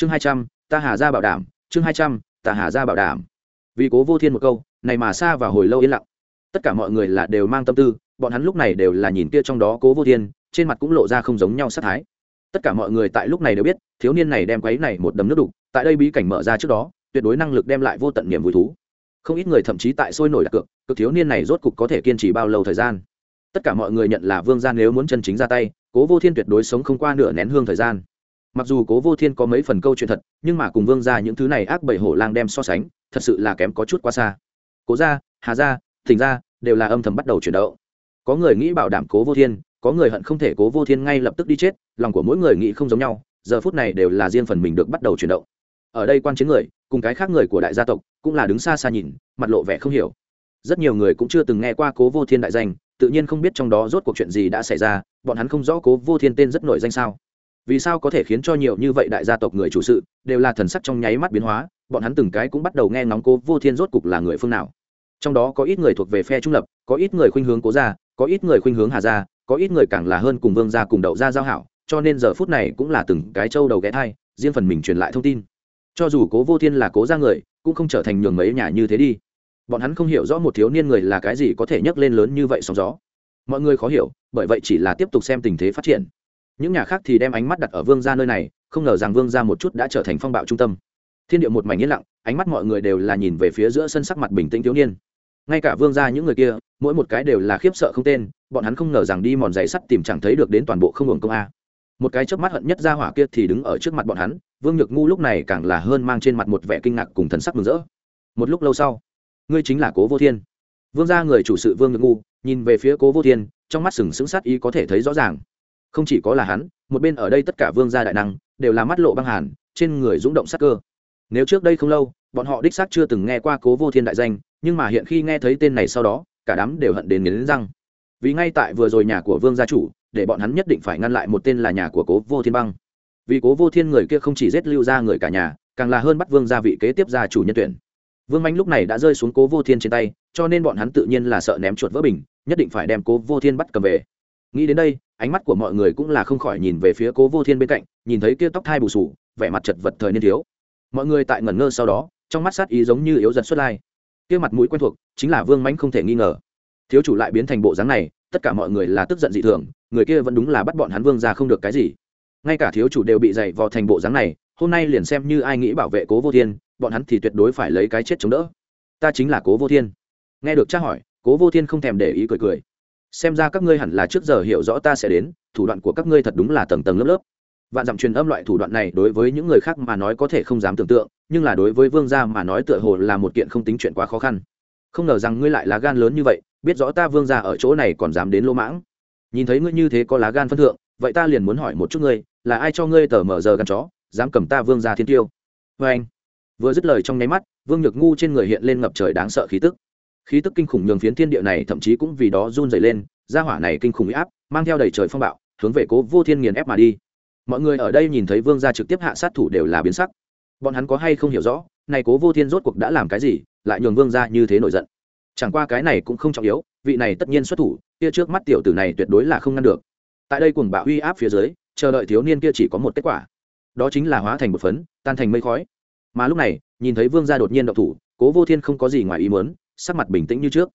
chương hai trăm, ta hà ra bảo đảm. Chương hai trăm, ta hà ra bảo đảm. Vì cố vô thiên một câu, này mà xa và hồi lâu yên lặng. Tất cả mọi người là đều mang tâm tư, bọn hắn lúc này đều là nhìn kia trong đó cố vô thiên, trên mặt cũng lộ ra không giống nhau sát thái. Tất cả mọi người tại lúc này đều biết, thiếu niên này đem quấy này một đấm nước đục, tại đây bí cảnh mở ra trước đó, tuyệt đối năng lực đem lại vô tận niềm vui thú. Không ít người thậm chí tại sôi nổi đặt cược cực thiếu niên này rốt cục có thể kiên trì bao lâu thời gian? Tất cả mọi người nhận là vương gia nếu muốn chân chính ra tay, cố vô thiên tuyệt đối sống không qua nửa nén hương thời gian mặc dù cố vô thiên có mấy phần câu chuyện thật, nhưng mà cùng vương gia những thứ này ác bảy hổ lang đem so sánh, thật sự là kém có chút quá xa. Cố gia, hà gia, thỉnh gia đều là âm thầm bắt đầu chuyển động. Có người nghĩ bảo đảm cố vô thiên, có người hận không thể cố vô thiên ngay lập tức đi chết, lòng của mỗi người nghĩ không giống nhau, giờ phút này đều là riêng phần mình được bắt đầu chuyển động. Ở đây quan chiến người, cùng cái khác người của đại gia tộc cũng là đứng xa xa nhìn, mặt lộ vẻ không hiểu. Rất nhiều người cũng chưa từng nghe qua cố vô thiên đại danh, tự nhiên không biết trong đó rốt cuộc chuyện gì đã xảy ra, bọn hắn không rõ cố vô thiên tên rất nổi danh sao vì sao có thể khiến cho nhiều như vậy đại gia tộc người chủ sự đều là thần sắc trong nháy mắt biến hóa, bọn hắn từng cái cũng bắt đầu nghe ngóng cố vô thiên rốt cục là người phương nào. Trong đó có ít người thuộc về phe trung lập, có ít người khuynh hướng cố gia, có ít người khuynh hướng hà gia, có ít người càng là hơn cùng vương gia cùng đậu gia giao hảo, cho nên giờ phút này cũng là từng cái châu đầu ghé thai, riêng phần mình truyền lại thông tin. Cho dù cố vô thiên là cố gia người, cũng không trở thành nhường mấy nhà như thế đi. Bọn hắn không hiểu rõ một thiếu niên người là cái gì có thể nhấc lên lớn như vậy sóng gió. Mọi người khó hiểu, bởi vậy chỉ là tiếp tục xem tình thế phát triển những nhà khác thì đem ánh mắt đặt ở vương gia nơi này, không ngờ rằng vương gia một chút đã trở thành phong bạo trung tâm. Thiên địa một mảnh yên lặng, ánh mắt mọi người đều là nhìn về phía giữa sân sắc mặt bình tĩnh thiếu niên. Ngay cả vương gia những người kia, mỗi một cái đều là khiếp sợ không tên, bọn hắn không ngờ rằng đi mòn giày sắt tìm chẳng thấy được đến toàn bộ không hưởng công a. Một cái chớp mắt hận nhất ra hỏa kia thì đứng ở trước mặt bọn hắn, vương nhược ngu lúc này càng là hơn mang trên mặt một vẻ kinh ngạc cùng thần sắc mừng rỡ. Một lúc lâu sau, ngươi chính là cố vô thiên. Vương gia người chủ sự vương nhược ngu, nhìn về phía cố vô thiên, trong mắt sừng sững sát ý có thể thấy rõ ràng không chỉ có là hắn, một bên ở đây tất cả vương gia đại năng, đều là mắt lộ băng hàn, trên người rúng động sắc cơ. Nếu trước đây không lâu, bọn họ đích xác chưa từng nghe qua cố vô thiên đại danh, nhưng mà hiện khi nghe thấy tên này sau đó, cả đám đều hận đến nghiến răng. Vì ngay tại vừa rồi nhà của vương gia chủ, để bọn hắn nhất định phải ngăn lại một tên là nhà của cố vô thiên băng. Vì cố vô thiên người kia không chỉ giết lưu ra người cả nhà, càng là hơn bắt vương gia vị kế tiếp gia chủ nhân tuyển. Vương manh lúc này đã rơi xuống cố vô thiên trên tay, cho nên bọn hắn tự nhiên là sợ ném chuột vỡ bình, nhất định phải đem cố vô thiên bắt cầm về. Nghĩ đến đây ánh mắt của mọi người cũng là không khỏi nhìn về phía cố vô thiên bên cạnh, nhìn thấy kia tóc thai bù sù, vẻ mặt chật vật thời niên thiếu. Mọi người tại ngẩn ngơ sau đó, trong mắt sát ý giống như yếu dần xuất lai. Kia mặt mũi quen thuộc, chính là vương mánh không thể nghi ngờ. Thiếu chủ lại biến thành bộ dáng này, tất cả mọi người là tức giận dị thường, người kia vẫn đúng là bắt bọn hắn vương ra không được cái gì. Ngay cả thiếu chủ đều bị dày vò thành bộ dáng này, hôm nay liền xem như ai nghĩ bảo vệ cố vô thiên, bọn hắn thì tuyệt đối phải lấy cái chết chống đỡ. Ta chính là cố vô thiên. Nghe được tra hỏi, cố vô thiên không thèm để ý cười cười xem ra các ngươi hẳn là trước giờ hiểu rõ ta sẽ đến, thủ đoạn của các ngươi thật đúng là tầng tầng lớp lớp. Vạn dặm truyền âm loại thủ đoạn này đối với những người khác mà nói có thể không dám tưởng tượng, nhưng là đối với vương gia mà nói tựa hồ là một kiện không tính chuyện quá khó khăn. Không ngờ rằng ngươi lại lá gan lớn như vậy, biết rõ ta vương gia ở chỗ này còn dám đến lô mãng. Nhìn thấy ngươi như thế có lá gan phân thượng, vậy ta liền muốn hỏi một chút ngươi, là ai cho ngươi tờ mở giờ gan chó, dám cầm ta vương gia thiên tiêu? Vê anh vừa dứt lời trong nháy mắt, vương nhược ngu trên người hiện lên ngập trời đáng sợ khí tức khí tức kinh khủng nhường phiến thiên địa này thậm chí cũng vì đó run dày lên ra hỏa này kinh khủng huy áp, mang theo đầy trời phong bạo, hướng về cố vô thiên nghiền ép mà đi. Mọi người ở đây nhìn thấy vương gia trực tiếp hạ sát thủ đều là biến sắc. Bọn hắn có hay không hiểu rõ, này cố vô thiên rốt cuộc đã làm cái gì, lại nhường vương gia như thế nổi giận. Chẳng qua cái này cũng không trọng yếu, vị này tất nhiên xuất thủ, kia trước mắt tiểu tử này tuyệt đối là không ngăn được. Tại đây cùng bạo uy áp phía dưới, chờ đợi thiếu niên kia chỉ có một kết quả. Đó chính là hóa thành một phấn, tan thành mây khói. Mà lúc này, nhìn thấy vương gia đột nhiên động thủ, cố vô thiên không có gì ngoài ý muốn sắc mặt bình tĩnh như trước.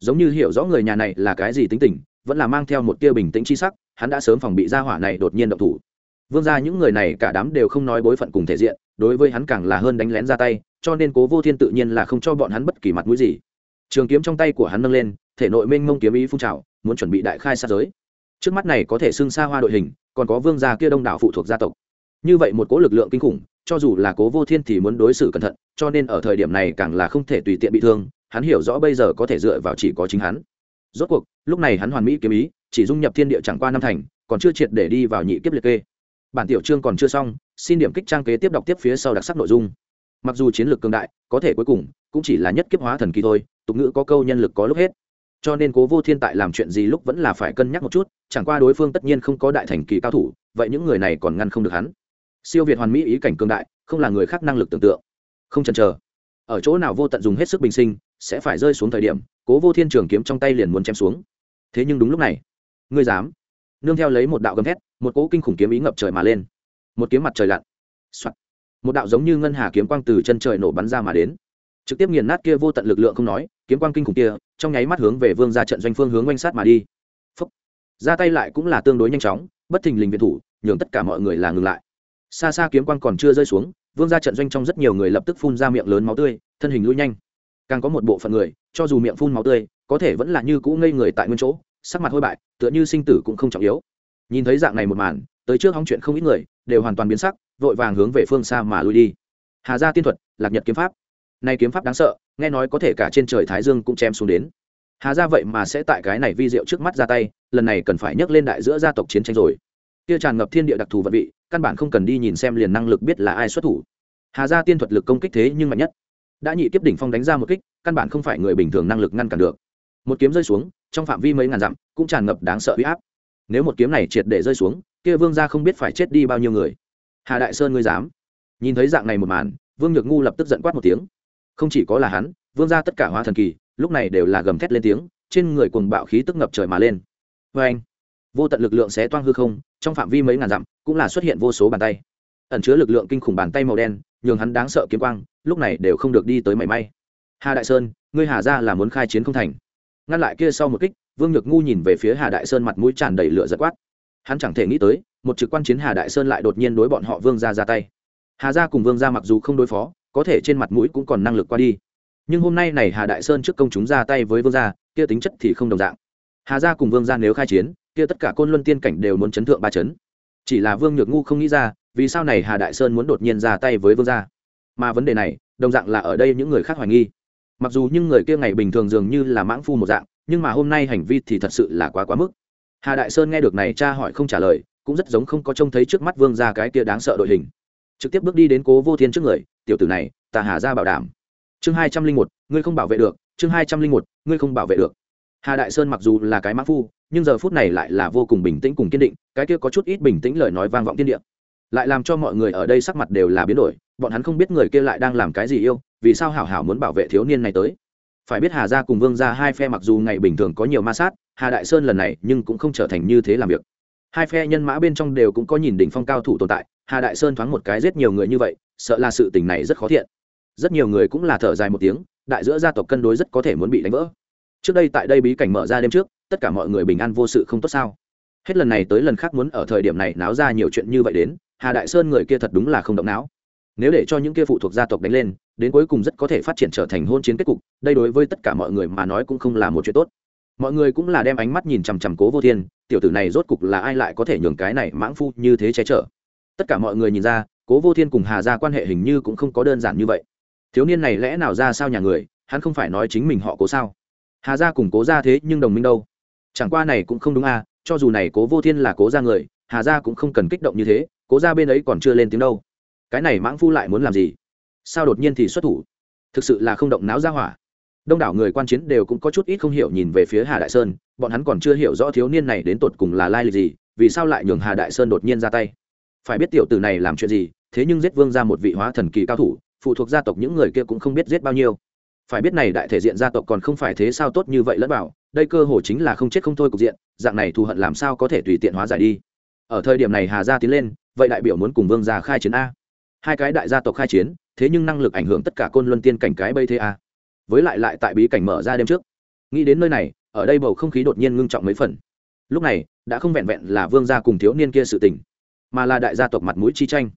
Giống như hiểu rõ người nhà này là cái gì tính tình, vẫn là mang theo một tia bình tĩnh chi sắc, hắn đã sớm phòng bị gia hỏa này đột nhiên động thủ. Vương gia những người này cả đám đều không nói bối phận cùng thể diện, đối với hắn càng là hơn đánh lén ra tay, cho nên cố vô thiên tự nhiên là không cho bọn hắn bất kỳ mặt mũi gì. Trường kiếm trong tay của hắn nâng lên, thể nội minh mông kiếm ý phun trào, muốn chuẩn bị đại khai sát giới. Trước mắt này có thể xưng xa hoa đội hình, còn có vương gia kia đông đảo phụ thuộc gia tộc. Như vậy một cố lực lượng kinh khủng, cho dù là cố vô thiên thì muốn đối xử cẩn thận, cho nên ở thời điểm này càng là không thể tùy tiện bị thương hắn hiểu rõ bây giờ có thể dựa vào chỉ có chính hắn. Rốt cuộc, lúc này hắn hoàn mỹ kiếm ý, chỉ dung nhập thiên địa chẳng qua năm thành, còn chưa triệt để đi vào nhị kiếp liệt kê. Bản tiểu chương còn chưa xong, xin điểm kích trang kế tiếp đọc tiếp phía sau đặc sắc nội dung. Mặc dù chiến lược cường đại, có thể cuối cùng cũng chỉ là nhất kiếp hóa thần kỳ thôi, tục ngữ có câu nhân lực có lúc hết. Cho nên cố vô thiên tại làm chuyện gì lúc vẫn là phải cân nhắc một chút, chẳng qua đối phương tất nhiên không có đại thành kỳ cao thủ, vậy những người này còn ngăn không được hắn. Siêu việt hoàn mỹ ý cảnh cường đại, không là người khác năng lực tưởng tượng. Không chần chờ. Ở chỗ nào vô tận dùng hết sức bình sinh sẽ phải rơi xuống thời điểm, cố vô thiên trường kiếm trong tay liền muốn chém xuống. Thế nhưng đúng lúc này, ngươi dám? Nương theo lấy một đạo gầm thét, một cỗ kinh khủng kiếm ý ngập trời mà lên. Một kiếm mặt trời lặn. Một đạo giống như ngân hà kiếm quang từ chân trời nổ bắn ra mà đến. Trực tiếp nghiền nát kia vô tận lực lượng không nói, kiếm quang kinh khủng kia, trong nháy mắt hướng về vương ra trận doanh phương hướng oanh sát mà đi. Phúc. ra tay lại cũng là tương đối nhanh chóng, bất thình lình viện thủ, nhường tất cả mọi người là ngừng lại. Xa xa kiếm quang còn chưa rơi xuống, vương ra trận doanh trong rất nhiều người lập tức phun ra miệng lớn máu tươi, thân hình lui nhanh càng có một bộ phận người, cho dù miệng phun máu tươi, có thể vẫn là như cũ ngây người tại nguyên chỗ, sắc mặt hôi bại, tựa như sinh tử cũng không trọng yếu. Nhìn thấy dạng này một màn, tới trước hóng chuyện không ít người, đều hoàn toàn biến sắc, vội vàng hướng về phương xa mà lui đi. Hà gia tiên thuật, lạc nhật kiếm pháp. Nay kiếm pháp đáng sợ, nghe nói có thể cả trên trời thái dương cũng chém xuống đến. Hà gia vậy mà sẽ tại cái này vi diệu trước mắt ra tay, lần này cần phải nhấc lên đại giữa gia tộc chiến tranh rồi. Kia tràn ngập thiên địa đặc thù vận vị, căn bản không cần đi nhìn xem liền năng lực biết là ai xuất thủ. Hà gia tiên thuật lực công kích thế nhưng mạnh nhất đã nhị kiếp đỉnh phong đánh ra một kích, căn bản không phải người bình thường năng lực ngăn cản được. Một kiếm rơi xuống, trong phạm vi mấy ngàn dặm, cũng tràn ngập đáng sợ huy áp. Nếu một kiếm này triệt để rơi xuống, kia vương gia không biết phải chết đi bao nhiêu người. Hà đại sơn ngươi dám? Nhìn thấy dạng này một màn, vương nhược ngu lập tức giận quát một tiếng. Không chỉ có là hắn, vương gia tất cả hóa thần kỳ, lúc này đều là gầm thét lên tiếng, trên người cuồng bạo khí tức ngập trời mà lên. Vê anh, vô tận lực lượng xé toang hư không, trong phạm vi mấy ngàn dặm, cũng là xuất hiện vô số bàn tay. Ẩn chứa lực lượng kinh khủng bàn tay màu đen nhường hắn đáng sợ kiếm quang, lúc này đều không được đi tới mảy may. Hà đại sơn, ngươi hà ra là muốn khai chiến không thành. Ngăn lại kia sau một kích, vương nhược ngu nhìn về phía hà đại sơn mặt mũi tràn đầy lửa giật quát. Hắn chẳng thể nghĩ tới, một trực quan chiến hà đại sơn lại đột nhiên đối bọn họ vương ra ra tay. Hà gia cùng vương ra mặc dù không đối phó, có thể trên mặt mũi cũng còn năng lực qua đi. Nhưng hôm nay này hà đại sơn trước công chúng ra tay với vương gia, kia tính chất thì không đồng dạng. Hà gia cùng vương gia nếu khai chiến, kia tất cả côn luân tiên cảnh đều muốn chấn thượng ba chấn. Chỉ là vương nhược ngu không nghĩ ra vì sao này hà đại sơn muốn đột nhiên ra tay với vương gia? Mà vấn đề này, đồng dạng là ở đây những người khác hoài nghi. Mặc dù những người kia ngày bình thường dường như là mãng phu một dạng, nhưng mà hôm nay hành vi thì thật sự là quá quá mức. Hà đại sơn nghe được này cha hỏi không trả lời, cũng rất giống không có trông thấy trước mắt vương gia cái kia đáng sợ đội hình. Trực tiếp bước đi đến cố vô thiên trước người, tiểu tử này, ta hà ra bảo đảm. Chương hai trăm linh một, ngươi không bảo vệ được. Chương hai trăm linh một, ngươi không bảo vệ được. Hà đại sơn mặc dù là cái mã phu, nhưng giờ phút này lại là vô cùng bình tĩnh cùng kiên định, cái kia có chút ít bình tĩnh lời nói vang vọng tiên địa lại làm cho mọi người ở đây sắc mặt đều là biến đổi, bọn hắn không biết người kia lại đang làm cái gì yêu, vì sao hảo hảo muốn bảo vệ thiếu niên này tới. Phải biết hà gia cùng vương gia hai phe mặc dù ngày bình thường có nhiều ma sát, hà đại sơn lần này nhưng cũng không trở thành như thế làm việc. Hai phe nhân mã bên trong đều cũng có nhìn đỉnh phong cao thủ tồn tại, hà đại sơn thoáng một cái giết nhiều người như vậy, sợ là sự tình này rất khó thiện. Rất nhiều người cũng là thở dài một tiếng, đại giữa gia tộc cân đối rất có thể muốn bị đánh vỡ. Trước đây tại đây bí cảnh mở ra đêm trước, tất cả mọi người bình an vô sự không tốt sao? Hết lần này tới lần khác muốn ở thời điểm này náo ra nhiều chuyện như vậy đến hà đại sơn người kia thật đúng là không động não. Nếu để cho những kia phụ thuộc gia tộc đánh lên, đến cuối cùng rất có thể phát triển trở thành hôn chiến kết cục, đây đối với tất cả mọi người mà nói cũng không là một chuyện tốt. Mọi người cũng là đem ánh mắt nhìn chằm chằm cố vô thiên, tiểu tử này rốt cục là ai lại có thể nhường cái này mãng phu như thế che chở. Tất cả mọi người nhìn ra, cố vô thiên cùng hà ra quan hệ hình như cũng không có đơn giản như vậy. Thiếu niên này lẽ nào ra sao nhà người, hắn không phải nói chính mình họ cố sao? Hà ra cùng cố ra thế nhưng đồng minh đâu? Chẳng qua này cũng không đúng à cho dù này cố vô thiên là cố ra người, hà ra cũng không cần kích động như thế cố ra bên ấy còn chưa lên tiếng đâu. Cái này mãng phu lại muốn làm gì? Sao đột nhiên thì xuất thủ? Thực sự là không động não ra hỏa. Đông đảo người quan chiến đều cũng có chút ít không hiểu nhìn về phía hà đại sơn, bọn hắn còn chưa hiểu rõ thiếu niên này đến tột cùng là lai lịch gì, vì sao lại nhường hà đại sơn đột nhiên ra tay? Phải biết tiểu tử này làm chuyện gì, thế nhưng giết vương ra một vị hóa thần kỳ cao thủ, phụ thuộc gia tộc những người kia cũng không biết giết bao nhiêu. Phải biết này đại thể diện gia tộc còn không phải thế sao tốt như vậy lẫn bảo đây cơ hồ chính là không chết không thôi cục diện, dạng này thù hận làm sao có thể tùy tiện hóa giải đi? Ở thời điểm này hà gia tiến lên, vậy đại biểu muốn cùng vương gia khai chiến a. Hai cái đại gia tộc khai chiến, thế nhưng năng lực ảnh hưởng tất cả côn luân tiên cảnh cái bây thế a. Với lại lại tại bí cảnh mở ra đêm trước. Nghĩ đến nơi này, ở đây bầu không khí đột nhiên ngưng trọng mấy phần. Lúc này, đã không vẹn vẹn là vương gia cùng thiếu niên kia sự tình, mà là đại gia tộc mặt mũi chi tranh.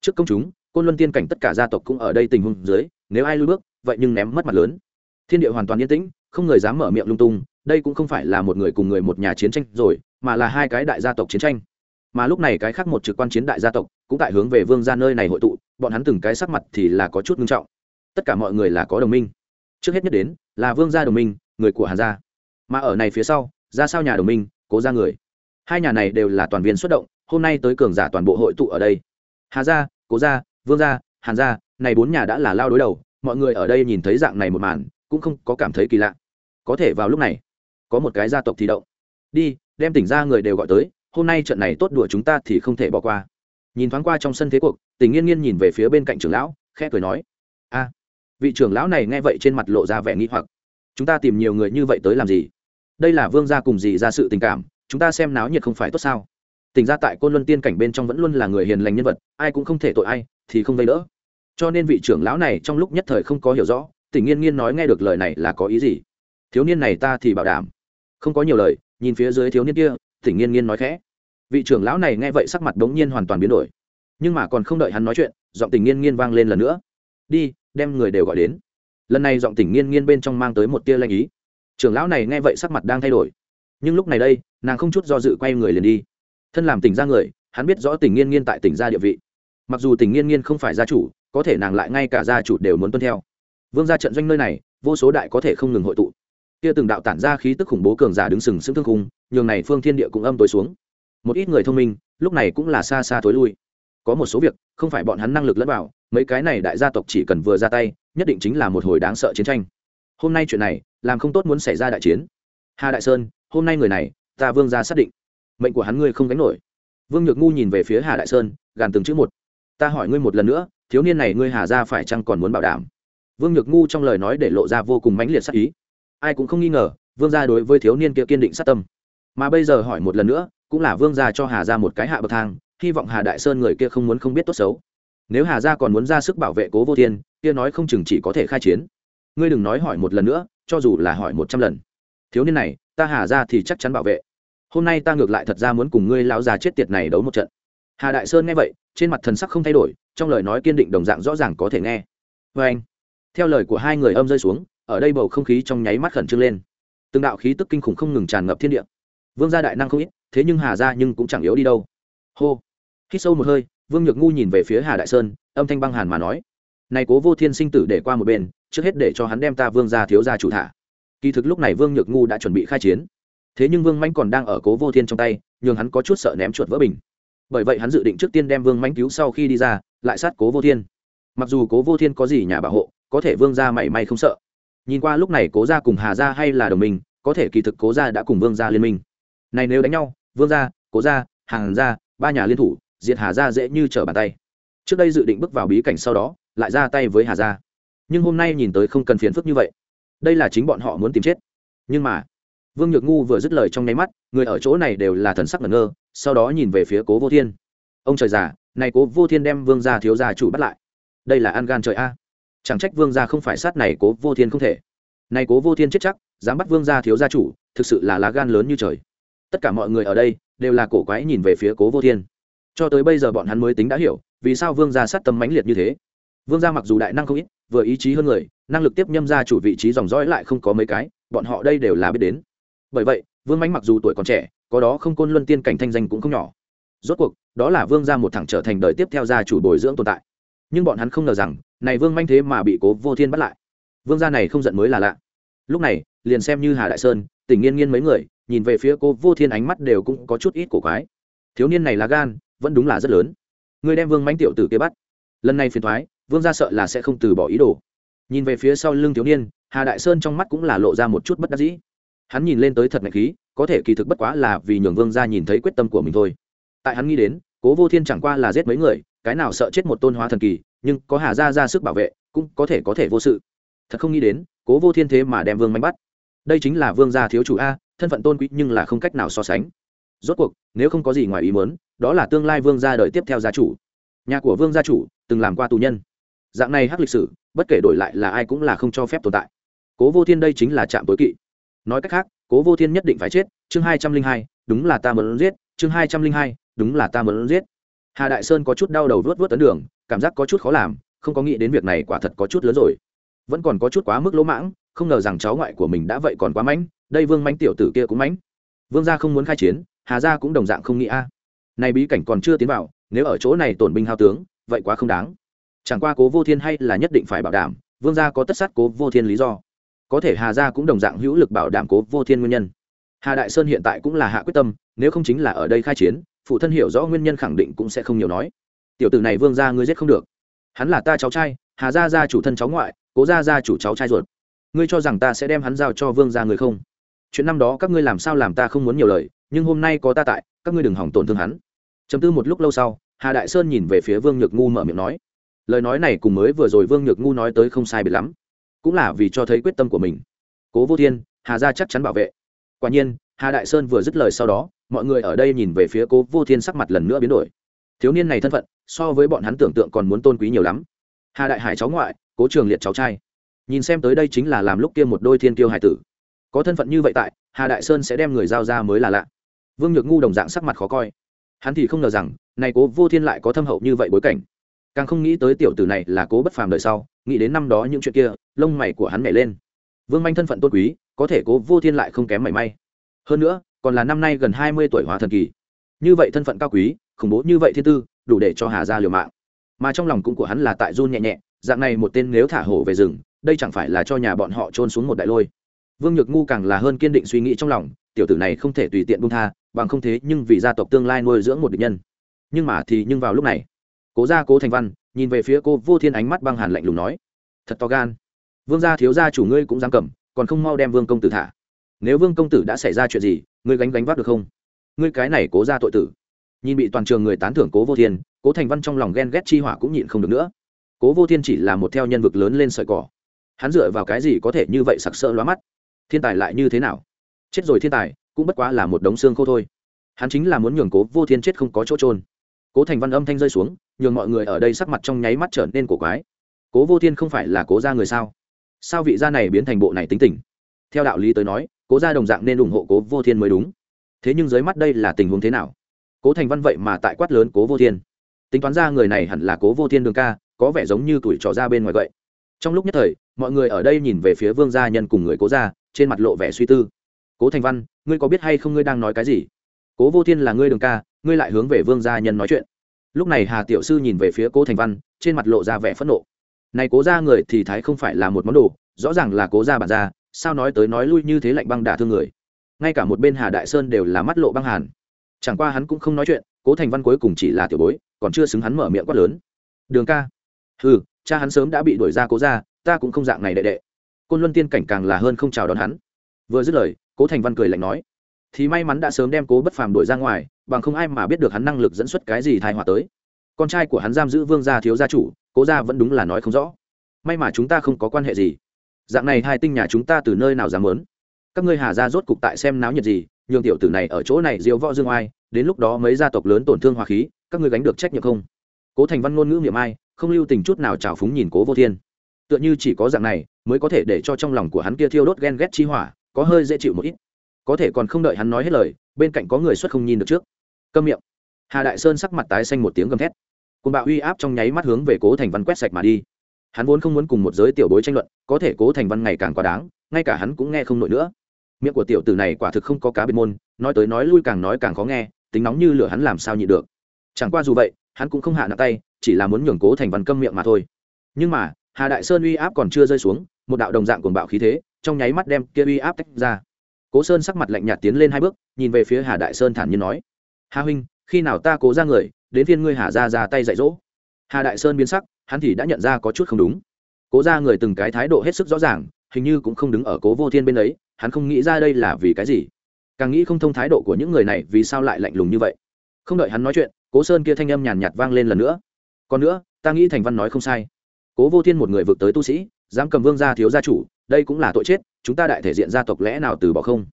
Trước công chúng, côn luân tiên cảnh tất cả gia tộc cũng ở đây tình huống dưới, nếu ai lui bước, vậy nhưng ném mất mặt lớn. Thiên địa hoàn toàn yên tĩnh, không người dám mở miệng lung tung, đây cũng không phải là một người cùng người một nhà chiến tranh rồi, mà là hai cái đại gia tộc chiến tranh mà lúc này cái khác một trực quan chiến đại gia tộc cũng tại hướng về vương gia nơi này hội tụ, bọn hắn từng cái sắc mặt thì là có chút ngưng trọng. Tất cả mọi người là có đồng minh. Trước hết nhất đến là vương gia đồng minh, người của hàn gia. Mà ở này phía sau, ra sao nhà đồng minh, cố ra người. Hai nhà này đều là toàn viên xuất động, hôm nay tới cường giả toàn bộ hội tụ ở đây. Hà gia, cố gia, vương gia, hàn gia, này bốn nhà đã là lao đối đầu, mọi người ở đây nhìn thấy dạng này một màn, cũng không có cảm thấy kỳ lạ. Có thể vào lúc này, có một cái gia tộc thì động. Đi, đem tỉnh ra người đều gọi tới hôm nay trận này tốt đùa chúng ta thì không thể bỏ qua. Nhìn thoáng qua trong sân thế cuộc, tình nghiên nghiên nhìn về phía bên cạnh trưởng lão, khẽ cười nói, a, vị trưởng lão này nghe vậy trên mặt lộ ra vẻ nghi hoặc. Chúng ta tìm nhiều người như vậy tới làm gì? Đây là vương gia cùng gì ra sự tình cảm, chúng ta xem náo nhiệt không phải tốt sao? Tình ra tại côn luân tiên cảnh bên trong vẫn luôn là người hiền lành nhân vật, ai cũng không thể tội ai, thì không vây đỡ. Cho nên vị trưởng lão này trong lúc nhất thời không có hiểu rõ tỉnh nghiên nghiên nói nghe được lời này là có ý gì? Thiếu niên này ta thì bảo đảm. Không có nhiều lời, nhìn phía dưới thiếu niên kia tỉnh nghiên nghiên nói khẽ vị trưởng lão này nghe vậy sắc mặt đống nhiên hoàn toàn biến đổi. Nhưng mà còn không đợi hắn nói chuyện, giọng tình nghiên nghiên vang lên lần nữa. Đi, đem người đều gọi đến. Lần này giọng tỉnh nghiên nghiên bên trong mang tới một tia lanh ý. Trưởng lão này nghe vậy sắc mặt đang thay đổi. Nhưng lúc này đây, nàng không chút do dự quay người liền đi. Thân làm tỉnh ra người, hắn biết rõ tỉnh nghiên nghiên tại tỉnh gia địa vị. Mặc dù tỉnh nghiên nghiên không phải gia chủ, có thể nàng lại ngay cả gia chủ đều muốn tuân theo. Vương ra trận doanh nơi này, vô số đại có thể không ngừng hội tụ. Kia từng đạo tản ra khí tức khủng bố cường giả đứng sừng sững thương khung, nhường này phương thiên địa cũng âm tối xuống một ít người thông minh, lúc này cũng là xa xa tối lui. Có một số việc, không phải bọn hắn năng lực lẫn vào, mấy cái này đại gia tộc chỉ cần vừa ra tay, nhất định chính là một hồi đáng sợ chiến tranh. Hôm nay chuyện này, làm không tốt muốn xảy ra đại chiến. Hà đại sơn, hôm nay người này, ta vương ra xác định. Mệnh của hắn ngươi không gánh nổi. Vương nhược ngu nhìn về phía hà đại sơn, gàn từng chữ một. Ta hỏi ngươi một lần nữa, thiếu niên này ngươi hà ra phải chăng còn muốn bảo đảm? Vương nhược ngu trong lời nói để lộ ra vô cùng mãnh liệt sắc ý. Ai cũng không nghi ngờ, vương gia đối với thiếu niên kia kiên định sát tâm. Mà bây giờ hỏi một lần nữa cũng là vương gia cho hà ra một cái hạ bậc thang, hy vọng hà đại sơn người kia không muốn không biết tốt xấu. Nếu hà gia còn muốn ra sức bảo vệ cố vô thiên, kia nói không chừng chỉ có thể khai chiến. Ngươi đừng nói hỏi một lần nữa, cho dù là hỏi một trăm lần. Thiếu niên này, ta hà ra thì chắc chắn bảo vệ. Hôm nay ta ngược lại thật ra muốn cùng ngươi lão già chết tiệt này đấu một trận. Hà đại sơn nghe vậy, trên mặt thần sắc không thay đổi, trong lời nói kiên định đồng dạng rõ ràng có thể nghe. Vê anh, theo lời của hai người âm rơi xuống, ở đây bầu không khí trong nháy mắt khẩn trương lên. Từng đạo khí tức kinh khủng không ngừng tràn ngập thiên địa. Vương gia đại năng không ít thế nhưng hà gia nhưng cũng chẳng yếu đi đâu. Hô. Khi sâu một hơi, vương nhược ngu nhìn về phía hà đại sơn, âm thanh băng hàn mà nói. Này cố vô thiên sinh tử để qua một bên, trước hết để cho hắn đem ta vương gia thiếu gia chủ thả. Kỳ thực lúc này vương nhược ngu đã chuẩn bị khai chiến. Thế nhưng vương mãnh còn đang ở cố vô thiên trong tay, nhường hắn có chút sợ ném chuột vỡ bình. Bởi vậy hắn dự định trước tiên đem vương mãnh cứu sau khi đi ra, lại sát cố vô thiên. Mặc dù cố vô thiên có gì nhà bảo hộ, có thể vương gia mảy may không sợ. Nhìn qua lúc này cố gia cùng hà gia hay là đồng minh, có thể kỳ thực cố gia đã cùng vương gia liên minh. Này nếu đánh nhau vương gia, cố gia, hàng gia, ba nhà liên thủ, diệt hà gia dễ như trở bàn tay. Trước đây dự định bước vào bí cảnh sau đó, lại ra tay với hà gia. Nhưng hôm nay nhìn tới không cần phiền phức như vậy. Đây là chính bọn họ muốn tìm chết. Nhưng mà, vương nhược ngu vừa dứt lời trong nháy mắt, người ở chỗ này đều là thần sắc ngẩn ngơ, sau đó nhìn về phía cố vô thiên. Ông trời già, này cố vô thiên đem vương gia thiếu gia chủ bắt lại. Đây là an gan trời a. Chẳng trách vương gia không phải sát này cố vô thiên không thể. Này cố vô thiên chết chắc, dám bắt vương gia thiếu gia chủ, thực sự là lá gan lớn như trời tất cả mọi người ở đây đều là cổ quái nhìn về phía cố vô thiên. Cho tới bây giờ bọn hắn mới tính đã hiểu, vì sao vương gia sát tâm mãnh liệt như thế. Vương gia mặc dù đại năng không ít, vừa ý chí hơn người, năng lực tiếp nhâm ra chủ vị trí dòng dõi lại không có mấy cái, bọn họ đây đều là biết đến. Bởi vậy, vương mãnh mặc dù tuổi còn trẻ, có đó không côn luân tiên cảnh thanh danh cũng không nhỏ. Rốt cuộc, đó là vương gia một thẳng trở thành đời tiếp theo gia chủ bồi dưỡng tồn tại. Nhưng bọn hắn không ngờ rằng, này vương manh thế mà bị cố vô thiên bắt lại. Vương gia này không giận mới là lạ. Lúc này, liền xem như hà đại sơn, tỉnh nghiên nghiên mấy người nhìn về phía cô vô thiên ánh mắt đều cũng có chút ít cổ quái. Thiếu niên này là gan, vẫn đúng là rất lớn. Người đem vương mánh tiểu tử kia bắt. Lần này phiền thoái, vương gia sợ là sẽ không từ bỏ ý đồ. Nhìn về phía sau lưng thiếu niên, hà đại sơn trong mắt cũng là lộ ra một chút bất đắc dĩ. Hắn nhìn lên tới thật ngạch khí, có thể kỳ thực bất quá là vì nhường vương gia nhìn thấy quyết tâm của mình thôi. Tại hắn nghĩ đến, cố vô thiên chẳng qua là giết mấy người, cái nào sợ chết một tôn hóa thần kỳ, nhưng có hà gia ra sức bảo vệ, cũng có thể có thể vô sự. Thật không nghĩ đến, cố vô thiên thế mà đem vương mánh bắt. Đây chính là vương gia thiếu chủ a thân phận tôn quý nhưng là không cách nào so sánh. Rốt cuộc, nếu không có gì ngoài ý muốn, đó là tương lai vương gia đời tiếp theo gia chủ. Nhà của vương gia chủ, từng làm qua tù nhân. Dạng này hắc lịch sử, bất kể đổi lại là ai cũng là không cho phép tồn tại. Cố vô thiên đây chính là trạm tối kỵ. Nói cách khác, cố vô thiên nhất định phải chết, chương hai trăm linh hai, đúng là ta muốn giết, chương hai trăm linh hai, đúng là ta muốn giết. Hà đại sơn có chút đau đầu vớt vớt tấn đường, cảm giác có chút khó làm, không có nghĩ đến việc này quả thật có chút lớn rồi. Vẫn còn có chút quá mức lỗ mãng, không ngờ rằng cháu ngoại của mình đã vậy còn quá mãnh đây vương mãnh tiểu tử kia cũng mãnh. Vương gia không muốn khai chiến, hà gia cũng đồng dạng không nghĩ a. À. này bí cảnh còn chưa tiến vào, nếu ở chỗ này tổn binh hao tướng, vậy quá không đáng. Chẳng qua cố vô thiên hay là nhất định phải bảo đảm, vương gia có tất sát cố vô thiên lý do. Có thể hà gia cũng đồng dạng hữu lực bảo đảm cố vô thiên nguyên nhân. Hà đại sơn hiện tại cũng là hạ quyết tâm, nếu không chính là ở đây khai chiến, phụ thân hiểu rõ nguyên nhân khẳng định cũng sẽ không nhiều nói. Tiểu tử này vương gia ngươi giết không được. Hắn là ta cháu trai, hà gia gia chủ thân cháu ngoại, cố gia gia chủ cháu trai ruột. Ngươi cho rằng ta sẽ đem hắn giao cho vương gia người không? Chuyện năm đó các ngươi làm sao làm ta không muốn nhiều lời, nhưng hôm nay có ta tại, các ngươi đừng hỏng tổn thương hắn. Chấm tư một lúc lâu sau, hà đại sơn nhìn về phía vương nhược ngu mở miệng nói, lời nói này cùng mới vừa rồi vương nhược ngu nói tới không sai biệt lắm, cũng là vì cho thấy quyết tâm của mình. Cố vô thiên, hà gia chắc chắn bảo vệ. Quả nhiên, hà đại sơn vừa dứt lời sau đó, mọi người ở đây nhìn về phía cố vô thiên sắc mặt lần nữa biến đổi. Thiếu niên này thân phận, so với bọn hắn tưởng tượng còn muốn tôn quý nhiều lắm. Hà đại hải cháu ngoại, cố trường liệt cháu trai. Nhìn xem tới đây chính là làm lúc kia một đôi thiên kiêu hải tử có thân phận như vậy tại, hà đại sơn sẽ đem người giao ra mới là lạ. Vương nhược ngu đồng dạng sắc mặt khó coi. Hắn thì không ngờ rằng, này cố vô thiên lại có thâm hậu như vậy bối cảnh. Càng không nghĩ tới tiểu tử này là cố bất phàm đời sau, nghĩ đến năm đó những chuyện kia, lông mày của hắn nhảy lên. Vương manh thân phận tôn quý, có thể cố vô thiên lại không kém mảy may. Hơn nữa, còn là năm nay gần hai mươi tuổi hóa thần kỳ. Như vậy thân phận cao quý, khủng bố như vậy thiên tư, đủ để cho hà ra liều mạng. Mà trong lòng cũng của hắn là tại run nhẹ nhẹ, dạng này một tên nếu thả hổ về rừng, đây chẳng phải là cho nhà bọn họ trôn xuống một đại lôi vương nhược ngu càng là hơn kiên định suy nghĩ trong lòng, tiểu tử này không thể tùy tiện buông tha, bằng không thế nhưng vì gia tộc tương lai nuôi dưỡng một địch nhân. Nhưng mà thì nhưng vào lúc này, cố gia cố thành văn, nhìn về phía cô vô thiên ánh mắt băng hàn lạnh lùng nói, thật to gan. Vương gia thiếu gia chủ ngươi cũng dám cầm, còn không mau đem vương công tử thả. Nếu vương công tử đã xảy ra chuyện gì, ngươi gánh gánh vác được không? Ngươi cái này cố ra tội tử. Nhìn bị toàn trường người tán thưởng cố vô thiên, cố thành văn trong lòng ghen ghét chi hỏa cũng nhịn không được nữa. Cố vô thiên chỉ là một theo nhân vực lớn lên sợi cỏ. Hắn dựa vào cái gì có thể như vậy sặc sỡ lóa mắt? Thiên tài lại như thế nào? Chết rồi thiên tài, cũng bất quá là một đống xương khô thôi. Hắn chính là muốn nhường cố vô thiên chết không có chỗ trôn cố thành văn âm thanh rơi xuống, nhường mọi người ở đây sắc mặt trong nháy mắt trở nên cổ quái. Cố vô thiên không phải là cố gia người sao? Sao vị gia này biến thành bộ này tính tình? Theo đạo lý tới nói, cố gia đồng dạng nên ủng hộ cố vô thiên mới đúng. Thế nhưng dưới mắt đây là tình huống thế nào? Cố thành văn vậy mà tại quát lớn cố vô thiên. Tính toán ra người này hẳn là cố vô thiên đường ca, có vẻ giống như tuổi trò ra bên ngoài vậy. Trong lúc nhất thời, mọi người ở đây nhìn về phía vương gia nhân cùng người cố gia trên mặt lộ vẻ suy tư. Cố thành văn, ngươi có biết hay không ngươi đang nói cái gì? Cố vô thiên là ngươi đường ca, ngươi lại hướng về vương gia nhân nói chuyện. Lúc này hà tiểu sư nhìn về phía cố thành văn, trên mặt lộ ra vẻ phẫn nộ. Này cố gia người thì thái không phải là một món đồ, rõ ràng là cố gia bản gia, sao nói tới nói lui như thế lạnh băng đả thương người? Ngay cả một bên hà đại sơn đều là mắt lộ băng hàn. Chẳng qua hắn cũng không nói chuyện, cố thành văn cuối cùng chỉ là tiểu bối, còn chưa xứng hắn mở miệng quát lớn. Đường ca. Ừ cha hắn sớm đã bị đuổi ra cố ra ta cũng không dạng này đệ đệ côn luân tiên cảnh càng là hơn không chào đón hắn. Vừa dứt lời, cố thành văn cười lạnh nói, thì may mắn đã sớm đem cố bất phàm đuổi ra ngoài, bằng không ai mà biết được hắn năng lực dẫn xuất cái gì thai họa tới. Con trai của hắn giam giữ vương gia thiếu gia chủ, cố gia vẫn đúng là nói không rõ. May mà chúng ta không có quan hệ gì. Dạng này hai tinh nhà chúng ta từ nơi nào dám lớn các ngươi hà ra rốt cục tại xem náo nhiệt gì, nhường tiểu tử này ở chỗ này diễu võ dương oai, đến lúc đó mấy gia tộc lớn tổn thương hòa khí, các ngươi gánh được trách nhiệm không? Cố thành văn ngôn ngữ miệng ai, không lưu tình chút nào trào phúng nhìn cố vô thiên. Tựa như chỉ có dạng này mới có thể để cho trong lòng của hắn kia thiêu đốt ghen ghét chi hỏa, có hơi dễ chịu một ít. Có thể còn không đợi hắn nói hết lời, bên cạnh có người xuất không nhìn được trước. Câm miệng. Hà đại sơn sắc mặt tái xanh một tiếng gầm thét. Côn bạo uy áp trong nháy mắt hướng về cố thành văn quét sạch mà đi. Hắn vốn không muốn cùng một giới tiểu bối tranh luận, có thể cố thành văn ngày càng quá đáng, ngay cả hắn cũng nghe không nổi nữa. Miệng của tiểu tử này quả thực không có cá biệt môn, nói tới nói lui càng nói càng khó nghe, tính nóng như lửa hắn làm sao nhịn được. Chẳng qua dù vậy, hắn cũng không hạ nặng tay, chỉ là muốn nhường cố thành văn câm miệng mà thôi. Nhưng mà, hà đại sơn uy áp còn chưa rơi xuống một đạo đồng dạng cuồng bạo khí thế, trong nháy mắt đem kia uy áp tách ra. Cố sơn sắc mặt lạnh nhạt tiến lên hai bước, nhìn về phía hà đại sơn thản nhiên nói hà huynh, khi nào ta cố ra người, đến phiên ngươi hà ra ra tay dạy dỗ. Hà đại sơn biến sắc, hắn thì đã nhận ra có chút không đúng. Cố ra người từng cái thái độ hết sức rõ ràng, hình như cũng không đứng ở cố vô thiên bên ấy, hắn không nghĩ ra đây là vì cái gì. Càng nghĩ không thông thái độ của những người này vì sao lại lạnh lùng như vậy. Không đợi hắn nói chuyện, cố sơn kia thanh âm nhàn nhạt vang lên lần nữa. Còn nữa, ta nghĩ thành văn nói không sai. Cố vô thiên một người vượt tới tu sĩ dám cầm vương gia thiếu gia chủ, đây cũng là tội chết, chúng ta đại thể diện gia tộc lẽ nào từ bỏ không?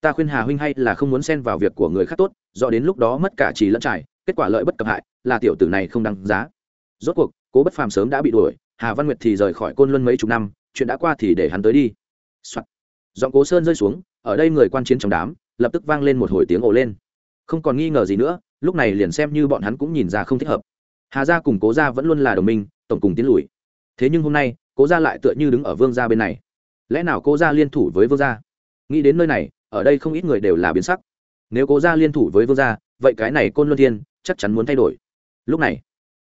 Ta khuyên hà huynh hay là không muốn xen vào việc của người khác tốt, do đến lúc đó mất cả trì lẫn trải, kết quả lợi bất cập hại, là tiểu tử này không đăng giá. Rốt cuộc, cố bất phàm sớm đã bị đuổi, hà văn nguyệt thì rời khỏi côn luân mấy chục năm, chuyện đã qua thì để hắn tới đi、Soạn. giọng cố sơn rơi xuống, ở đây người quan chiến trong đám, lập tức vang lên một hồi tiếng ồ lên. Không còn nghi ngờ gì nữa, lúc này liền xem như bọn hắn cũng nhìn ra không thích hợp. Hà gia cùng cố gia vẫn luôn là đồng minh, tổng cùng tiến lùi. Thế nhưng hôm nay cố gia lại tựa như đứng ở vương gia bên này. Lẽ nào cố gia liên thủ với vương gia? Nghĩ đến nơi này, ở đây không ít người đều là biến sắc. Nếu cố gia liên thủ với vương gia, vậy cái này côn luân thiên chắc chắn muốn thay đổi. Lúc này,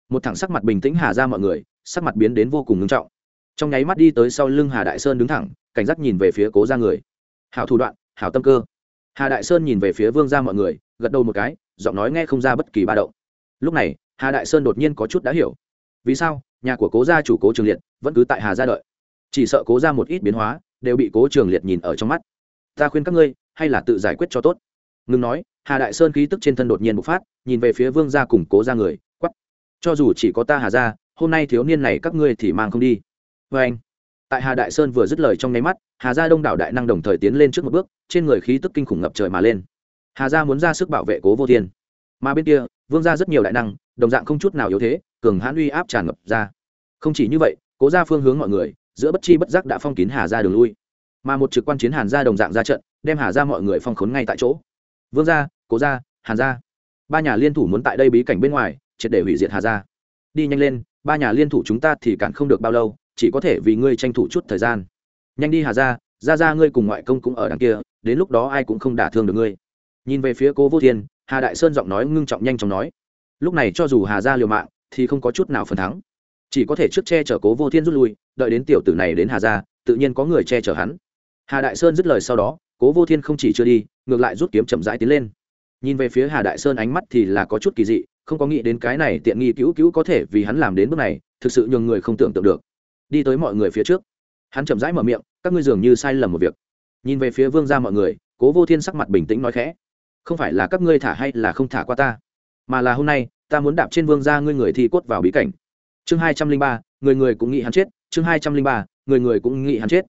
một thẳng sắc mặt bình tĩnh hà ra mọi người, sắc mặt biến đến vô cùng ngưng trọng. Trong nháy mắt đi tới sau lưng hà đại sơn đứng thẳng, cảnh giác nhìn về phía cố ra người. Hảo thủ đoạn, hảo tâm cơ. Hà đại sơn nhìn về phía vương ra mọi người, gật đầu một cái, giọng nói nghe không ra bất kỳ ba động. Lúc này, hà đại sơn đột nhiên có chút đã hiểu. Vì sao? Nhà của cố gia chủ cố trường liệt vẫn cứ tại hà gia đợi. Chỉ sợ cố ra một ít biến hóa đều bị cố trường liệt nhìn ở trong mắt. Ta khuyên các ngươi, hay là tự giải quyết cho tốt. Ngừng nói, hà đại sơn khí tức trên thân đột nhiên bộc phát, nhìn về phía vương gia cùng cố ra người quắp cho dù chỉ có ta hà gia, hôm nay thiếu niên này các ngươi thì mang không đi. Vê anh, tại hà đại sơn vừa dứt lời trong nháy mắt, hà gia đông đảo đại năng đồng thời tiến lên trước một bước, trên người khí tức kinh khủng ngập trời mà lên. Hà gia muốn ra sức bảo vệ cố vô thiên, mà bên kia vương gia rất nhiều đại năng, đồng dạng không chút nào yếu thế, cường hãn uy áp tràn ngập ra. Không chỉ như vậy, cố ra phương hướng mọi người, giữa bất chi bất giác đã phong kín hà ra đường lui. Mà một trực quan chiến hàn ra đồng dạng ra trận, đem hà ra mọi người phong khốn ngay tại chỗ. Vương gia, cố gia, hàn gia. Ba nhà liên thủ muốn tại đây bí cảnh bên ngoài, triệt để hủy diệt hà gia. Đi nhanh lên, ba nhà liên thủ chúng ta thì cản không được bao lâu, chỉ có thể vì ngươi tranh thủ chút thời gian. Nhanh đi hà gia ra ra ngươi cùng ngoại công cũng ở đằng kia, đến lúc đó ai cũng không đả thương được ngươi. Nhìn về phía cố vô thiên hà đại sơn giọng nói ngưng trọng nhanh chóng nói. Lúc này cho dù hà gia liều mạng, thì không có chút nào phần thắng. Chỉ có thể trước che chở cố vô thiên rút lui, đợi đến tiểu tử này đến hà gia, tự nhiên có người che chở hắn. Hà đại sơn dứt lời sau đó, cố vô thiên không chỉ chưa đi, ngược lại rút kiếm chậm rãi tiến lên. Nhìn về phía hà đại sơn ánh mắt thì là có chút kỳ dị, không có nghĩ đến cái này tiện nghi cứu cứu có thể vì hắn làm đến bước này, thực sự nhường người không tưởng tượng được. Đi tới mọi người phía trước. Hắn chậm rãi mở miệng, các ngươi dường như sai lầm một việc. Nhìn về phía vương ra mọi người, cố vô thiên sắc mặt bình tĩnh nói khẽ không phải là các ngươi thả hay là không thả qua ta, mà là hôm nay, ta muốn đạp trên vương ra ngươi người thi cốt vào bí cảnh. Chương hai trăm linh ba, người người cũng nghĩ hắn chết. Chương hai trăm linh ba, người người cũng nghĩ hắn chết.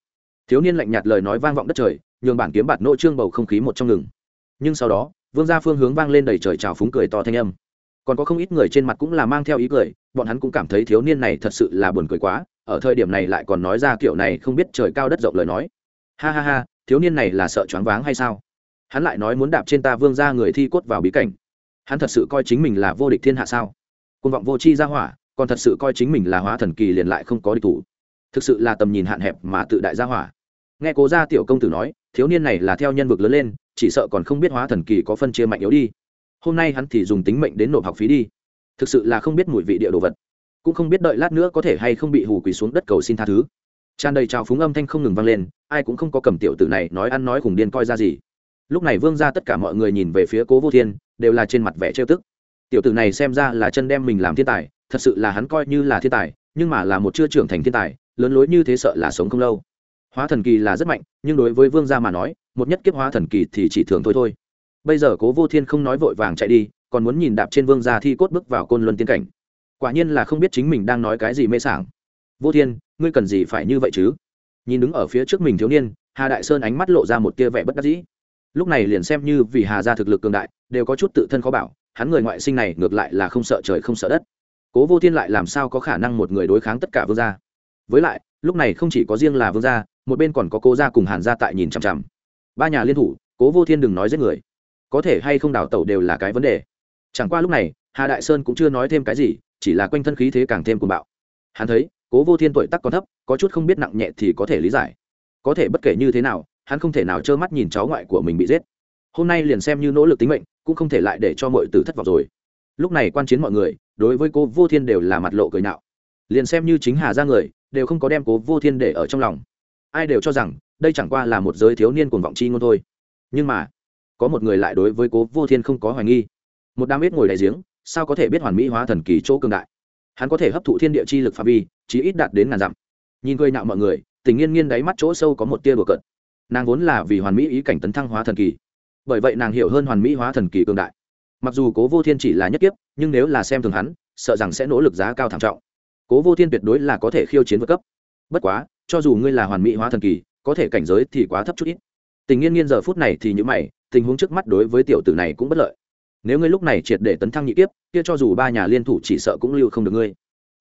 Thiếu niên lạnh nhạt lời nói vang vọng đất trời, nhường bản kiếm bạt nội trương bầu không khí một trong ngừng. Nhưng sau đó, vương gia phương hướng vang lên đầy trời trào phúng cười to thanh âm. Còn có không ít người trên mặt cũng là mang theo ý cười, bọn hắn cũng cảm thấy thiếu niên này thật sự là buồn cười quá, ở thời điểm này lại còn nói ra kiểu này không biết trời cao đất rộng lời nói. Ha ha ha, thiếu niên này là sợ choáng váng hay sao? Hắn lại nói muốn đạp trên ta vương ra người thi cốt vào bí cảnh. Hắn thật sự coi chính mình là vô địch thiên hạ sao? Côn vọng vô c h i ra hỏa, còn thật sự coi chính mình là hóa thần kỳ liền lại không có địch thủ. Thực sự là tầm nhìn hạn hẹp mà tự đại gia hỏa. Nghe cố gia tiểu công tử nói, thiếu niên này là theo nhân vực lớn lên, chỉ sợ còn không biết hóa thần kỳ có phân chia mạnh yếu đi. Hôm nay hắn thì dùng tính mệnh đến nộp học phí đi. Thực sự là không biết mùi vị địa đồ vật. Cũng không biết đợi lát nữa có thể hay không bị hù quỳ xuống đất cầu xin tha thứ. Tràn đầy trào phúng âm thanh không ngừng vang lên, ai cũng không có cầm tiểu tử này nói ăn nói khủng điên coi ra gì lúc này vương ra tất cả mọi người nhìn về phía cố vô thiên, đều là trên mặt vẻ trêu tức. Tiểu tử này xem ra là chân đem mình làm thiên tài, thật sự là hắn coi như là thiên tài, nhưng mà là một chưa trưởng thành thiên tài, lớn lối như thế sợ là sống không lâu. Hóa thần kỳ là rất mạnh, nhưng đối với vương gia mà nói, một nhất kiếp hóa thần kỳ thì chỉ thường thôi thôi. Bây giờ cố vô thiên không nói vội vàng chạy đi, còn muốn nhìn đạp trên vương gia thi cốt bước vào côn luân tiên cảnh. Quả nhiên là không biết chính mình đang nói cái gì mê sảng. Vô thiên, ngươi cần gì phải như vậy chứ? Nhìn đứng ở phía trước mình thiếu niên, hà đại sơn ánh mắt lộ ra một tia vẻ bất đắc dĩ lúc này liền xem như vì hà gia thực lực cường đại, đều có chút tự thân khó bảo, hắn người ngoại sinh này ngược lại là không sợ trời không sợ đất. Cố vô thiên lại làm sao có khả năng một người đối kháng tất cả vương gia? Với lại, lúc này không chỉ có riêng là vương gia, một bên còn có cố gia cùng hàn gia tại nhìn chằm chằm. Ba nhà liên thủ, cố vô thiên đừng nói giết người. Có thể hay không đào tẩu đều là cái vấn đề. Chẳng qua lúc này, hà đại sơn cũng chưa nói thêm cái gì, chỉ là quanh thân khí thế càng thêm cuồng bạo. Hắn thấy, cố vô thiên tuổi tắc còn thấp, có chút không biết nặng nhẹ thì có thể lý giải. Có thể bất kể như thế nào hắn không thể nào trơ mắt nhìn cháu ngoại của mình bị giết. Hôm nay liền xem như nỗ lực tính mệnh, cũng không thể lại để cho mọi tử thất vọng rồi. Lúc này quan chiến mọi người, đối với cố vô thiên đều là mặt lộ cười nạo. Liền xem như chính hà ra người, đều không có đem cố vô thiên để ở trong lòng. Ai đều cho rằng, đây chẳng qua là một giới thiếu niên cuồng vọng chi ngôn thôi. Nhưng mà, có một người lại đối với cố vô thiên không có hoài nghi. Một đám biết ngồi đại giếng, sao có thể biết hoàn mỹ hóa thần kỳ chỗ cường đại? Hắn có thể hấp thụ thiên địa chi lực phạm vi, chí ít đạt đến ngàn dặm. Nhìn cười nạo mọi người, tình nghiên nghiên đáy mắt chỗ sâu có một tia đùa cợt nàng vốn là vì hoàn mỹ ý cảnh tấn thăng hóa thần kỳ. Bởi vậy nàng hiểu hơn hoàn mỹ hóa thần kỳ cường đại. Mặc dù cố vô thiên chỉ là nhất kiếp, nhưng nếu là xem thường hắn, sợ rằng sẽ nỗ lực giá cao thảm trọng. Cố vô thiên tuyệt đối là có thể khiêu chiến vượt cấp. Bất quá, cho dù ngươi là hoàn mỹ hóa thần kỳ, có thể cảnh giới thì quá thấp chút ít. Tình nghiên nghiên giờ phút này thì như mày, tình huống trước mắt đối với tiểu tử này cũng bất lợi. Nếu ngươi lúc này triệt để tấn thăng nhị kiếp, kia cho dù ba nhà liên thủ chỉ sợ cũng lưu không được ngươi.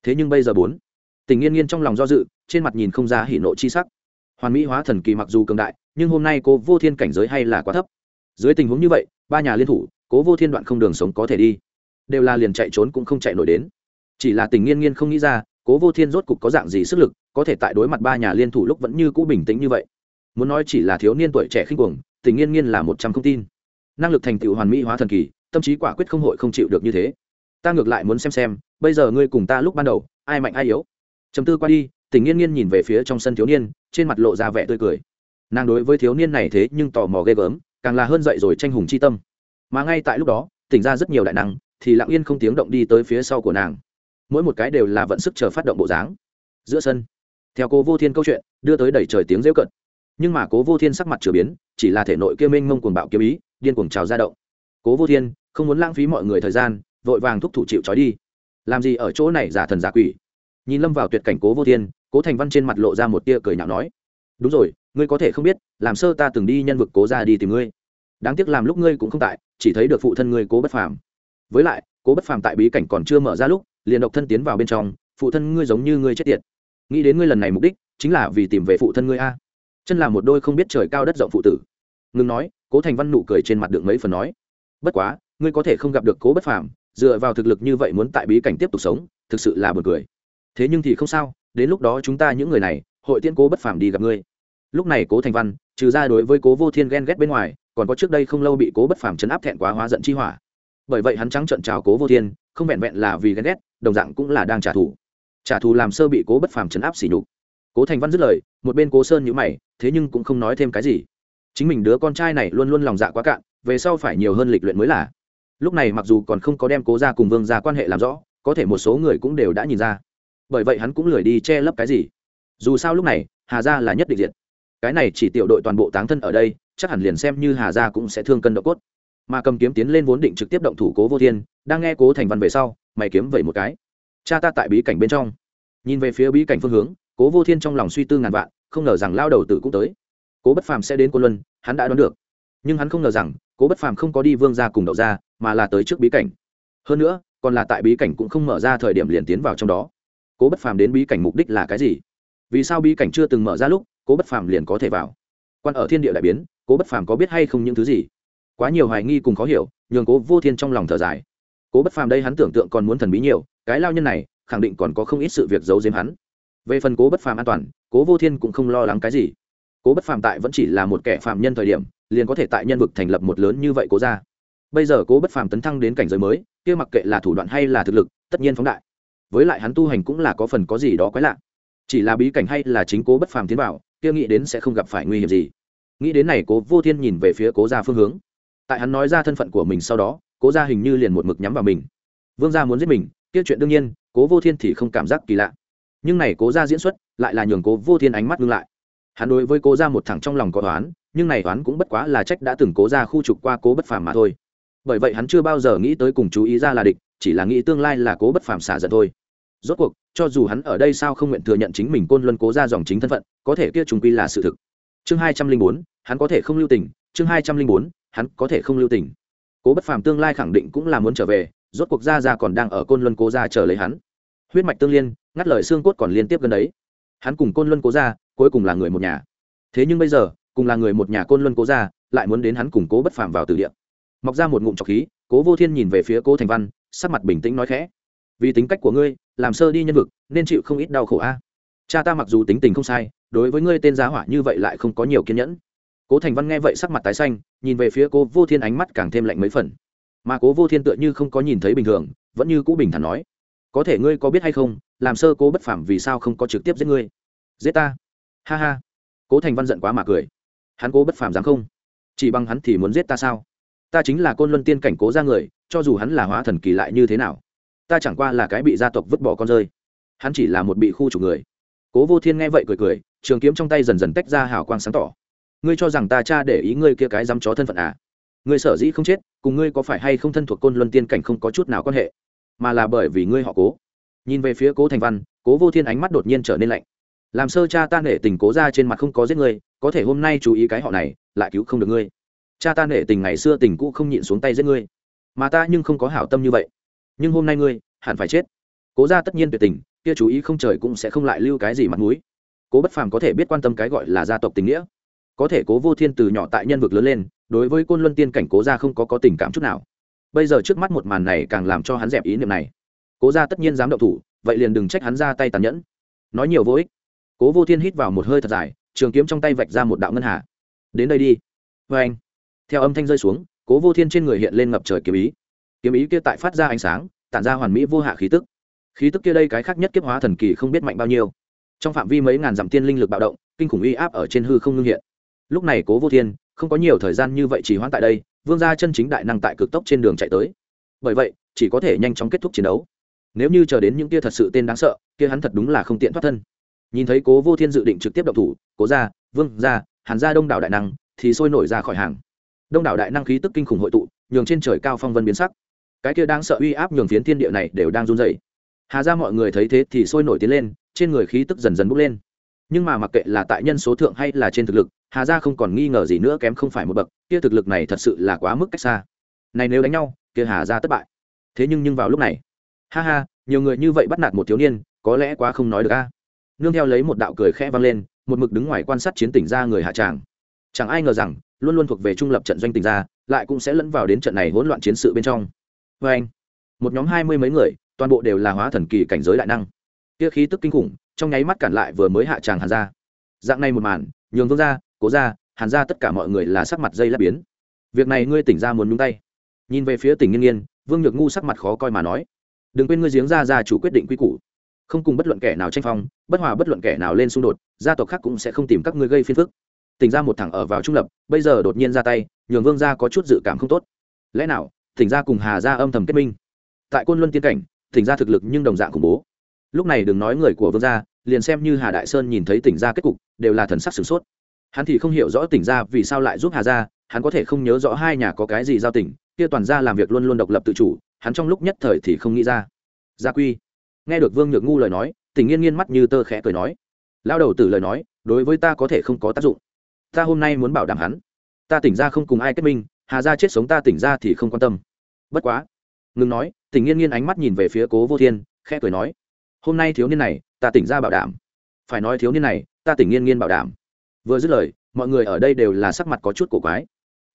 Thế nhưng bây giờ bốn, tình nghiên nghiên trong lòng do dự, trên mặt nhìn không ra hỉ nộ chi sắc hoàn mỹ hóa thần kỳ mặc dù cường đại, nhưng hôm nay cố vô thiên cảnh giới hay là quá thấp. Dưới tình huống như vậy, ba nhà liên thủ, cố vô thiên đoạn không đường sống có thể đi. Đều là liền chạy trốn cũng không chạy nổi đến. Chỉ là tình nghiên nghiên không nghĩ ra, cố vô thiên rốt cục có dạng gì sức lực, có thể tại đối mặt ba nhà liên thủ lúc vẫn như cũ bình tĩnh như vậy. Muốn nói chỉ là thiếu niên tuổi trẻ khinh cuồng, tình nghiên nghiên là một trăm không tin. Năng lực thành tựu hoàn mỹ hóa thần kỳ, tâm trí quả quyết không hội không chịu được như thế. Ta ngược lại muốn xem xem, bây giờ ngươi cùng ta lúc ban đầu, ai mạnh ai yếu? Chấm tư qua đi tình nghiên nghiên nhìn về phía trong sân thiếu niên, trên mặt lộ ra vẻ tươi cười. Nàng đối với thiếu niên này thế nhưng tò mò ghê gớm, càng là hơn dậy rồi tranh hùng chi tâm. Mà ngay tại lúc đó, tỉnh ra rất nhiều đại năng, thì lặng yên không tiếng động đi tới phía sau của nàng. Mỗi một cái đều là vận sức chờ phát động bộ dáng. Giữa sân, theo cố vô thiên câu chuyện, đưa tới đẩy trời tiếng rêu cận nhưng mà cố vô thiên sắc mặt chửa biến, chỉ là thể nội kia mênh mông cuồng bạo kiếm ý, điên cuồng trào ra động. Cố vô thiên, không muốn lãng phí mọi người thời gian, vội vàng thúc thủ chịu trói đi. Làm gì ở chỗ này giả thần giả quỷ? Nhìn lâm vào tuyệt cảnh cố vô thiên cố thành văn trên mặt lộ ra một tia cười nhạo nói, đúng rồi, ngươi có thể không biết, làm sơ ta từng đi nhân vực cố ra đi tìm ngươi. Đáng tiếc làm lúc ngươi cũng không tại, chỉ thấy được phụ thân ngươi cố bất phàm. Với lại, cố bất phàm tại bí cảnh còn chưa mở ra lúc, liền độc thân tiến vào bên trong, phụ thân ngươi giống như ngươi chết tiệt. Nghĩ đến ngươi lần này mục đích, chính là vì tìm về phụ thân ngươi a. Chân là một đôi không biết trời cao đất rộng phụ tử. Ngừng nói, cố thành văn nụ cười trên mặt được mấy phần nói, bất quá, ngươi có thể không gặp được cố bất phàm, dựa vào thực lực như vậy muốn tại bí cảnh tiếp tục sống, thực sự là buồn cười. Thế nhưng thì không sao đến lúc đó chúng ta những người này, hội tiên cố bất phàm đi gặp ngươi. Lúc này cố thành văn, trừ ra đối với cố vô thiên ghen ghét bên ngoài, còn có trước đây không lâu bị cố bất phàm chấn áp thẹn quá hóa giận chi hỏa. Bởi vậy hắn trắng trợn chào cố vô thiên, không vẹn vẹn là vì ghen ghét, đồng dạng cũng là đang trả thù. Trả thù làm sơ bị cố bất phàm chấn áp xỉ nhục. Cố thành văn dứt lời, một bên cố sơn nhữ mày, thế nhưng cũng không nói thêm cái gì. Chính mình đứa con trai này luôn luôn lòng dạ quá cạn, về sau phải nhiều hơn lịch luyện mới là. Lúc này mặc dù còn không có đem cố ra cùng vương ra quan hệ làm rõ, có thể một số người cũng đều đã nhìn ra bởi vậy hắn cũng lười đi che lấp cái gì. Dù sao lúc này, hà gia là nhất định diệt. Cái này chỉ tiểu đội toàn bộ táng thân ở đây, chắc hẳn liền xem như hà gia cũng sẽ thương cân độ cốt. Mà cầm kiếm tiến lên vốn định trực tiếp động thủ cố vô thiên, đang nghe cố thành văn về sau, mày kiếm vậy một cái. Cha ta tại bí cảnh bên trong. Nhìn về phía bí cảnh phương hướng, cố vô thiên trong lòng suy tư ngàn vạn, không ngờ rằng lao đầu tử cũng tới. Cố bất phàm sẽ đến cô luân, hắn đã đoán được. Nhưng hắn không ngờ rằng, cố bất phàm không có đi vương ra cùng đậu ra mà là tới trước bí cảnh. Hơn nữa, còn là tại bí cảnh cũng không mở ra thời điểm liền tiến vào trong đó cố bất phàm đến bí cảnh mục đích là cái gì? Vì sao bí cảnh chưa từng mở ra lúc, cố bất phàm liền có thể vào? Quan ở thiên địa đại biến, cố bất phàm có biết hay không những thứ gì? Quá nhiều hoài nghi cùng khó hiểu, nhường cố vô thiên trong lòng thở dài. Cố bất phàm đây hắn tưởng tượng còn muốn thần bí nhiều, cái lao nhân này, khẳng định còn có không ít sự việc giấu giếm hắn. Về phần cố bất phàm an toàn, cố vô thiên cũng không lo lắng cái gì. Cố bất phàm tại vẫn chỉ là một kẻ phàm nhân thời điểm, liền có thể tại nhân vực thành lập một lớn như vậy cố ra bây giờ cố bất phàm tấn thăng đến cảnh giới mới, kia mặc kệ là thủ đoạn hay là thực lực, tất nhiên phóng đại với lại hắn tu hành cũng là có phần có gì đó quái lạ. Chỉ là bí cảnh hay là chính cố bất phàm tiến vào, kia nghĩ đến sẽ không gặp phải nguy hiểm gì. Nghĩ đến này, cố vô thiên nhìn về phía cố gia phương hướng. Tại hắn nói ra thân phận của mình sau đó, cố gia hình như liền một mực nhắm vào mình. Vương gia muốn giết mình, kia chuyện đương nhiên, cố vô thiên thì không cảm giác kỳ lạ. Nhưng này cố gia diễn xuất, lại là nhường cố vô thiên ánh mắt ngưng lại. Hắn đối với cố gia một thẳng trong lòng có toán nhưng này toán cũng bất quá là trách đã từng cố gia khu trục qua cố bất phàm mà thôi. Bởi vậy hắn chưa bao giờ nghĩ tới cùng chú ý ra là địch, chỉ là nghĩ tương lai là cố bất phàm xả giận thôi rốt cuộc, cho dù hắn ở đây sao không nguyện thừa nhận chính mình côn luân cố ra dòng chính thân phận, có thể kia trùng quy là sự thực. Chương hai trăm linh bốn, hắn có thể không lưu tình. Chương hai trăm linh bốn, hắn có thể không lưu tình. Cố bất phàm tương lai khẳng định cũng là muốn trở về, rốt cuộc ra ra còn đang ở côn luân cố ra chờ lấy hắn. Huyết mạch tương liên, ngắt lời xương cốt còn liên tiếp gần đấy. Hắn cùng côn luân cố ra, cuối cùng là người một nhà. Thế nhưng bây giờ, cùng là người một nhà côn luân cố ra, lại muốn đến hắn cùng cố bất phàm vào từ địa. Mọc ra một ngụm trọc khí, cố vô thiên nhìn về phía cố thành văn, sắc mặt bình tĩnh nói khẽ. Vì tính cách của ngươi làm sơ đi nhân vực, nên chịu không ít đau khổ a. Cha ta mặc dù tính tình không sai, đối với ngươi tên giá hỏa như vậy lại không có nhiều kiên nhẫn. Cố thành văn nghe vậy sắc mặt tái xanh, nhìn về phía cô vô thiên ánh mắt càng thêm lạnh mấy phần. Mà cố vô thiên tựa như không có nhìn thấy bình thường, vẫn như cũ bình thản nói, có thể ngươi có biết hay không, làm sơ cố bất phảm vì sao không có trực tiếp giết ngươi? Giết ta? Ha ha. Cố thành văn giận quá mà cười. Hắn cố bất phàm dám không? Chỉ bằng hắn thì muốn giết ta sao? Ta chính là côn luân tiên cảnh cố ra người, cho dù hắn là hóa thần kỳ lại như thế nào? Ta chẳng qua là cái bị gia tộc vứt bỏ con rơi. Hắn chỉ là một bị khu chủ người. Cố vô thiên nghe vậy cười cười, trường kiếm trong tay dần dần tách ra hào quang sáng tỏ. Ngươi cho rằng ta cha để ý ngươi kia cái dám chó thân phận à? Ngươi sở dĩ không chết, cùng ngươi có phải hay không thân thuộc côn luân tiên cảnh không có chút nào quan hệ. Mà là bởi vì ngươi họ cố. Nhìn về phía cố thành văn, cố vô thiên ánh mắt đột nhiên trở nên lạnh. Làm sơ cha ta nể tình cố ra trên mặt không có giết ngươi, có thể hôm nay chú ý cái họ này, lại cứu không được ngươi. Cha ta nể tình ngày xưa tình cũ không nhịn xuống tay giết ngươi. Mà ta nhưng không có hảo tâm như vậy nhưng hôm nay ngươi hẳn phải chết. Cố ra tất nhiên tuyệt tình, kia chú ý không trời cũng sẽ không lại lưu cái gì mặt mũi. Cố bất phàm có thể biết quan tâm cái gọi là gia tộc tình nghĩa. Có thể cố vô thiên từ nhỏ tại nhân vực lớn lên, đối với côn luân tiên cảnh cố ra không có có tình cảm chút nào. Bây giờ trước mắt một màn này càng làm cho hắn dẹp ý niệm này. Cố ra tất nhiên dám động thủ, vậy liền đừng trách hắn ra tay tàn nhẫn. Nói nhiều vô ích. Cố vô thiên hít vào một hơi thật dài, trường kiếm trong tay vạch ra một đạo ngân hà. Đến đây đi. Vê anh theo âm thanh rơi xuống, cố vô thiên trên người hiện lên ngập trời kiếm ý kiếm ý kia tại phát ra ánh sáng, tản ra hoàn mỹ vô hạ khí tức. Khí tức kia đây cái khác nhất kiếp hóa thần kỳ không biết mạnh bao nhiêu. Trong phạm vi mấy ngàn dặm tiên linh lực bạo động, kinh khủng uy áp ở trên hư không ngưng hiện. Lúc này cố vô thiên, không có nhiều thời gian như vậy chỉ hoãn tại đây, vương gia chân chính đại năng tại cực tốc trên đường chạy tới. Bởi vậy, chỉ có thể nhanh chóng kết thúc chiến đấu. Nếu như chờ đến những kia thật sự tên đáng sợ, kia hắn thật đúng là không tiện thoát thân. Nhìn thấy cố vô thiên dự định trực tiếp động thủ, cố gia, vương gia, hàn gia đông đảo đại năng thì sôi nổi ra khỏi hàng. Đông đảo đại năng khí tức kinh khủng hội tụ, nhường trên trời cao phong vân biến sắc cái kia đang sợ uy áp nhường phiến thiên địa này đều đang run dậy, hà ra mọi người thấy thế thì sôi nổi tiến lên trên người khí tức dần dần bốc lên. Nhưng mà mặc kệ là tại nhân số thượng hay là trên thực lực hà ra không còn nghi ngờ gì nữa kém không phải một bậc kia thực lực này thật sự là quá mức cách xa. Này nếu đánh nhau kia hà ra thất bại. Thế nhưng nhưng vào lúc này ha ha nhiều người như vậy bắt nạt một thiếu niên có lẽ quá không nói được a. Nương theo lấy một đạo cười khẽ vang lên một mực đứng ngoài quan sát chiến tỉnh ra người hạ tràng. Chẳng ai ngờ rằng luôn luôn thuộc về trung lập trận doanh tỉnh ra lại cũng sẽ lẫn vào đến trận này hỗn loạn chiến sự bên trong vê anh, một nhóm hai mươi mấy người, toàn bộ đều là hóa thần kỳ cảnh giới đại năng. Kia khí tức kinh khủng, trong nháy mắt cản lại vừa mới hạ tràng hàn ra dạng này một màn, nhường vương ra cố ra hàn ra tất cả mọi người là sắc mặt dây lát biến. Việc này ngươi tỉnh ra muốn nhúng tay. Nhìn về phía tỉnh nghiên nghiên, vương nhược ngu sắc mặt khó coi mà nói, đừng quên ngươi giếng ra ra chủ quyết định quy củ. Không cùng bất luận kẻ nào tranh phong, bất hòa bất luận kẻ nào lên xung đột, gia tộc khác cũng sẽ không tìm các ngươi gây phiền phức. Tỉnh ra một thằng ở vào trung lập, bây giờ đột nhiên ra tay, nhường vương gia có chút dự cảm không tốt. Lẽ nào tỉnh ra cùng hà gia âm thầm kết minh. Tại côn luân tiên cảnh tỉnh ra thực lực nhưng đồng dạng khủng bố. Lúc này đừng nói người của vương gia, liền xem như hà đại sơn nhìn thấy tỉnh gia kết cục, đều là thần sắc sửng sốt. Hắn thì không hiểu rõ tỉnh gia vì sao lại giúp hà gia, hắn có thể không nhớ rõ hai nhà có cái gì giao tỉnh kia toàn gia làm việc luôn luôn độc lập tự chủ, hắn trong lúc nhất thời thì không nghĩ ra. Gia quy, nghe được vương nhược ngu lời nói, tỉnh nghiên nghiên mắt như tơ khẽ cười nói lao đầu tử lời nói, đối với ta có thể không có tác dụng. Ta hôm nay muốn bảo đảm hắn. Ta tỉnh ra không cùng ai kết minh, hà ra chết sống ta tỉnh ra thì không quan tâm bất quá. Ngừng nói, tỉnh nghiên nghiên ánh mắt nhìn về phía cố vô thiên, khẽ cười nói. Hôm nay thiếu niên này, ta tỉnh ra bảo đảm. Phải nói thiếu niên này, ta tỉnh nghiên nghiên bảo đảm. Vừa dứt lời, mọi người ở đây đều là sắc mặt có chút cổ quái.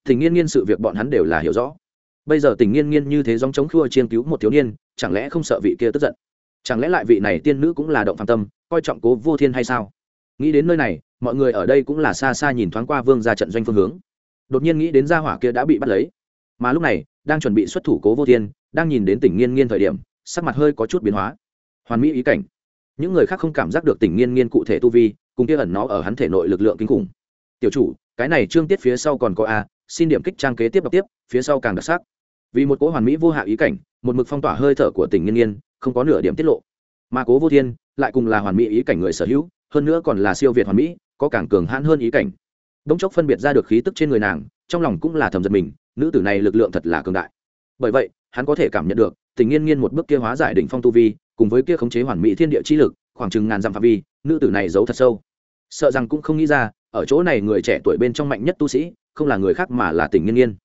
Tỉnh nghiên nghiên sự việc bọn hắn đều là hiểu rõ. Bây giờ tỉnh nghiên nghiên như thế dòng chống khua chiên cứu một thiếu niên, chẳng lẽ không sợ vị kia tức giận? Chẳng lẽ lại vị này tiên nữ cũng là động phạm tâm, coi trọng cố vô thiên hay sao? Nghĩ đến nơi này, mọi người ở đây cũng là xa xa nhìn thoáng qua vương ra trận doanh phương hướng. Đột nhiên nghĩ đến gia hỏa kia đã bị bắt lấy. Mà lúc này đang chuẩn bị xuất thủ cố vô thiên, đang nhìn đến tỉnh nghiên nghiên thời điểm, sắc mặt hơi có chút biến hóa. Hoàn mỹ ý cảnh. Những người khác không cảm giác được tỉnh nghiên nghiên cụ thể tu vi, cùng kia ẩn nó ở hắn thể nội lực lượng kinh khủng. Tiểu chủ, cái này trương tiết phía sau còn có a, xin điểm kích trang kế tiếp đọc tiếp, phía sau càng đặc sắc. Vì một cỗ hoàn mỹ vô hạ ý cảnh, một mực phong tỏa hơi thở của tỉnh nghiên nghiên, không có nửa điểm tiết lộ. Mà cố vô thiên lại cùng là hoàn mỹ ý cảnh người sở hữu, hơn nữa còn là siêu việt hoàn mỹ, có càng cường hãn hơn ý cảnh. Đống chốc phân biệt ra được khí tức trên người nàng, trong lòng cũng là thầm giật mình nữ tử này lực lượng thật là cường đại. Bởi vậy, hắn có thể cảm nhận được, tình nghiên nghiên một bước kia hóa giải đỉnh phong tu vi, cùng với kia khống chế hoàn mỹ thiên địa chi lực, khoảng chừng ngàn dặm phạm vi, nữ tử này giấu thật sâu. Sợ rằng cũng không nghĩ ra, ở chỗ này người trẻ tuổi bên trong mạnh nhất tu sĩ, không là người khác mà là tình nghiên nghiên.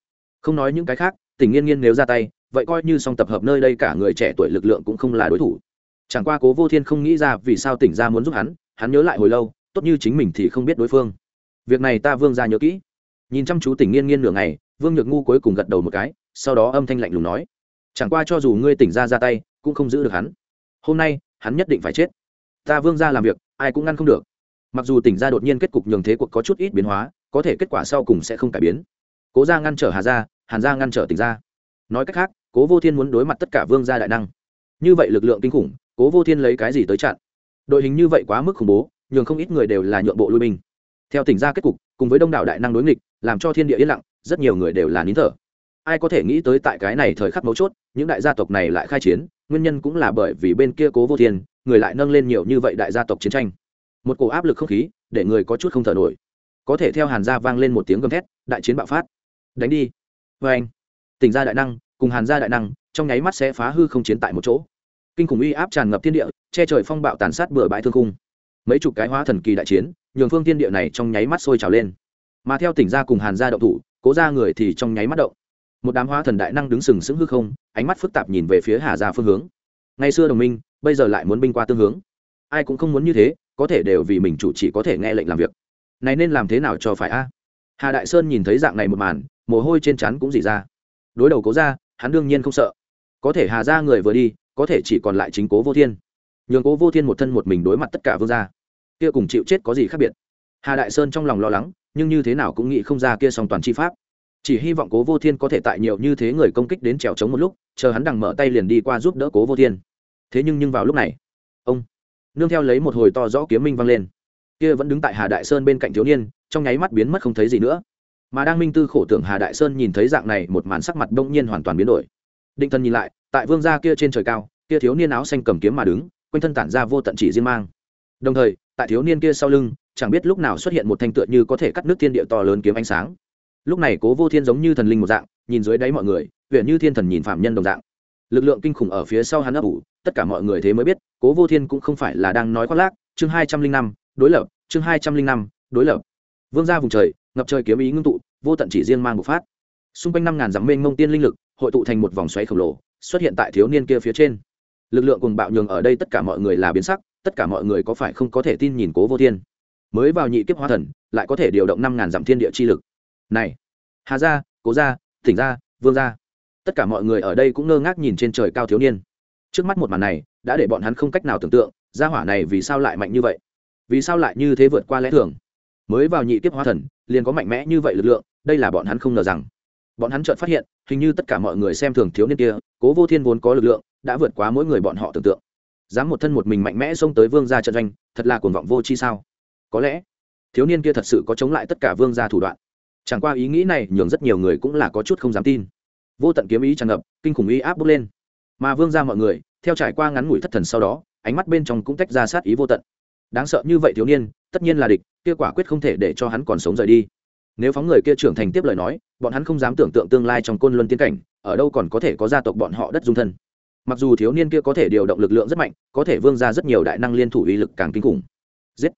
Không nói những cái khác, tình nghiên nghiên nếu ra tay, vậy coi như song tập hợp nơi đây cả người trẻ tuổi lực lượng cũng không là đối thủ. Chẳng qua cố vô thiên không nghĩ ra vì sao tỉnh ra muốn giúp hắn hắn nhớ lại hồi lâu, tốt như chính mình thì không biết đối phương. Việc này ta vương ra nhớ kỹ. Nhìn chăm chú tỉnh nghiên nghiên nửa ngày vương nhược ngu cuối cùng gật đầu một cái, sau đó âm thanh lạnh lùng nói, chẳng qua cho dù ngươi tỉnh ra ra tay, cũng không giữ được hắn. Hôm nay, hắn nhất định phải chết. Ta vương ra làm việc, ai cũng ngăn không được. Mặc dù tỉnh ra đột nhiên kết cục nhường thế cuộc có chút ít biến hóa, có thể kết quả sau cùng sẽ không cải biến. Cố ra ngăn trở hà ra hàn ra ngăn trở tỉnh ra. Nói cách khác, cố vô thiên muốn đối mặt tất cả vương gia đại năng. Như vậy lực lượng kinh khủng, cố vô thiên lấy cái gì tới chặn? Đội hình như vậy quá mức khủng bố, nhường không ít người đều là nhượng bộ lui binh. Theo tỉnh ra kết cục, cùng với đông đảo đại năng đối nghịch, làm cho thiên địa yên lặng rất nhiều người đều là nín thở. Ai có thể nghĩ tới tại cái này thời khắc mấu chốt, những đại gia tộc này lại khai chiến, nguyên nhân cũng là bởi vì bên kia cố vô thiên, người lại nâng lên nhiều như vậy đại gia tộc chiến tranh. Một cổ áp lực không khí, để người có chút không thở nổi. Có thể theo hàn gia vang lên một tiếng gầm thét, đại chiến bạo phát. Đánh đi. Vê anh, tỉnh gia đại năng, cùng hàn gia đại năng, trong nháy mắt sẽ phá hư không chiến tại một chỗ. Kinh khủng uy áp tràn ngập thiên địa, che trời phong bạo tàn sát bừa bãi thương khung. Mấy chục cái hóa thần kỳ đại chiến, nhường phương thiên địa này trong nháy mắt sôi trào lên. Mà theo tỉnh gia cùng hàn gia động thủ cố ra người thì trong nháy mắt động. Một đám hóa thần đại năng đứng sừng sững hư không, ánh mắt phức tạp nhìn về phía hà gia phương hướng. Ngày xưa đồng minh, bây giờ lại muốn binh qua tương hướng. Ai cũng không muốn như thế, có thể đều vì mình chủ chỉ có thể nghe lệnh làm việc. Này nên làm thế nào cho phải a? Hà đại sơn nhìn thấy dạng này một màn, mồ hôi trên chắn cũng dỉ ra. Đối đầu cố ra hắn đương nhiên không sợ. Có thể hà ra người vừa đi, có thể chỉ còn lại chính cố vô thiên. Nhường cố vô thiên một thân một mình đối mặt tất cả vương gia. Kia cùng chịu chết có gì khác biệt? Hà đại sơn trong lòng lo lắng, nhưng như thế nào cũng nghĩ không ra kia song toàn chi pháp. Chỉ hy vọng cố vô thiên có thể tại nhiều như thế người công kích đến trèo trống một lúc, chờ hắn đằng mở tay liền đi qua giúp đỡ cố vô thiên. Thế nhưng nhưng vào lúc này, ông nương theo lấy một hồi to rõ kiếm minh vang lên. Kia vẫn đứng tại hà đại sơn bên cạnh thiếu niên, trong nháy mắt biến mất không thấy gì nữa. Mà đang minh tư khổ tưởng hà đại sơn nhìn thấy dạng này, một màn sắc mặt đông nhiên hoàn toàn biến đổi. Định thân nhìn lại, tại vương gia kia trên trời cao, kia thiếu niên áo xanh cầm kiếm mà đứng, quanh thân tản ra vô tận chỉ riêng mang. Đồng thời, tại thiếu niên kia sau lưng chẳng biết lúc nào xuất hiện một thanh tựa như có thể cắt nước thiên địa to lớn kiếm ánh sáng. Lúc này cố vô thiên giống như thần linh một dạng, nhìn dưới đáy mọi người huyện như thiên thần nhìn phạm nhân đồng dạng. Lực lượng kinh khủng ở phía sau hắn ấp ủ, tất cả mọi người thế mới biết, cố vô thiên cũng không phải là đang nói khoác lác, chương hai trăm linh năm, đối lập, chương hai trăm linh năm, đối lập. Vương ra vùng trời, ngập trời kiếm ý ngưng tụ, vô tận chỉ riêng mang một phát. Xung quanh năm ngàn dặm mênh mông tiên linh lực, hội tụ thành một vòng xoáy khổng lồ, xuất hiện tại thiếu niên kia phía trên. Lực lượng cùng bạo nhường ở đây tất cả mọi người là biến sắc, tất cả mọi người có phải không có thể tin nhìn cố vô thiên? Mới vào nhị kiếp hóa thần, lại có thể điều động năm ngàn dặm thiên địa chi lực. Này, hà gia, cố gia, thỉnh gia, vương gia, tất cả mọi người ở đây cũng ngơ ngác nhìn trên trời cao thiếu niên. Trước mắt một màn này, đã để bọn hắn không cách nào tưởng tượng, gia hỏa này vì sao lại mạnh như vậy? Vì sao lại như thế vượt qua lẽ thường? Mới vào nhị kiếp hóa thần, liền có mạnh mẽ như vậy lực lượng, đây là bọn hắn không ngờ rằng. Bọn hắn chợt phát hiện, hình như tất cả mọi người xem thường thiếu niên kia, cố vô thiên vốn có lực lượng, đã vượt quá mỗi người bọn họ tưởng tượng. Dám một thân một mình mạnh mẽ xông tới vương gia trận doanh, thật là cuồng vọng vô chi sao? Có lẽ, thiếu niên kia thật sự có chống lại tất cả vương gia thủ đoạn. Chẳng qua ý nghĩ này nhường rất nhiều người cũng là có chút không dám tin. Vô tận kiếm ý tràn ngập, kinh khủng ý áp bước lên. Mà vương gia mọi người, theo trải qua ngắn ngủi thất thần sau đó, ánh mắt bên trong cũng tách ra sát ý vô tận. Đáng sợ như vậy thiếu niên, tất nhiên là địch, kia quả quyết không thể để cho hắn còn sống rời đi. Nếu phóng người kia trưởng thành tiếp lời nói, bọn hắn không dám tưởng tượng tương lai trong côn luân tiến cảnh, ở đâu còn có thể có gia tộc bọn họ đất dung thân. Mặc dù thiếu niên kia có thể điều động lực lượng rất mạnh, có thể vương ra rất nhiều đại năng liên thủ uy lực càng kinh khủng. Giết!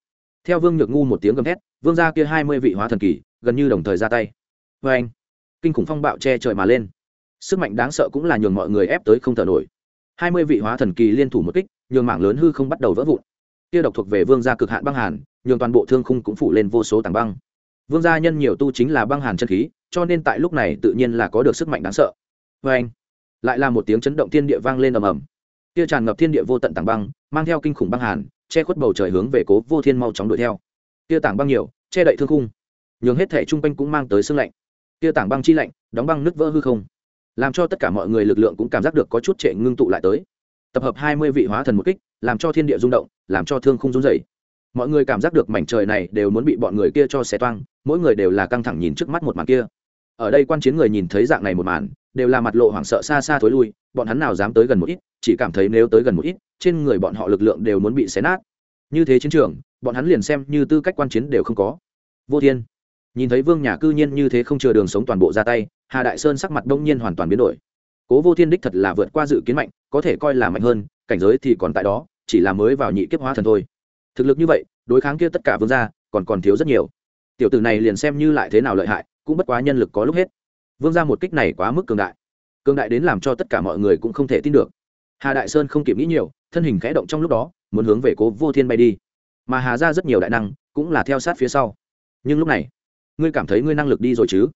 Theo vương nhược ngu một tiếng gầm thét, vương gia kia hai mươi vị hóa thần kỳ, gần như đồng thời ra tay. Vê anh, kinh khủng phong bạo che trời mà lên. Sức mạnh đáng sợ cũng là nhường mọi người ép tới không thở nổi. Hai mươi vị hóa thần kỳ liên thủ một kích, nhường mảng lớn hư không bắt đầu vỡ vụn. Kia độc thuộc về vương gia cực hạn băng hàn, nhường toàn bộ thương khung cũng phủ lên vô số tảng băng. Vương gia nhân nhiều tu chính là băng hàn chân khí, cho nên tại lúc này tự nhiên là có được sức mạnh đáng sợ. Vê anh, lại là một tiếng chấn động thiên địa vang lên ầm ầm. Kia tràn ngập thiên địa vô tận tảng băng, mang theo kinh khủng băng hàn che khuất bầu trời hướng về cố vô thiên mau chóng đuổi theo. Tia tảng băng nhiều, che đậy thương khung. Nhường hết thể chung quanh cũng mang tới sương lạnh. Tia tảng băng chi lạnh, đóng băng nứt vỡ hư không. Làm cho tất cả mọi người lực lượng cũng cảm giác được có chút trệ ngưng tụ lại tới. Tập hợp hai mươi vị hóa thần một kích, làm cho thiên địa rung động, làm cho thương không rung dày mọi người cảm giác được mảnh trời này đều muốn bị bọn người kia cho xé toang, mỗi người đều là căng thẳng nhìn trước mắt một màn kia. Ở đây quan chiến người nhìn thấy dạng này một màn, đều là mặt lộ hoảng sợ xa xa thối lui, bọn hắn nào dám tới gần một ít chỉ cảm thấy nếu tới gần một ít, trên người bọn họ lực lượng đều muốn bị xé nát. Như thế chiến trường, bọn hắn liền xem như tư cách quan chiến đều không có. Vô thiên, nhìn thấy vương nhà cư nhiên như thế không chừa đường sống toàn bộ ra tay, hà đại sơn sắc mặt đông nhiên hoàn toàn biến đổi. Cố vô thiên đích thật là vượt qua dự kiến mạnh, có thể coi là mạnh hơn, cảnh giới thì còn tại đó, chỉ là mới vào nhị kiếp hóa thần thôi. Thực lực như vậy, đối kháng kia tất cả vương gia, còn còn thiếu rất nhiều. Tiểu tử này liền xem như lại thế nào lợi hại, cũng bất quá nhân lực có lúc hết. Vương gia một kích này quá mức cường đại. Cường đại đến làm cho tất cả mọi người cũng không thể tin được hà đại sơn không kịp nghĩ nhiều thân hình khẽ động trong lúc đó muốn hướng về cố vô thiên bay đi mà hà ra rất nhiều đại năng cũng là theo sát phía sau nhưng lúc này ngươi cảm thấy ngươi năng lực đi rồi chứ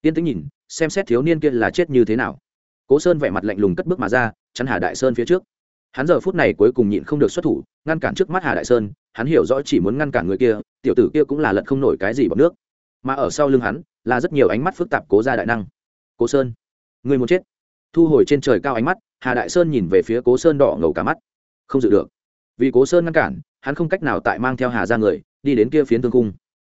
tiên tĩnh nhìn xem xét thiếu niên kia là chết như thế nào cố sơn vẻ mặt lạnh lùng cất bước mà ra chắn hà đại sơn phía trước hắn giờ phút này cuối cùng nhịn không được xuất thủ ngăn cản trước mắt hà đại sơn hắn hiểu rõ chỉ muốn ngăn cản người kia tiểu tử kia cũng là lận không nổi cái gì bằng nước mà ở sau lưng hắn là rất nhiều ánh mắt phức tạp cố gia đại năng cố sơn người muốn chết thu hồi trên trời cao ánh mắt hà đại sơn nhìn về phía cố sơn đỏ ngầu cả mắt. Không dự được. Vì cố sơn ngăn cản, hắn không cách nào tại mang theo hà ra người, đi đến kia phiến thương cung.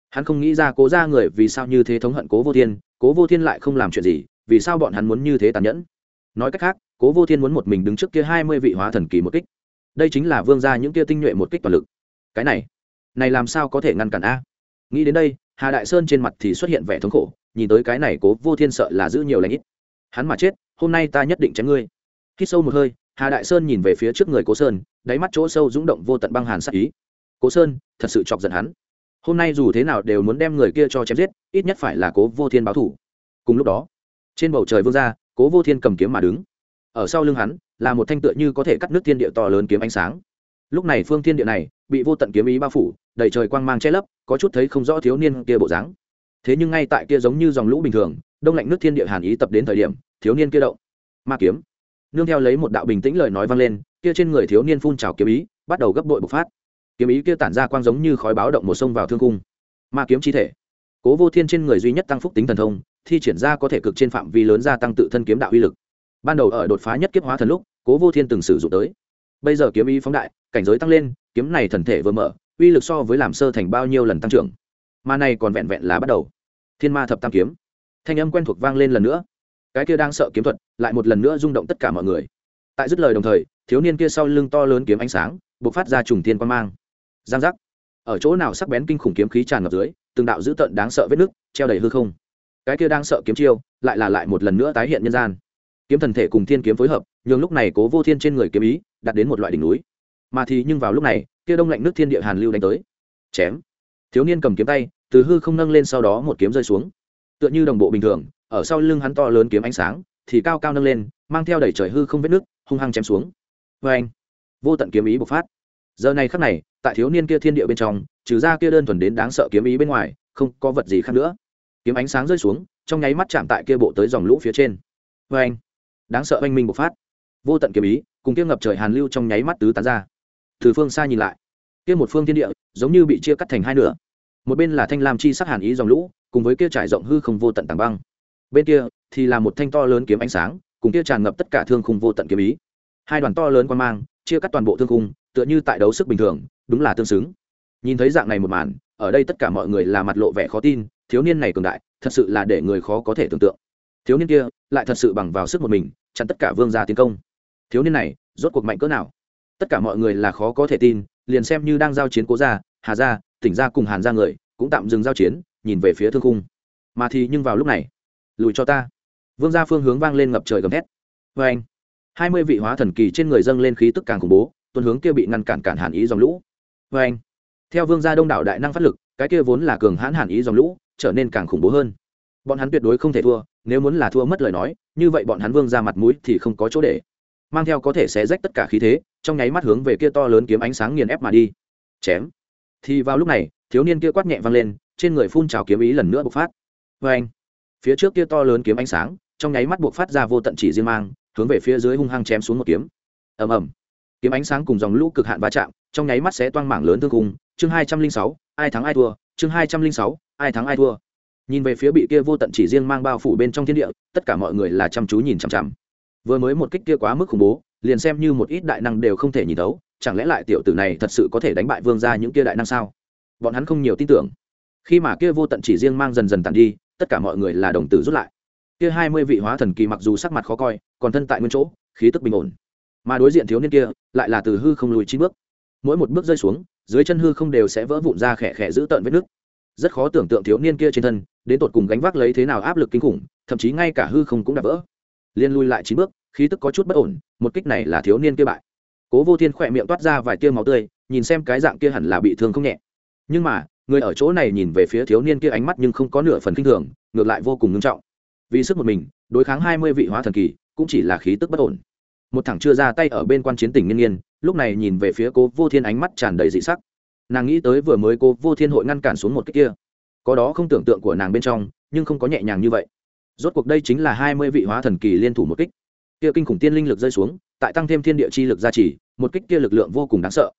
Hắn không nghĩ ra cố ra người vì sao như thế thống hận cố vô thiên, cố vô thiên lại không làm chuyện gì, vì sao bọn hắn muốn như thế tàn nhẫn? Nói cách khác, cố vô thiên muốn một mình đứng trước kia hai mươi vị hóa thần kỳ một kích. Đây chính là vương ra những kia tinh nhuệ một kích toàn lực. Cái này này làm sao có thể ngăn cản a? Nghĩ đến đây, hà đại sơn trên mặt thì xuất hiện vẻ thống khổ, nhìn tới cái này cố vô thiên sợ là giữ nhiều lãnh ít. Hắn mà chết, hôm nay ta nhất định chém ngươi khi sâu một hơi, hà đại sơn nhìn về phía trước người cố sơn, đáy mắt chỗ sâu rúng động vô tận băng hàn sắc ý. Cố sơn, thật sự chọc giận hắn. Hôm nay dù thế nào đều muốn đem người kia cho chém giết, ít nhất phải là cố vô thiên báo thủ. Cùng lúc đó, trên bầu trời vương ra cố vô thiên cầm kiếm mà đứng. Ở sau lưng hắn, là một thanh tựa như có thể cắt nước thiên địa to lớn kiếm ánh sáng. Lúc này phương thiên địa này, bị vô tận kiếm ý bao phủ, đầy trời quang mang che lấp, có chút thấy không rõ thiếu niên kia bộ dáng. Thế nhưng ngay tại kia giống như dòng lũ bình thường, đông lạnh nước thiên địa hàn ý tập đến thời điểm, thiếu niên kia động. Ma kiếm nương theo lấy một đạo bình tĩnh lời nói vang lên, kia trên người thiếu niên phun trào kiếm ý, bắt đầu gấp bội bộc phát. Kiếm ý kia tản ra quang giống như khói báo động một sông vào thương cung. Ma kiếm chi thể. Cố vô thiên trên người duy nhất tăng phúc tính thần thông, thi triển ra có thể cực trên phạm vi lớn gia tăng tự thân kiếm đạo uy lực. Ban đầu ở đột phá nhất kiếp hóa thần lúc, cố vô thiên từng sử dụng tới. Bây giờ kiếm ý phóng đại, cảnh giới tăng lên, kiếm này thần thể vừa mở, uy lực so với làm sơ thành bao nhiêu lần tăng trưởng. Mà này còn vẹn vẹn là bắt đầu. Thiên ma thập tam kiếm. Thanh âm quen thuộc vang lên lần nữa cái kia đang sợ kiếm thuật lại một lần nữa rung động tất cả mọi người. Tại dứt lời đồng thời, thiếu niên kia sau lưng to lớn kiếm ánh sáng b ộ c phát ra trùng tiên quan mang. Giang giác. Ở chỗ nào sắc bén kinh khủng kiếm khí tràn ngập dưới, từng đạo dữ tợn đáng sợ vết nứt treo đầy hư không. Cái kia đang sợ kiếm chiêu, lại là lại một lần nữa tái hiện nhân gian. Kiếm thần thể cùng thiên kiếm phối hợp, nhường lúc này cố vô thiên trên người kiếm ý đặt đến một loại đỉnh núi. Mà thì nhưng vào lúc này, kia đông lạnh nước thiên địa hàn lưu đánh tới. Chém. Thiếu niên cầm kiếm tay, từ hư không nâng lên sau đó một kiếm rơi xuống. Tựa như đồng bộ bình thường ở sau lưng hắn to lớn kiếm ánh sáng, thì cao cao nâng lên, mang theo đẩy trời hư không vết nước, hung hăng chém xuống. Vê anh, vô tận kiếm ý bộc phát. Giờ này khắc này, tại thiếu niên kia thiên địa bên trong, trừ ra kia đơn thuần đến đáng sợ kiếm ý bên ngoài, không có vật gì khác nữa. Kiếm ánh sáng rơi xuống, trong nháy mắt chạm tại kia bộ tới dòng lũ phía trên. Vê anh, đáng sợ oanh minh bộc phát. Vô tận kiếm ý, cùng kia ngập trời hàn lưu trong nháy mắt tứ tán ra. Từ phương xa nhìn lại, kia một phương thiên địa, giống như bị chia cắt thành hai nửa. Một bên là thanh lam chi sắc hàn ý dòng lũ, cùng với kia trải rộng hư không vô tận tàng băng bên kia thì là một thanh to lớn kiếm ánh sáng, cùng kia tràn ngập tất cả thương khung vô tận kiếm ý. Hai đoàn to lớn quan mang, chia cắt toàn bộ thương khung, tựa như tại đấu sức bình thường, đúng là tương xứng. Nhìn thấy dạng này một màn, ở đây tất cả mọi người là mặt lộ vẻ khó tin, thiếu niên này cường đại, thật sự là để người khó có thể tưởng tượng. Thiếu niên kia lại thật sự bằng vào sức một mình, chặn tất cả vương gia tiến công. Thiếu niên này, rốt cuộc mạnh cỡ nào? Tất cả mọi người là khó có thể tin, liền xem như đang giao chiến cố gia, hà gia, tỉnh gia cùng hàn gia người, cũng tạm dừng giao chiến, nhìn về phía thương khung. Mà thì nhưng vào lúc này lùi cho ta. Vương gia phương hướng vang lên ngập trời gầm thét. Vê anh. Hai mươi vị hóa thần kỳ trên người dâng lên khí tức càng khủng bố, tuần hướng kia bị ngăn cản cản hàn ý dòng lũ. Vê anh. Theo vương gia đông đảo đại năng phát lực, cái kia vốn là cường hãn hàn ý dòng lũ, trở nên càng khủng bố hơn. Bọn hắn tuyệt đối không thể thua, nếu muốn là thua mất lời nói, như vậy bọn hắn vương ra mặt mũi thì không có chỗ để. Mang theo có thể xé rách tất cả khí thế, trong nháy mắt hướng về kia to lớn kiếm ánh sáng nghiền ép mà đi. Chém. Thì vào lúc này, thiếu niên kia quát nhẹ vang lên, trên người phun trào kiếm ý lần nữa bộc phát. Vê anh phía trước kia to lớn kiếm ánh sáng, trong nháy mắt bộc phát ra vô tận chỉ riêng mang, hướng về phía dưới hung hăng chém xuống một kiếm. Ầm ầm. Kiếm ánh sáng cùng dòng lũ cực hạn va chạm, trong nháy mắt sẽ toang mảng lớn thương cung chương hai trăm linh sáu, ai thắng ai thua. Chương hai trăm linh sáu, ai thắng ai thua. Nhìn về phía bị kia vô tận chỉ riêng mang bao phủ bên trong thiên địa, tất cả mọi người là chăm chú nhìn chằm chằm. Vừa mới một kích kia quá mức khủng bố, liền xem như một ít đại năng đều không thể nhìn thấu, chẳng lẽ lại tiểu tử này thật sự có thể đánh bại vương ra những kia đại năng sao? Bọn hắn không nhiều tin tưởng. Khi mà kia vô tận chỉ riêng mang dần dần tàn đi tất cả mọi người là đồng tử rút lại. Kia hai mươi vị hóa thần kỳ mặc dù sắc mặt khó coi, còn thân tại nguyên chỗ, khí tức bình ổn. Mà đối diện thiếu niên kia, lại là từ hư không lùi chín bước. Mỗi một bước rơi xuống, dưới chân hư không đều sẽ vỡ vụn ra khẽ khẽ giữ tợn vết nước rất khó tưởng tượng thiếu niên kia trên thân, đến tột cùng gánh vác lấy thế nào áp lực kinh khủng, thậm chí ngay cả hư không cũng đã vỡ. Liên lui lại chín bước, khí tức có chút bất ổn, một kích này là thiếu niên kia bại. Cố vô thiên khỏe miệng toát ra vài tia máu tươi, nhìn xem cái dạng kia hẳn là bị thương không nhẹ. Nhưng mà người ở chỗ này nhìn về phía thiếu niên kia ánh mắt nhưng không có nửa phần kinh thường, ngược lại vô cùng nghiêm trọng. Vì sức một mình, đối kháng hai mươi vị hóa thần kỳ, cũng chỉ là khí tức bất ổn. Một thằng chưa ra tay ở bên quan chiến tỉnh nghiên nghiên, lúc này nhìn về phía cố vô thiên ánh mắt tràn đầy dị sắc. Nàng nghĩ tới vừa mới cố vô thiên hội ngăn cản xuống một cái kia. Có đó không tưởng tượng của nàng bên trong, nhưng không có nhẹ nhàng như vậy. Rốt cuộc đây chính là hai mươi vị hóa thần kỳ liên thủ một kích. Kia kinh khủng tiên linh lực rơi xuống, tại tăng thêm thiên địa chi lực gia trì, một kích kia lực lượng vô cùng đáng sợ.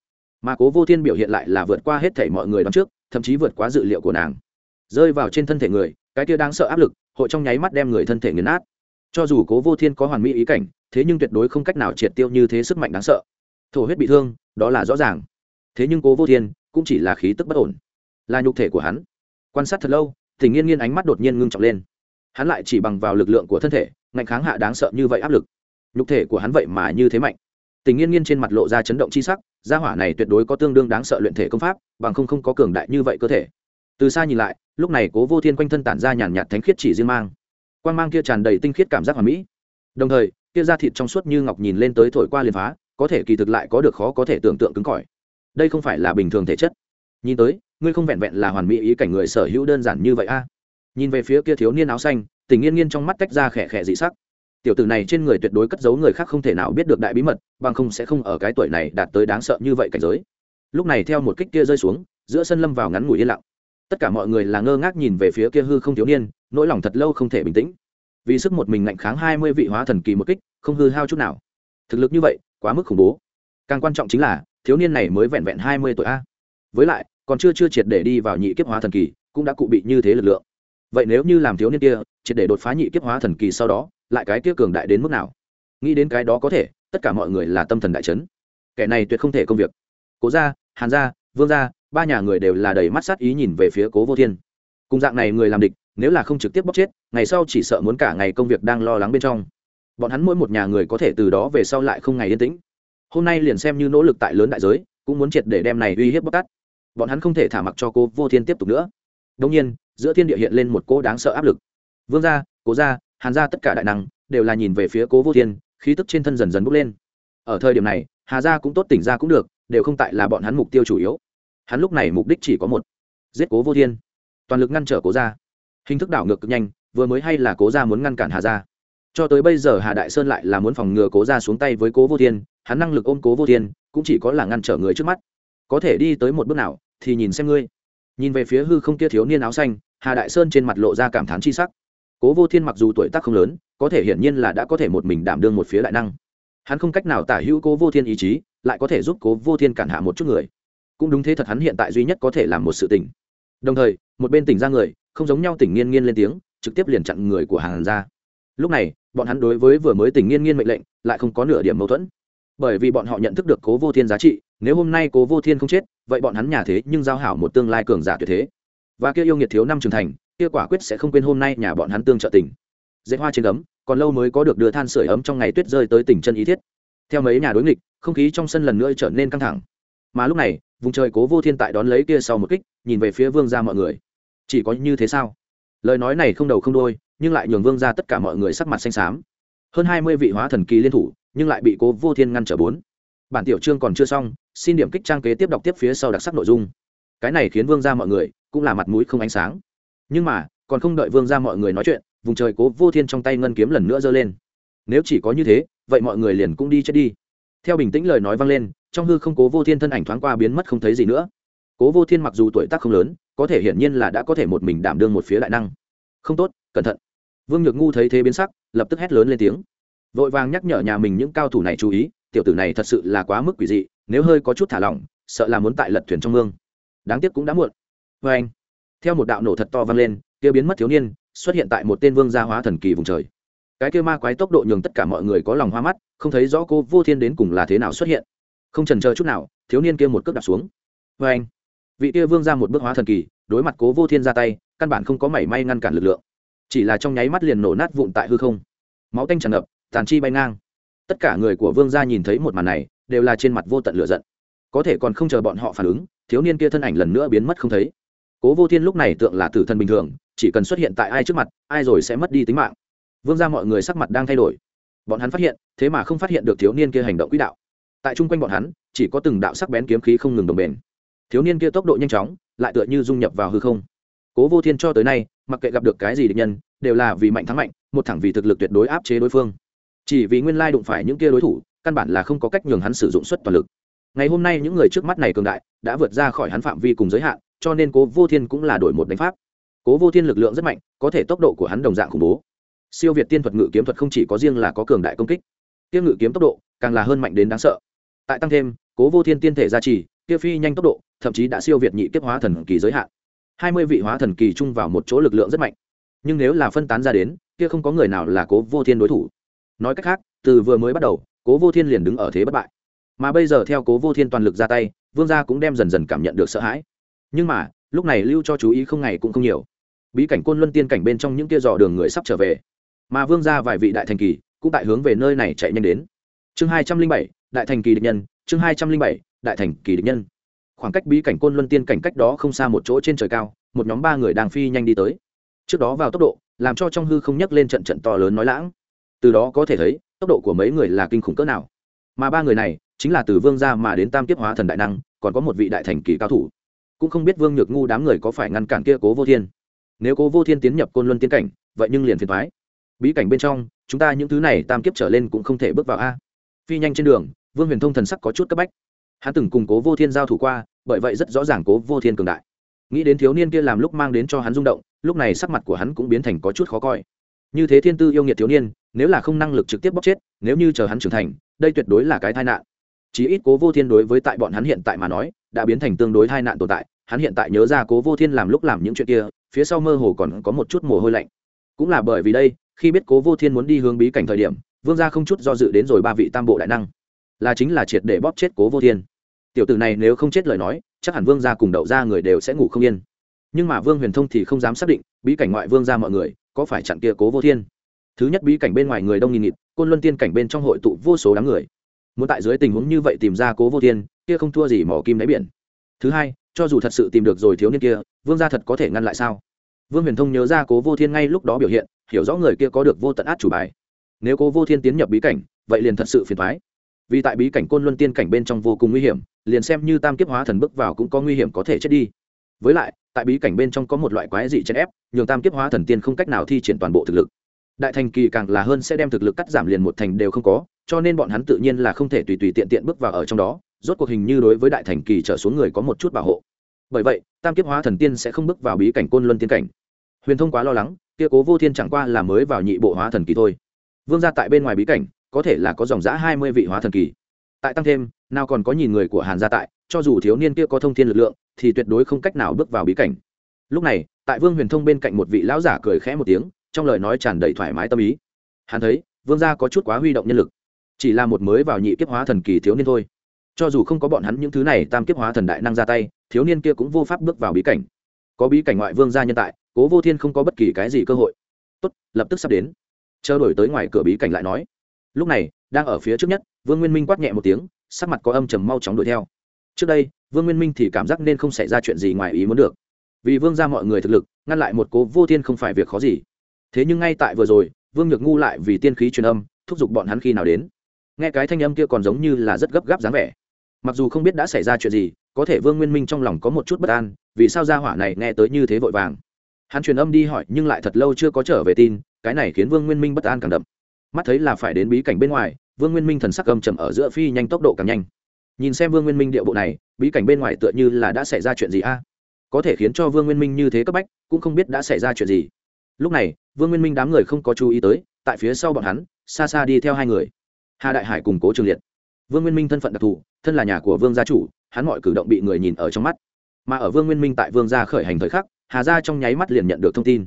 Mà cố vô thiên biểu hiện lại là vượt qua hết thể mọi người đón trước thậm chí vượt quá dự liệu của nàng. Rơi vào trên thân thể người, cái kia đáng sợ áp lực, hội trong nháy mắt đem người thân thể nghiền nát. Cho dù cố vô thiên có hoàn mỹ ý cảnh, thế nhưng tuyệt đối không cách nào triệt tiêu như thế sức mạnh đáng sợ. Thổ huyết bị thương, đó là rõ ràng. Thế nhưng cố vô thiên cũng chỉ là khí tức bất ổn, là nhục thể của hắn. Quan sát thật lâu tình nghiên nghiên ánh mắt đột nhiên ngưng trọng lên. Hắn lại chỉ bằng vào lực lượng của thân thể, ngạnh kháng hạ đáng sợ như vậy áp lực. Nhục thể của hắn vậy mà như thế mạnh. Tình nghiên nghiên trên mặt lộ ra chấn động chi sắc gia hỏa này tuyệt đối có tương đương đáng sợ luyện thể công pháp, bằng không không có cường đại như vậy cơ thể. Từ xa nhìn lại, lúc này cố vô thiên quanh thân tản ra nhàn nhạt thánh khiết chỉ riêng mang. Quan mang kia tràn đầy tinh khiết cảm giác hoàn mỹ. Đồng thời, kia da thịt trong suốt như ngọc nhìn lên tới thổi qua liền phá, có thể kỳ thực lại có được khó có thể tưởng tượng cứng cỏi. Đây không phải là bình thường thể chất. Nhìn tới, ngươi không vẹn vẹn là hoàn mỹ ý cảnh người sở hữu đơn giản như vậy a. Nhìn về phía kia thiếu niên áo xanh, tình nghiên nghiên trong mắt tách ra khẽ khẽ dị sắc tiểu tử này trên người tuyệt đối cất giấu người khác không thể nào biết được đại bí mật, bằng không sẽ không ở cái tuổi này đạt tới đáng sợ như vậy cảnh giới. Lúc này theo một kích kia rơi xuống, giữa sân lâm vào ngắn ngủi yên lặng. Tất cả mọi người là ngơ ngác nhìn về phía kia hư không thiếu niên, nỗi lòng thật lâu không thể bình tĩnh. Vì sức một mình ngạnh kháng hai mươi vị hóa thần kỳ một kích, không hư hao chút nào. Thực lực như vậy, quá mức khủng bố. Càng quan trọng chính là, thiếu niên này mới vẹn vẹn hai mươi tuổi a. Với lại, còn chưa chưa triệt để đi vào nhị kiếp hóa thần kỳ, cũng đã cụ bị như thế lực lượng. Vậy nếu như làm thiếu niên kia triệt để đột phá nhị kiếp hóa thần kỳ sau đó, lại cái kia cường đại đến mức nào? Nghĩ đến cái đó có thể, tất cả mọi người là tâm thần đại chấn. Kẻ này tuyệt không thể công việc. Cố gia, hàn gia, vương gia, ba nhà người đều là đầy mắt sát ý nhìn về phía cố vô thiên. Cùng dạng này người làm địch, nếu là không trực tiếp bóc chết, ngày sau chỉ sợ muốn cả ngày công việc đang lo lắng bên trong. Bọn hắn mỗi một nhà người có thể từ đó về sau lại không ngày yên tĩnh. Hôm nay liền xem như nỗ lực tại lớn đại giới, cũng muốn triệt để đem này uy hiếp bóc tát. Bọn hắn không thể thả mặc cho cô vô thiên tiếp tục nữa. Đông nhiên, giữa thiên địa hiện lên một cô đáng sợ áp lực vương gia, cố gia, hàn gia tất cả đại năng đều là nhìn về phía cố vô thiên, khí tức trên thân dần dần bốc lên. Ở thời điểm này, hà gia cũng tốt, tỉnh gia cũng được, đều không tại là bọn hắn mục tiêu chủ yếu. Hắn lúc này mục đích chỉ có một, giết cố vô thiên. Toàn lực ngăn trở cố gia. Hình thức đảo ngược cực nhanh, vừa mới hay là cố gia muốn ngăn cản hà gia. Cho tới bây giờ hà đại sơn lại là muốn phòng ngừa cố gia xuống tay với cố vô thiên, hắn năng lực ôm cố vô thiên cũng chỉ có là ngăn trở người trước mắt. Có thể đi tới một bước nào thì nhìn xem ngươi. Nhìn về phía hư không kia thiếu niên áo xanh, hà đại sơn trên mặt lộ ra cảm thán chi sắc cố vô thiên mặc dù tuổi tác không lớn, có thể hiển nhiên là đã có thể một mình đảm đương một phía đại năng. Hắn không cách nào tả hữu cố vô thiên ý chí, lại có thể giúp cố vô thiên cản hạ một chút người. Cũng đúng thế thật hắn hiện tại duy nhất có thể làm một sự tình. Đồng thời, một bên tỉnh ra người, không giống nhau tỉnh nghiên nghiên lên tiếng, trực tiếp liền chặn người của hàn ra. Lúc này, bọn hắn đối với vừa mới tỉnh nghiên nghiên mệnh lệnh, lại không có nửa điểm mâu thuẫn. Bởi vì bọn họ nhận thức được cố vô thiên giá trị, nếu hôm nay cố vô thiên không chết, vậy bọn hắn nhà thế nhưng giao hảo một tương lai cường giả tuyệt thế. Và kia yêu nghiệt thiếu năm trưởng thành kia quả quyết sẽ không quên hôm nay nhà bọn hắn tương trợ tỉnh dễ hoa trên gấm, còn lâu mới có được đưa than sửa ấm trong ngày tuyết rơi tới tỉnh chân ý thiết. Theo mấy nhà đối nghịch, không khí trong sân lần nữa trở nên căng thẳng. Mà lúc này, vùng trời cố vô thiên tại đón lấy kia sau một kích, nhìn về phía vương ra mọi người. Chỉ có như thế sao? Lời nói này không đầu không đôi nhưng lại nhường vương ra tất cả mọi người sắc mặt xanh xám. Hơn hai mươi vị hóa thần kỳ liên thủ, nhưng lại bị cố vô thiên ngăn trở bốn. Bản tiểu chương còn chưa xong, xin điểm kích trang kế tiếp đọc tiếp phía sau đặc sắc nội dung. Cái này khiến vương ra mọi người cũng là mặt mũi không ánh sáng nhưng mà, còn không đợi vương ra mọi người nói chuyện, vùng trời cố vô thiên trong tay ngân kiếm lần nữa giơ lên. Nếu chỉ có như thế, vậy mọi người liền cũng đi chết đi. Theo bình tĩnh lời nói vang lên, trong hư không cố vô thiên thân ảnh thoáng qua biến mất không thấy gì nữa. Cố vô thiên mặc dù tuổi tác không lớn, có thể hiển nhiên là đã có thể một mình đảm đương một phía đại năng. Không tốt, cẩn thận. Vương nhược ngu thấy thế biến sắc, lập tức hét lớn lên tiếng. Vội vàng nhắc nhở nhà mình những cao thủ này chú ý, tiểu tử này thật sự là quá mức quỷ dị, nếu hơi có chút thả lỏng, sợ là muốn tại lật thuyền trong mương. Đáng tiếc cũng đã muộn. Vê anh theo một đạo nổ thật to vang lên, kia biến mất thiếu niên xuất hiện tại một tên vương gia hóa thần kỳ vùng trời. Cái kia ma quái tốc độ nhường tất cả mọi người có lòng hoa mắt, không thấy rõ cô vô thiên đến cùng là thế nào xuất hiện. Không trần chờ chút nào, thiếu niên kia một cước đặt xuống. Vê anh vị kia vương ra một bước hóa thần kỳ, đối mặt cố vô thiên ra tay, căn bản không có mảy may ngăn cản lực lượng. Chỉ là trong nháy mắt liền nổ nát vụn tại hư không. Máu tanh tràn ngập, tàn chi bay ngang. Tất cả người của vương gia nhìn thấy một màn này, đều là trên mặt vô tận lửa giận. Có thể còn không chờ bọn họ phản ứng, thiếu niên kia thân ảnh lần nữa biến mất không thấy cố vô thiên lúc này tượng là tử thần bình thường, chỉ cần xuất hiện tại ai trước mặt, ai rồi sẽ mất đi tính mạng. Vương gia mọi người sắc mặt đang thay đổi. Bọn hắn phát hiện, thế mà không phát hiện được thiếu niên kia hành động quỹ đạo. Tại chung quanh bọn hắn, chỉ có từng đạo sắc bén kiếm khí không ngừng đồng bền. Thiếu niên kia tốc độ nhanh chóng, lại tựa như dung nhập vào hư không. Cố vô thiên cho tới nay, mặc kệ gặp được cái gì địch nhân, đều là vì mạnh thắng mạnh, một thẳng vì thực lực tuyệt đối áp chế đối phương. Chỉ vì nguyên lai đụng phải những kia đối thủ, căn bản là không có cách nhường hắn sử dụng suất toàn lực. Ngày hôm nay những người trước mắt này cường đại, đã vượt ra khỏi hắn phạm vi cùng giới hạn cho nên cố vô thiên cũng là đổi một đánh pháp. Cố vô thiên lực lượng rất mạnh, có thể tốc độ của hắn đồng dạng khủng bố. Siêu việt tiên thuật ngự kiếm thuật không chỉ có riêng là có cường đại công kích tiêu ngự kiếm tốc độ càng là hơn mạnh đến đáng sợ. Tại tăng thêm, cố vô thiên tiên thể gia trì, kia phi nhanh tốc độ, thậm chí đã siêu việt nhị kiếp hóa thần kỳ giới hạn. Hai mươi vị hóa thần kỳ chung vào một chỗ lực lượng rất mạnh. Nhưng nếu là phân tán ra đến, kia không có người nào là cố vô thiên đối thủ. Nói cách khác, từ vừa mới bắt đầu, cố vô thiên liền đứng ở thế bất bại. Mà bây giờ theo cố vô thiên toàn lực ra tay, vương gia cũng đem dần dần cảm nhận được sợ hãi nhưng mà, lúc này lưu cho chú ý không ngày cũng không nhiều. Bí cảnh côn luân tiên cảnh bên trong những kia dò đường người sắp trở về. Mà vương gia vài vị đại thành kỳ cũng tại hướng về nơi này chạy nhanh đến. Chương hai trăm linh bảy, đại thành kỳ địch nhân, chương hai trăm linh bảy, đại thành kỳ địch nhân. Khoảng cách bí cảnh côn luân tiên cảnh cách đó không xa một chỗ trên trời cao, một nhóm ba người đang phi nhanh đi tới. Trước đó vào tốc độ, làm cho trong hư không nhắc lên trận trận to lớn nói lãng. Từ đó có thể thấy, tốc độ của mấy người là kinh khủng cỡ nào. Mà ba người này chính là từ vương gia mà đến tam kiếp hóa thần đại năng, còn có một vị đại thành kỳ cao thủ cũng không biết vương nhược ngu đám người có phải ngăn cản kia cố vô thiên. Nếu cố vô thiên tiến nhập côn luân tiên cảnh, vậy nhưng liền phiền thoái bí cảnh bên trong, chúng ta những thứ này tam kiếp trở lên cũng không thể bước vào a. Phi nhanh trên đường, vương huyền thông thần sắc có chút cấp bách. Hắn từng cùng cố vô thiên giao thủ qua, bởi vậy rất rõ ràng cố vô thiên cường đại. Nghĩ đến thiếu niên kia làm lúc mang đến cho hắn rung động, lúc này sắc mặt của hắn cũng biến thành có chút khó coi. Như thế thiên tư yêu nghiệt thiếu niên, nếu là không năng lực trực tiếp bóc chết, nếu như chờ hắn trưởng thành, đây tuyệt đối là cái tai nạn. Chí ít cố vô thiên đối với tại bọn hắn hiện tại mà nói đã biến thành tương đối tai nạn tồn tại, hắn hiện tại nhớ ra cố vô thiên làm lúc làm những chuyện kia, phía sau mơ hồ còn có một chút mồ hôi lạnh. Cũng là bởi vì đây, khi biết cố vô thiên muốn đi hướng bí cảnh thời điểm, vương gia không chút do dự đến rồi ba vị tam bộ đại năng. Là chính là triệt để bóp chết cố vô thiên. Tiểu tử này nếu không chết lời nói, chắc hẳn vương gia cùng đậu ra người đều sẽ ngủ không yên. Nhưng mà vương huyền thông thì không dám xác định, bí cảnh ngoại vương gia mọi người, có phải chặn kia cố vô thiên? Thứ nhất bí cảnh bên ngoài người đông nghìn nghịt, côn luân tiên cảnh bên trong hội tụ vô số đám người. Muốn tại dưới tình huống như vậy tìm ra cố vô thiên kia không thua gì mỏ kim đáy biển. Thứ hai, cho dù thật sự tìm được rồi thiếu niên kia, vương gia thật có thể ngăn lại sao? Vương huyền thông nhớ ra cố vô thiên ngay lúc đó biểu hiện, hiểu rõ người kia có được vô tận át chủ bài. Nếu cố vô thiên tiến nhập bí cảnh, vậy liền thật sự phiền thoái vì tại bí cảnh côn luân tiên cảnh bên trong vô cùng nguy hiểm, liền xem như tam kiếp hóa thần bước vào cũng có nguy hiểm có thể chết đi. Với lại, tại bí cảnh bên trong có một loại quái dị chèn ép, nhường tam kiếp hóa thần tiên không cách nào thi triển toàn bộ thực lực. Đại thành kỳ càng là hơn sẽ đem thực lực cắt giảm liền một thành đều không có, cho nên bọn hắn tự nhiên là không thể tùy tùy tiện tiện bước vào ở trong đó rốt cuộc hình như đối với đại thành kỳ trở xuống người có một chút bảo hộ. Bởi vậy, tam kiếp hóa thần tiên sẽ không bước vào bí cảnh côn luân tiên cảnh. Huyền thông quá lo lắng, kia cố vô thiên chẳng qua là mới vào nhị bộ hóa thần kỳ thôi. Vương gia tại bên ngoài bí cảnh, có thể là có dòng giã hai mươi vị hóa thần kỳ. Tại tăng thêm, nào còn có nhìn người của hàn gia tại, cho dù thiếu niên kia có thông thiên lực lượng, thì tuyệt đối không cách nào bước vào bí cảnh. Lúc này, tại vương huyền thông bên cạnh một vị lão giả cười khẽ một tiếng, trong lời nói tràn đầy thoải mái tâm ý. Hắn thấy, vương gia có chút quá huy động nhân lực. Chỉ là một mới vào nhị kiếp hóa thần kỳ thiếu niên thôi cho dù không có bọn hắn những thứ này tam kiếp hóa thần đại năng ra tay, thiếu niên kia cũng vô pháp bước vào bí cảnh. Có bí cảnh ngoại vương gia nhân tại, cố vô thiên không có bất kỳ cái gì cơ hội. Tốt, lập tức sắp đến. Chờ đổi tới ngoài cửa bí cảnh lại nói. Lúc này, đang ở phía trước nhất, vương nguyên minh quát nhẹ một tiếng, sắc mặt có âm trầm mau chóng đuổi theo. Trước đây, vương nguyên minh thì cảm giác nên không xảy ra chuyện gì ngoài ý muốn được. Vì vương ra mọi người thực lực, ngăn lại một cố vô thiên không phải việc khó gì. Thế nhưng ngay tại vừa rồi, vương nhược ngu lại vì tiên khí truyền âm, thúc giục bọn hắn khi nào đến. Nghe cái thanh âm kia còn giống như là rất gấp gáp dáng vẻ mặc dù không biết đã xảy ra chuyện gì, có thể vương nguyên minh trong lòng có một chút bất an, vì sao gia hỏa này nghe tới như thế vội vàng? Hắn truyền âm đi hỏi, nhưng lại thật lâu chưa có trở về tin, cái này khiến vương nguyên minh bất an càng đậm. Mắt thấy là phải đến bí cảnh bên ngoài, vương nguyên minh thần sắc cầm chầm ở giữa phi nhanh tốc độ càng nhanh. Nhìn xem vương nguyên minh địa bộ này, bí cảnh bên ngoài tựa như là đã xảy ra chuyện gì a? Có thể khiến cho vương nguyên minh như thế cấp bách, cũng không biết đã xảy ra chuyện gì. Lúc này, vương nguyên minh đám người không có chú ý tới, tại phía sau bọn hắn, xa xa đi theo hai người. Hà đại hải cùng cố trường liệt vương nguyên minh thân phận đặc thù, thân là nhà của vương gia chủ, hắn mọi cử động bị người nhìn ở trong mắt. Mà ở vương nguyên minh tại vương gia khởi hành thời khắc, hà gia trong nháy mắt liền nhận được thông tin.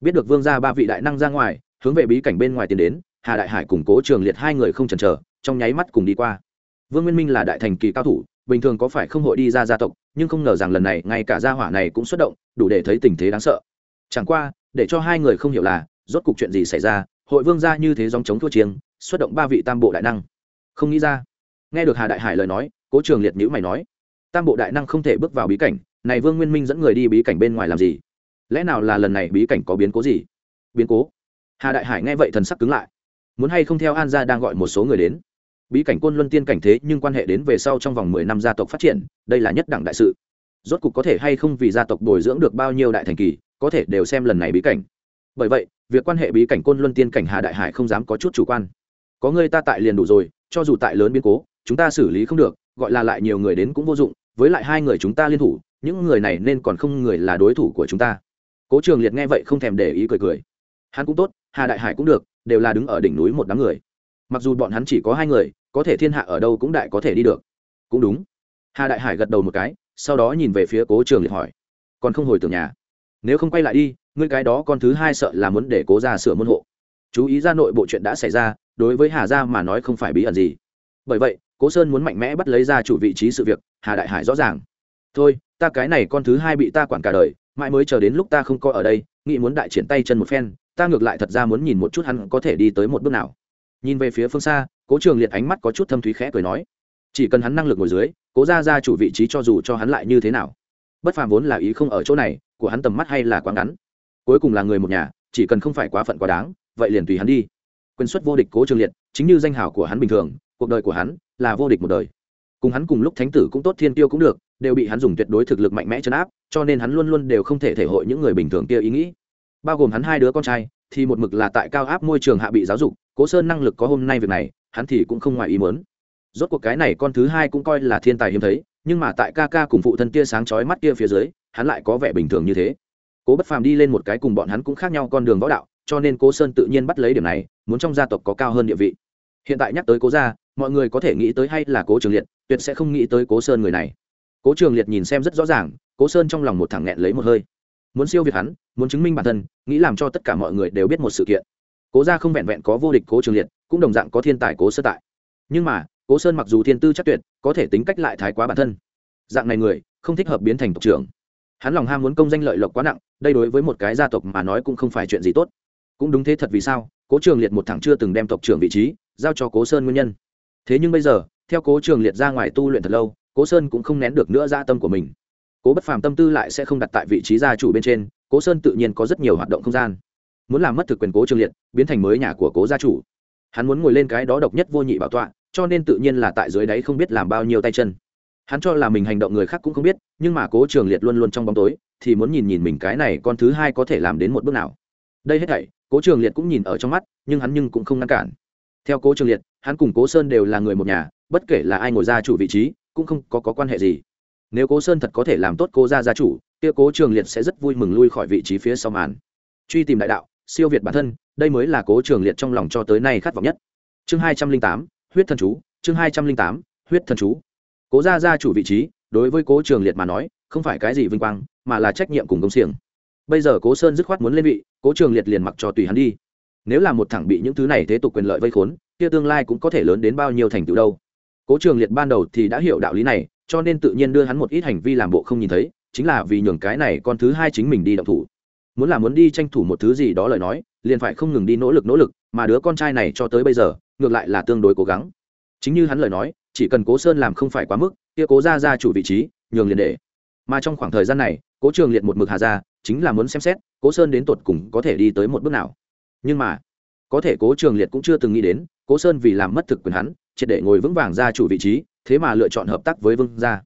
Biết được vương gia ba vị đại năng ra ngoài, hướng về bí cảnh bên ngoài tiến đến, hà đại hải củng cố trường liệt hai người không chần chờ, trong nháy mắt cùng đi qua. Vương nguyên minh là đại thành kỳ cao thủ, bình thường có phải không hội đi ra gia tộc, nhưng không ngờ rằng lần này, ngay cả gia hỏa này cũng xuất động, đủ để thấy tình thế đáng sợ. Chẳng qua, để cho hai người không hiểu là, rốt cuộc chuyện gì xảy ra, hội vương gia như thế dòng chống thua chiêng, xuất động ba vị tam bộ đại năng. Không nghĩ ra nghe được hà đại hải lời nói, cố trường liệt nhữ mày nói, tam bộ đại năng không thể bước vào bí cảnh, này vương nguyên minh dẫn người đi bí cảnh bên ngoài làm gì? Lẽ nào là lần này bí cảnh có biến cố gì? Biến cố? Hà đại hải nghe vậy thần sắc cứng lại. Muốn hay không theo an gia đang gọi một số người đến? Bí cảnh côn luân tiên cảnh thế nhưng quan hệ đến về sau trong vòng mười năm gia tộc phát triển, đây là nhất đẳng đại sự. Rốt cục có thể hay không vì gia tộc bồi dưỡng được bao nhiêu đại thành kỳ, có thể đều xem lần này bí cảnh. Bởi vậy, việc quan hệ bí cảnh côn luân tiên cảnh hà đại hải không dám có chút chủ quan. Có người ta tại liền đủ rồi, cho dù tại lớn biến cố chúng ta xử lý không được, gọi là lại nhiều người đến cũng vô dụng, với lại hai người chúng ta liên thủ, những người này nên còn không người là đối thủ của chúng ta. Cố trường liệt nghe vậy không thèm để ý cười cười. Hắn cũng tốt, hà đại hải cũng được, đều là đứng ở đỉnh núi một đám người. Mặc dù bọn hắn chỉ có hai người, có thể thiên hạ ở đâu cũng đại có thể đi được. Cũng đúng. Hà đại hải gật đầu một cái, sau đó nhìn về phía cố trường liệt hỏi. Còn không hồi tưởng nhà? Nếu không quay lại đi, ngươi cái đó con thứ hai sợ là muốn để cố ra sửa môn hộ. Chú ý ra nội bộ chuyện đã xảy ra, đối với hà gia mà nói không phải bí ẩn gì. Bởi vậy cố sơn muốn mạnh mẽ bắt lấy ra chủ vị trí sự việc, hà đại hải rõ ràng. Thôi, ta cái này con thứ hai bị ta quản cả đời, mãi mới chờ đến lúc ta không coi ở đây, nghĩ muốn đại triển tay chân một phen, ta ngược lại thật ra muốn nhìn một chút hắn có thể đi tới một bước nào. Nhìn về phía phương xa, cố trường liệt ánh mắt có chút thâm thúy khẽ cười nói, chỉ cần hắn năng lực ngồi dưới, cố ra ra chủ vị trí cho dù cho hắn lại như thế nào. Bất phàm vốn là ý không ở chỗ này, của hắn tầm mắt hay là quá ngắn. Cuối cùng là người một nhà, chỉ cần không phải quá phận quá đáng, vậy liền tùy hắn đi. Quyền xuất vô địch cố trường liệt, chính như danh hào của hắn bình thường cuộc đời của hắn là vô địch một đời. Cùng hắn cùng lúc thánh tử cũng tốt, thiên tiêu cũng được, đều bị hắn dùng tuyệt đối thực lực mạnh mẽ chấn áp, cho nên hắn luôn luôn đều không thể thể hội những người bình thường kia ý nghĩ. Bao gồm hắn hai đứa con trai, thì một mực là tại cao áp môi trường hạ bị giáo dục, cố sơn năng lực có hôm nay việc này, hắn thì cũng không ngoài ý muốn. Rốt cuộc cái này con thứ hai cũng coi là thiên tài hiếm thấy, nhưng mà tại ca ca cùng phụ thân kia sáng chói mắt kia phía dưới, hắn lại có vẻ bình thường như thế. Cố bất phàm đi lên một cái cùng bọn hắn cũng khác nhau con đường võ đạo, cho nên cố sơn tự nhiên bắt lấy điểm này, muốn trong gia tộc có cao hơn địa vị. Hiện tại nhắc tới cố gia mọi người có thể nghĩ tới hay là cố trường liệt, tuyệt sẽ không nghĩ tới cố sơn người này. Cố trường liệt nhìn xem rất rõ ràng, cố sơn trong lòng một thằng nghẹn lấy một hơi. Muốn siêu việt hắn, muốn chứng minh bản thân, nghĩ làm cho tất cả mọi người đều biết một sự kiện. Cố gia không vẹn vẹn có vô địch cố trường liệt, cũng đồng dạng có thiên tài cố sơ tại. Nhưng mà, cố sơn mặc dù thiên tư chắc tuyệt, có thể tính cách lại thái quá bản thân. Dạng này người, không thích hợp biến thành tộc trưởng. Hắn lòng ham muốn công danh lợi lộc quá nặng, đây đối với một cái gia tộc mà nói cũng không phải chuyện gì tốt. Cũng đúng thế thật vì sao, cố trường liệt một thằng chưa từng đem tộc trưởng vị trí, giao cho cố sơn nguyên nhân thế nhưng bây giờ, theo cố trường liệt ra ngoài tu luyện thật lâu, cố sơn cũng không nén được nữa gia tâm của mình. Cố bất phàm tâm tư lại sẽ không đặt tại vị trí gia chủ bên trên, cố sơn tự nhiên có rất nhiều hoạt động không gian. Muốn làm mất thực quyền cố trường liệt, biến thành mới nhà của cố gia chủ. Hắn muốn ngồi lên cái đó độc nhất vô nhị bảo tọa, cho nên tự nhiên là tại dưới đáy không biết làm bao nhiêu tay chân. Hắn cho là mình hành động người khác cũng không biết, nhưng mà cố trường liệt luôn luôn trong bóng tối, thì muốn nhìn nhìn mình cái này con thứ hai có thể làm đến một bước nào. Đây hết thảy, cố trường liệt cũng nhìn ở trong mắt, nhưng hắn nhưng cũng không ngăn cản. Theo cố trường liệt hắn cùng cố sơn đều là người một nhà bất kể là ai ngồi ra chủ vị trí cũng không có, có quan hệ gì. Nếu cố sơn thật có thể làm tốt cố gia gia chủ kia cố trường liệt sẽ rất vui mừng lui khỏi vị trí phía sau màn. Truy tìm đại đạo siêu việt bản thân đây mới là cố trường liệt trong lòng cho tới nay khát vọng nhất. Chương hai trăm linh tám huyết thần chú chương hai trăm linh tám huyết thần chú. Cố gia gia chủ vị trí đối với cố trường liệt mà nói không phải cái gì vinh quang mà là trách nhiệm cùng công xiềng. Bây giờ cố sơn dứt khoát muốn lên vị cố trường liệt liền mặc cho tùy hắn đi nếu là một thẳng bị những thứ này thế tục quyền lợi vây khốn, kia tương lai cũng có thể lớn đến bao nhiêu thành tựu đâu. Cố trường liệt ban đầu thì đã hiểu đạo lý này, cho nên tự nhiên đưa hắn một ít hành vi làm bộ không nhìn thấy, chính là vì nhường cái này con thứ hai chính mình đi động thủ. Muốn là muốn đi tranh thủ một thứ gì đó lời nói, liền phải không ngừng đi nỗ lực nỗ lực, mà đứa con trai này cho tới bây giờ, ngược lại là tương đối cố gắng. Chính như hắn lời nói, chỉ cần cố sơn làm không phải quá mức, kia cố ra ra chủ vị trí, nhường liền để. Mà trong khoảng thời gian này, cố trường liệt một mực hà ra, chính là muốn xem xét, cố sơn đến tột cùng có thể đi tới một bước nào nhưng mà, có thể cố trường liệt cũng chưa từng nghĩ đến, cố sơn vì làm mất thực quyền hắn, triệt để ngồi vững vàng ra chủ vị trí, thế mà lựa chọn hợp tác với vương gia.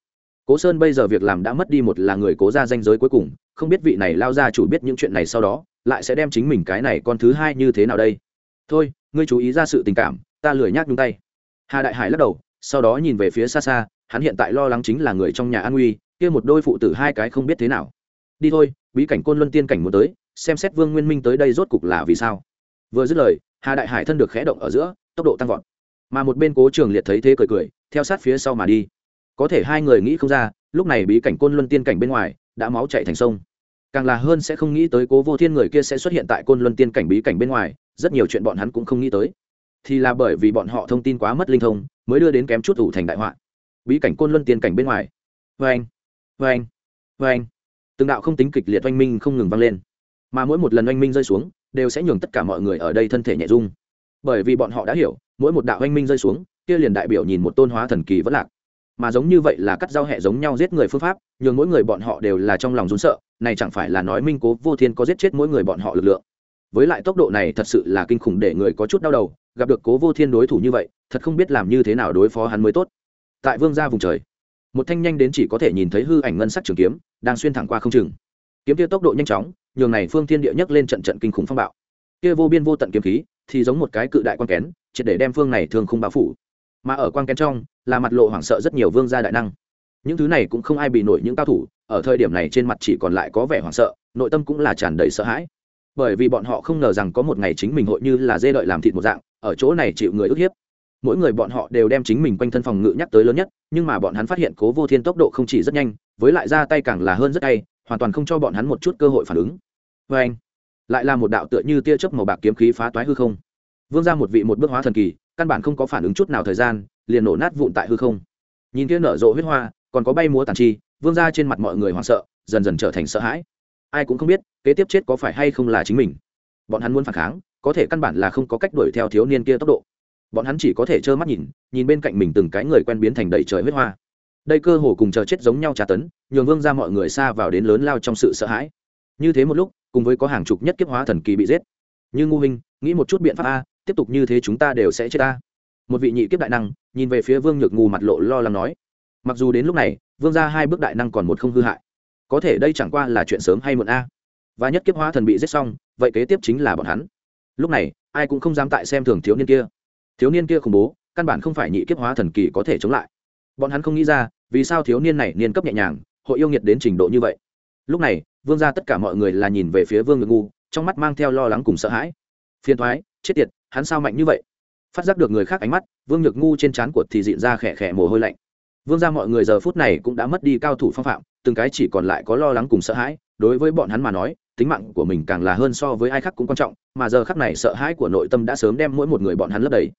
Cố sơn bây giờ việc làm đã mất đi một là người cố ra danh giới cuối cùng, không biết vị này lao ra chủ biết những chuyện này sau đó, lại sẽ đem chính mình cái này con thứ hai như thế nào đây? Thôi, ngươi chú ý ra sự tình cảm, ta lười nhác nhung tay. Hà đại hải lắc đầu, sau đó nhìn về phía xa xa, hắn hiện tại lo lắng chính là người trong nhà an nguy, kia một đôi phụ tử hai cái không biết thế nào. Đi thôi, bí cảnh côn luân tiên cảnh muốn tới xem xét vương nguyên minh tới đây rốt cục là vì sao vừa dứt lời hà đại hải thân được khẽ động ở giữa tốc độ tăng vọt mà một bên cố trường liệt thấy thế cười cười theo sát phía sau mà đi có thể hai người nghĩ không ra lúc này bí cảnh côn luân tiên cảnh bên ngoài đã máu chạy thành sông càng là hơn sẽ không nghĩ tới cố vô thiên người kia sẽ xuất hiện tại côn luân tiên cảnh bí cảnh bên ngoài rất nhiều chuyện bọn hắn cũng không nghĩ tới thì là bởi vì bọn họ thông tin quá mất linh thông mới đưa đến kém chút ủ thành đại họa bí cảnh côn luân tiên cảnh bên ngoài vê anh vê anh vê anh từng đạo không tính kịch liệt oanh minh không ngừng vang lên mà mỗi một lần oanh minh rơi xuống, đều sẽ nhường tất cả mọi người ở đây thân thể nhẹ dung bởi vì bọn họ đã hiểu, mỗi một đạo oanh minh rơi xuống, kia liền đại biểu nhìn một tôn hóa thần kỳ vẫn lạc. Mà giống như vậy là cắt giao hẹ giống nhau giết người phương pháp, nhường mỗi người bọn họ đều là trong lòng rún sợ, này chẳng phải là nói minh cố vô thiên có giết chết mỗi người bọn họ lực lượng. Với lại tốc độ này thật sự là kinh khủng để người có chút đau đầu, gặp được cố vô thiên đối thủ như vậy, thật không biết làm như thế nào đối phó hắn mới tốt. Tại vương gia vùng trời, một thanh nhanh đến chỉ có thể nhìn thấy hư ảnh ngân sắc trường kiếm, đang xuyên thẳng qua không chừng. Kiếm tiêu tốc độ nhanh chóng nhường này phương thiên địa nhấc lên trận trận kinh khủng phong bạo. Kia vô biên vô tận kiếm khí, thì giống một cái cự đại quan kén, triệt để đem phương này thường không bao phủ. Mà ở quan kén trong, là mặt lộ hoảng sợ rất nhiều vương gia đại năng. Những thứ này cũng không ai bị nổi những cao thủ, ở thời điểm này trên mặt chỉ còn lại có vẻ hoảng sợ, nội tâm cũng là tràn đầy sợ hãi. Bởi vì bọn họ không ngờ rằng có một ngày chính mình hội như là dê đợi làm thịt một dạng, ở chỗ này chịu người ức hiếp. Mỗi người bọn họ đều đem chính mình quanh thân phòng ngự nhắc tới lớn nhất, nhưng mà bọn hắn phát hiện cố vô thiên tốc độ không chỉ rất nhanh, với lại ra tay càng là hơn rất tay hoàn toàn không cho bọn hắn một chút cơ hội phản ứng vê anh. Lại là một đạo tựa như tia chớp màu bạc kiếm khí phá toái hư không. Vương ra một vị một bước hóa thần kỳ, căn bản không có phản ứng chút nào thời gian, liền nổ nát vụn tại hư không. Nhìn kia nở rộ huyết hoa, còn có bay múa tàn chi, vương ra trên mặt mọi người hoảng sợ, dần dần trở thành sợ hãi. Ai cũng không biết, kế tiếp chết có phải hay không là chính mình. Bọn hắn muốn phản kháng, có thể căn bản là không có cách đuổi theo thiếu niên kia tốc độ. Bọn hắn chỉ có thể trơ mắt nhìn nhìn bên cạnh mình từng cái người quen biến thành đầy trời huyết hoa. Đây cơ hồ cùng chờ chết giống nhau trà tấn, nhường vương ra mọi người xa vào đến lớn lao trong sự sợ hãi. Như thế một lúc cùng với có hàng chục nhất kiếp hóa thần kỳ bị giết. Như ngu hình nghĩ một chút biện pháp a, tiếp tục như thế chúng ta đều sẽ chết ta một vị nhị kiếp đại năng, nhìn về phía vương nhược ngu mặt lộ lo lắng nói. Mặc dù đến lúc này, vương ra hai bước đại năng còn một không hư hại. Có thể đây chẳng qua là chuyện sớm hay muộn a. Và nhất kiếp hóa thần bị giết xong, vậy kế tiếp chính là bọn hắn. Lúc này, ai cũng không dám tại xem thường thiếu niên kia. Thiếu niên kia khủng bố, căn bản không phải nhị kiếp hóa thần kỳ có thể chống lại. Bọn hắn không nghĩ ra, vì sao thiếu niên này niên cấp nhẹ nhàng, hội yêu nghiệt đến trình độ như vậy lúc này, vương ra tất cả mọi người là nhìn về phía vương ngực ngu, trong mắt mang theo lo lắng cùng sợ hãi. Phiền thoái, chết tiệt, hắn sao mạnh như vậy? Phát giác được người khác ánh mắt, vương nhược ngu trên trán của thì diện ra khẽ khẽ mồ hôi lạnh. Vương ra mọi người giờ phút này cũng đã mất đi cao thủ phong phạm, từng cái chỉ còn lại có lo lắng cùng sợ hãi, đối với bọn hắn mà nói, tính mạng của mình càng là hơn so với ai khác cũng quan trọng, mà giờ khắc này sợ hãi của nội tâm đã sớm đem mỗi một người bọn hắn lấp đầy.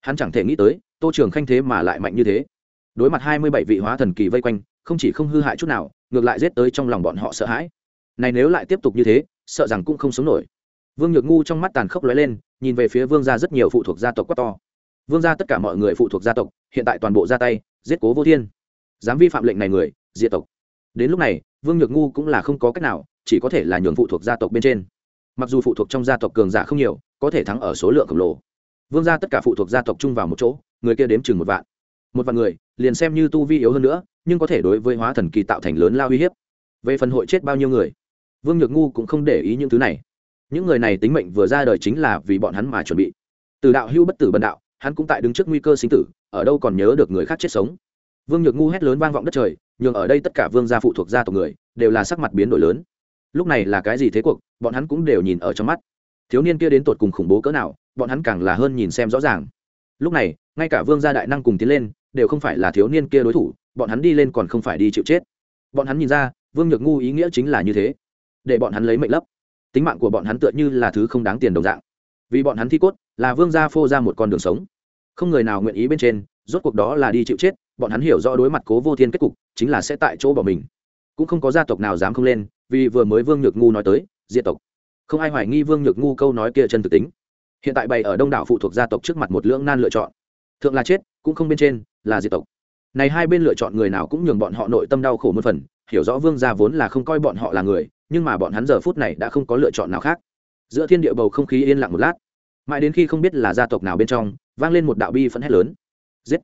Hắn chẳng thể nghĩ tới, tô trường khanh thế mà lại mạnh như thế. Đối mặt hai mươi bảy vị hóa thần kỳ vây quanh, không chỉ không hư hại chút nào ngược lại giết tới trong lòng bọn họ sợ hãi. Này nếu lại tiếp tục như thế, sợ rằng cũng không sống nổi. Vương nhược ngu trong mắt tàn khốc lóe lên, nhìn về phía vương gia rất nhiều phụ thuộc gia tộc quá to. Vương gia tất cả mọi người phụ thuộc gia tộc, hiện tại toàn bộ ra tay, giết cố vô thiên. Dám vi phạm lệnh này người, diệt tộc. Đến lúc này, vương nhược ngu cũng là không có cách nào, chỉ có thể là nhường phụ thuộc gia tộc bên trên. Mặc dù phụ thuộc trong gia tộc cường giả không nhiều, có thể thắng ở số lượng khổng lồ. Vương gia tất cả phụ thuộc gia tộc chung vào một chỗ, người kia đếm chừng một vạn. Một vạn người, liền xem như tu vi yếu hơn nữa nhưng có thể đối với hóa thần kỳ tạo thành lớn lao uy hiếp. Về phần hội chết bao nhiêu người, vương nhược ngu cũng không để ý những thứ này. Những người này tính mệnh vừa ra đời chính là vì bọn hắn mà chuẩn bị. Từ đạo hưu bất tử bần đạo, hắn cũng tại đứng trước nguy cơ sinh tử, ở đâu còn nhớ được người khác chết sống. Vương nhược ngu hét lớn vang vọng đất trời, nhường ở đây tất cả vương gia phụ thuộc gia tộc người, đều là sắc mặt biến đổi lớn. Lúc này là cái gì thế cuộc, bọn hắn cũng đều nhìn ở trong mắt. Thiếu niên kia đến tột cùng khủng bố cỡ nào, bọn hắn càng là hơn nhìn xem rõ ràng. Lúc này, ngay cả vương gia đại năng cùng tiến lên, đều không phải là thiếu niên kia đối thủ bọn hắn đi lên còn không phải đi chịu chết. Bọn hắn nhìn ra, vương nhược ngu ý nghĩa chính là như thế. Để bọn hắn lấy mệnh lấp. Tính mạng của bọn hắn tựa như là thứ không đáng tiền đồng dạng. Vì bọn hắn thi cốt, là vương gia phô ra một con đường sống. Không người nào nguyện ý bên trên, rốt cuộc đó là đi chịu chết, bọn hắn hiểu rõ đối mặt cố vô thiên kết cục, chính là sẽ tại chỗ bỏ mình. Cũng không có gia tộc nào dám không lên, vì vừa mới vương nhược ngu nói tới, diệt tộc. Không ai hoài nghi vương nhược ngu câu nói kia chân thực tính. Hiện tại bày ở đông đảo phụ thuộc gia tộc trước mặt một lưỡng nan lựa chọn. Thượng là chết, cũng không bên trên, là diệt tộc này hai bên lựa chọn người nào cũng nhường bọn họ nội tâm đau khổ một phần, hiểu rõ vương gia vốn là không coi bọn họ là người, nhưng mà bọn hắn giờ phút này đã không có lựa chọn nào khác. Giữa thiên địa bầu không khí yên lặng một lát. Mãi đến khi không biết là gia tộc nào bên trong, vang lên một đạo bi phẫn hét lớn. Giết!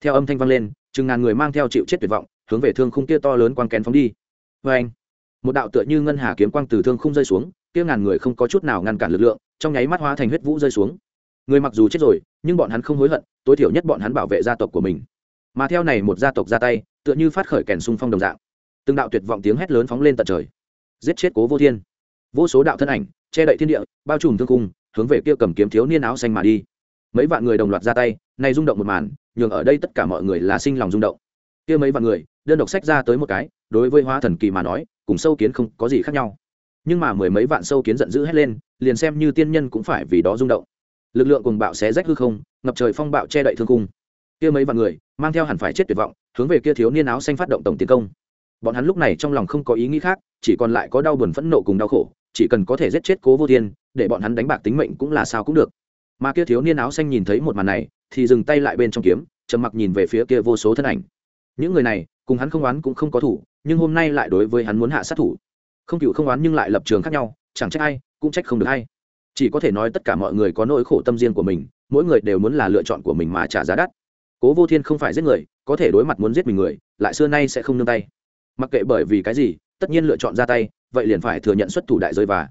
Theo âm thanh vang lên, chừng ngàn người mang theo chịu chết tuyệt vọng, hướng về thương khung kia to lớn quang kén phóng đi. Vê anh một đạo tựa như ngân hà kiếm quang từ thương khung rơi xuống, kia ngàn người không có chút nào ngăn cản lực lượng, trong nháy mắt hóa thành huyết vũ rơi xuống. Người mặc dù chết rồi, nhưng bọn hắn không hối hận, tối thiểu nhất bọn hắn bảo vệ gia tộc của mình mà theo này một gia tộc ra tay, tựa như phát khởi kèn xung phong đồng dạng. Từng đạo tuyệt vọng tiếng hét lớn phóng lên tận trời. Giết chết cố vô thiên. Vô số đạo thân ảnh, che đậy thiên địa, bao trùm thương cung, hướng về kia cầm kiếm thiếu niên áo xanh mà đi. Mấy vạn người đồng loạt ra tay nay rung động một màn, nhường ở đây tất cả mọi người là sinh lòng rung động. Kia mấy vạn người, đơn độc sách ra tới một cái, đối với hóa thần kỳ mà nói, cùng sâu kiến không có gì khác nhau. Nhưng mà mười mấy vạn sâu kiến giận dữ hét lên, liền xem như tiên nhân cũng phải vì đó rung động. Lực lượng cùng bạo xé rách hư không, ngập trời phong bạo che đậy thương cung kia mấy vạn người, mang theo hẳn phải chết tuyệt vọng, hướng về kia thiếu niên áo xanh phát động tổng tiến công. Bọn hắn lúc này trong lòng không có ý nghĩ khác, chỉ còn lại có đau buồn phẫn nộ cùng đau khổ, chỉ cần có thể giết chết cố vô thiên, để bọn hắn đánh bạc tính mệnh cũng là sao cũng được. Mà kia thiếu niên áo xanh nhìn thấy một màn này, thì dừng tay lại bên trong kiếm, trầm mặc nhìn về phía kia vô số thân ảnh. Những người này, cùng hắn không oán cũng không có thủ, nhưng hôm nay lại đối với hắn muốn hạ sát thủ. Không cựu không oán nhưng lại lập trường khác nhau, chẳng trách ai, cũng trách không được hay chỉ có thể nói tất cả mọi người có nỗi khổ tâm riêng của mình, mỗi người đều muốn là lựa chọn của mình mà trả giá đắt cố vô thiên không phải giết người, có thể đối mặt muốn giết mình người, lại xưa nay sẽ không nương tay. Mặc kệ bởi vì cái gì, tất nhiên lựa chọn ra tay, vậy liền phải thừa nhận xuất thủ đại rơi và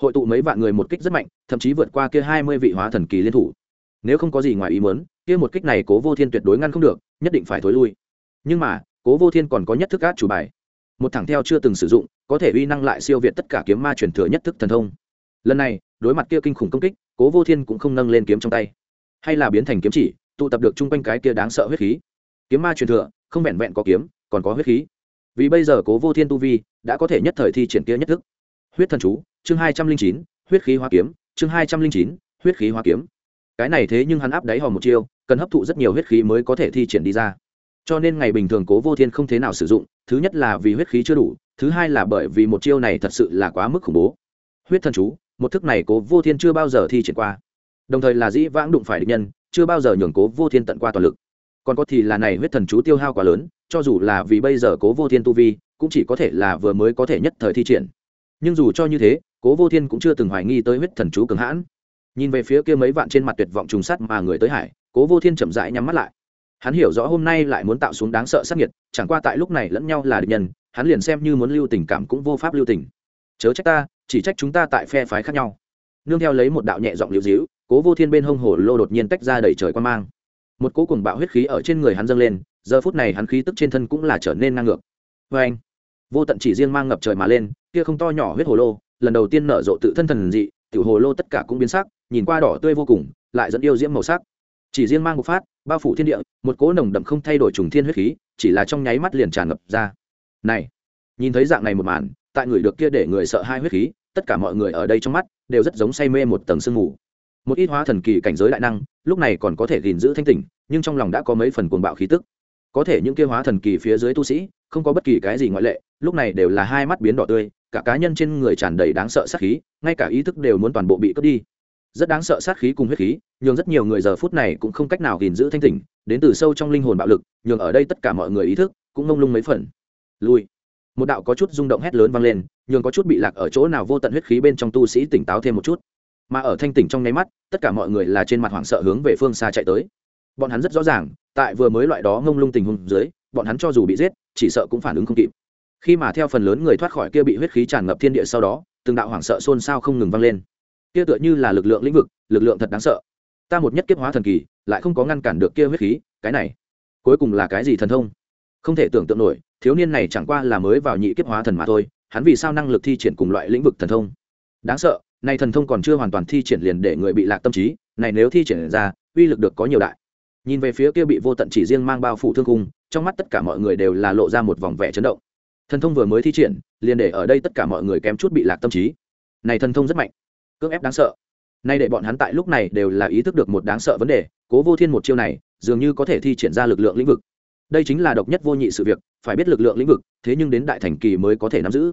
hội tụ mấy vạn người một kích rất mạnh, thậm chí vượt qua kia hai mươi vị hóa thần kỳ liên thủ. Nếu không có gì ngoài ý muốn, kia một kích này cố vô thiên tuyệt đối ngăn không được, nhất định phải thối lui. Nhưng mà, cố vô thiên còn có nhất thức át chủ bài. Một thẳng theo chưa từng sử dụng, có thể uy năng lại siêu việt tất cả kiếm ma truyền thừa nhất thức thần thông. Lần này, đối mặt kia kinh khủng công kích, cố vô thiên cũng không nâng lên kiếm trong tay. Hay là biến thành kiếm chỉ tụ tập được chung quanh cái kia đáng sợ huyết khí. Kiếm ma truyền thừa, không vẹn vẹn có kiếm, còn có huyết khí. Vì bây giờ cố vô thiên tu vi đã có thể nhất thời thi triển kia nhất thức. Huyết thần chú, chương hai trăm linh chín, huyết khí hoa kiếm, chương hai trăm linh chín, huyết khí hoa kiếm. Cái này thế nhưng hắn áp đáy hò một chiêu, cần hấp thụ rất nhiều huyết khí mới có thể thi triển đi ra. Cho nên ngày bình thường cố vô thiên không thế nào sử dụng, thứ nhất là vì huyết khí chưa đủ, thứ hai là bởi vì một chiêu này thật sự là quá mức khủng bố. Huyết thần chú, một thức này cố vô thiên chưa bao giờ thi triển qua. Đồng thời là dĩ vãng đụng phải địch nhân chưa bao giờ nhường cố vô thiên tận qua toàn lực. Còn có thì là này huyết thần chú tiêu hao quá lớn, cho dù là vì bây giờ cố vô thiên tu vi, cũng chỉ có thể là vừa mới có thể nhất thời thi triển. Nhưng dù cho như thế, cố vô thiên cũng chưa từng hoài nghi tới huyết thần chú cường hãn. Nhìn về phía kia mấy vạn trên mặt tuyệt vọng trùng sắt mà người tới hải, cố vô thiên chậm rãi nhắm mắt lại. Hắn hiểu rõ hôm nay lại muốn tạo xuống đáng sợ sắc nhiệt chẳng qua tại lúc này lẫn nhau là địch nhân, hắn liền xem như muốn lưu tình cảm cũng vô pháp lưu tình. Chớ trách ta, chỉ trách chúng ta tại phe phái khác nhau. Nương theo lấy một đạo nhẹ giọng liễu dĩu cố vô thiên bên hông hồ lô đột nhiên tách ra đầy trời quan mang. Một cỗ cùng bạo huyết khí ở trên người hắn dâng lên, giờ phút này hắn khí tức trên thân cũng là trở nên ngang ngược. Vê anh vô tận chỉ riêng mang ngập trời mà lên, kia không to nhỏ huyết hồ lô, lần đầu tiên nở rộ tự thân thần dị, tiểu hồ lô tất cả cũng biến sắc, nhìn qua đỏ tươi vô cùng, lại dẫn yêu diễm màu sắc. Chỉ riêng mang một phát, bao phủ thiên địa, một cỗ nồng đậm không thay đổi trùng thiên huyết khí, chỉ là trong nháy mắt liền tràn ngập ra. Này! Nhìn thấy dạng này một màn, tại người được kia để người sợ hai huyết khí, tất cả mọi người ở đây trong mắt đều rất giống say mê một tầng sương mù một ít hóa thần kỳ cảnh giới đại năng, lúc này còn có thể gìn giữ thanh tỉnh, nhưng trong lòng đã có mấy phần cuồng bạo khí tức. Có thể những kia hóa thần kỳ phía dưới tu sĩ, không có bất kỳ cái gì ngoại lệ, lúc này đều là hai mắt biến đỏ tươi, cả cá nhân trên người tràn đầy đáng sợ sát khí, ngay cả ý thức đều muốn toàn bộ bị cướp đi. Rất đáng sợ sát khí cùng huyết khí, nhường rất nhiều người giờ phút này cũng không cách nào gìn giữ thanh tỉnh, đến từ sâu trong linh hồn bạo lực, nhường ở đây tất cả mọi người ý thức cũng mông lung mấy phần. Lui. Một đạo có chút rung động hét lớn vang lên, nhường có chút bị lạc ở chỗ nào vô tận huyết khí bên trong tu sĩ tỉnh táo thêm một chút mà ở thanh tỉnh trong nháy mắt, tất cả mọi người là trên mặt hoảng sợ hướng về phương xa chạy tới. Bọn hắn rất rõ ràng, tại vừa mới loại đó ngông lung tình huống dưới, bọn hắn cho dù bị giết, chỉ sợ cũng phản ứng không kịp. Khi mà theo phần lớn người thoát khỏi kia bị huyết khí tràn ngập thiên địa sau đó, từng đạo hoảng sợ xôn xao không ngừng vang lên. Kia tựa như là lực lượng lĩnh vực, lực lượng thật đáng sợ. Ta một nhất kiếp hóa thần kỳ, lại không có ngăn cản được kia huyết khí, cái này, cuối cùng là cái gì thần thông? Không thể tưởng tượng nổi, thiếu niên này chẳng qua là mới vào nhị kiếp hóa thần mà thôi, hắn vì sao năng lực thi triển cùng loại lĩnh vực thần thông? Đáng sợ này thần thông còn chưa hoàn toàn thi triển liền để người bị lạc tâm trí, này nếu thi triển ra, uy lực được có nhiều đại. Nhìn về phía kia bị vô tận chỉ riêng mang bao phủ thương cung trong mắt tất cả mọi người đều là lộ ra một vòng vẻ chấn động. Thần thông vừa mới thi triển, liền để ở đây tất cả mọi người kém chút bị lạc tâm trí. Này thần thông rất mạnh, cưỡng ép đáng sợ. Nay để bọn hắn tại lúc này đều là ý thức được một đáng sợ vấn đề, cố vô thiên một chiêu này, dường như có thể thi triển ra lực lượng lĩnh vực. Đây chính là độc nhất vô nhị sự việc, phải biết lực lượng lĩnh vực, thế nhưng đến đại thành kỳ mới có thể nắm giữ.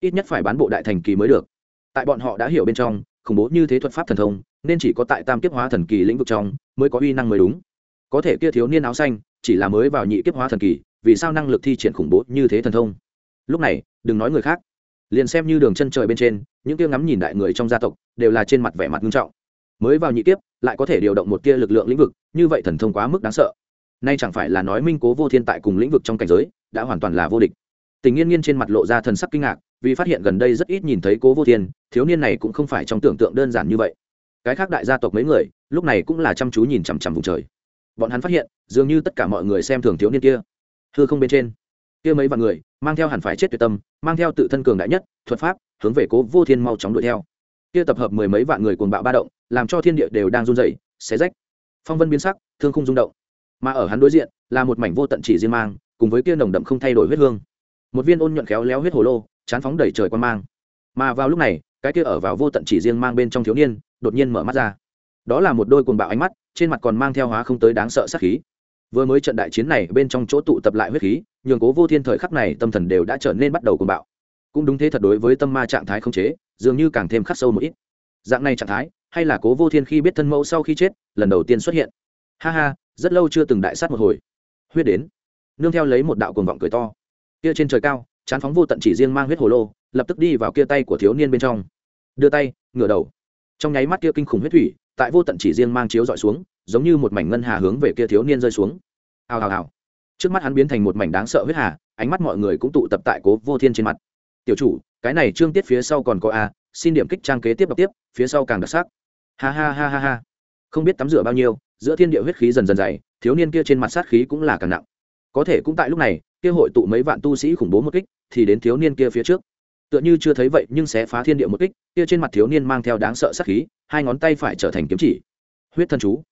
Ít nhất phải bán bộ đại thành kỳ mới được tại bọn họ đã hiểu bên trong, khủng bố như thế thuật pháp thần thông, nên chỉ có tại tam kiếp hóa thần kỳ lĩnh vực trong mới có uy năng mới đúng. Có thể kia thiếu niên áo xanh, chỉ là mới vào nhị kiếp hóa thần kỳ, vì sao năng lực thi triển khủng bố như thế thần thông? Lúc này, đừng nói người khác. Liền xem như đường chân trời bên trên, những kia ngắm nhìn đại người trong gia tộc, đều là trên mặt vẻ mặt nghiêm trọng. Mới vào nhị kiếp, lại có thể điều động một tia lực lượng lĩnh vực, như vậy thần thông quá mức đáng sợ. Nay chẳng phải là nói minh cố vô thiên tại cùng lĩnh vực trong cảnh giới, đã hoàn toàn là vô địch tình nghiên nghiên trên mặt lộ ra thần sắc kinh ngạc, vì phát hiện gần đây rất ít nhìn thấy cố vô thiên, thiếu niên này cũng không phải trong tưởng tượng đơn giản như vậy. Cái khác đại gia tộc mấy người, lúc này cũng là chăm chú nhìn chằm chằm vùng trời. Bọn hắn phát hiện, dường như tất cả mọi người xem thường thiếu niên kia. Thưa không bên trên, kia mấy vạn người, mang theo hẳn phải chết tuyệt tâm, mang theo tự thân cường đại nhất, thuật pháp, hướng về cố vô thiên mau chóng đuổi theo. Kia tập hợp mười mấy vạn người cuồng bạo ba động, làm cho thiên địa đều đang run rẩy, xé rách. Phong vân biến sắc, thương không rung động. Mà ở hắn đối diện, là một mảnh vô tận chỉ riêng mang, cùng với kia nồng đậm không thay đổi huyết hương một viên ôn nhuận khéo léo huyết hồ lô, chán phóng đầy trời quan mang. Mà vào lúc này, cái kia ở vào vô tận chỉ riêng mang bên trong thiếu niên, đột nhiên mở mắt ra. Đó là một đôi cuồng bạo ánh mắt, trên mặt còn mang theo hóa không tới đáng sợ sát khí. Vừa mới trận đại chiến này, bên trong chỗ tụ tập lại huyết khí, nhường cố vô thiên thời khắc này tâm thần đều đã trở nên bắt đầu cuồng bạo. Cũng đúng thế thật đối với tâm ma trạng thái không chế, dường như càng thêm khắc sâu một ít. Dạng này trạng thái, hay là cố vô thiên khi biết thân mẫu sau khi chết, lần đầu tiên xuất hiện. Ha ha, rất lâu chưa từng đại sát một hồi. Huyết đến. Nương theo lấy một đạo cuồng vọng cười to kia trên trời cao, chán phóng vô tận chỉ riêng mang huyết hồ lô, lập tức đi vào kia tay của thiếu niên bên trong. Đưa tay, ngửa đầu. Trong nháy mắt kia kinh khủng huyết thủy, tại vô tận chỉ riêng mang chiếu dọi xuống, giống như một mảnh ngân hà hướng về kia thiếu niên rơi xuống. Hào hào hào. Trước mắt hắn biến thành một mảnh đáng sợ huyết hà, ánh mắt mọi người cũng tụ tập tại cố vô thiên trên mặt. Tiểu chủ, cái này trương tiết phía sau còn có a, xin điểm kích trang kế tiếp đọc tiếp, phía sau càng đặc sắc. Ha ha ha ha ha. Không biết tắm rửa bao nhiêu, giữa thiên địa huyết khí dần dần dày, thiếu niên kia trên mặt sát khí cũng là càng nặng. Có thể cũng tại lúc này kia hội tụ mấy vạn tu sĩ khủng bố một kích, thì đến thiếu niên kia phía trước. Tựa như chưa thấy vậy, nhưng sẽ phá thiên địa một kích, kia trên mặt thiếu niên mang theo đáng sợ sát khí, hai ngón tay phải trở thành kiếm chỉ. Huyết thân chú.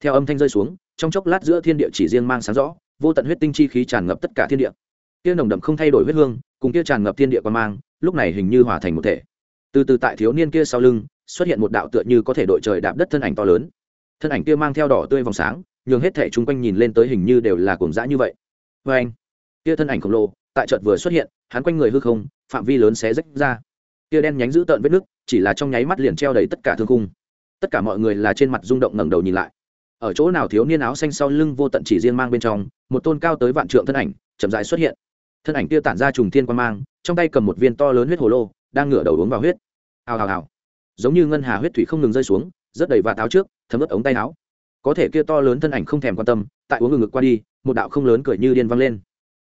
Theo âm thanh rơi xuống, trong chốc lát giữa thiên địa chỉ riêng mang sáng rõ, vô tận huyết tinh chi khí tràn ngập tất cả thiên địa. Kia nồng đậm không thay đổi huyết hương, cùng kia tràn ngập thiên địa quan mang, lúc này hình như hòa thành một thể. Từ từ tại thiếu niên kia sau lưng, xuất hiện một đạo tựa như có thể đội trời đạp đất thân ảnh to lớn. Thân ảnh kia mang theo đỏ tươi vòng sáng, nhường hết thể chung quanh nhìn lên tới hình như đều là cuồng dã như vậy. Vê anh kia thân ảnh khổng lồ, tại chợt vừa xuất hiện, hắn quanh người hư không, phạm vi lớn xé rách ra. Kia đen nhánh giữ tợn vết nước, chỉ là trong nháy mắt liền treo đầy tất cả thương cung tất cả mọi người là trên mặt rung động ngẩng đầu nhìn lại. Ở chỗ nào thiếu niên áo xanh sau lưng vô tận chỉ riêng mang bên trong, một tôn cao tới vạn trượng thân ảnh, chậm rãi xuất hiện. Thân ảnh kia tản ra trùng thiên quan mang, trong tay cầm một viên to lớn huyết hồ lô, đang ngửa đầu uống vào huyết. Hào hào hào. Giống như ngân hà huyết thủy không ngừng rơi xuống, rất đầy và táo trước, thấm ướt ống tay áo. Có thể kia to lớn thân ảnh không thèm quan tâm, tại uống ngừng ngực qua đi, một đạo không lớn cười như điên văng lên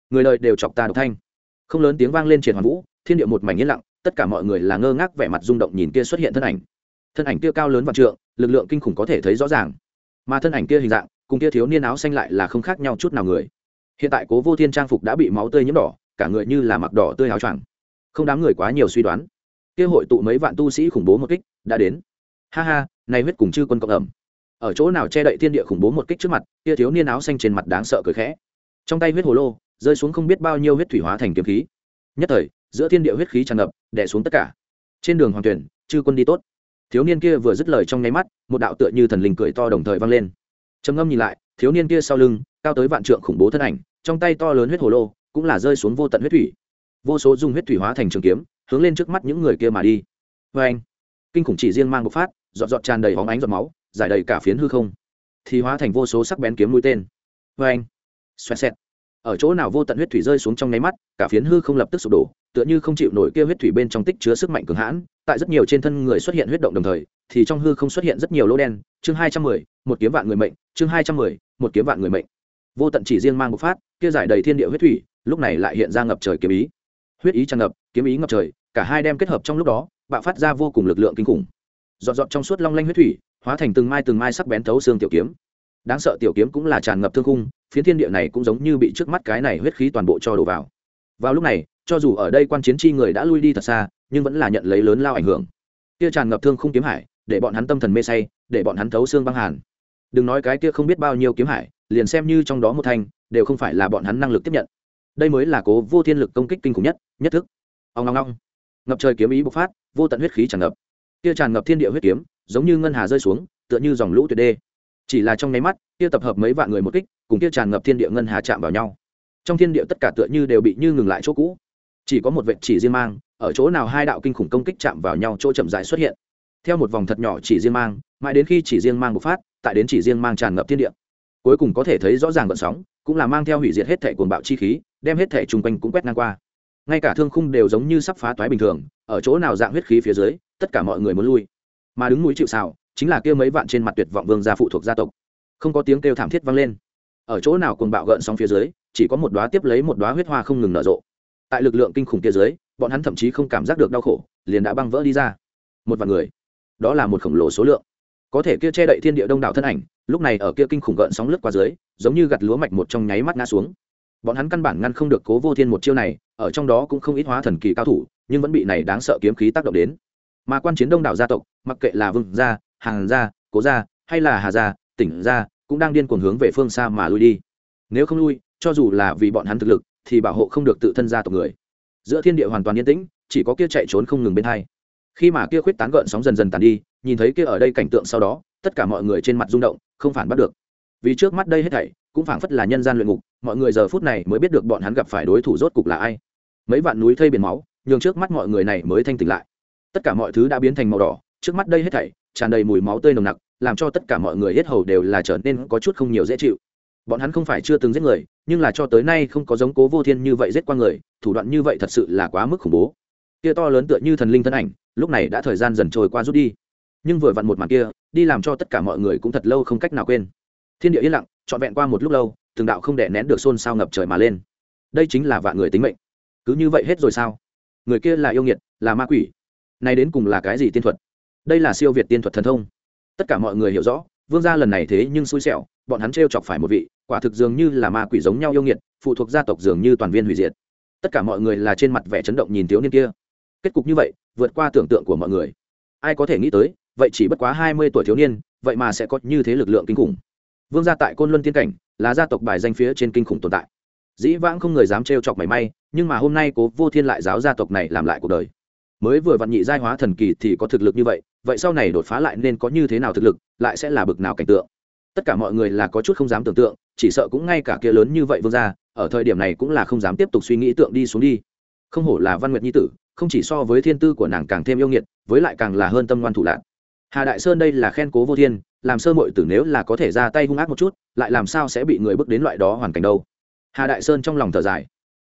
người đời đều chọc ta độc thanh. Không lớn tiếng vang lên triển hoàn vũ, thiên địa một mảnh yên lặng, tất cả mọi người là ngơ ngác vẻ mặt rung động nhìn kia xuất hiện thân ảnh. Thân ảnh kia cao lớn và trượng, lực lượng kinh khủng có thể thấy rõ ràng. Mà thân ảnh kia hình dạng, cùng kia thiếu niên áo xanh lại là không khác nhau chút nào người. Hiện tại cố vô thiên trang phục đã bị máu tươi nhiễm đỏ, cả người như là mặc đỏ tươi áo choàng. Không đám người quá nhiều suy đoán. Kia hội tụ mấy vạn tu sĩ khủng bố một kích, đã đến. Ha ha, này huyết cùng chư quân cộng ẩm. Ở chỗ nào che đậy thiên địa khủng bố một kích trước mặt, kia thiếu niên áo xanh trên mặt đáng sợ cười khẽ. Trong tay huyết hồ lô rơi xuống không biết bao nhiêu huyết thủy hóa thành kiếm khí. Nhất thời, giữa thiên địa huyết khí tràn ngập, đè xuống tất cả. Trên đường hoàng tuyển, chư quân đi tốt. Thiếu niên kia vừa dứt lời trong nháy mắt, một đạo tựa như thần linh cười to đồng thời vang lên. Trầm ngâm nhìn lại, thiếu niên kia sau lưng, cao tới vạn trượng khủng bố thân ảnh, trong tay to lớn huyết hồ lô, cũng là rơi xuống vô tận huyết thủy. Vô số dung huyết thủy hóa thành trường kiếm, hướng lên trước mắt những người kia mà đi. Vê anh, kinh khủng chỉ riêng mang bộc phát dọn dọn tràn đầy hóng ánh giọt máu, giải đầy cả phiến hư không. Thì hóa thành vô số sắc bén kiếm mũi tên. Vê anh, xoẹt xẹt ở chỗ nào vô tận huyết thủy rơi xuống trong nháy mắt, cả phiến hư không lập tức sụp đổ, tựa như không chịu nổi kia huyết thủy bên trong tích chứa sức mạnh cường hãn, tại rất nhiều trên thân người xuất hiện huyết động đồng thời, thì trong hư không xuất hiện rất nhiều lỗ đen. Chương hai trăm mười, một kiếm vạn người mệnh. Chương hai trăm mười, một kiếm vạn người mệnh. Vô tận chỉ riêng mang một phát, kia giải đầy thiên địa huyết thủy, lúc này lại hiện ra ngập trời kiếm ý. Huyết ý tràn ngập, kiếm ý ngập trời, cả hai đem kết hợp trong lúc đó, bạo phát ra vô cùng lực lượng kinh khủng. Dọn dọn trong suốt long lanh huyết thủy, hóa thành từng mai từng mai sắc bén thấu xương tiểu kiếm. Đáng sợ tiểu kiếm cũng là tràn ngập thương khung phiến thiên địa này cũng giống như bị trước mắt cái này huyết khí toàn bộ cho đổ vào. Vào lúc này, cho dù ở đây quan chiến chi người đã lui đi thật xa, nhưng vẫn là nhận lấy lớn lao ảnh hưởng. Kia tràn ngập thương khung kiếm hải, để bọn hắn tâm thần mê say, để bọn hắn thấu xương băng hàn. Đừng nói cái kia không biết bao nhiêu kiếm hải, liền xem như trong đó một thanh, đều không phải là bọn hắn năng lực tiếp nhận. Đây mới là cố vô thiên lực công kích kinh khủng nhất nhất thức. Ông ngong ngong ngập trời kiếm ý bộc phát, vô tận huyết khí tràn ngập. Kia tràn ngập thiên địa huyết kiếm, giống như ngân hà rơi xuống, tựa như dòng lũ tuyệt đê chỉ là trong nháy mắt, kia tập hợp mấy vạn người một kích, cùng kia tràn ngập thiên địa ngân hà chạm vào nhau. Trong thiên địa tất cả tựa như đều bị như ngừng lại chỗ cũ. Chỉ có một vệ chỉ riêng mang, ở chỗ nào hai đạo kinh khủng công kích chạm vào nhau chỗ chậm rãi xuất hiện. Theo một vòng thật nhỏ chỉ riêng mang, mãi đến khi chỉ riêng mang bộc phát, tại đến chỉ riêng mang tràn ngập thiên địa. Cuối cùng có thể thấy rõ ràng vận sóng, cũng là mang theo hủy diệt hết thể cuồng bạo chi khí, đem hết thể chung quanh cũng quét ngang qua. Ngay cả thương khung đều giống như sắp phá toái bình thường, ở chỗ nào dạng huyết khí phía dưới, tất cả mọi người muốn lui. Mà đứng núi chịu xào chính là kia mấy vạn trên mặt tuyệt vọng vương gia phụ thuộc gia tộc. Không có tiếng kêu thảm thiết vang lên. Ở chỗ nào cuồng bạo gợn sóng phía dưới, chỉ có một đóa tiếp lấy một đóa huyết hoa không ngừng nở rộ. Tại lực lượng kinh khủng kia dưới, bọn hắn thậm chí không cảm giác được đau khổ, liền đã băng vỡ đi ra. Một vạn người. Đó là một khổng lồ số lượng. Có thể kia che đậy thiên địa đông đảo thân ảnh, lúc này ở kia kinh khủng gợn sóng lướt qua dưới, giống như gặt lúa mạch một trong nháy mắt ngã xuống. Bọn hắn căn bản ngăn không được cố vô thiên một chiêu này, ở trong đó cũng không ít hóa thần kỳ cao thủ, nhưng vẫn bị này đáng sợ kiếm khí tác động đến. Mà quan chiến đông đảo gia tộc, mặc kệ là vương gia hàng ra, cố ra, hay là hà ra, tỉnh ra, cũng đang điên cuồng hướng về phương xa mà lui đi. Nếu không lui cho dù là vì bọn hắn thực lực thì bảo hộ không được tự thân gia tộc người. Giữa thiên địa hoàn toàn yên tĩnh chỉ có kia chạy trốn không ngừng bên hai. Khi mà kia khuyết tán gợn sóng dần dần tàn đi nhìn thấy kia ở đây cảnh tượng sau đó tất cả mọi người trên mặt rung động không phản bắt được. Vì trước mắt đây hết thảy cũng phảng phất là nhân gian luyện ngục mọi người giờ phút này mới biết được bọn hắn gặp phải đối thủ rốt cục là ai. Mấy vạn núi thây biển máu nhường trước mắt mọi người này mới thanh tỉnh lại. Tất cả mọi thứ đã biến thành màu đỏ trước mắt đây hết thảy tràn đầy mùi máu tươi nồng nặc, làm cho tất cả mọi người hết hầu đều là trở nên có chút không nhiều dễ chịu. Bọn hắn không phải chưa từng giết người, nhưng là cho tới nay không có giống cố vô thiên như vậy giết qua người, thủ đoạn như vậy thật sự là quá mức khủng bố. Kia to lớn tựa như thần linh thân ảnh, lúc này đã thời gian dần trôi qua rút đi. Nhưng vừa vặn một màn kia, đi làm cho tất cả mọi người cũng thật lâu không cách nào quên. Thiên địa yên lặng, trọn vẹn qua một lúc lâu, từng đạo không đè nén được xôn xao ngập trời mà lên. Đây chính là vạn người tính mệnh. Cứ như vậy hết rồi sao? Người kia là yêu nghiệt, là ma quỷ. Nay đến cùng là cái gì tiên thuật? Đây là siêu việt tiên thuật thần thông. Tất cả mọi người hiểu rõ, vương gia lần này thế nhưng xui xẻo, bọn hắn t chọc phải một vị, quả thực dường như là ma quỷ giống nhau yêu nghiệt, phụ thuộc gia tộc dường như toàn viên hủy diệt. Tất cả mọi người là trên mặt vẻ chấn động nhìn thiếu niên kia. Kết cục như vậy, vượt qua tưởng tượng của mọi người. Ai có thể nghĩ tới, vậy chỉ bất quá hai mươi tuổi thiếu niên, vậy mà sẽ có như thế lực lượng kinh khủng. Vương gia tại côn luân tiên cảnh, là gia tộc bài danh phía trên kinh khủng tồn tại. Dĩ vãng không người dám trêu chọc mảy may, nhưng mà hôm nay cố vô thiên lại giáo gia tộc này làm lại cuộc đời mới vừa vặn nhị giai hóa thần kỳ thì có thực lực như vậy vậy sau này đột phá lại nên có như thế nào thực lực, lại sẽ là bực nào cảnh tượng? Tất cả mọi người là có chút không dám tưởng tượng, chỉ sợ cũng ngay cả kia lớn như vậy vương gia, ở thời điểm này cũng là không dám tiếp tục suy nghĩ tượng đi xuống đi. Không hổ là văn nguyệt nhi tử, không chỉ so với thiên tư của nàng càng thêm yêu nghiệt, với lại càng là hơn tâm ngoan thủ lạc hà đại sơn đây là khen cố vô thiên, làm sơ mội tử nếu là có thể ra tay hung ác một chút, lại làm sao sẽ bị người bước đến loại đó hoàn cảnh đâu? Hà đại sơn trong lòng thở dài.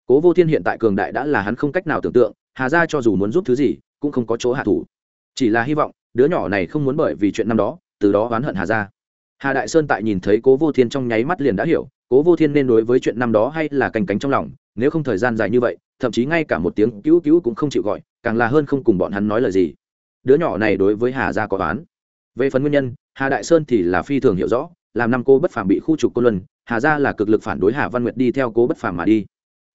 Cố vô thiên hiện tại cường đại đã là hắn không cách nào tưởng tượng hà ra cho dù muốn giúp thứ gì, cũng không có chỗ hạ thủ. Chỉ là hy vọng, đứa nhỏ này không muốn bởi vì chuyện năm đó, từ đó oán hận hà ra hà đại sơn tại nhìn thấy cố vô thiên trong nháy mắt liền đã hiểu, cố vô thiên nên đối với chuyện năm đó hay là canh cánh trong lòng, nếu không thời gian dài như vậy, thậm chí ngay cả một tiếng cứu cứu cũng không chịu gọi, càng là hơn không cùng bọn hắn nói lời gì. Đứa nhỏ này đối với hà gia có oán. Về phần nguyên nhân, hà đại sơn thì là phi thường hiểu rõ, làm năm cô bất phàm bị khu trục cô luân, hà gia là cực lực phản đối hà văn nguyệt đi theo cố bất phàm mà đi.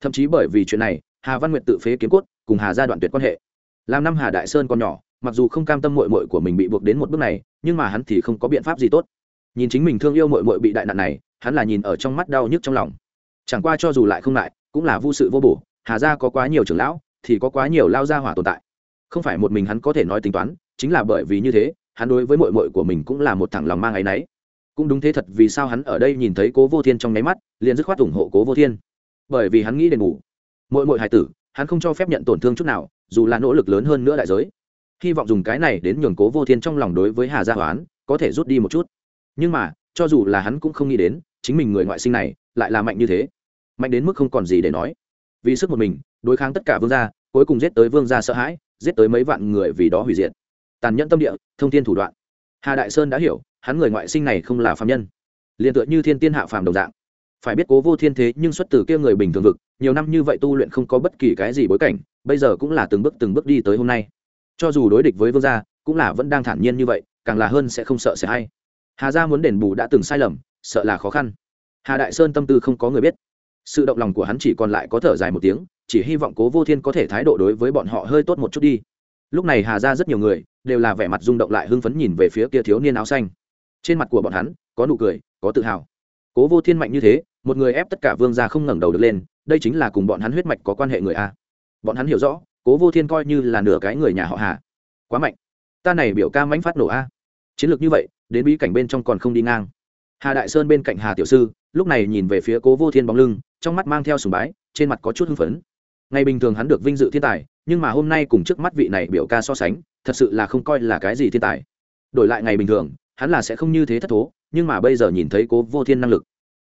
Thậm chí bởi vì chuyện này, hà văn nguyệt tự phế kiếm cốt cùng hà gia đoạn tuyệt quan hệ. Làm năm hà đại sơn còn nhỏ, mặc dù không cam tâm mội mội của mình bị buộc đến một bước này, nhưng mà hắn thì không có biện pháp gì tốt. Nhìn chính mình thương yêu mội mội bị đại nạn này, hắn là nhìn ở trong mắt đau nhức trong lòng. Chẳng qua cho dù lại không lại, cũng là vô sự vô bổ, hà gia có quá nhiều trưởng lão, thì có quá nhiều lao gia hỏa tồn tại. Không phải một mình hắn có thể nói tính toán, chính là bởi vì như thế, hắn đối với mội mội của mình cũng là một thằng lòng mang áy náy cũng đúng thế thật vì sao hắn ở đây nhìn thấy cố vô thiên trong nháy mắt, liền dứt khoát ủng hộ cố vô thiên. Bởi vì hắn nghĩ đền ngủ muội mội hài tử hắn không cho phép nhận tổn thương chút nào, dù là nỗ lực lớn hơn nữa đại giới. Hy vọng dùng cái này đến nhường cố vô thiên trong lòng đối với hà gia hoán có thể rút đi một chút. Nhưng mà, cho dù là hắn cũng không nghĩ đến, chính mình người ngoại sinh này lại là mạnh như thế. Mạnh đến mức không còn gì để nói. Vì sức một mình, đối kháng tất cả vương gia, cuối cùng giết tới vương gia sợ hãi, giết tới mấy vạn người vì đó hủy diệt. Tàn nhẫn tâm địa, thông tin thủ đoạn. Hà đại sơn đã hiểu, hắn người ngoại sinh này không là phạm nhân. Liền tựa như thiên tiên hạ phàm đồng dạng phải biết cố vô thiên thế nhưng xuất từ kia người bình thường vực, nhiều năm như vậy tu luyện không có bất kỳ cái gì bối cảnh, bây giờ cũng là từng bước từng bước đi tới hôm nay. Cho dù đối địch với vương gia, cũng là vẫn đang thản nhiên như vậy, càng là hơn sẽ không sợ sẽ hay. Hà gia muốn đền bù đã từng sai lầm, sợ là khó khăn. Hà đại sơn tâm tư không có người biết. Sự động lòng của hắn chỉ còn lại có thở dài một tiếng, chỉ hy vọng cố vô thiên có thể thái độ đối với bọn họ hơi tốt một chút đi. Lúc này hà ra rất nhiều người đều là vẻ mặt rung động lại hưng phấn nhìn về phía kia thiếu niên áo xanh. Trên mặt của bọn hắn có nụ cười, có tự hào cố vô thiên mạnh như thế, một người ép tất cả vương gia không ngẩng đầu được lên, đây chính là cùng bọn hắn huyết mạch có quan hệ người a. Bọn hắn hiểu rõ, cố vô thiên coi như là nửa cái người nhà họ hà. Quá mạnh. Ta này biểu ca mãnh phát nổ a. Chiến lược như vậy, đến bí cảnh bên trong còn không đi ngang. Hà đại sơn bên cạnh hà tiểu sư, lúc này nhìn về phía cố vô thiên bóng lưng, trong mắt mang theo sùng bái, trên mặt có chút hưng phấn. Ngày bình thường hắn được vinh dự thiên tài, nhưng mà hôm nay cùng trước mắt vị này biểu ca so sánh, thật sự là không coi là cái gì thiên tài. Đổi lại ngày bình thường, hắn là sẽ không như thế thất thố nhưng mà bây giờ nhìn thấy cố vô thiên năng lực.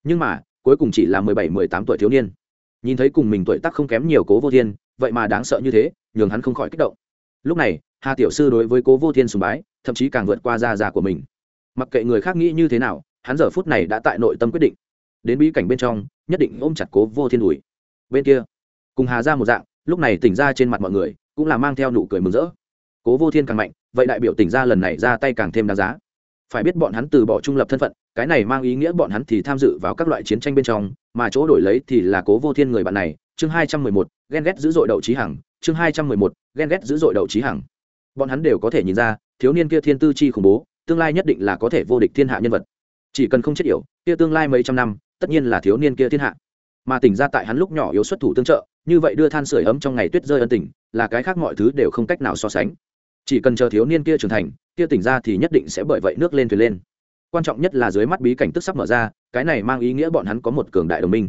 Nhưng mà, cuối cùng chỉ là mười bảy, mười tám tuổi thiếu niên. Nhìn thấy cùng mình tuổi tác không kém nhiều cố vô thiên, vậy mà đáng sợ như thế, nhường hắn không khỏi kích động. Lúc này, hà tiểu sư đối với cố vô thiên sùng bái, thậm chí càng vượt qua gia già của mình. Mặc kệ người khác nghĩ như thế nào, hắn giờ phút này đã tại nội tâm quyết định. Đến bí cảnh bên trong, nhất định ôm chặt cố vô thiên đùi. Bên kia, cùng hà ra một dạng, lúc này tỉnh ra trên mặt mọi người, cũng là mang theo nụ cười mừng rỡ. Cố vô thiên càng mạnh, vậy đại biểu tỉnh ra lần này ra tay càng thêm đáng giá phải biết bọn hắn từ bỏ trung lập thân phận, cái này mang ý nghĩa bọn hắn thì tham dự vào các loại chiến tranh bên trong, mà chỗ đổi lấy thì là cố vô thiên người bạn này, chương hai trăm mười một, ghen ghét dữ dội đậu trí hằng, chương hai trăm mười một, ghen ghét dữ dội đậu trí hằng. Bọn hắn đều có thể nhìn ra, thiếu niên kia thiên tư chi khủng bố, tương lai nhất định là có thể vô địch thiên hạ nhân vật. Chỉ cần không chết yểu, kia tương lai mấy trăm năm, tất nhiên là thiếu niên kia thiên hạ. Mà tỉnh ra tại hắn lúc nhỏ yếu xuất thủ tương trợ, như vậy đưa than sửa ấm trong ngày tuyết rơi ân tình, là cái khác mọi thứ đều không cách nào so sánh. Chỉ cần chờ thiếu niên kia trưởng thành kia tỉnh ra thì nhất định sẽ bởi vậy nước lên thuyền lên. Quan trọng nhất là dưới mắt bí cảnh tức sắp mở ra, cái này mang ý nghĩa bọn hắn có một cường đại đồng minh.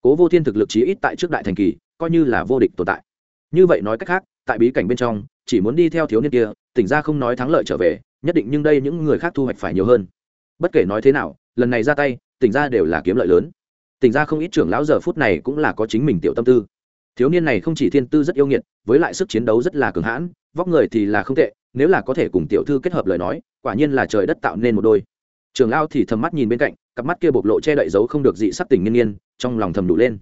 Cố vô thiên thực lực chí ít tại trước đại thành kỳ, coi như là vô địch tồn tại. Như vậy nói cách khác, tại bí cảnh bên trong, chỉ muốn đi theo thiếu niên kia, tỉnh ra không nói thắng lợi trở về, nhất định nhưng đây những người khác thu hoạch phải nhiều hơn. Bất kể nói thế nào, lần này ra tay, tỉnh ra đều là kiếm lợi lớn. Tỉnh ra không ít trưởng lão giờ phút này cũng là có chính mình tiểu tâm tư. Thiếu niên này không chỉ thiên tư rất yêu nghiệt, với lại sức chiến đấu rất là cường hãn, vóc người thì là không tệ nếu là có thể cùng tiểu thư kết hợp lời nói, quả nhiên là trời đất tạo nên một đôi. Trường lao thì thầm mắt nhìn bên cạnh, cặp mắt kia bộc lộ che đậy dấu không được dị sắc tình nghiên nghiên trong lòng thầm đủ lên.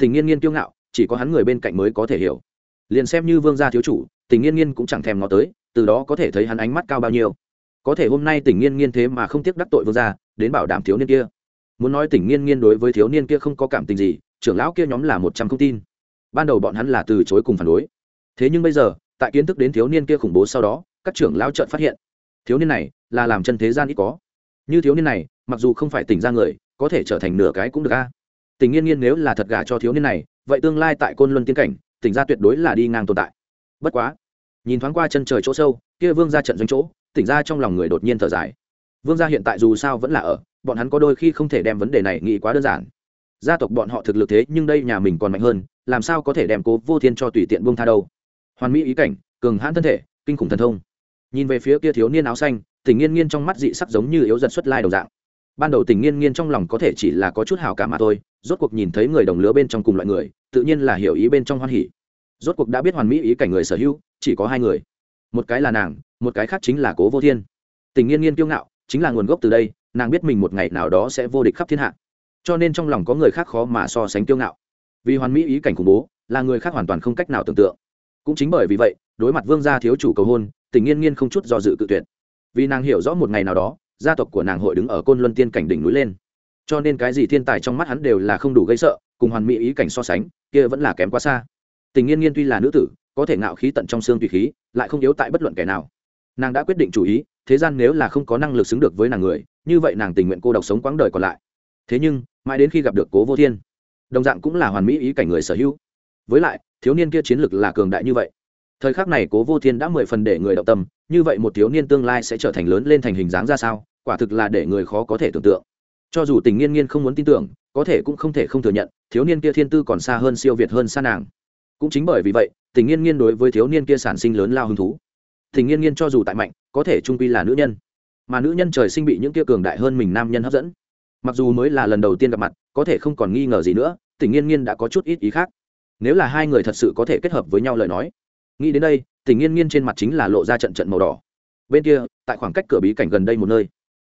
Tình nghiên nghiên kiêu ngạo, chỉ có hắn người bên cạnh mới có thể hiểu. Liền xem như vương gia thiếu chủ, tình nghiên nghiên cũng chẳng thèm ngó tới, từ đó có thể thấy hắn ánh mắt cao bao nhiêu. Có thể hôm nay tình nghiên nghiên thế mà không tiếc đắc tội vương gia, đến bảo đảm thiếu niên kia. Muốn nói tình nghiên nghiên đối với thiếu niên kia không có cảm tình gì, trưởng lão kia nhóm là một trăm không tin. Ban đầu bọn hắn là từ chối cùng phản đối. Thế nhưng bây giờ tại kiến thức đến thiếu niên kia khủng bố sau đó, các trưởng lão trợn phát hiện, thiếu niên này là làm chân thế gian ít có. Như thiếu niên này, mặc dù không phải tỉnh ra người, có thể trở thành nửa cái cũng được a. Tình nghiên nghiên nếu là thật gả cho thiếu niên này, vậy tương lai tại côn luân tiên cảnh, tỉnh ra tuyệt đối là đi ngang tồn tại. Bất quá, nhìn thoáng qua chân trời chỗ sâu, kia vương ra trận doanh chỗ, tỉnh ra trong lòng người đột nhiên thở dài. Vương gia hiện tại dù sao vẫn là ở, bọn hắn có đôi khi không thể đem vấn đề này nghĩ quá đơn giản. Gia tộc bọn họ thực lực thế, nhưng đây nhà mình còn mạnh hơn, làm sao có thể đem cố vô thiên cho tùy tiện buông tha đâu? Hoàn mỹ ý cảnh, cường hãn thân thể, kinh khủng thần thông. Nhìn về phía kia thiếu niên áo xanh, tình nghiên nghiên trong mắt dị sắc giống như yếu giật xuất lai đồng dạng. Ban đầu tình nghiên nghiên trong lòng có thể chỉ là có chút hào cảm mà thôi, rốt cuộc nhìn thấy người đồng lứa bên trong cùng loại người, tự nhiên là hiểu ý bên trong hoan hỉ. Rốt cuộc đã biết hoàn mỹ ý cảnh người sở hữu, chỉ có hai người. Một cái là nàng, một cái khác chính là cố vô thiên. Tình nghiên nghiên kiêu ngạo, chính là nguồn gốc từ đây, nàng biết mình một ngày nào đó sẽ vô địch khắp thiên hạ. Cho nên trong lòng có người khác khó mà so sánh kiêu ngạo. Vì hoàn mỹ ý cảnh khủng bố, là người khác hoàn toàn không cách nào tưởng tượng cũng chính bởi vì vậy, đối mặt vương gia thiếu chủ cầu hôn, tình nghiên nghiên không chút do dự cự tuyệt. Vì nàng hiểu rõ một ngày nào đó, gia tộc của nàng hội đứng ở côn luân tiên cảnh đỉnh núi lên. Cho nên cái gì thiên tài trong mắt hắn đều là không đủ gây sợ, cùng hoàn mỹ ý cảnh so sánh, kia vẫn là kém quá xa. Tình nghiên nghiên tuy là nữ tử, có thể ngạo khí tận trong xương tùy khí, lại không yếu tại bất luận kẻ nào. Nàng đã quyết định chủ ý, thế gian nếu là không có năng lực xứng được với nàng người, như vậy nàng tình nguyện cô độc sống quãng đời còn lại. Thế nhưng, mãi đến khi gặp được cố vô thiên, đồng dạng cũng là hoàn mỹ ý cảnh người sở hữu với lại, thiếu niên kia chiến lực là cường đại như vậy. Thời khắc này cố vô thiên đã mười phần để người động tâm, như vậy một thiếu niên tương lai sẽ trở thành lớn lên thành hình dáng ra sao, quả thực là để người khó có thể tưởng tượng. Cho dù tình nghiên nghiên không muốn tin tưởng, có thể cũng không thể không thừa nhận, thiếu niên kia thiên tư còn xa hơn siêu việt hơn xa nàng. Cũng chính bởi vì vậy, tình nghiên nghiên đối với thiếu niên kia sản sinh lớn lao hứng thú. Tình nghiên nghiên cho dù tại mạnh, có thể trung quy là nữ nhân. Mà nữ nhân trời sinh bị những kia cường đại hơn mình nam nhân hấp dẫn. Mặc dù mới là lần đầu tiên gặp mặt, có thể không còn nghi ngờ gì nữa, tình nghiên nghiên đã có chút ít ý khác nếu là hai người thật sự có thể kết hợp với nhau lời nói. Nghĩ đến đây, tình nghiên nghiên trên mặt chính là lộ ra trận trận màu đỏ. Bên kia, tại khoảng cách cửa bí cảnh gần đây một nơi.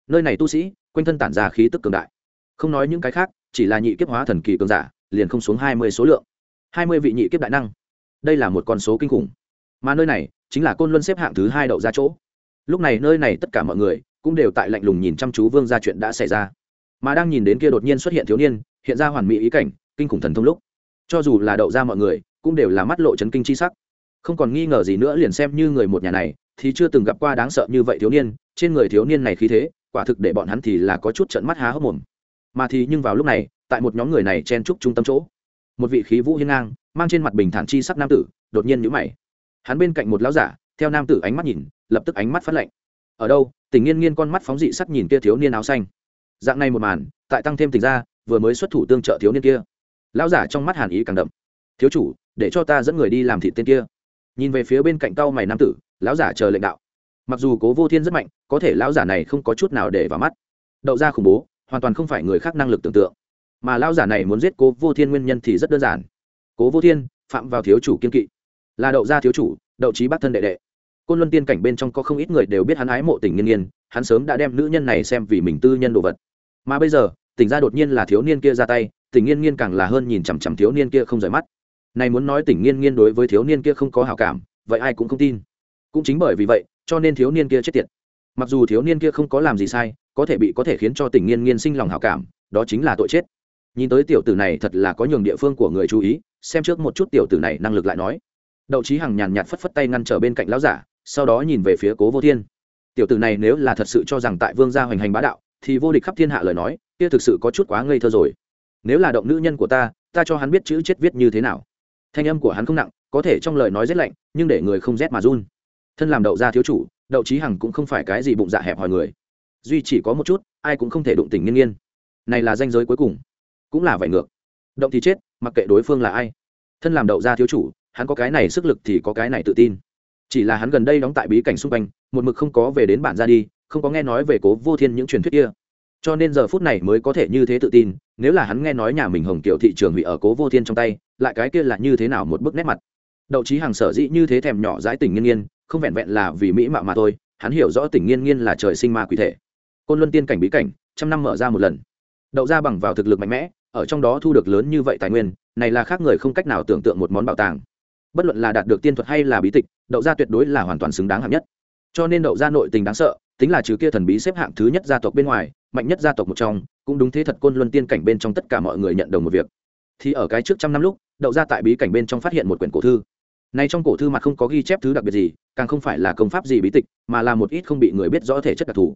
Nơi này tu sĩ, quanh thân tản ra khí tức cường đại. Không nói những cái khác, chỉ là nhị kiếp hóa thần kỳ cường giả, liền không xuống hai mươi số lượng. Hai mươi vị nhị kiếp đại năng. Đây là một con số kinh khủng. Mà nơi này, chính là côn luân xếp hạng thứ hai đậu ra chỗ. Lúc này nơi này tất cả mọi người cũng đều tại lạnh lùng nhìn chăm chú vương ra chuyện đã xảy ra. Mà đang nhìn đến kia đột nhiên xuất hiện thiếu niên, hiện ra hoàn mỹ ý cảnh, kinh khủng thần thông lúc cho dù là đậu ra mọi người, cũng đều là mắt lộ chấn kinh chi sắc. Không còn nghi ngờ gì nữa liền xem như người một nhà này, thì chưa từng gặp qua đáng sợ như vậy thiếu niên, trên người thiếu niên này khí thế, quả thực để bọn hắn thì là có chút trận mắt há hốc mồm. Mà thì nhưng vào lúc này, tại một nhóm người này chen trúc trung tâm chỗ, một vị khí vũ hiên ngang, mang trên mặt bình thản chi sắc nam tử, đột nhiên nhữ mày. Hắn bên cạnh một lão giả, theo nam tử ánh mắt nhìn, lập tức ánh mắt phát lạnh. Ở đâu, tình nghiên nghiên con mắt phóng dị sắc nhìn kia thiếu niên áo xanh. Dạng này một màn, tại tăng thêm tình ra, vừa mới xuất thủ tương trợ thiếu niên kia lão giả trong mắt hàn ý càng đậm. Thiếu chủ, để cho ta dẫn người đi làm thị tên kia. Nhìn về phía bên cạnh cau mày nam tử, lão giả chờ lệnh đạo. Mặc dù cố vô thiên rất mạnh, có thể lão giả này không có chút nào để vào mắt. Đậu ra khủng bố, hoàn toàn không phải người khác năng lực tưởng tượng. Mà lão giả này muốn giết cố vô thiên nguyên nhân thì rất đơn giản. Cố vô thiên, phạm vào thiếu chủ kiên kỵ. Là đậu gia thiếu chủ, đậu trí bác thân đệ đệ. Côn luân tiên cảnh bên trong có không ít người đều biết hắn ái mộ tình nghiên nghiên, hắn sớm đã đem nữ nhân này xem vì mình tư nhân đồ vật. Mà bây giờ tỉnh ra đột nhiên là thiếu niên kia ra tay tình nghiên nghiên càng là hơn nhìn chằm chằm thiếu niên kia không rời mắt. Này muốn nói tình nghiên nghiên đối với thiếu niên kia không có hảo cảm, vậy ai cũng không tin. Cũng chính bởi vì vậy, cho nên thiếu niên kia chết tiệt. Mặc dù thiếu niên kia không có làm gì sai, có thể bị có thể khiến cho tình nghiên nghiên sinh lòng hảo cảm, đó chính là tội chết. Nhìn tới tiểu tử này thật là có nhường địa phương của người chú ý, xem trước một chút tiểu tử này năng lực lại nói. Đậu trí hằng nhàn nhạt phất phất tay ngăn trở bên cạnh lão giả, sau đó nhìn về phía cố vô thiên. Tiểu tử này nếu là thật sự cho rằng tại vương gia hoành hành bá đạo thì vô địch khắp thiên hạ lời nói, kia thực sự có chút quá ngây thơ rồi. Nếu là động nữ nhân của ta ta cho hắn biết chữ chết viết như thế nào. Thanh âm của hắn không nặng, có thể trong lời nói rét lạnh, nhưng để người không rét mà run. Thân làm đậu gia thiếu chủ, đậu trí hằng cũng không phải cái gì bụng dạ hẹp hòi người. Duy chỉ có một chút, ai cũng không thể đụng tình nghiêng nghiêng. này là danh giới cuối cùng. Cũng là vải ngược. Động thì chết, mặc kệ đối phương là ai. Thân làm đậu gia thiếu chủ, hắn có cái này sức lực thì có cái này tự tin. Chỉ là hắn gần đây đóng tại bí cảnh xung quanh, một mực không có về đến bản ra đi không có nghe nói về cố vô thiên những truyền thuyết kia. Cho nên giờ phút này mới có thể như thế tự tin, nếu là hắn nghe nói nhà mình hồng kiểu thị trường hủy ở cố vô thiên trong tay, lại cái kia là như thế nào một bức nét mặt. Đậu trí hàng sở dĩ như thế thèm nhỏ dãi tình nghiên nghiên, không vẹn vẹn là vì mỹ mạo mà thôi, hắn hiểu rõ tình nghiên nghiên là trời sinh ma quỷ thể. Côn luân tiên cảnh bí cảnh, trăm năm mở ra một lần. Đậu ra bằng vào thực lực mạnh mẽ, ở trong đó thu được lớn như vậy tài nguyên, này là khác người không cách nào tưởng tượng một món bảo tàng. Bất luận là đạt được tiên thuật hay là bí tịch, đậu gia tuyệt đối là hoàn toàn xứng đáng hạng nhất. Cho nên đậu gia nội tình đáng sợ tính là trừ kia thần bí xếp hạng thứ nhất gia tộc bên ngoài, mạnh nhất gia tộc một trong, cũng đúng thế thật côn luân tiên cảnh bên trong tất cả mọi người nhận đồng một việc. Thì ở cái trước trăm năm lúc, đậu gia tại bí cảnh bên trong phát hiện một quyển cổ thư. Nay trong cổ thư mặt không có ghi chép thứ đặc biệt gì, càng không phải là công pháp gì bí tịch, mà là một ít không bị người biết rõ thể chất đặc thù.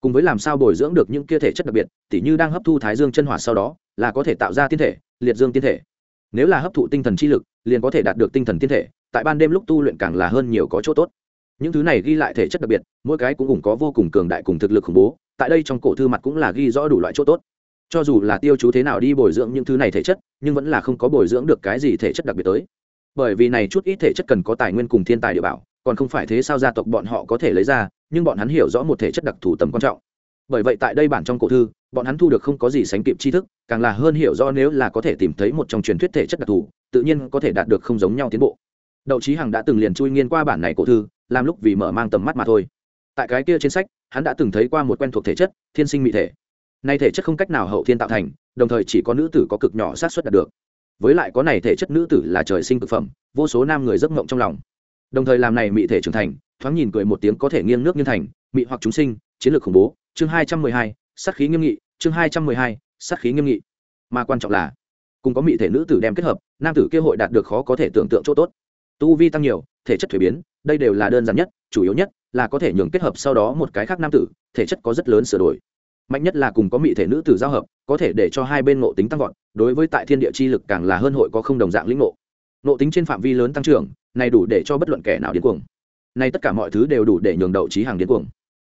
Cùng với làm sao bồi dưỡng được những kia thể chất đặc biệt, tỉ như đang hấp thu thái dương chân hỏa sau đó, là có thể tạo ra tiên thể, liệt dương tiên thể. Nếu là hấp thụ tinh thần chi lực, liền có thể đạt được tinh thần tiên thể, tại ban đêm lúc tu luyện càng là hơn nhiều có chỗ tốt những thứ này ghi lại thể chất đặc biệt, mỗi cái cũng cùng có vô cùng cường đại cùng thực lực khủng bố, tại đây trong cổ thư mặt cũng là ghi rõ đủ loại chỗ tốt. Cho dù là tiêu chú thế nào đi bồi dưỡng những thứ này thể chất, nhưng vẫn là không có bồi dưỡng được cái gì thể chất đặc biệt tới. Bởi vì này chút ít thể chất cần có tài nguyên cùng thiên tài địa bảo, còn không phải thế sao gia tộc bọn họ có thể lấy ra, nhưng bọn hắn hiểu rõ một thể chất đặc thù tầm quan trọng. Bởi vậy tại đây bản trong cổ thư, bọn hắn thu được không có gì sánh kịp tri thức, càng là hơn hiểu rõ nếu là có thể tìm thấy một trong truyền thuyết thể chất đặc thù, tự nhiên có thể đạt được không giống nhau tiến bộ. Đậu trí hằng đã từng liền chui nghiên qua bản này cổ thư làm lúc vì mở mang tầm mắt mà thôi. Tại cái kia trên sách, hắn đã từng thấy qua một quen thuộc thể chất, thiên sinh mỹ thể. Nay thể chất không cách nào hậu thiên tạo thành, đồng thời chỉ có nữ tử có cực nhỏ sát xuất đạt được. Với lại có này thể chất nữ tử là trời sinh cực phẩm, vô số nam người giấc mộng trong lòng. Đồng thời làm này mỹ thể trưởng thành, thoáng nhìn cười một tiếng có thể nghiêng nước nghiêng thành mỹ hoặc chúng sinh, chiến lược khủng bố, chương hai trăm mười hai, sát khí nghiêm nghị, chương hai trăm mười hai, sát khí nghiêm nghị. Mà quan trọng là, cùng có mỹ thể nữ tử đem kết hợp, nam tử kia hội đạt được khó có thể tưởng tượng chỗ tốt. Tu vi tăng nhiều thể chất thuế biến, đây đều là đơn giản nhất, chủ yếu nhất là có thể nhường kết hợp sau đó một cái khác nam tử, thể chất có rất lớn sửa đổi. Mạnh nhất là cùng có mỹ thể nữ tử giao hợp, có thể để cho hai bên ngộ tính tăng vọt, đối với tại thiên địa chi lực càng là hơn hội có không đồng dạng lĩnh ngộ. Ngộ tính trên phạm vi lớn tăng trưởng, này đủ để cho bất luận kẻ nào điên cuồng. Này tất cả mọi thứ đều đủ để nhường đậu trí hàng điên cuồng.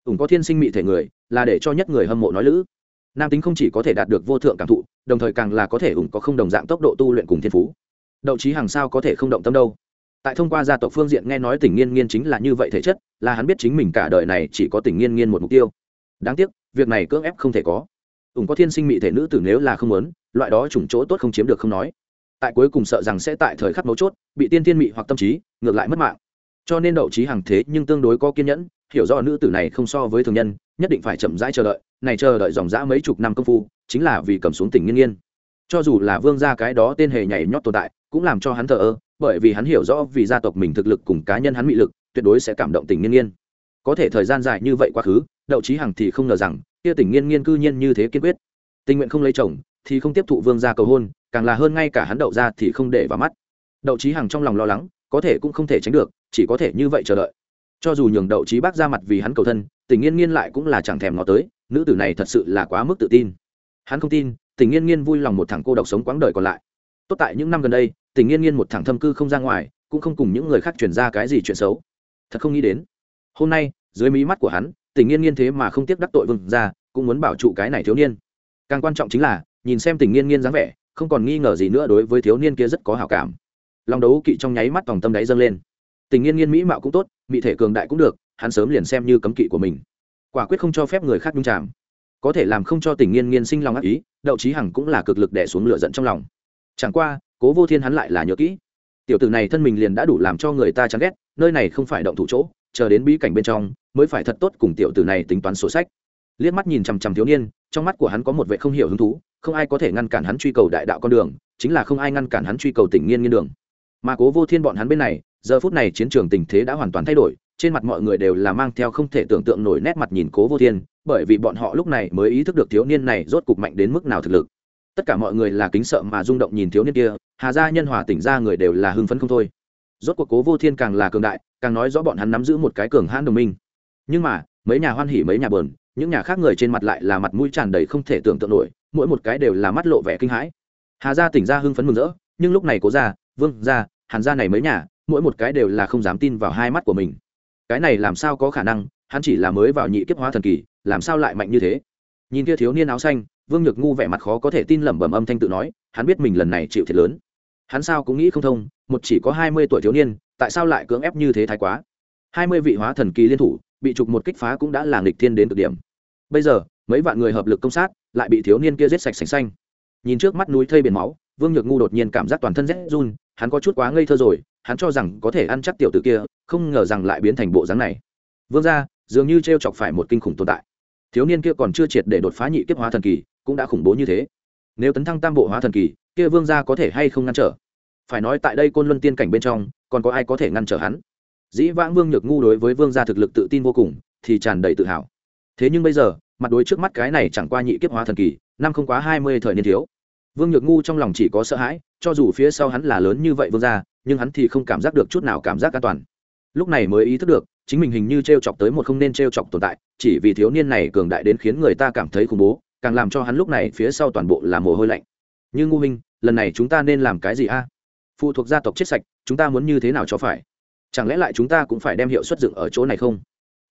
Ủng có thiên sinh mỹ thể người, là để cho nhất người hâm mộ nói lữ. Nam tính không chỉ có thể đạt được vô thượng cảm thụ, đồng thời càng là có thể ủng có không đồng dạng tốc độ tu luyện cùng thiên phú. Đậu trí hàng sao có thể không động tâm đâu? Tại thông qua gia tộc phương diện nghe nói tỉnh nghiên nghiên chính là như vậy thể chất, là hắn biết chính mình cả đời này chỉ có tỉnh nghiên nghiên một mục tiêu. Đáng tiếc, việc này cưỡng ép không thể có. Ủng có thiên sinh mỹ thể nữ tử nếu là không muốn, loại đó chủng chỗ tốt không chiếm được không nói. Tại cuối cùng sợ rằng sẽ tại thời khắc mấu chốt, bị tiên thiên mị hoặc tâm trí, ngược lại mất mạng. Cho nên đậu trí hàng thế nhưng tương đối có kiên nhẫn, hiểu rõ nữ tử này không so với thường nhân, nhất định phải chậm rãi chờ đợi, này chờ đợi dòng dã mấy chục năm công phu, chính là vì cầm xuống tỉnh nghiên nghiên. Cho dù là vương gia cái đó tên hề nhảy nhót tồn tại, cũng làm cho hắn thờ ơ bởi vì hắn hiểu rõ vì gia tộc mình thực lực cùng cá nhân hắn mị lực, tuyệt đối sẽ cảm động tình nghiên nghiên. Có thể thời gian dài như vậy quá khứ, đậu trí hằng thì không ngờ rằng, kia tình nghiên nghiên cư nhiên như thế kiên quyết. Tình nguyện không lấy chồng, thì không tiếp thụ vương gia cầu hôn, càng là hơn ngay cả hắn đậu ra thì không để vào mắt. Đậu trí hằng trong lòng lo lắng, có thể cũng không thể tránh được, chỉ có thể như vậy chờ đợi. Cho dù nhường đậu trí bác ra mặt vì hắn cầu thân, tình nghiên nghiên lại cũng là chẳng thèm ngó tới, nữ tử này thật sự là quá mức tự tin. Hắn không tin, tình nghiên nghiên vui lòng một thằng cô độc sống quãng đời còn lại. Tốt tại những năm gần đây tình nghiên nghiên một thằng thâm cư không ra ngoài, cũng không cùng những người khác chuyển ra cái gì chuyện xấu. Thật không nghĩ đến. Hôm nay, dưới mí mắt của hắn, tình nghiên nghiên thế mà không tiếc đắc tội vừng ra cũng muốn bảo trụ cái này thiếu niên. Càng quan trọng chính là, nhìn xem tình nghiên nghiên dáng vẻ, không còn nghi ngờ gì nữa đối với thiếu niên kia rất có hảo cảm. Lòng đấu kỵ trong nháy mắt vòng tâm đáy dâng lên. Tình nghiên nghiên mỹ mạo cũng tốt, mỹ thể cường đại cũng được, hắn sớm liền xem như cấm kỵ của mình. Quả quyết không cho phép người khác nhung chạm có thể làm không cho tình nghiên nghiên sinh lòng ác ý, đậu trí hằng cũng là cực lực đẻ xuống lửa giận trong lòng. Chẳng qua cố vô thiên hắn lại là nhớ kỹ. Tiểu tử này thân mình liền đã đủ làm cho người ta chán ghét, nơi này không phải động thủ chỗ, chờ đến bí cảnh bên trong, mới phải thật tốt cùng tiểu tử này tính toán sổ sách. Liếc mắt nhìn chằm chằm thiếu niên, trong mắt của hắn có một vệ không hiểu hứng thú, không ai có thể ngăn cản hắn truy cầu đại đạo con đường, chính là không ai ngăn cản hắn truy cầu tỉnh nghiên nghiên đường. Mà cố vô thiên bọn hắn bên này, giờ phút này chiến trường tình thế đã hoàn toàn thay đổi, trên mặt mọi người đều là mang theo không thể tưởng tượng nổi nét mặt nhìn cố vô thiên, bởi vì bọn họ lúc này mới ý thức được thiếu niên này rốt cục mạnh đến mức nào thực lực tất cả mọi người là kính sợ mà rung động nhìn thiếu niên kia, hà gia nhân hòa tỉnh ra người đều là hưng phấn không thôi. Rốt cuộc cố vô thiên càng là cường đại, càng nói rõ bọn hắn nắm giữ một cái cường hãn đồng minh. Nhưng mà, mấy nhà hoan hỉ, mấy nhà bờn những nhà khác người trên mặt lại là mặt mũi tràn đầy không thể tưởng tượng nổi, mỗi một cái đều là mắt lộ vẻ kinh hãi. Hà gia tỉnh ra hưng phấn mừng rỡ, nhưng lúc này cố gia, vương gia, hàn gia này mấy nhà, mỗi một cái đều là không dám tin vào hai mắt của mình. Cái này làm sao có khả năng, hắn chỉ là mới vào nhị kiếp hóa thần kỳ, làm sao lại mạnh như thế? Nhìn kia thiếu niên áo xanh vương nhược ngu vẻ mặt khó có thể tin lẩm bẩm âm thanh tự nói, hắn biết mình lần này chịu thiệt lớn. Hắn sao cũng nghĩ không thông, một chỉ có hai mươi tuổi thiếu niên, tại sao lại cưỡng ép như thế thái quá? hai mươi vị hóa thần kỳ liên thủ, bị trục một kích phá cũng đã là nghịch thiên đến cực điểm. Bây giờ, mấy vạn người hợp lực công sát, lại bị thiếu niên kia giết sạch sành xanh. Nhìn trước mắt núi thây biển máu, vương nhược ngu đột nhiên cảm giác toàn thân rét run, hắn có chút quá ngây thơ rồi, hắn cho rằng có thể ăn chắc tiểu t ử kia, không ngờ rằng lại biến thành bộ dáng này. Vương ra dường như t r e o chọc phải một kinh khủng tồn tại thiếu niên kia còn chưa triệt để đột phá nhị kiếp hóa thần kỳ, cũng đã khủng bố như thế. Nếu tấn thăng tam bộ hóa thần kỳ, kia vương gia có thể hay không ngăn trở? Phải nói tại đây côn luân tiên cảnh bên trong, còn có ai có thể ngăn trở hắn? Dĩ vãng vương nhược ngu đối với vương gia thực lực tự tin vô cùng, thì tràn đầy tự hào. Thế nhưng bây giờ, mặt đối trước mắt cái này chẳng qua nhị kiếp hóa thần kỳ, năm không quá hai mươi thời niên thiếu. Vương nhược ngu trong lòng chỉ có sợ hãi, cho dù phía sau hắn là lớn như vậy vương gia, nhưng hắn thì không cảm giác được chút nào cảm giác an toàn. Lúc này mới ý thức được chính mình hình như t r e o chọc tới một không nên t r e o chọc tồn tại, chỉ vì thiếu niên này cường đại đến khiến người ta cảm thấy khủng bố, càng làm cho hắn lúc này phía sau toàn bộ là mồ hôi lạnh. Như ngu minh lần này chúng ta nên làm cái gì a? Phụ thuộc gia tộc chết sạch, chúng ta muốn như thế nào cho phải? Chẳng lẽ lại chúng ta cũng phải đem hiệu suất dựng ở chỗ này không?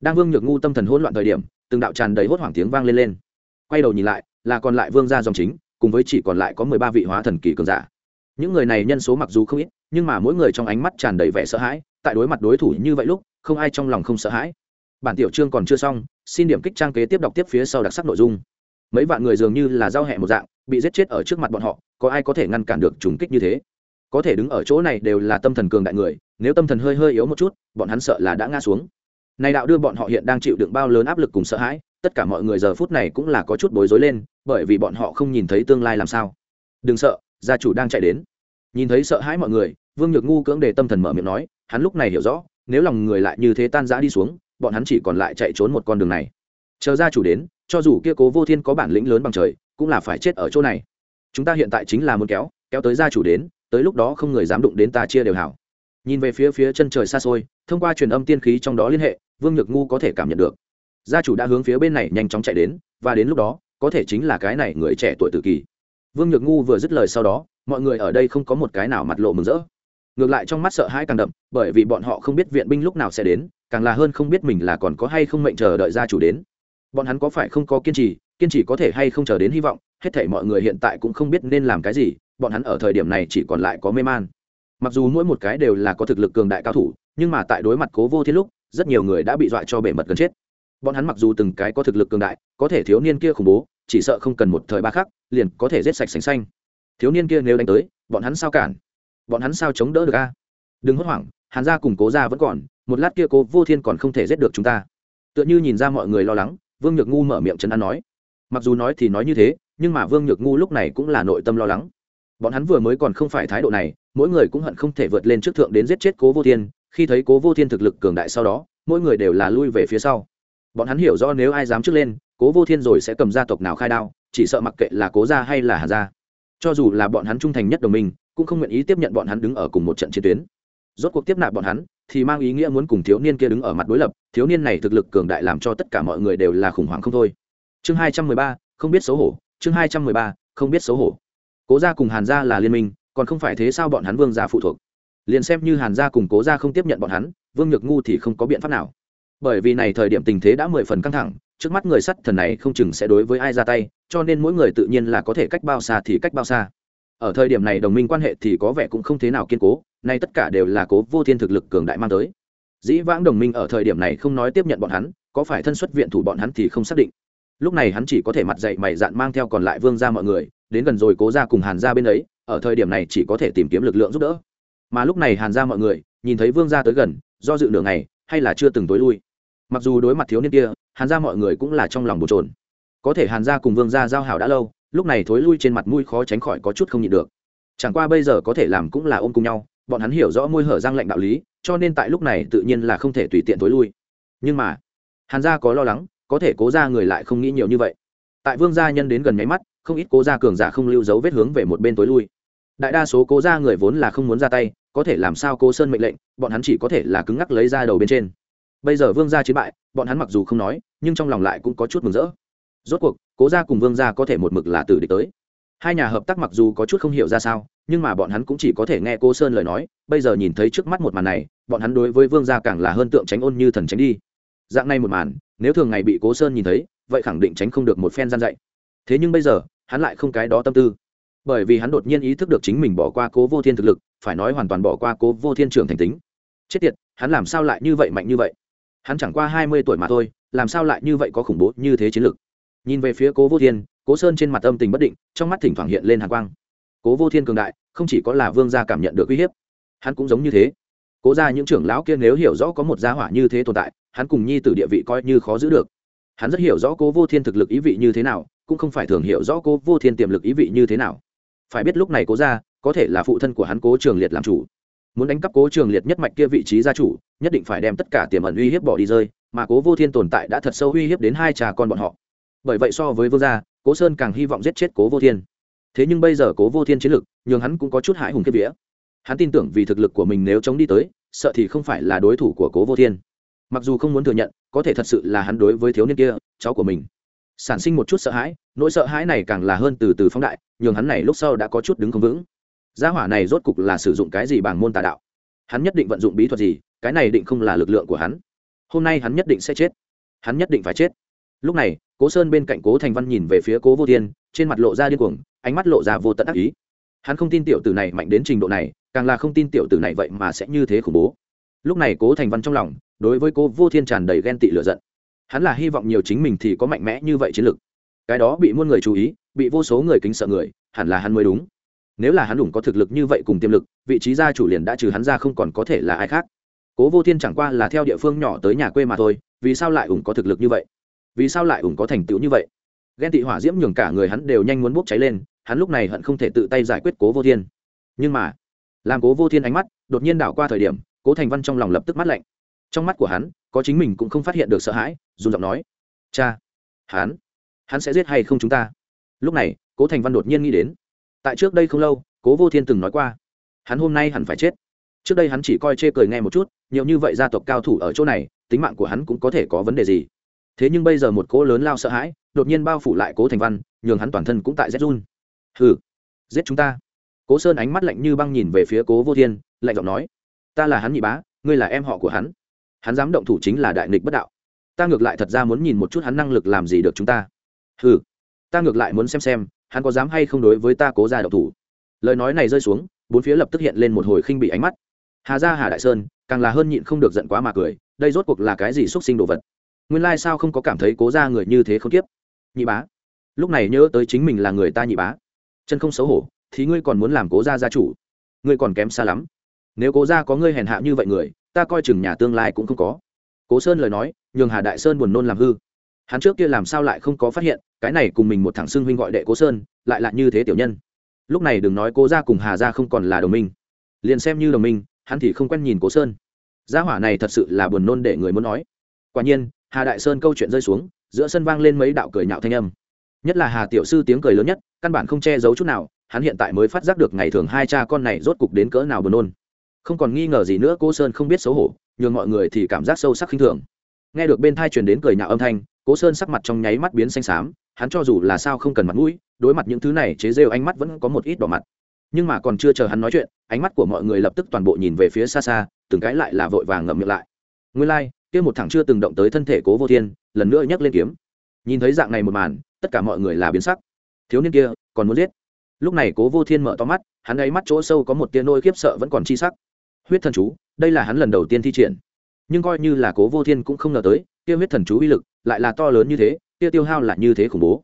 Đang vương nhược ngu tâm thần hỗn loạn thời điểm, từng đạo tràn đầy hốt hoảng tiếng vang lên lên. Quay đầu nhìn lại, là còn lại vương gia dòng chính, cùng với chỉ còn lại có mười ba vị hóa thần kỳ cường giả. Những người này nhân số mặc dù không ít, nhưng mà mỗi người trong ánh mắt tràn đầy vẻ sợ hãi, tại đối mặt đối thủ như vậy lúc không ai trong lòng không sợ hãi. Bản tiểu chương còn chưa xong, xin điểm kích trang kế tiếp đọc tiếp phía sau đặc sắc nội dung. Mấy vạn người dường như là giao hẹ một dạng, bị giết chết ở trước mặt bọn họ, có ai có thể ngăn cản được trùng kích như thế? Có thể đứng ở chỗ này đều là tâm thần cường đại người, nếu tâm thần hơi hơi yếu một chút, bọn hắn sợ là đã ngã xuống. Này đạo đưa bọn họ hiện đang chịu đựng bao lớn áp lực cùng sợ hãi, tất cả mọi người giờ phút này cũng là có chút bối rối lên, bởi vì bọn họ không nhìn thấy tương lai làm sao. Đừng sợ, gia chủ đang chạy đến. Nhìn thấy sợ hãi mọi người, vương nhược ngu cưỡng để tâm thần mở miệng nói, hắn lúc này hiểu rõ nếu lòng người lại như thế tan rã đi xuống, bọn hắn chỉ còn lại chạy trốn một con đường này. Chờ gia chủ đến, cho dù kia cố vô thiên có bản lĩnh lớn bằng trời, cũng là phải chết ở chỗ này. Chúng ta hiện tại chính là muốn kéo kéo tới gia chủ đến, tới lúc đó không người dám đụng đến ta chia đều hảo. Nhìn về phía phía chân trời xa xôi, thông qua truyền âm tiên khí trong đó liên hệ, vương nhược ngu có thể cảm nhận được. Gia chủ đã hướng phía bên này nhanh chóng chạy đến, và đến lúc đó, có thể chính là cái này người trẻ tuổi tự kỳ vương nhược ngu vừa dứt lời sau đó, mọi người ở đây không có một cái nào mặt lộ mừng rỡ ngược lại trong mắt sợ hãi càng đậm, bởi vì bọn họ không biết viện binh lúc nào sẽ đến, càng là hơn không biết mình là còn có hay không mệnh chờ đợi gia chủ đến. Bọn hắn có phải không có kiên trì kiên trì có thể hay không chờ đến hy vọng, hết thể mọi người hiện tại cũng không biết nên làm cái gì, bọn hắn ở thời điểm này chỉ còn lại có mê man. Mặc dù mỗi một cái đều là có thực lực cường đại cao thủ, nhưng mà tại đối mặt cố vô thiên lúc, rất nhiều người đã bị dọa cho bể mật gần chết. Bọn hắn mặc dù từng cái có thực lực cường đại, có thể thiếu niên kia khủng bố, chỉ sợ không cần một thời ba khắc, liền có thể giết sạch sành xanh. Thiếu niên kia nếu đánh tới, bọn hắn sao cản? Bọn hắn sao chống đỡ được a? Đừng hốt hoảng, hàn gia cùng cố gia vẫn còn, một lát kia cố vô thiên còn không thể giết được chúng ta. Tựa như nhìn ra mọi người lo lắng, vương nhược ngu mở miệng trấn an nói. Mặc dù nói thì nói như thế, nhưng mà vương nhược ngu lúc này cũng là nội tâm lo lắng. Bọn hắn vừa mới còn không phải thái độ này, mỗi người cũng hận không thể vượt lên trước thượng đến giết chết cố vô thiên, khi thấy cố vô thiên thực lực cường đại sau đó, mỗi người đều là lui về phía sau. Bọn hắn hiểu rõ nếu ai dám trước lên, cố vô thiên rồi sẽ cầm gia tộc nào khai đao, chỉ sợ mặc kệ là cố gia hay là hà gia. Cho dù là bọn hắn trung thành nhất đồng minh cũng không nguyện ý tiếp nhận bọn hắn đứng ở cùng một trận chiến tuyến. Rốt cuộc tiếp nạp bọn hắn, thì mang ý nghĩa muốn cùng thiếu niên kia đứng ở mặt đối lập, thiếu niên này thực lực cường đại làm cho tất cả mọi người đều là khủng hoảng không thôi. Chương hai trăm mười ba, không biết xấu hổ, chương hai trăm mười ba, không biết xấu hổ. Cố gia cùng hàn gia là liên minh, còn không phải thế sao bọn hắn vương gia phụ thuộc. Liền xem như hàn gia cùng cố gia không tiếp nhận bọn hắn, vương nhược ngu thì không có biện pháp nào. Bởi vì này thời điểm tình thế đã mười phần căng thẳng, trước mắt người sắt thần này không chừng sẽ đối với ai ra tay, cho nên mỗi người tự nhiên là có thể cách bao xa thì cách bao xa ở thời điểm này đồng minh quan hệ thì có vẻ cũng không thế nào kiên cố, nay tất cả đều là cố vô thiên thực lực cường đại mang tới. Dĩ vãng đồng minh ở thời điểm này không nói tiếp nhận bọn hắn, có phải thân xuất viện thủ bọn hắn thì không xác định. Lúc này hắn chỉ có thể mặt dậy mày dạn mang theo còn lại vương ra mọi người, đến gần rồi cố ra cùng hàn ra bên ấy, ở thời điểm này chỉ có thể tìm kiếm lực lượng giúp đỡ. Mà lúc này hàn ra mọi người, nhìn thấy vương ra tới gần, do dự nửa ngày, hay là chưa từng tối lui. Mặc dù đối mặt thiếu niên kia, hàn ra mọi người cũng là trong lòng bồn trồn có thể hàn ra cùng vương ra giao hảo đã lâu lúc này thối lui trên mặt mũi khó tránh khỏi có chút không nhịn được. Chẳng qua bây giờ có thể làm cũng là ôm cùng nhau, bọn hắn hiểu rõ môi hở răng lệnh đạo lý, cho nên tại lúc này tự nhiên là không thể tùy tiện thối lui. Nhưng mà, hàn gia có lo lắng, có thể cố ra người lại không nghĩ nhiều như vậy. Tại vương gia nhân đến gần nháy mắt, không ít cố gia cường giả không lưu dấu vết hướng về một bên tối lui. Đại đa số cố gia người vốn là không muốn ra tay, có thể làm sao cố sơn mệnh lệnh, bọn hắn chỉ có thể là cứng ngắc lấy ra đầu bên trên. Bây giờ vương gia chiến bại, bọn hắn mặc dù không nói, nhưng trong lòng lại cũng có chút mừng rỡ rốt cuộc, cố gia cùng vương gia có thể một mực là tử địch tới. Hai nhà hợp tác mặc dù có chút không hiểu ra sao, nhưng mà bọn hắn cũng chỉ có thể nghe cô sơn lời nói, bây giờ nhìn thấy trước mắt một màn này, bọn hắn đối với vương gia càng là hơn tượng tránh ôn như thần tránh đi. Dạng này một màn, nếu thường ngày bị cố sơn nhìn thấy, vậy khẳng định tránh không được một phen gian dạy. Thế nhưng bây giờ, hắn lại không cái đó tâm tư. Bởi vì hắn đột nhiên ý thức được chính mình bỏ qua cố vô thiên thực lực, phải nói hoàn toàn bỏ qua cố vô thiên trưởng thành tính. Chết tiệt, hắn làm sao lại như vậy mạnh như vậy? Hắn chẳng qua hai mươi tuổi mà thôi, làm sao lại như vậy có khủng bố như thế chiến lực? Nhìn về phía cố vô thiên, cố sơn trên mặt âm tình bất định, trong mắt thỉnh thoảng hiện lên hàn quang. cố vô thiên cường đại, không chỉ có là vương gia cảm nhận được uy hiếp, hắn cũng giống như thế. cố ra những trưởng lão kia nếu hiểu rõ có một gia hỏa như thế tồn tại, hắn cùng nhi t địa vị coi như khó giữ được. hắn rất hiểu rõ cố vô thiên thực lực ý vị như thế nào, cũng không phải thường hiểu rõ cố vô thiên tiềm lực ý vị như thế nào. phải biết lúc này cố ra có thể là phụ thân của hắn cố trường liệt làm chủ. muốn đánh cắp cố trường liệt nhất mạch kia vị trí gia chủ, nhất định phải đem tất cả tiềm ẩn uy hiếp bỏ đi rơi, mà cố vô thiên tồn tại đã thật sâu uy hiếp đến hai cha con bọn họ bởi vậy so với vương gia, cố sơn càng hy vọng giết chết cố vô thiên. Thế nhưng bây giờ cố vô thiên chiến lực, nhường hắn cũng có chút hãi hùng kiếp vía. Hắn tin tưởng vì thực lực của mình nếu chống đi tới, sợ thì không phải là đối thủ của cố vô thiên. Mặc dù không muốn thừa nhận, có thể thật sự là hắn đối với thiếu niên kia, cháu của mình. Sản sinh một chút sợ hãi, nỗi sợ hãi này càng là hơn từ từ phóng đại, nhường hắn này lúc sau đã có chút đứng không vững. Gia hỏa này rốt cục là sử dụng cái gì bằng môn tà đạo? Hắn nhất định vận dụng bí thuật gì, cái này định không là lực lượng của hắn. Hôm nay hắn nhất định sẽ chết. Hắn nhất định phải chết. Lúc này cố sơn bên cạnh cố thành văn nhìn về phía cố vô thiên, trên mặt lộ ra điên cuồng, ánh mắt lộ ra vô tận ác ý. Hắn không tin tiểu tử này mạnh đến trình độ này, càng là không tin tiểu tử này vậy mà sẽ như thế khủng bố. Lúc này cố thành văn trong lòng, đối với cố vô thiên tràn đầy ghen tị lựa giận. Hắn là hy vọng nhiều chính mình thì có mạnh mẽ như vậy chiến lực. Cái đó bị muôn người chú ý, bị vô số người kính sợ người, hẳn là hắn mới đúng. Nếu là hắn đủng có thực lực như vậy cùng tiềm lực, vị trí gia chủ liền đã trừ hắn ra không còn có thể là ai khác. Cố vô thiên chẳng qua là theo địa phương nhỏ tới nhà quê mà thôi, vì sao lại ủng có thực lực như vậy? Vì sao lại ủng có thành tựu như vậy? Ghen tị hỏa diễm nhường cả người hắn đều nhanh muốn bốc cháy lên, hắn lúc này hận không thể tự tay giải quyết cố vô thiên. Nhưng mà, làm cố vô thiên ánh mắt đột nhiên đảo qua thời điểm, cố thành văn trong lòng lập tức mắt lạnh. Trong mắt của hắn, có chính mình cũng không phát hiện được sợ hãi dù giọng nói, cha, hắn hắn sẽ giết hay không chúng ta? Lúc này, cố thành văn đột nhiên nghĩ đến, tại trước đây không lâu, cố vô thiên từng nói qua, hắn hôm nay hẳn phải chết. Trước đây hắn chỉ coi chê cười nghe một chút, nhiều như vậy gia tộc cao thủ ở chỗ này, tính mạng của hắn cũng có thể có vấn đề gì? Thế nhưng bây giờ một cỗ lớn lao sợ hãi, đột nhiên bao phủ lại cố thành văn, nhường hắn toàn thân cũng tại rét run. Hừ, giết chúng ta. Cố sơn ánh mắt lạnh như băng nhìn về phía cố vô thiên, lạnh giọng nói, ta là hắn nhị bá, ngươi là em họ của hắn. Hắn dám động thủ chính là đại nghịch bất đạo. Ta ngược lại thật ra muốn nhìn một chút hắn năng lực làm gì được chúng ta. Hừ, ta ngược lại muốn xem xem, hắn có dám hay không đối với ta cố ra động thủ. Lời nói này rơi xuống, bốn phía lập tức hiện lên một hồi khinh bị ánh mắt. Hà gia hà đại sơn, càng là hơn nhịn không được giận quá mà cười, đây rốt cuộc là cái gì x u ấ t sinh đồ vật? Nguyên lai sao không có cảm thấy cố ra người như thế không tiếp? Nhị bá. Lúc này nhớ tới chính mình là người ta nhị bá. Chân không xấu hổ, thì ngươi còn muốn làm cố gia gia chủ? Ngươi còn kém xa lắm. Nếu cố gia có ngươi hèn hạ như vậy người, ta coi chừng nhà tương lai cũng không có. Cố sơn lời nói, nhường hà đại sơn buồn nôn làm hư. Hắn trước kia làm sao lại không có phát hiện, cái này cùng mình một thằng xưng huynh gọi đệ cố sơn, lại là như thế tiểu nhân. Lúc này đừng nói cố gia cùng hà gia không còn là đồng minh. Liền xem như đồng minh, hắn thì không quen nhìn cố sơn. Gia hỏa này thật sự là buồn nôn để người muốn nói. Quả nhiên hà đại sơn câu chuyện rơi xuống giữa sân vang lên mấy đạo cười nhạo thanh âm. Nhất là hà tiểu sư tiếng cười lớn nhất căn bản không che giấu chút nào hắn hiện tại mới phát giác được ngày thường hai cha con này rốt cục đến cỡ nào buồn nôn. Không còn nghi ngờ gì nữa cô sơn không biết xấu hổ nhường mọi người thì cảm giác sâu sắc khinh thường. Nghe được bên thai truyền đến cười nhạo âm thanh cố sơn sắc mặt trong nháy mắt biến xanh xám hắn cho dù là sao không cần mặt mũi đối mặt những thứ này chế rêu ánh mắt vẫn có một ít đỏ mặt. Nhưng mà còn chưa chờ hắn nói chuyện ánh mắt của mọi người lập tức toàn bộ nhìn về phía xa xa từng cái lại là vội vàng ngậm miệng lại. Nguyên lai、like, kia một thằng chưa từng động tới thân thể cố vô thiên, lần nữa nhấc lên kiếm. Nhìn thấy dạng này một màn, tất cả mọi người là biến sắc. Thiếu niên kia, còn muốn giết? Lúc này cố vô thiên mở to mắt, hắn ấy mắt chỗ sâu có một tia nôi khiếp sợ vẫn còn chi sắc. Huyết thần chú, đây là hắn lần đầu tiên thi triển. Nhưng coi như là cố vô thiên cũng không ngờ tới, kia huyết thần chú uy lực lại là to lớn như thế, kia tiêu hao là như thế khủng bố.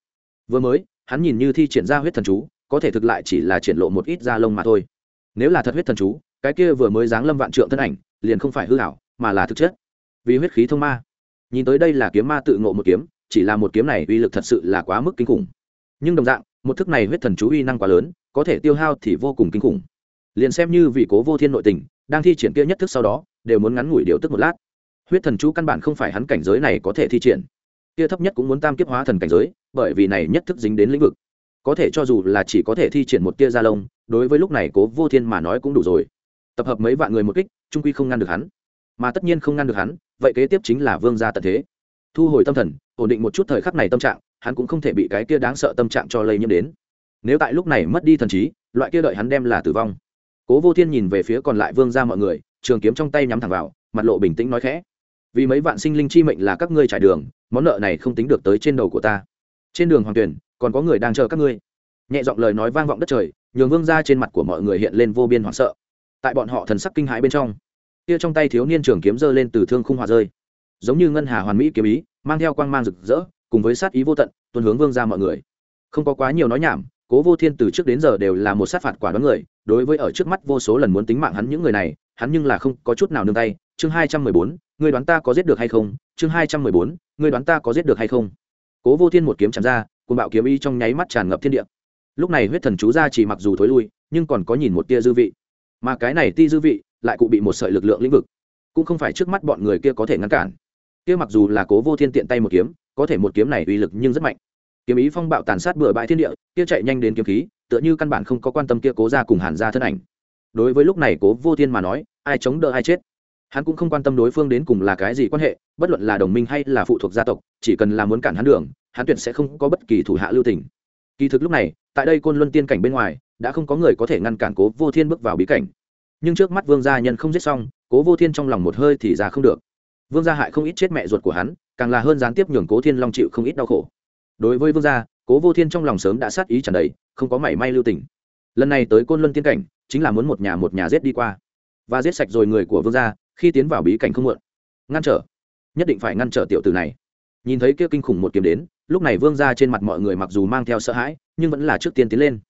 Vừa mới, hắn nhìn như thi triển ra huyết thần chú, có thể thực lại chỉ là triển lộ một ít da lông mà thôi. Nếu là thật huyết thần chú, cái kia vừa mới giáng lâm vạn trượng thân ảnh, liền không phải hư hảo mà là thực chất vì huyết khí thông ma. Nhìn tới đây là kiếm ma tự ngộ một kiếm, chỉ là một kiếm này uy lực thật sự là quá mức kinh khủng. Nhưng đồng dạng, một thức này huyết thần chú uy năng quá lớn, có thể tiêu hao thì vô cùng kinh khủng. Liền xem như vị cố vô thiên nội tình, đang thi triển kia nhất thức sau đó, đều muốn ngắn ngủi điều tức một lát. Huyết thần chú căn bản không phải hắn cảnh giới này có thể thi triển. Kia thấp nhất cũng muốn tam kiếp hóa thần cảnh giới, bởi vì này nhất thức dính đến lĩnh vực. Có thể cho dù là chỉ có thể thi triển một tia gia lông, đối với lúc này cố vô thiên mà nói cũng đủ rồi. Tập hợp mấy vạn người một kích, trung quy không ngăn được hắn mà tất nhiên không ngăn được hắn, vậy kế tiếp chính là vương gia tận thế. Thu hồi tâm thần, ổn định một chút thời khắc này tâm trạng, hắn cũng không thể bị cái kia đáng sợ tâm trạng cho lây nhiễm đến. Nếu tại lúc này mất đi thần trí, loại kia đợi hắn đem là tử vong. Cố vô thiên nhìn về phía còn lại vương gia mọi người, trường kiếm trong tay nhắm thẳng vào, mặt lộ bình tĩnh nói khẽ. Vì mấy vạn sinh linh chi mệnh là các ngươi trải đường, món nợ này không tính được tới trên đầu của ta. Trên đường hoàng tuyển, còn có người đang chờ các ngươi. Nhẹ giọng lời nói vang vọng đất trời, nhường vương ra trên mặt của mọi người hiện lên vô biên hoảng sợ. Tại bọn họ thần sắc kinh hãi bên trong kia trong tay thiếu niên trường kiếm giơ lên từ thương khung hòa rơi. Giống như ngân hà hoàn mỹ kiếm ý, mang theo quang mang rực rỡ, cùng với sát ý vô tận tuân hướng vương ra mọi người. Không có quá nhiều nói nhảm, cố vô thiên từ trước đến giờ đều là một sát phạt quả đoán người, đối với ở trước mắt vô số lần muốn tính mạng hắn những người này, hắn nhưng là không có chút nào nương tay. Chương hai trăm mười bốn, ngươi đoán ta có giết được hay không? Chương hai trăm mười bốn, ngươi đoán ta có giết được hay không? Cố vô thiên một kiếm chạm ra cùng bạo kiếm y trong nháy mắt tràn ngập thiên địa. Lúc này huyết thần chú ra chỉ mặc dù thối lui, nhưng còn có nhìn một tia dư vị. Mà cái này ti dư vị lại cụ bị một sợi lực lượng lĩnh vực. Cũng không phải trước mắt bọn người kia có thể ngăn cản. Kia mặc dù là cố vô thiên tiện tay một kiếm, có thể một kiếm này uy lực nhưng rất mạnh. Kiếm ý phong bạo tàn sát bừa bãi thiên địa, kia chạy nhanh đến kiếm khí, tựa như căn bản không có quan tâm kia cố ra cùng hàn ra thân ảnh. Đối với lúc này cố vô thiên mà nói, ai chống đỡ ai chết. Hắn cũng không quan tâm đối phương đến cùng là cái gì quan hệ, bất luận là đồng minh hay là phụ thuộc gia tộc, chỉ cần là muốn cản hắn đường, hắn tuyệt sẽ không có bất kỳ thủ hạ lưu tình. Kỳ thực lúc này, tại đây côn luân tiên cảnh bên ngoài, đã không có người có thể ngăn cản cố vô thiên bước vào bí cảnh nhưng trước mắt vương gia nhân không giết xong, cố vô thiên trong lòng một hơi thì ra không được. Vương gia hại không ít chết mẹ ruột của hắn, càng là hơn gián tiếp nhường cố thiên long chịu không ít đau khổ. Đối với vương gia, cố vô thiên trong lòng sớm đã sát ý tràn đầy, không có mảy may lưu tình. Lần này tới côn luân tiên cảnh, chính là muốn một nhà một nhà giết đi qua. Và giết sạch rồi người của vương gia, khi tiến vào bí cảnh không muộn. Ngăn trở. Nhất định phải ngăn trở tiểu tử này. Nhìn thấy kia kinh khủng một kiếm đến, lúc này vương gia trên mặt mọi người mặc dù mang theo sợ hãi, nhưng vẫn là trước tiên tiến lên.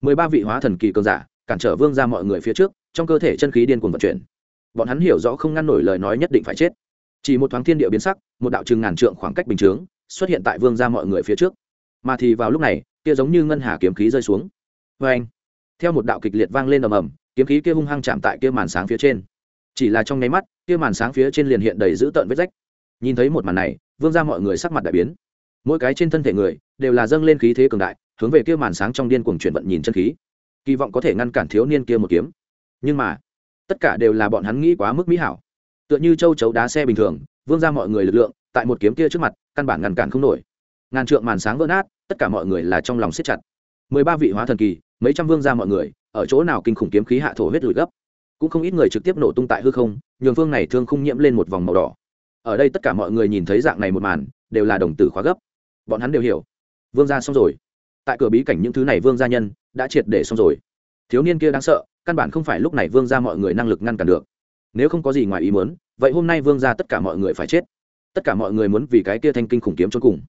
Mười ba vị hóa thần kỳ cường giả cản trở vương gia mọi người phía trước, trong cơ thể chân khí điên cuồng vận chuyển. Bọn hắn hiểu rõ không ngăn nổi lời nói nhất định phải chết. Chỉ một thoáng thiên địa biến sắc, một đạo chừng ngàn trượng khoảng cách bình chướng xuất hiện tại vương gia mọi người phía trước. Mà thì vào lúc này, kia giống như ngân hà kiếm khí rơi xuống. Vê anh theo một đạo kịch liệt vang lên ầm ầm, kiếm khí kia hung hăng chạm tại kia màn sáng phía trên. Chỉ là trong nháy mắt, kia màn sáng phía trên liền hiện đầy dữ tợn vết rách. Nhìn thấy một màn này, vương ra mọi người sắc mặt đại biến. Mỗi cái trên thân thể người, đều là dâng lên khí thế cường đại, hướng về kia màn sáng trong điên cuồng chuyển vận nhìn chân khí kỳ vọng có thể ngăn cản thiếu niên kia một kiếm. Nhưng mà, tất cả đều là bọn hắn nghĩ quá mức mỹ hảo. Tựa như châu chấu đá xe bình thường, vương ra mọi người lực lượng, tại một kiếm kia trước mặt, căn bản ngăn cản không nổi. Ngàn trượng màn sáng vỡ nát, tất cả mọi người là trong lòng siết chặt. Mười ba vị hóa thần kỳ, mấy trăm vương ra mọi người, ở chỗ nào kinh khủng kiếm khí hạ thổ huyết lùi gấp. Cũng không ít người trực tiếp nổ tung tại hư không, nhường phương này thương không nhiễm lên một vòng màu đỏ. Ở đây tất cả mọi người nhìn thấy dạng này một màn, đều là đồng tử khóa gấp. Bọn hắn đều hiểu. Vương gia xong rồi tại cửa bí cảnh những thứ này vương gia nhân đã triệt để xong rồi. Thiếu niên kia đáng sợ, căn bản không phải lúc này vương gia mọi người năng lực ngăn cản được. Nếu không có gì ngoài ý muốn, vậy hôm nay vương gia tất cả mọi người phải chết. Tất cả mọi người muốn vì cái kia thanh kinh khủng kiếm cho cùng.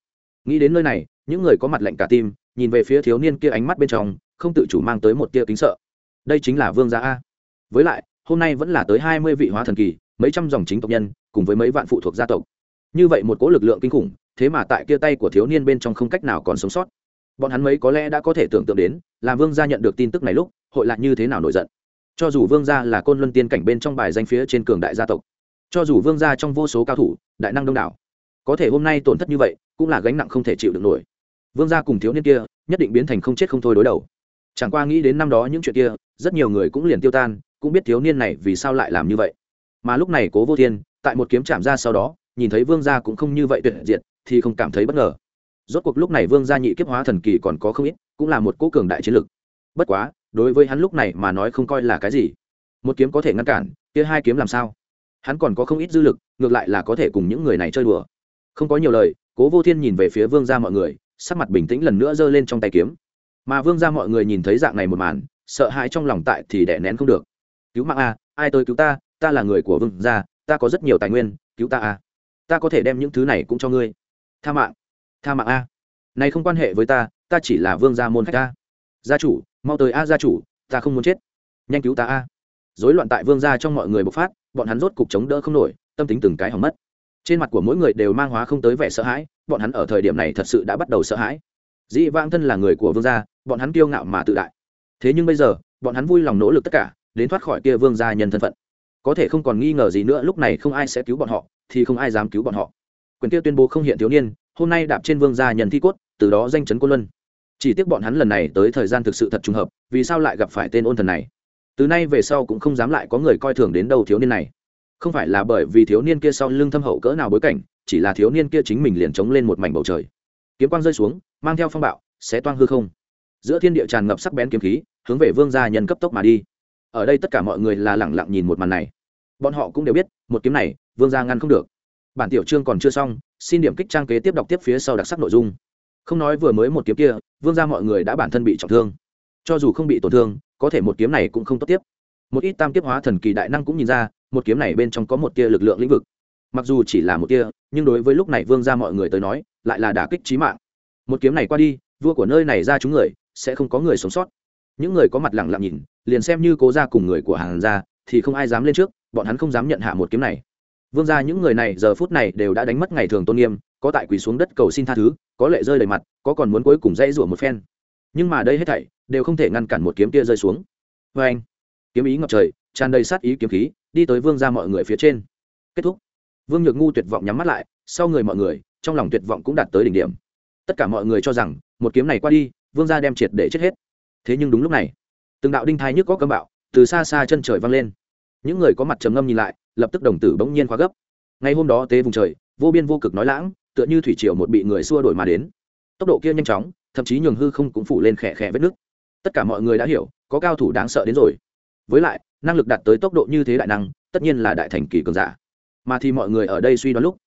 Nghĩ đến nơi này, những người có mặt lạnh cả tim, nhìn về phía thiếu niên kia ánh mắt bên trong, không tự chủ mang tới một tia kính sợ. Đây chính là vương gia a. Với lại, hôm nay vẫn là tới hai mươi vị hóa thần kỳ, mấy trăm dòng chính tộc nhân, cùng với mấy vạn phụ thuộc gia tộc. Như vậy một cỗ lực lượng kinh khủng, thế mà tại kia tay của thiếu niên bên trong không cách nào còn sống sót bọn hắn mấy có lẽ đã có thể tưởng tượng đến, là vương gia nhận được tin tức này lúc, hội lại như thế nào nổi giận. Cho dù vương gia là côn luân tiên cảnh bên trong bài danh phía trên cường đại gia tộc, cho dù vương gia trong vô số cao thủ, đại năng đông đảo, có thể hôm nay tổn thất như vậy, cũng là gánh nặng không thể chịu được nổi. Vương gia cùng thiếu niên kia, nhất định biến thành không chết không thôi đối đầu. Chẳng qua nghĩ đến năm đó những chuyện kia, rất nhiều người cũng liền tiêu tan, cũng biết thiếu niên này vì sao lại làm như vậy. Mà lúc này cố vô thiên, tại một kiếm chạm ra sau đó, nhìn thấy vương gia cũng không như vậy tuyệt diệt, thì không cảm thấy bất ngờ rốt cuộc lúc này vương gia nhị kiếp hóa thần kỳ còn có không ít, cũng là một cố cường đại chiến lực. Bất quá, đối với hắn lúc này mà nói không coi là cái gì. Một kiếm có thể ngăn cản, kia hai kiếm làm sao? Hắn còn có không ít dư lực, ngược lại là có thể cùng những người này chơi đùa. Không có nhiều lời, cố vô thiên nhìn về phía vương gia mọi người, sắc mặt bình tĩnh lần nữa giơ lên trong tay kiếm. Mà vương gia mọi người nhìn thấy dạng này một màn, sợ hãi trong lòng tại thì đẻ nén không được. Cứu mạng a, ai tới cứu ta? Ta là người của vương gia, ta có rất nhiều tài nguyên, cứu ta a. Ta có thể đem những thứ này cũng cho ngươi. Tha mạng tha mạng a. Này không quan hệ với ta ta chỉ là vương gia môn khách a. Gia chủ, mau tới a gia chủ, ta không muốn chết. Nhanh cứu ta a. Dối loạn tại vương gia trong mọi người bộc phát, bọn hắn rốt cục chống đỡ không nổi, tâm tính từng cái hỏng mất. Trên mặt của mỗi người đều mang hóa không tới vẻ sợ hãi, bọn hắn ở thời điểm này thật sự đã bắt đầu sợ hãi. Dĩ vãng thân là người của vương gia, bọn hắn kiêu ngạo mà tự đại. Thế nhưng bây giờ, bọn hắn vui lòng nỗ lực tất cả, đến thoát khỏi kia vương gia nhân thân phận. Có thể không còn nghi ngờ gì nữa, lúc này không ai sẽ cứu bọn họ, thì không ai dám cứu bọn họ. Quyền kia tuyên bố không hiện thiếu niên hôm nay đạp trên vương gia nhân thi cốt, từ đó danh chấn cô luân. Chỉ tiếc bọn hắn lần này tới thời gian thực sự thật trùng hợp, vì sao lại gặp phải tên ôn thần này? Từ nay về sau cũng không dám lại có người coi thường đến đâu thiếu niên này. Không phải là bởi vì thiếu niên kia sau lưng thâm hậu cỡ nào bối cảnh, chỉ là thiếu niên kia chính mình liền chống lên một mảnh bầu trời. Kiếm quang rơi xuống, mang theo phong bạo sẽ toang hư không. Giữa thiên địa tràn ngập sắc bén kiếm khí, hướng về vương gia nhân cấp tốc mà đi. Ở đây tất cả mọi người là lẳng lặng nhìn một màn này. Bọn họ cũng đều biết, một kiếm này, vương gia ngăn không được bản tiểu chương còn chưa xong, xin điểm kích trang kế tiếp đọc tiếp phía sau đặc sắc nội dung. Không nói vừa mới một kiếm kia, vương gia mọi người đã bản thân bị trọng thương. Cho dù không bị tổn thương, có thể một kiếm này cũng không tốt tiếp. Một ít tam kiếp hóa thần kỳ đại năng cũng nhìn ra, một kiếm này bên trong có một tia lực lượng lĩnh vực. Mặc dù chỉ là một tia, nhưng đối với lúc này vương gia mọi người tới nói, lại là đả kích trí mạng. Một kiếm này qua đi, vua của nơi này ra chúng người, sẽ không có người sống sót. Những người có mặt lặng lặng nhìn, liền xem như cố ra cùng người của hàng gia, thì không ai dám lên trước, bọn hắn không dám nhận hạ một kiếm này vương gia những người này giờ phút này đều đã đánh mất ngày thường tôn nghiêm, có tại quỳ xuống đất cầu xin tha thứ, có lệ rơi đầy mặt, có còn muốn cuối cùng dãy rủa một phen. Nhưng mà đây hết thảy đều không thể ngăn cản một kiếm kia rơi xuống. Vê anh, kiếm ý ngập trời, tràn đầy sát ý kiếm khí, đi tới vương gia mọi người phía trên. Kết thúc. Vương nhược ngu tuyệt vọng nhắm mắt lại, sau người mọi người, trong lòng tuyệt vọng cũng đạt tới đỉnh điểm. Tất cả mọi người cho rằng, một kiếm này qua đi, vương gia đem triệt để chết hết. Thế nhưng đúng lúc này, từng đạo đinh thai nhức có cơm bạo từ xa xa chân trời vang lên những người có mặt trầm ngâm nhìn lại, lập tức đồng tử bỗng nhiên khóa gấp. Ngay hôm đó tế vùng trời, vô biên vô cực nói lãng, tựa như thủy triều một bị người xua đổi mà đến. Tốc độ kia nhanh chóng, thậm chí nhường hư không cũng phủ lên khẽ khẽ vết nước tất cả mọi người đã hiểu, có cao thủ đáng sợ đến rồi. Với lại, năng lực đạt tới tốc độ như thế đại năng, tất nhiên là đại thành kỳ cường giả. Mà thì mọi người ở đây suy đoán lúc,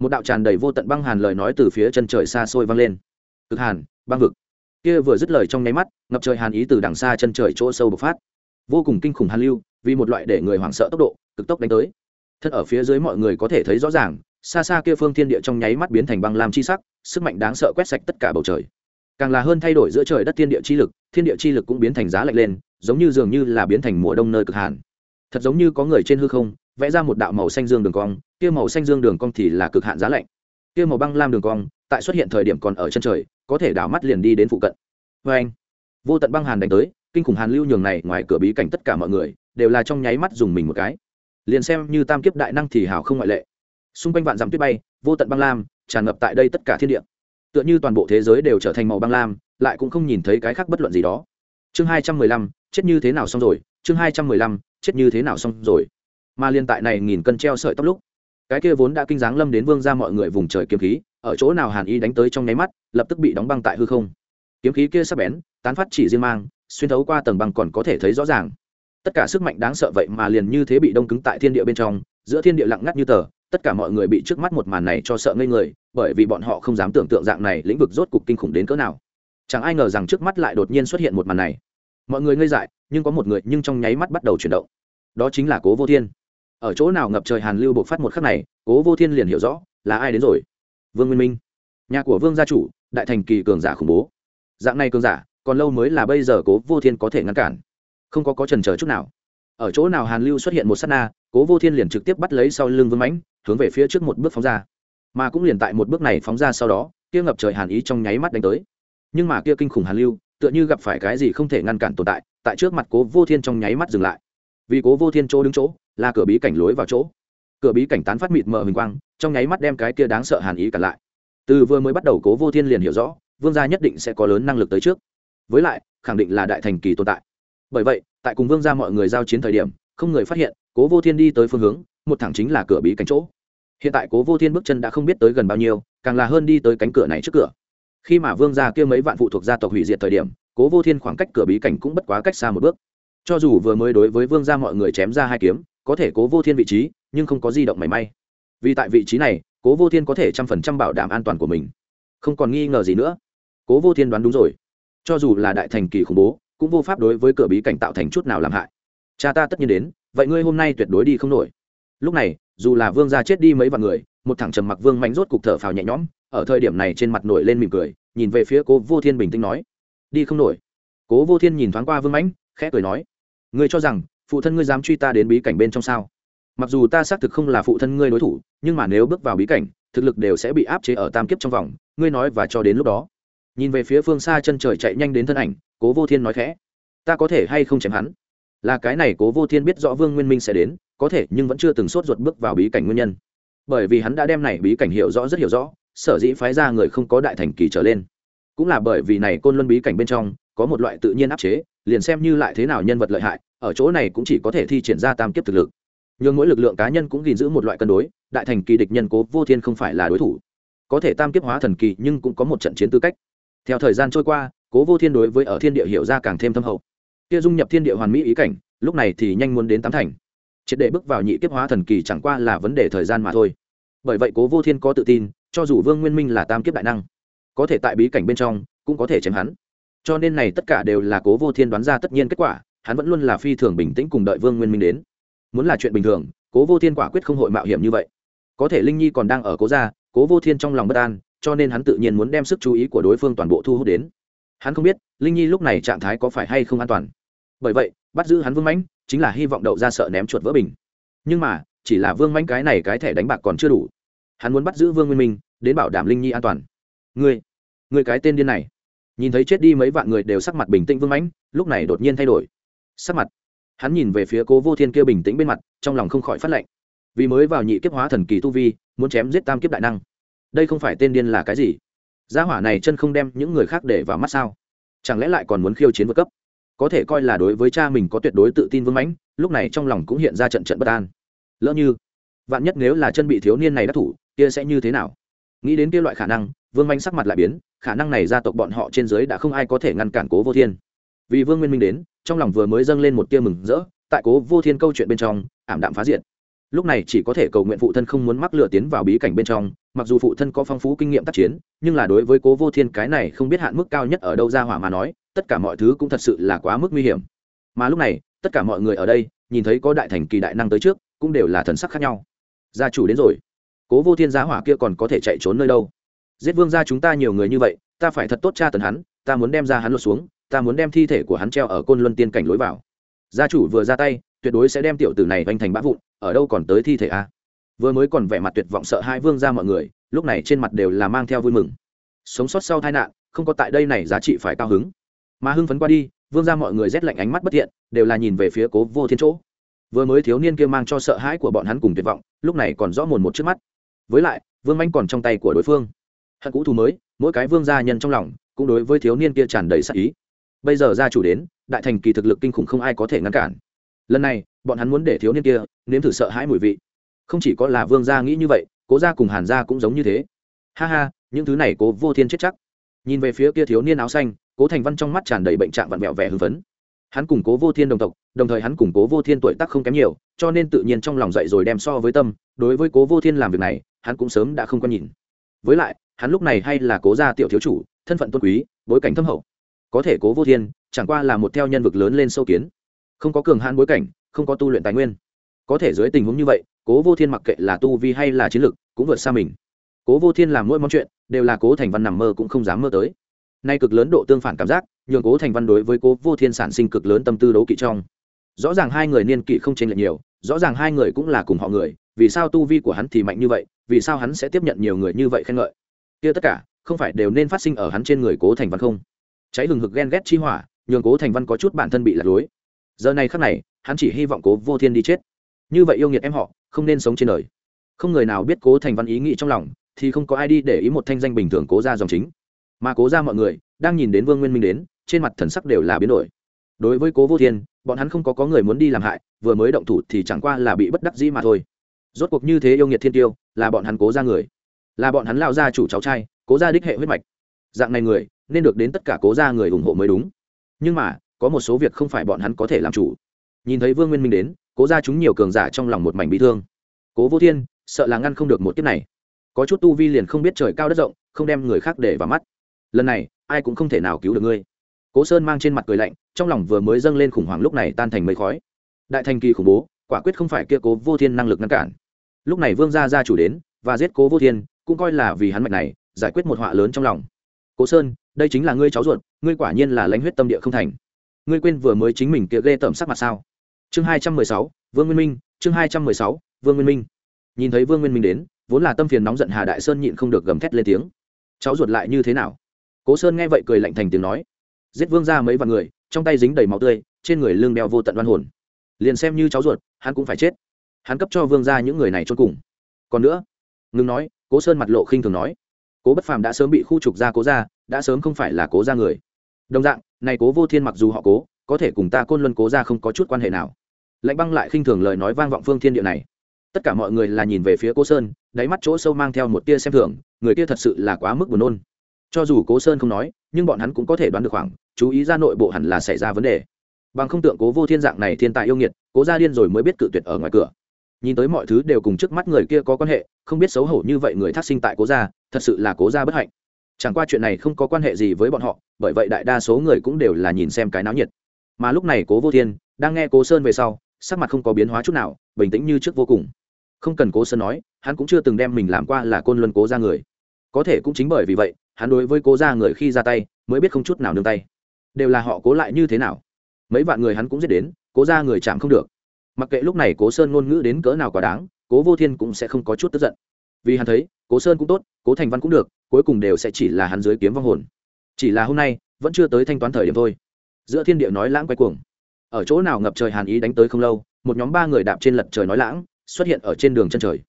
một đạo tràn đầy vô tận băng hàn lời nói từ phía chân trời xa xôi vang lên. Cực hàn, băng vực. Kia vừa dứt lời trong nháy mắt, ngập trời hàn ý từ đằng xa chân trời chỗ sâu bộc phát. Vô cùng kinh khủng hàn lưu vì một loại để người hoảng sợ tốc độ, cực tốc đánh tới. Thân ở phía dưới mọi người có thể thấy rõ ràng, xa xa kia phương thiên địa trong nháy mắt biến thành băng lam chi sắc, sức mạnh đáng sợ quét sạch tất cả bầu trời. Càng là hơn thay đổi giữa trời đất thiên địa chi lực, thiên địa chi lực cũng biến thành giá lạnh lên, giống như dường như là biến thành mùa đông nơi cực hàn thật giống như có người trên hư không, vẽ ra một đạo màu xanh dương đường cong, kia màu xanh dương đường cong thì là cực hạn giá lạnh. Kia màu băng lam đường cong, tại xuất hiện thời điểm còn ở chân trời, có thể đảo mắt liền đi đến phụ cận. Vê anh vô tận băng hàn đánh tới, kinh khủng hàn lưu nhường này ngoài cửa bí cảnh tất cả mọi người đều là trong nháy mắt dùng mình một cái. Liền xem như tam kiếp đại năng thì hào không ngoại lệ. Xung quanh vạn dặm tuyết bay, vô tận băng lam, tràn ngập tại đây tất cả thiên địa. Tựa như toàn bộ thế giới đều trở thành màu băng lam, lại cũng không nhìn thấy cái khác bất luận gì đó. Chương hai trăm mười lăm, chết như thế nào xong rồi? Chương hai trăm mười lăm, chết như thế nào xong rồi? Mà liên tại này nghìn cân treo sợi tóc lúc, cái kia vốn đã kinh giáng lâm đến vương ra mọi người vùng trời kiếm khí, ở chỗ nào hàn y đánh tới trong nháy mắt, lập tức bị đóng băng tại hư không. Kiếm khí kia sắp bén, tán phát chỉ riêng mang, xuyên thấu qua tầng băng còn có thể thấy rõ ràng tất cả sức mạnh đáng sợ vậy mà liền như thế bị đông cứng tại thiên địa bên trong, giữa thiên địa lặng ngắt như tờ, tất cả mọi người bị trước mắt một màn này cho sợ ngây người, bởi vì bọn họ không dám tưởng tượng dạng này lĩnh vực rốt cục kinh khủng đến cỡ nào. Chẳng ai ngờ rằng trước mắt lại đột nhiên xuất hiện một màn này. Mọi người ngây dại, nhưng có một người nhưng trong nháy mắt bắt đầu chuyển động. Đó chính là cố vô thiên. Ở chỗ nào ngập trời hàn lưu bộc phát một khắc này, cố vô thiên liền hiểu rõ, là ai đến rồi? Vương nguyên minh. Nhà của vương gia chủ, đại thành kỳ cường giả khủng bố. Dạng này cường giả, còn lâu mới là bây giờ cố vô thiên có thể ngăn cản không có có trần chờ chút nào. Ở chỗ nào hàn lưu xuất hiện một s á t na, cố vô thiên liền trực tiếp bắt lấy sau lưng vương mãnh, hướng về phía trước một bước phóng ra. Mà cũng liền tại một bước này phóng ra sau đó, kia ngập trời hàn ý trong nháy mắt đánh tới. Nhưng mà kia kinh khủng hàn lưu, tựa như gặp phải cái gì không thể ngăn cản tồn tại tại trước mặt cố vô thiên trong nháy mắt dừng lại. Vì cố vô thiên chỗ đứng chỗ, là cửa bí cảnh lối vào chỗ. Cửa bí cảnh tán phát mịt mờ hình quang, trong nháy mắt đem cái kia đáng sợ hàn ý cản lại. Từ vừa mới bắt đầu cố vô thiên liền hiểu rõ, vương gia nhất định sẽ có lớn năng lực tới trước. Với lại, khẳng định là đại thành kỳ tồn tại bởi vậy, tại cùng vương gia mọi người giao chiến thời điểm, không người phát hiện, cố vô thiên đi tới phương hướng, một thẳng chính là cửa bí cánh chỗ. Hiện tại cố vô thiên bước chân đã không biết tới gần bao nhiêu, càng là hơn đi tới cánh cửa này trước cửa. Khi mà vương gia kia mấy vạn phụ thuộc gia tộc hủy diệt thời điểm, cố vô thiên khoảng cách cửa bí cảnh cũng bất quá cách xa một bước. Cho dù vừa mới đối với vương gia mọi người chém ra hai kiếm, có thể cố vô thiên vị trí, nhưng không có di động mảy may. Vì tại vị trí này, cố vô thiên có thể trăm phần trăm bảo đảm an toàn của mình. Không còn nghi ngờ gì nữa. Cố vô thiên đoán đúng rồi. Cho dù là đại thành kỳ khủng bố cũng vô pháp đối với cửa bí cảnh tạo thành chút nào làm hại. Cha ta tất nhiên đến, vậy ngươi hôm nay tuyệt đối đi không nổi. Lúc này, dù là vương gia chết đi mấy vạn người, một thằng trầm mặc vương mạnh rốt cục thở phào nhẹ nhõm, ở thời điểm này trên mặt nổi lên mỉm cười, nhìn về phía cố vô thiên bình tĩnh nói, đi không nổi. Cố vô thiên nhìn thoáng qua vương mãnh, khẽ cười nói, ngươi cho rằng, phụ thân ngươi dám truy ta đến bí cảnh bên trong sao? Mặc dù ta xác thực không là phụ thân ngươi đối thủ, nhưng mà nếu bước vào bí cảnh, thực lực đều sẽ bị áp chế ở tam kiếp trong vòng, ngươi nói và cho đến lúc đó nhìn về phía phương xa chân trời chạy nhanh đến thân ảnh, cố vô thiên nói khẽ, ta có thể hay không chém hắn? Là cái này cố vô thiên biết rõ vương nguyên minh sẽ đến, có thể, nhưng vẫn chưa từng sốt ruột bước vào bí cảnh nguyên nhân. Bởi vì hắn đã đem này bí cảnh hiểu rõ rất hiểu rõ, sở dĩ phái ra người không có đại thành kỳ trở lên. Cũng là bởi vì này côn luân bí cảnh bên trong, có một loại tự nhiên áp chế, liền xem như lại thế nào nhân vật lợi hại, ở chỗ này cũng chỉ có thể thi triển ra tam kiếp thực lực. Nhưng mỗi lực lượng cá nhân cũng gìn giữ một loại cân đối, đại thành kỳ địch nhân cố vô thiên không phải là đối thủ. Có thể tam kiếp hóa thần kỳ, nhưng cũng có một trận chiến tư cách theo thời gian trôi qua, cố vô thiên đối với ở thiên địa hiểu ra càng thêm thâm hậu. Kia dung nhập thiên địa hoàn mỹ ý cảnh, lúc này thì nhanh muốn đến tám thành. Triệt để bước vào nhị kiếp hóa thần kỳ chẳng qua là vấn đề thời gian mà thôi. Bởi vậy cố vô thiên có tự tin, cho dù vương nguyên minh là tam kiếp đại năng, có thể tại bí cảnh bên trong cũng có thể chém hắn. Cho nên này tất cả đều là cố vô thiên đoán ra tất nhiên kết quả, hắn vẫn luôn là phi thường bình tĩnh cùng đợi vương nguyên minh đến. Muốn là chuyện bình thường, cố vô thiên quả quyết không hội mạo hiểm như vậy. Có thể linh nhi còn đang ở cố gia, cố vô thiên trong lòng bất an cho nên hắn tự nhiên muốn đem sức chú ý của đối phương toàn bộ thu hút đến. Hắn không biết, linh nhi lúc này trạng thái có phải hay không an toàn. Bởi vậy, bắt giữ hắn vương mãnh chính là hy vọng đậu ra sợ ném chuột vỡ bình. Nhưng mà, chỉ là vương mãnh cái này cái thẻ đánh bạc còn chưa đủ. Hắn muốn bắt giữ vương nguyên minh, đến bảo đảm linh nhi an toàn. Ngươi ngươi cái tên điên này. Nhìn thấy chết đi mấy vạn người đều sắc mặt bình tĩnh vương mãnh, lúc này đột nhiên thay đổi. Sắc mặt. Hắn nhìn về phía cố vô thiên kia bình tĩnh bên mặt, trong lòng không khỏi phát lệnh. Vì mới vào nhị kiếp hóa thần kỳ tu vi, muốn chém giết tam kiếp đại năng đây không phải tên điên là cái gì? Gia hỏa này chân không đem những người khác để vào mắt sao? Chẳng lẽ lại còn muốn khiêu chiến vượt cấp? Có thể coi là đối với cha mình có tuyệt đối tự tin vương mãnh, lúc này trong lòng cũng hiện ra trận trận bất an. Lỡ như, vạn nhất nếu là chân bị thiếu niên này đắc thủ, kia sẽ như thế nào? Nghĩ đến kia loại khả năng, vương mãnh sắc mặt lại biến, khả năng này gia tộc bọn họ trên dưới đã không ai có thể ngăn cản cố vô thiên. Vì vương nguyên minh đến, trong lòng vừa mới dâng lên một tia mừng rỡ, tại cố vô thiên câu chuyện bên trong, ảm đạm phá diệt lúc này chỉ có thể cầu nguyện phụ thân không muốn mắc lửa tiến vào bí cảnh bên trong, mặc dù phụ thân có phong phú kinh nghiệm tác chiến, nhưng là đối với cố vô thiên cái này không biết hạn mức cao nhất ở đâu ra hỏa mà nói, tất cả mọi thứ cũng thật sự là quá mức nguy hiểm. Mà lúc này, tất cả mọi người ở đây, nhìn thấy có đại thành kỳ đại năng tới trước, cũng đều là thần sắc khác nhau. Gia chủ đến rồi. Cố vô thiên giá hỏa kia còn có thể chạy trốn nơi đâu? Giết vương gia chúng ta nhiều người như vậy, ta phải thật tốt tra tấn hắn, ta muốn đem ra hắn lột xuống, ta muốn đem thi thể của hắn treo ở côn luân tiên cảnh lối vào. Gia chủ vừa ra tay, tuyệt đối sẽ đem tiểu tử này vanh thành bã vụn ở đâu còn tới thi thể a vừa mới còn vẻ mặt tuyệt vọng sợ hai vương ra mọi người, lúc này trên mặt đều là mang theo vui mừng. Sống sót sau tai nạn, không có tại đây này giá trị phải cao hứng. Mà hưng phấn qua đi, vương ra mọi người rét lạnh ánh mắt bất thiện, đều là nhìn về phía cố vô thiên chỗ. Vừa mới thiếu niên kia mang cho sợ hãi của bọn hắn cùng tuyệt vọng, lúc này còn rõ mồn một trước mắt. Với lại, vương manh còn trong tay của đối phương. Hận cũ thù mới, mỗi cái vương gia nhân trong lòng, cũng đối với thiếu niên kia tràn đầy sắc ý. Bây giờ gia chủ đến, đại thành kỳ thực lực kinh khủng không ai có thể ngăn cản lần này, bọn hắn muốn để thiếu niên kia nếm thử sợ hãi mùi vị. Không chỉ có là vương gia nghĩ như vậy, cố gia cùng hàn gia cũng giống như thế. Ha ha, những thứ này cố vô thiên chết chắc. Nhìn về phía kia thiếu niên áo xanh, cố thành văn trong mắt tràn đầy bệnh trạng vặn vẹo vẻ hưng phấn. Hắn củng cố vô thiên đồng tộc, đồng thời hắn củng cố vô thiên tuổi tác không kém nhiều, cho nên tự nhiên trong lòng dậy rồi đem so với tâm, đối với cố vô thiên làm việc này, hắn cũng sớm đã không có nhìn. Với lại, hắn lúc này hay là cố gia tiểu thiếu chủ, thân phận tôn quý, bối cảnh thâm hậu. Có thể cố vô thiên, chẳng qua là một theo nhân vực lớn lên sâu kiến không có cường hãn bối cảnh, không có tu luyện tài nguyên. Có thể dưới tình huống như vậy, cố vô thiên mặc kệ là tu vi hay là chiến lực, cũng vượt xa mình. Cố vô thiên làm mỗi món chuyện, đều là cố thành văn nằm mơ cũng không dám mơ tới. Nay cực lớn độ tương phản cảm giác, nhường cố thành văn đối với cố vô thiên sản sinh cực lớn tâm tư đấu kỵ trong. Rõ ràng hai người niên kỵ không chênh lệch nhiều, rõ ràng hai người cũng là cùng họ người, vì sao tu vi của hắn thì mạnh như vậy, vì sao hắn sẽ tiếp nhận nhiều người như vậy khen ngợi? Kia tất cả, không phải đều nên phát sinh ở hắn trên người cố thành văn không? Cháy hừng hực ghen ghét chi hỏa, nhường cố thành văn có chút bản thân bị lạc lối giờ này khắc này, hắn chỉ hy vọng cố vô thiên đi chết. Như vậy yêu nghiệt em họ, không nên sống trên đời. Không người nào biết cố thành văn ý nghĩ trong lòng, thì không có ai đi để ý một thanh danh bình thường cố ra dòng chính. Mà cố ra mọi người, đang nhìn đến vương nguyên minh đến, trên mặt thần sắc đều là biến đổi. Đối với cố vô thiên, bọn hắn không có có người muốn đi làm hại, vừa mới động thủ thì chẳng qua là bị bất đắc dĩ mà thôi. Rốt cuộc như thế yêu nghiệt thiên tiêu, là bọn hắn cố ra người. Là bọn hắn lao ra chủ cháu trai, cố ra đích hệ huyết mạch. Dạng này người, nên được đến tất cả cố ra người ủng hộ mới đúng. Nhưng mà có một số việc không phải bọn hắn có thể làm chủ. Nhìn thấy vương nguyên minh đến, cố ra chúng nhiều cường giả trong lòng một mảnh bị thương. Cố vô thiên, sợ là ngăn không được một kiếp này. Có chút tu vi liền không biết trời cao đất rộng, không đem người khác để vào mắt. Lần này, ai cũng không thể nào cứu được ngươi. Cố sơn mang trên mặt cười lạnh, trong lòng vừa mới dâng lên khủng hoảng lúc này tan thành mây khói. Đại thành kỳ khủng bố, quả quyết không phải kia cố vô thiên năng lực ngăn cản. Lúc này vương gia gia chủ đến và giết cố vô thiên, cũng coi là vì hắn mạch này, giải quyết một họa lớn trong lòng. Cố sơn, đây chính là ngươi cháu ruột, ngươi quả nhiên là lãnh huyết tâm địa không thành ngươi quên vừa mới chính mình kia ghê tởm sắc mặt sao? Chương hai trăm mười sáu, vương nguyên minh, chương hai trăm mười sáu, vương nguyên minh. Nhìn thấy vương nguyên minh đến, vốn là tâm phiền nóng giận hà đại sơn nhịn không được gầm thét lên tiếng. Cháu ruột lại như thế nào? Cố sơn nghe vậy cười lạnh thành tiếng nói. Giết vương ra mấy vạn người, trong tay dính đầy máu tươi, trên người lưng đeo vô tận đoan hồn. Liền xem như cháu ruột, hắn cũng phải chết. Hắn cấp cho vương ra những người này cho cùng. Còn nữa, ngừng nói, cố sơn mặt lộ khinh thường nói. Cố bất phàm đã sớm bị khu trục ra cố ra đã sớm không phải là cố ra người đồng dạng, này cố vô thiên mặc dù họ cố, có thể cùng ta côn luân cố ra không có chút quan hệ nào. Lạnh băng lại khinh thường lời nói vang vọng phương thiên địa này. Tất cả mọi người là nhìn về phía cố sơn, đáy mắt chỗ sâu mang theo một tia xem thường, người kia thật sự là quá mức buồn nôn. Cho dù cố sơn không nói, nhưng bọn hắn cũng có thể đoán được khoảng, chú ý ra nội bộ hẳn là xảy ra vấn đề. Bằng không tượng cố vô thiên dạng này thiên tài yêu nghiệt, cố ra điên rồi mới biết cự tuyệt ở ngoài cửa. Nhìn tới mọi thứ đều cùng trước mắt người kia có quan hệ, không biết xấu hổ như vậy người thác sinh tại cố gia, thật sự là cố gia bất hạnh chẳng qua chuyện này không có quan hệ gì với bọn họ, bởi vậy đại đa số người cũng đều là nhìn xem cái náo nhiệt. Mà lúc này cố vô thiên đang nghe cố sơn về sau, sắc mặt không có biến hóa chút nào, bình tĩnh như trước vô cùng. Không cần cố sơn nói, hắn cũng chưa từng đem mình làm qua là côn luân cố ra người. Có thể cũng chính bởi vì vậy, hắn đối với cố ra người khi ra tay, mới biết không chút nào nương tay. Đều là họ cố lại như thế nào? Mấy vạn người hắn cũng giết đến, cố ra người chạm không được. Mặc kệ lúc này cố sơn ngôn ngữ đến cỡ nào quá đáng, cố vô thiên cũng sẽ không có chút tức giận. Vì hắn thấy cố sơn cũng tốt, cố thành văn cũng được, cuối cùng đều sẽ chỉ là hắn dưới kiếm vong hồn. Chỉ là hôm nay, vẫn chưa tới thanh toán thời điểm thôi. Giữa thiên địa nói lãng quay cuồng. Ở chỗ nào ngập trời hàn ý đánh tới không lâu, một nhóm ba người đạp trên lật trời nói lãng, xuất hiện ở trên đường chân trời.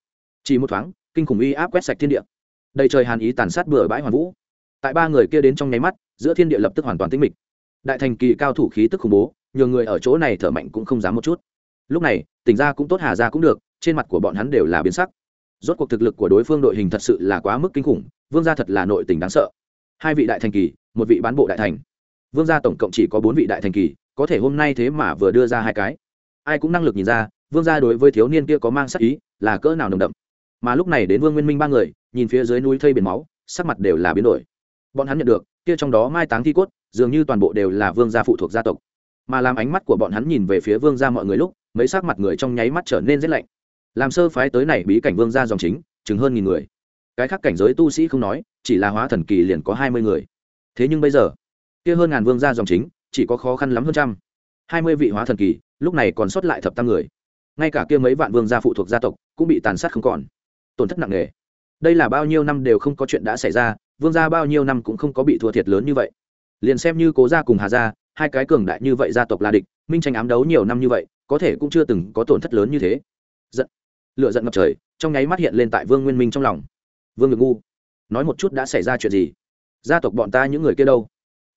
Chỉ một thoáng, kinh khủng uy áp quét sạch thiên địa. Đầy trời hàn ý tàn sát bừa bãi hoàn vũ. Tại ba người kia đến trong nháy mắt, giữa thiên địa lập tức hoàn toàn tĩnh mịch. Đại thành kỳ cao thủ khí tức khủng bố nhiều người ở chỗ này thở mạnh cũng không dám một chút. Lúc này, tỉnh ra cũng tốt, hà ra cũng được, trên mặt của bọn hắn đều là biến sắc rốt cuộc thực lực của đối phương đội hình thật sự là quá mức kinh khủng, vương gia thật là nội tình đáng sợ. Hai vị đại thành kỳ, một vị bán bộ đại thành. Vương gia tổng cộng chỉ có bốn vị đại thành kỳ, có thể hôm nay thế mà vừa đưa ra hai cái. Ai cũng năng lực nhìn ra, vương gia đối với thiếu niên kia có mang sắc ý, là cỡ nào nồng đậm. Mà lúc này đến vương nguyên minh ba người, nhìn phía dưới núi thây biển máu, sắc mặt đều là biến đổi. Bọn hắn nhận được, kia trong đó mai táng thi cốt, dường như toàn bộ đều là vương gia phụ thuộc gia tộc. Mà làm ánh mắt của bọn hắn nhìn về phía vương gia mọi người lúc, mấy sắc mặt người trong nháy mắt trở nên rét lạnh làm sơ phái tới này bí cảnh vương gia dòng chính, chừng hơn nghìn người. Cái khác cảnh giới tu sĩ không nói, chỉ là hóa thần kỳ liền có hai mươi người. Thế nhưng bây giờ, kia hơn ngàn vương gia dòng chính, chỉ có khó khăn lắm hơn trăm. Hai mươi vị hóa thần kỳ, lúc này còn sót lại thập tam người. Ngay cả kia mấy vạn vương gia phụ thuộc gia tộc, cũng bị tàn sát không còn. Tổn thất nặng nề. Đây là bao nhiêu năm đều không có chuyện đã xảy ra, vương gia bao nhiêu năm cũng không có bị thua thiệt lớn như vậy. Liền xem như cố gia cùng hà gia, hai cái cường đại như vậy gia tộc là địch, minh tranh ám đấu nhiều năm như vậy, có thể cũng chưa từng có tổn thất lớn như thế. Giận lựa giận ngập trời, trong nháy mắt hiện lên tại vương nguyên minh trong lòng. Vương ngực ngu, nói một chút đã xảy ra chuyện gì? Gia tộc bọn ta những người kia đâu?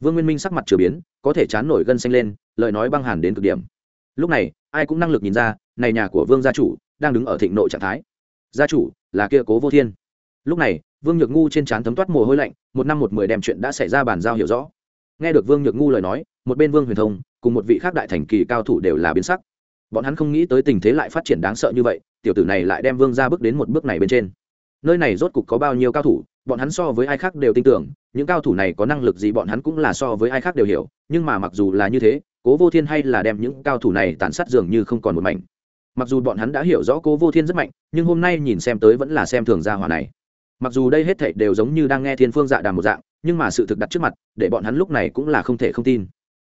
Vương nguyên minh sắc mặt chửa biến, có thể chán nổi gân xanh lên, lời nói băng hàn đến cực điểm. Lúc này, ai cũng năng lực nhìn ra, này nhà của vương gia chủ đang đứng ở thịnh nội trạng thái. Gia chủ, là kia cố vô thiên. Lúc này, vương nhược ngu trên trán thấm toát mồ hôi lạnh, một năm một mười đem chuyện đã xảy ra bàn giao hiểu rõ. Nghe được vương nhược ngu lời nói, một bên vương huyền thông cùng một vị khác đại thành kỳ cao thủ đều là biến sắc bọn hắn không nghĩ tới tình thế lại phát triển đáng sợ như vậy, tiểu tử này lại đem vương ra bước đến một bước này bên trên. Nơi này rốt cục có bao nhiêu cao thủ, bọn hắn so với ai khác đều tin tưởng, những cao thủ này có năng lực gì bọn hắn cũng là so với ai khác đều hiểu, nhưng mà mặc dù là như thế, cố vô thiên hay là đem những cao thủ này tàn sát dường như không còn một mảnh. Mặc dù bọn hắn đã hiểu rõ cố vô thiên rất mạnh, nhưng hôm nay nhìn xem tới vẫn là xem thường gia hỏa này. Mặc dù đây hết thảy đều giống như đang nghe thiên phương dạ đàm một dạng, nhưng mà sự thực đặt trước mặt, để bọn hắn lúc này cũng là không thể không tin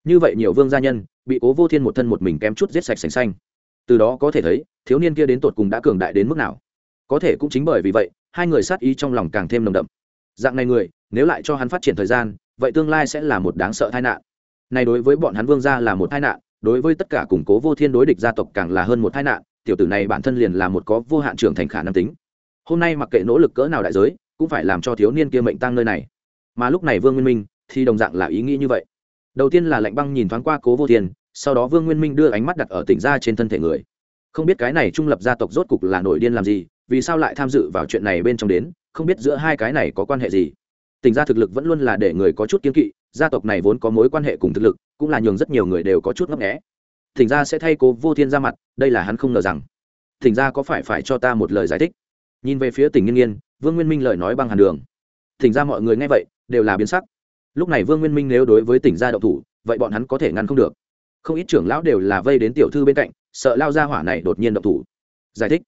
như vậy nhiều vương gia nhân, bị cố vô thiên một thân một mình kém chút giết sạch sành xanh từ đó có thể thấy, thiếu niên kia đến tột cùng đã cường đại đến mức nào. Có thể cũng chính bởi vì vậy, hai người sát ý trong lòng càng thêm nồng đậm. Dạng này người, nếu lại cho hắn phát triển thời gian, vậy tương lai sẽ là một đáng sợ tai nạn. Này đối với bọn hắn vương gia là một tai nạn, đối với tất cả củng cố vô thiên đối địch gia tộc càng là hơn một tai nạn, tiểu tử này bản thân liền là một có vô hạn trưởng thành khả năng tính. Hôm nay mặc kệ nỗ lực cỡ nào đại giới, cũng phải làm cho thiếu niên kia mệnh tăng nơi này. Mà lúc này vương nguyên minh thì đồng dạng là ý nghĩ như vậy đầu tiên là lạnh băng nhìn thoáng qua cố vô thiên, sau đó vương nguyên minh đưa ánh mắt đặt ở tỉnh gia trên thân thể người. Không biết cái này trung lập gia tộc rốt cục là nổi điên làm gì, vì sao lại tham dự vào chuyện này bên trong đến, không biết giữa hai cái này có quan hệ gì. Tỉnh gia thực lực vẫn luôn là để người có chút kiên kỵ, gia tộc này vốn có mối quan hệ cùng thực lực, cũng là nhường rất nhiều người đều có chút ngấp nghẽ tỉnh gia sẽ thay cố vô thiên ra mặt, đây là hắn không ngờ rằng. Tỉnh gia có phải phải cho ta một lời giải thích? Nhìn về phía tỉnh nghiên nghiên, vương nguyên minh lời nói bằng hàn đường. Tỉnh gia mọi người nghe vậy, đều là biến sắc lúc này vương nguyên minh nếu đối với tỉnh gia đậu thủ, vậy bọn hắn có thể ngăn không được. Không ít trưởng lão đều là vây đến tiểu thư bên cạnh, sợ lao ra hỏa này đột nhiên động thủ. Giải thích.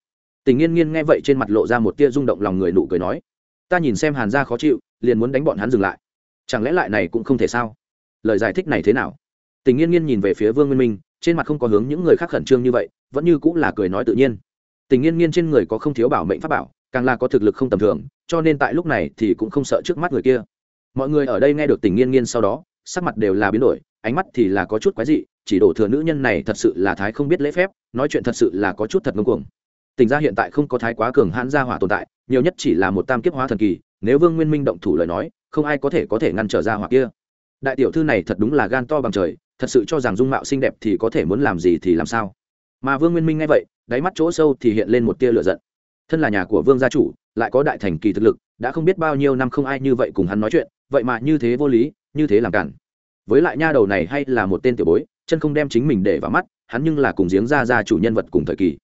Tình nghiên nghiên nghe vậy trên mặt lộ ra một tia rung động lòng người nụ cười nói, ta nhìn xem hàn gia khó chịu, liền muốn đánh bọn hắn dừng lại. Chẳng lẽ lại này cũng không thể sao? Lời giải thích này thế nào? Tình nghiên nghiên nhìn về phía vương nguyên minh, trên mặt không có hướng những người khác khẩn trương như vậy, vẫn như cũng là cười nói tự nhiên. Tình nghiên nghiên trên người có không thiếu bảo mệnh pháp bảo, càng là có thực lực không tầm thường, cho nên tại lúc này thì cũng không sợ trước mắt người kia mọi người ở đây nghe được tình nghiên nghiên sau đó, sắc mặt đều là biến đổi, ánh mắt thì là có chút quái dị, chỉ đổ thừa nữ nhân này thật sự là thái không biết lễ phép, nói chuyện thật sự là có chút thật ngông cuồng. Tình ra hiện tại không có thái quá cường hãn gia hỏa tồn tại, nhiều nhất chỉ là một tam kiếp hóa thần kỳ, nếu vương nguyên minh động thủ lời nói, không ai có thể có thể ngăn trở ra hỏa kia. Đại tiểu thư này thật đúng là gan to bằng trời, thật sự cho rằng dung mạo xinh đẹp thì có thể muốn làm gì thì làm sao. Mà vương nguyên minh nghe vậy, đáy mắt chỗ sâu thì hiện lên một tia lửa giận. Thân là nhà của vương gia chủ, lại có đại thành kỳ thực lực, đã không biết bao nhiêu năm không ai như vậy cùng hắn nói chuyện vậy mà như thế vô lý, như thế làm cản. Với lại nha đầu này hay là một tên tiểu bối, chân không đem chính mình để vào mắt, hắn nhưng là cùng giếng ra ra chủ nhân vật cùng thời kỳ.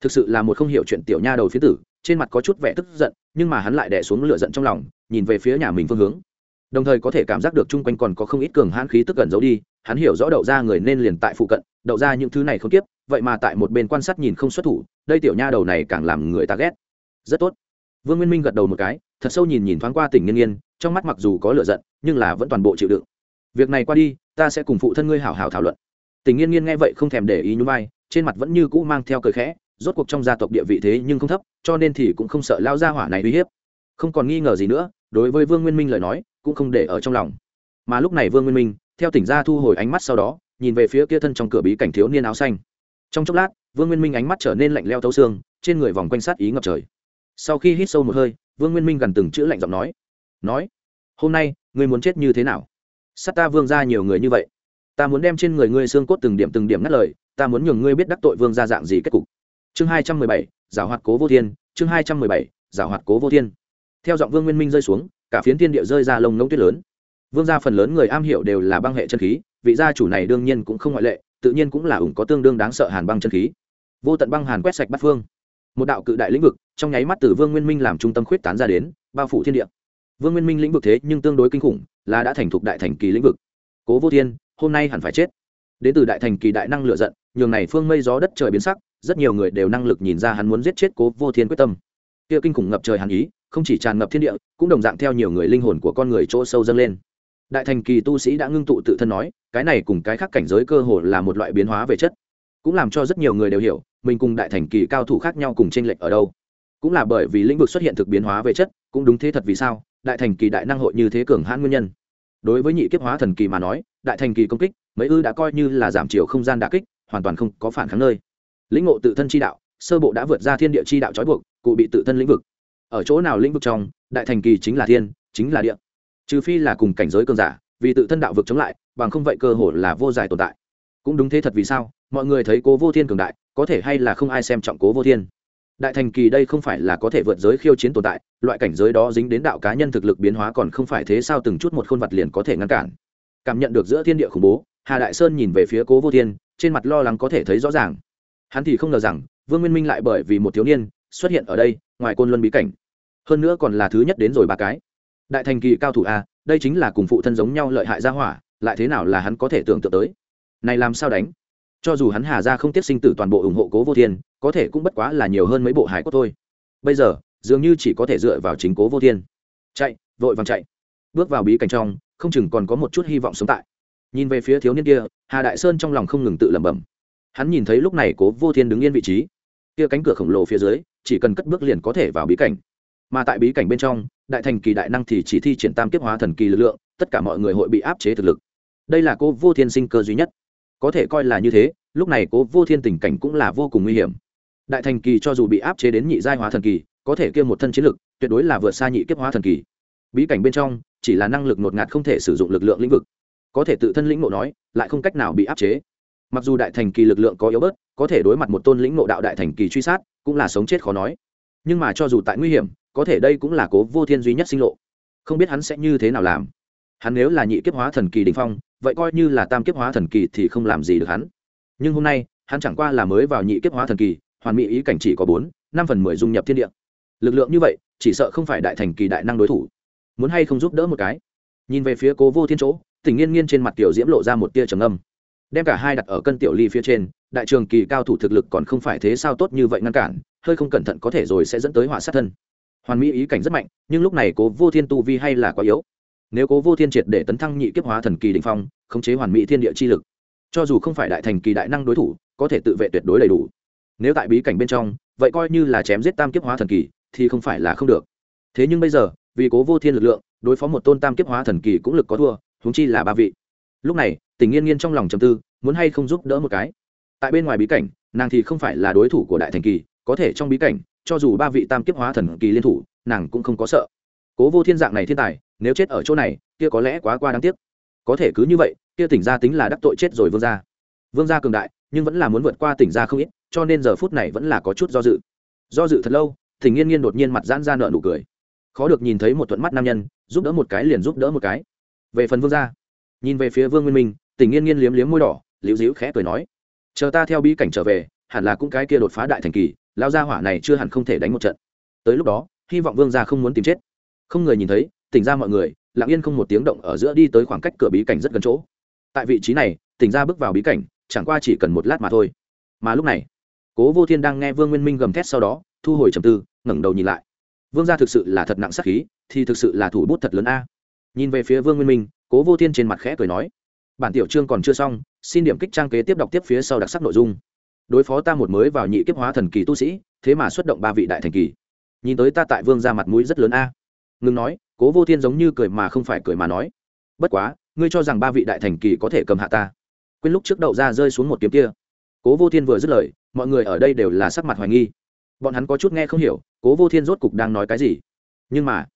Thực sự là một không hiểu chuyện tiểu nha đầu phía tử, trên mặt có chút vẻ tức giận, nhưng mà hắn lại đẻ xuống lửa giận trong lòng, nhìn về phía nhà mình phương hướng. Đồng thời có thể cảm giác được chung quanh còn có không ít cường hãn khí tức gần giấu đi, hắn hiểu rõ đậu ra người nên liền tại phụ cận, đậu ra những thứ này không tiếp, vậy mà tại một bên quan sát nhìn không xuất thủ, đây tiểu nha đầu này càng làm người ta ghét. Rất tốt vương nguyên minh gật đầu một cái, thật sâu nhìn nhìn thoáng qua tỉnh nghiên nghiên, trong mắt mặc dù có lửa giận, nhưng là vẫn toàn bộ chịu đựng. Việc này qua đi, ta sẽ cùng phụ thân ngươi hảo hảo thảo luận. Tình nghiên nghiên nghe vậy không thèm để ý nhún vai, trên mặt vẫn như cũ mang theo cười khẽ, rốt cuộc trong gia tộc địa vị thế nhưng không thấp, cho nên thì cũng không sợ lao gia hỏa này uy hiếp. Không còn nghi ngờ gì nữa, đối với vương nguyên minh lời nói, cũng không để ở trong lòng. Mà lúc này vương nguyên minh, theo tỉnh gia thu hồi ánh mắt sau đó, nhìn về phía kia thân trong cửa bí cảnh thiếu niên áo xanh. Trong chốc lát, vương nguyên minh ánh mắt trở nên lạnh leo thấu xương, trên người vòng quanh sát ý ngập trời sau khi hít sâu một hơi, vương nguyên minh gần từng chữ lạnh giọng nói nói, hôm nay, ngươi muốn chết như thế nào? Sát ta vương ra nhiều người như vậy. Ta muốn đem trên người ngươi xương cốt từng điểm từng điểm ngắt lời, ta muốn nhường ngươi biết đắc tội vương ra dạng gì kết cục. Chương hai trăm mười bảy giả hoạt cố vô thiên, chương hai trăm mười bảy giả hoạt cố vô thiên. Theo giọng vương nguyên minh rơi xuống, cả phiến thiên địa rơi ra lông ngỗng tuyết lớn. Vương gia phần lớn người am hiểu đều là băng hệ chân khí, vị gia chủ này đương nhiên cũng không ngoại lệ, tự nhiên cũng là ủng có tương đương đáng sợ hàn băng chân khí. Vô tận băng hàn quét sạch bắt phương một đạo cự đại lĩnh vực, trong nháy mắt từ vương nguyên minh làm trung tâm khuyết tán ra đến, bao phủ thiên địa. Vương nguyên minh lĩnh vực thế nhưng tương đối kinh khủng, là đã thành thục đại thành kỳ lĩnh vực. Cố vô thiên, hôm nay hẳn phải chết. Đến từ đại thành kỳ đại năng lựa giận, nhường này phương mây gió đất trời biến sắc, rất nhiều người đều năng lực nhìn ra hắn muốn giết chết cố vô thiên quyết tâm. Kia kinh khủng ngập trời hàn ý, không chỉ tràn ngập thiên địa, cũng đồng dạng theo nhiều người linh hồn của con người chỗ sâu dâng lên. Đại thành kỳ tu sĩ đã ngưng tụ tự thân nói, cái này cùng cái khác cảnh giới cơ hồ là một loại biến hóa về chất cũng làm cho rất nhiều người đều hiểu, mình cùng đại thành kỳ cao thủ khác nhau cùng tranh lệch ở đâu. Cũng là bởi vì lĩnh vực xuất hiện thực biến hóa về chất, cũng đúng thế thật vì sao, đại thành kỳ đại năng hội như thế cường hãn nguyên nhân. Đối với nhị kiếp hóa thần kỳ mà nói, đại thành kỳ công kích, mấy ư đã coi như là giảm chiều không gian đà kích, hoàn toàn không có phản kháng nơi. Lĩnh ngộ tự thân chi đạo, sơ bộ đã vượt ra thiên địa chi đạo trói buộc, cụ bị tự thân lĩnh vực. Ở chỗ nào lĩnh vực trong, đại thành kỳ chính là thiên, chính là địa. Trừ phi là cùng cảnh giới cường giả, vì tự thân đạo vực chống lại, bằng không vậy cơ hội là vô giải tồn tại. Cũng đúng thế thật vì sao mọi người thấy cố vô thiên cường đại, có thể hay là không ai xem trọng cố vô thiên. Đại thành kỳ đây không phải là có thể vượt giới khiêu chiến tồn tại, loại cảnh giới đó dính đến đạo cá nhân thực lực biến hóa còn không phải thế sao từng chút một khuôn vật liền có thể ngăn cản. Cảm nhận được giữa thiên địa khủng bố, hà đại sơn nhìn về phía cố vô thiên, trên mặt lo lắng có thể thấy rõ ràng. Hắn thì không ngờ rằng, vương nguyên minh lại bởi vì một thiếu niên xuất hiện ở đây, ngoài côn luân bí cảnh. Hơn nữa còn là thứ nhất đến rồi ba cái. Đại thành kỳ cao thủ a, đây chính là cùng phụ thân giống nhau lợi hại ra hỏa, lại thế nào là hắn có thể tưởng tượng tới? Này làm sao đánh? Cho dù hắn hà ra không tiếp sinh tử toàn bộ ủng hộ cố vô thiên, có thể cũng bất quá là nhiều hơn mấy bộ hải cốt thôi. Bây giờ, dường như chỉ có thể dựa vào chính cố vô thiên. Chạy, vội vàng chạy. Bước vào bí cảnh trong, không chừng còn có một chút hy vọng sống tại. Nhìn về phía thiếu niên kia, hà đại sơn trong lòng không ngừng tự lẩm bẩm. Hắn nhìn thấy lúc này cố vô thiên đứng yên vị trí. Kia cánh cửa khổng lồ phía dưới, chỉ cần cất bước liền có thể vào bí cảnh. Mà tại bí cảnh bên trong, đại thành kỳ đại năng thì chỉ thi triển tam kiếp hóa thần kỳ lực lượng, tất cả mọi người hội bị áp chế thực lực. Đây là cô vô thiên sinh cơ duy nhất có thể coi là như thế, lúc này cố vô thiên tình cảnh cũng là vô cùng nguy hiểm. Đại thành kỳ cho dù bị áp chế đến nhị giai hóa thần kỳ, có thể kia một thân chiến lực, tuyệt đối là vượt xa nhị kiếp hóa thần kỳ. Bí cảnh bên trong, chỉ là năng lực ngột ngạt không thể sử dụng lực lượng lĩnh vực. Có thể tự thân lĩnh ngộ nói, lại không cách nào bị áp chế. Mặc dù đại thành kỳ lực lượng có yếu bớt, có thể đối mặt một tôn lĩnh ngộ đạo đại thành kỳ truy sát, cũng là sống chết khó nói. Nhưng mà cho dù tại nguy hiểm, có thể đây cũng là cố vô thiên duy nhất sinh lộ. Không biết hắn sẽ như thế nào làm. Hắn nếu là nhị kiếp hóa thần kỳ đình phong vậy coi như là tam kiếp hóa thần kỳ thì không làm gì được hắn. Nhưng hôm nay, hắn chẳng qua là mới vào nhị kiếp hóa thần kỳ, hoàn mỹ ý cảnh chỉ có bốn, năm phần mười dung nhập thiên địa. Lực lượng như vậy, chỉ sợ không phải đại thành kỳ đại năng đối thủ. Muốn hay không giúp đỡ một cái? Nhìn về phía cố vô thiên chỗ tình nghiên nghiên trên mặt tiểu diễm lộ ra một tia trầm âm đem cả hai đặt ở cân tiểu ly phía trên, đại trường kỳ cao thủ thực lực còn không phải thế sao tốt như vậy ngăn cản, hơi không cẩn thận có thể rồi sẽ dẫn tới họa sát thân. Hoàn mỹ ý cảnh rất mạnh, nhưng lúc này cố vô thiên tu vi hay là quá yếu nếu cố vô thiên triệt để tấn thăng nhị kiếp hóa thần kỳ đình phong, khống chế hoàn mỹ thiên địa chi lực, cho dù không phải đại thành kỳ đại năng đối thủ, có thể tự vệ tuyệt đối đầy đủ. Nếu tại bí cảnh bên trong, vậy coi như là chém giết tam kiếp hóa thần kỳ, thì không phải là không được. Thế nhưng bây giờ, vì cố vô thiên lực lượng, đối phó một tôn tam kiếp hóa thần kỳ cũng lực có thua húng chi là ba vị. Lúc này, tình nghiên nghiên trong lòng trầm tư, muốn hay không giúp đỡ một cái. Tại bên ngoài bí cảnh, nàng thì không phải là đối thủ của đại thành kỳ, có thể trong bí cảnh, cho dù ba vị tam kiếp hóa thần kỳ liên thủ, nàng cũng không có sợ. Cố vô thiên dạng này thiên tài nếu chết ở chỗ này, kia có lẽ quá qua đáng tiếc. Có thể cứ như vậy, kia tỉnh gia tính là đắc tội chết rồi vương gia. Vương gia cường đại, nhưng vẫn là muốn vượt qua tỉnh gia không ít, cho nên giờ phút này vẫn là có chút do dự. Do dự thật lâu, thỉnh nghiên nghiên đột nhiên mặt giãn ra nợ nụ cười. Khó được nhìn thấy một thuận mắt nam nhân, giúp đỡ một cái liền giúp đỡ một cái. Về phần vương gia, nhìn về phía vương nguyên minh tỉnh nghiên nghiên liếm liếm môi đỏ, liễu dĩu khẽ cười nói, chờ ta theo bí cảnh trở về, hẳn là cũng cái kia đột phá đại thành kỳ lao gia hỏa này chưa hẳn không thể đánh một trận. Tới lúc đó, hy vọng vương gia không muốn tìm chết. Không người nhìn thấy tỉnh ra mọi người, lặng yên không một tiếng động ở giữa đi tới khoảng cách cửa bí cảnh rất gần chỗ. Tại vị trí này, tỉnh ra bước vào bí cảnh, chẳng qua chỉ cần một lát mà thôi. Mà lúc này, cố vô thiên đang nghe vương nguyên minh gầm thét sau đó, thu hồi trầm tư, ngẩng đầu nhìn lại. Vương gia thực sự là thật nặng sắc khí, thì thực sự là thủ bút thật lớn a. Nhìn về phía vương nguyên minh, cố vô thiên trên mặt khẽ cười nói, bản tiểu chương còn chưa xong, xin điểm kích trang kế tiếp đọc tiếp phía sau đặc sắc nội dung. Đối phó ta một mới vào nhị kiếp hóa thần kỳ tu sĩ, thế mà xuất động ba vị đại thành kỳ. Nhìn tới ta tại vương ra mặt mũi rất lớn a ngừng nói, cố vô thiên giống như cười mà không phải cười mà nói. Bất quá, ngươi cho rằng ba vị đại thành kỳ có thể cầm hạ ta. Quên lúc trước đậu ra rơi xuống một kiếm kia. Cố vô thiên vừa dứt lời, mọi người ở đây đều là sắc mặt hoài nghi. Bọn hắn có chút nghe không hiểu, cố vô thiên rốt cục đang nói cái gì. Nhưng mà,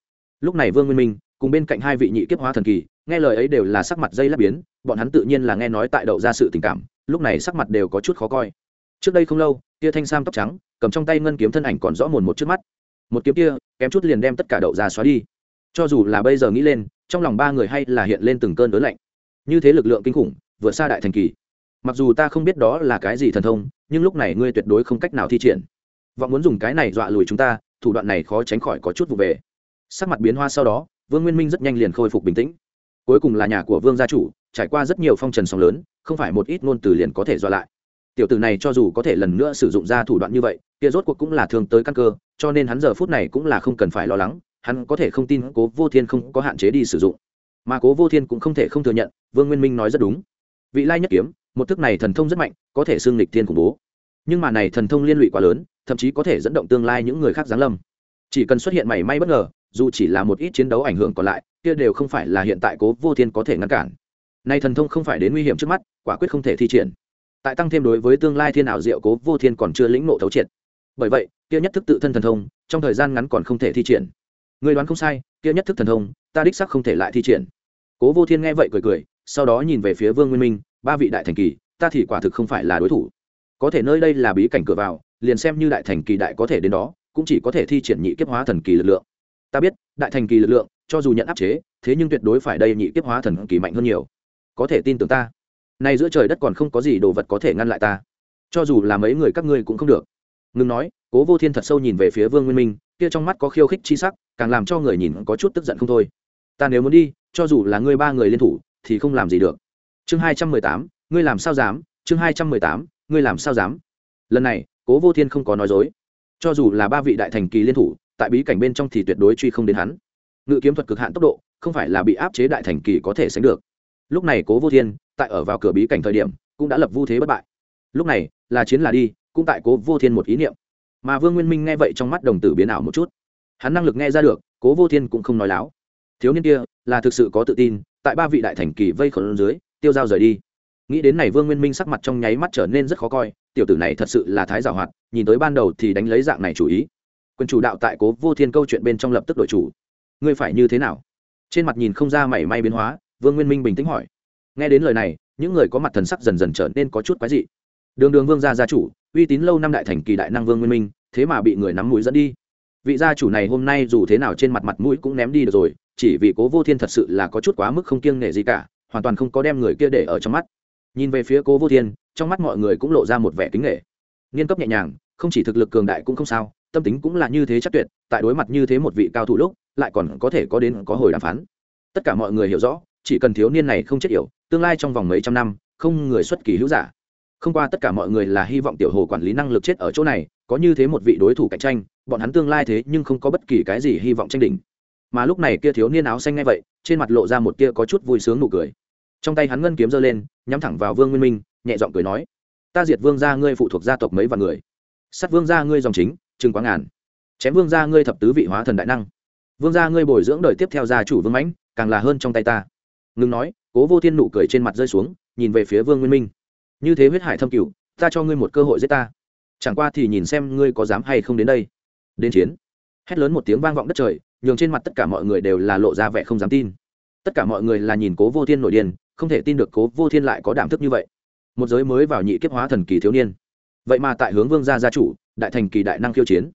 lúc này vương nguyên minh, cùng bên cạnh hai vị nhị kiếp hóa thần kỳ, nghe lời ấy đều là sắc mặt dây lắp biến, bọn hắn tự nhiên là nghe nói tại đậu ra sự tình cảm, lúc này sắc mặt đều có chút khó coi. Trước đây không lâu tia thanh sam tóc trắng, cầm trong tay ngân kiếm thân ảnh còn rõ mồn một trước mắt một kiếm kia, kém chút liền đem tất cả đậu ra xóa đi. Cho dù là bây giờ nghĩ lên, trong lòng ba người hay là hiện lên từng cơn ớn lạnh. Như thế lực lượng kinh khủng, vượt xa đại thành kỳ. Mặc dù ta không biết đó là cái gì thần thông, nhưng lúc này ngươi tuyệt đối không cách nào thi triển. Vọng muốn dùng cái này dọa lùi chúng ta, thủ đoạn này khó tránh khỏi có chút vụ về. Sắc mặt biến hoa sau đó, vương nguyên minh rất nhanh liền khôi phục bình tĩnh. Cuối cùng là nhà của vương gia chủ, trải qua rất nhiều phong trần sóng lớn, không phải một ít ngôn từ liền có thể dọa lại tiểu tử này cho dù có thể lần nữa sử dụng ra thủ đoạn như vậy, kia rốt cuộc cũng là thường tới căn cơ, cho nên hắn giờ phút này cũng là không cần phải lo lắng, hắn có thể không tin cố vô thiên không có hạn chế đi sử dụng. Mà cố vô thiên cũng không thể không thừa nhận, vương nguyên minh nói rất đúng. Vị lai nhất kiếm, một thức này thần thông rất mạnh, có thể xưng lịch thiên khủng bố. Nhưng mà này thần thông liên lụy quá lớn, thậm chí có thể dẫn động tương lai những người khác giáng lâm. Chỉ cần xuất hiện mảy may bất ngờ, dù chỉ là một ít chiến đấu ảnh hưởng còn lại, kia đều không phải là hiện tại cố vô thiên có thể ngăn cản. Nay thần thông không phải đến nguy hiểm trước mắt, quả quyết không thể thi triển tại tăng thêm đối với tương lai thiên ảo diệu cố vô thiên còn chưa lĩnh nộ thấu triệt. Bởi vậy, kia nhất thức tự thân thần thông, trong thời gian ngắn còn không thể thi triển. Người đoán không sai, kia nhất thức thần thông, ta đích sắc không thể lại thi triển. Cố vô thiên nghe vậy cười cười, sau đó nhìn về phía vương nguyên minh, ba vị đại thành kỳ, ta thì quả thực không phải là đối thủ. Có thể nơi đây là bí cảnh cửa vào, liền xem như đại thành kỳ đại có thể đến đó, cũng chỉ có thể thi triển nhị kiếp hóa thần kỳ lực lượng. Ta biết, đại thành kỳ lực lượng, cho dù nhận áp chế, thế nhưng tuyệt đối phải đây nhị kiếp hóa thần kỳ mạnh hơn nhiều. Có thể tin tưởng ta nay giữa trời đất còn không có gì đồ vật có thể ngăn lại ta. Cho dù là mấy người các ngươi cũng không được. Ngừng nói, cố vô thiên thật sâu nhìn về phía vương nguyên minh, kia trong mắt có khiêu khích chi sắc, càng làm cho người nhìn có chút tức giận không thôi. Ta nếu muốn đi, cho dù là ngươi ba người liên thủ, thì không làm gì được. Chương hai trăm mười tám, ngươi làm sao dám? Chương hai trăm mười tám, ngươi làm sao dám? Lần này, cố vô thiên không có nói dối. Cho dù là ba vị đại thành kỳ liên thủ, tại bí cảnh bên trong thì tuyệt đối truy không đến hắn. Ngự kiếm thuật cực hạn tốc độ, không phải là bị áp chế đại thành kỳ có thể sánh được. Lúc này cố vô thiên tại ở vào cửa bí cảnh thời điểm, cũng đã lập vu thế bất bại. Lúc này, là chiến là đi, cũng tại cố vô thiên một ý niệm. Mà vương nguyên minh nghe vậy trong mắt đồng tử biến ảo một chút. Hắn năng lực nghe ra được, cố vô thiên cũng không nói láo. Thiếu niên kia, là thực sự có tự tin, tại ba vị đại thành kỳ vây khẩn dưới, tiêu dao rời đi. Nghĩ đến này vương nguyên minh sắc mặt trong nháy mắt trở nên rất khó coi, tiểu tử này thật sự là thái giảo hoạt, nhìn tới ban đầu thì đánh lấy dạng này chủ ý. Quyền chủ đạo tại cố vô thiên câu chuyện bên trong lập tức đội chủ. Ngươi phải như thế nào? Trên mặt nhìn không ra mảy may biến hóa, vương nguyên minh bình tĩnh hỏi nghe đến lời này, những người có mặt thần sắc dần dần trở nên có chút quái dị. Đường đường vương gia gia chủ, uy tín lâu năm đại thành kỳ đại năng vương nguyên minh, thế mà bị người nắm mũi dẫn đi. Vị gia chủ này hôm nay dù thế nào trên mặt mặt mũi cũng ném đi được rồi, chỉ vì cố vô thiên thật sự là có chút quá mức không kiêng nể gì cả, hoàn toàn không có đem người kia để ở trong mắt. Nhìn về phía cố vô thiên, trong mắt mọi người cũng lộ ra một vẻ kính nghệ nghiên cấp nhẹ nhàng, không chỉ thực lực cường đại cũng không sao, tâm tính cũng là như thế chắc tuyệt, tại đối mặt như thế một vị cao thủ lúc, lại còn có thể có đến có hồi đàm phán. Tất cả mọi người hiểu rõ, chỉ cần thiếu niên này không chết yểu tương lai trong vòng mấy trăm năm, không người xuất kỳ hữu giả. Không qua tất cả mọi người là hy vọng tiểu hồ quản lý năng lực chết ở chỗ này, có như thế một vị đối thủ cạnh tranh, bọn hắn tương lai thế nhưng không có bất kỳ cái gì hy vọng tranh đỉnh. Mà lúc này kia thiếu niên áo xanh ngay vậy, trên mặt lộ ra một kia có chút vui sướng nụ cười. Trong tay hắn ngân kiếm giơ lên, nhắm thẳng vào vương nguyên minh, nhẹ giọng cười nói, ta diệt vương gia ngươi phụ thuộc gia tộc mấy vạn người. Sát vương gia ngươi dòng chính, chừng quá ngàn. Chém vương gia ngươi thập tứ vị hóa thần đại năng. Vương gia ngươi bồi dưỡng đời tiếp theo gia chủ vương mãnh, càng là hơn trong tay ta. Ngừng nói cố vô thiên nụ cười trên mặt rơi xuống, nhìn về phía vương nguyên minh. Như thế huyết hải thâm cựu ta cho ngươi một cơ hội giết ta. Chẳng qua thì nhìn xem ngươi có dám hay không đến đây. Đến chiến. Hét lớn một tiếng vang vọng đất trời, nhường trên mặt tất cả mọi người đều là lộ ra vẻ không dám tin. Tất cả mọi người là nhìn cố vô thiên nội điên, không thể tin được cố vô thiên lại có đảm thức như vậy. Một giới mới vào nhị kiếp hóa thần kỳ thiếu niên. Vậy mà tại hướng vương gia gia chủ, đại thành kỳ đại năng khiêu chiến.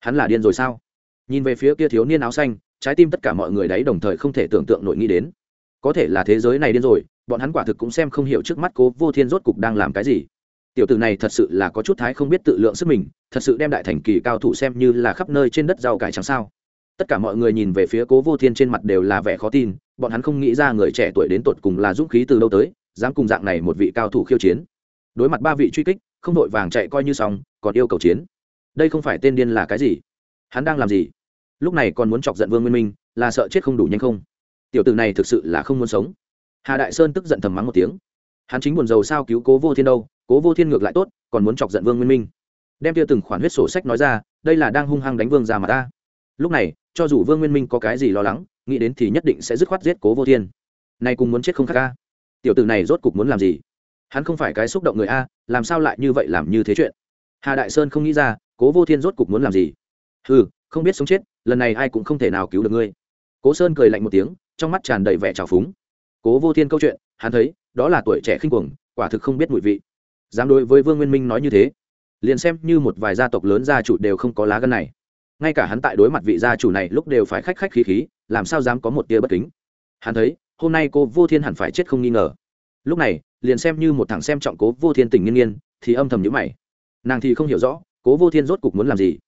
Hắn là điên rồi sao? Nhìn về phía kia thiếu niên áo xanh, trái tim tất cả mọi người đấy đồng thời không thể tưởng tượng nội nghĩ đến có thể là thế giới này điên rồi, bọn hắn quả thực cũng xem không hiểu trước mắt cố vô thiên rốt cục đang làm cái gì. Tiểu tử này thật sự là có chút thái không biết tự lượng sức mình, thật sự đem đại thành kỳ cao thủ xem như là khắp nơi trên đất rau cải chẳng sao. Tất cả mọi người nhìn về phía cố vô thiên trên mặt đều là vẻ khó tin, bọn hắn không nghĩ ra người trẻ tuổi đến tột cùng là dũng khí từ đâu tới, dám cùng dạng này một vị cao thủ khiêu chiến. Đối mặt ba vị truy kích, không vội vàng chạy coi như xong, còn yêu cầu chiến. Đây không phải tên điên là cái gì? Hắn đang làm gì? Lúc này còn muốn chọc giận vương nguyên minh, là sợ chết không đủ nhanh không? Tiểu tử này thực sự là không muốn sống. Hà đại sơn tức giận thầm mắng một tiếng. Hắn chính buồn rầu sao cứu cố vô thiên đâu, cố vô thiên ngược lại tốt, còn muốn chọc giận vương nguyên minh. Đem tiêu từng khoản huyết sổ sách nói ra, đây là đang hung hăng đánh vương ra mà ta. Lúc này, cho dù vương nguyên minh có cái gì lo lắng, nghĩ đến thì nhất định sẽ dứt khoát giết cố vô thiên. Nay cùng muốn chết không khác ca. Tiểu tử này rốt cục muốn làm gì? Hắn không phải cái xúc động người a, làm sao lại như vậy làm như thế chuyện? Hà đại sơn không nghĩ ra, cố vô thiên rốt cục muốn làm gì? Ừ không biết sống chết, lần này ai cũng không thể nào cứu được ngươi. Cố sơn cười lạnh một tiếng trong mắt tràn đầy vẻ trào phúng. Cố vô thiên câu chuyện, hắn thấy, đó là tuổi trẻ khinh cuồng, quả thực không biết mùi vị. Dám đối với vương nguyên minh nói như thế, liền xem như một vài gia tộc lớn gia chủ đều không có lá gân này. Ngay cả hắn tại đối mặt vị gia chủ này lúc đều phải khách khách khí khí, làm sao dám có một tia bất kính. Hắn thấy, hôm nay cô vô thiên hẳn phải chết không nghi ngờ. Lúc này, liền xem như một thằng xem trọng cố vô thiên tình nghiên nghiên, thì âm thầm nhữ mày. Nàng thì không hiểu rõ, cố vô thiên rốt cục muốn làm gì.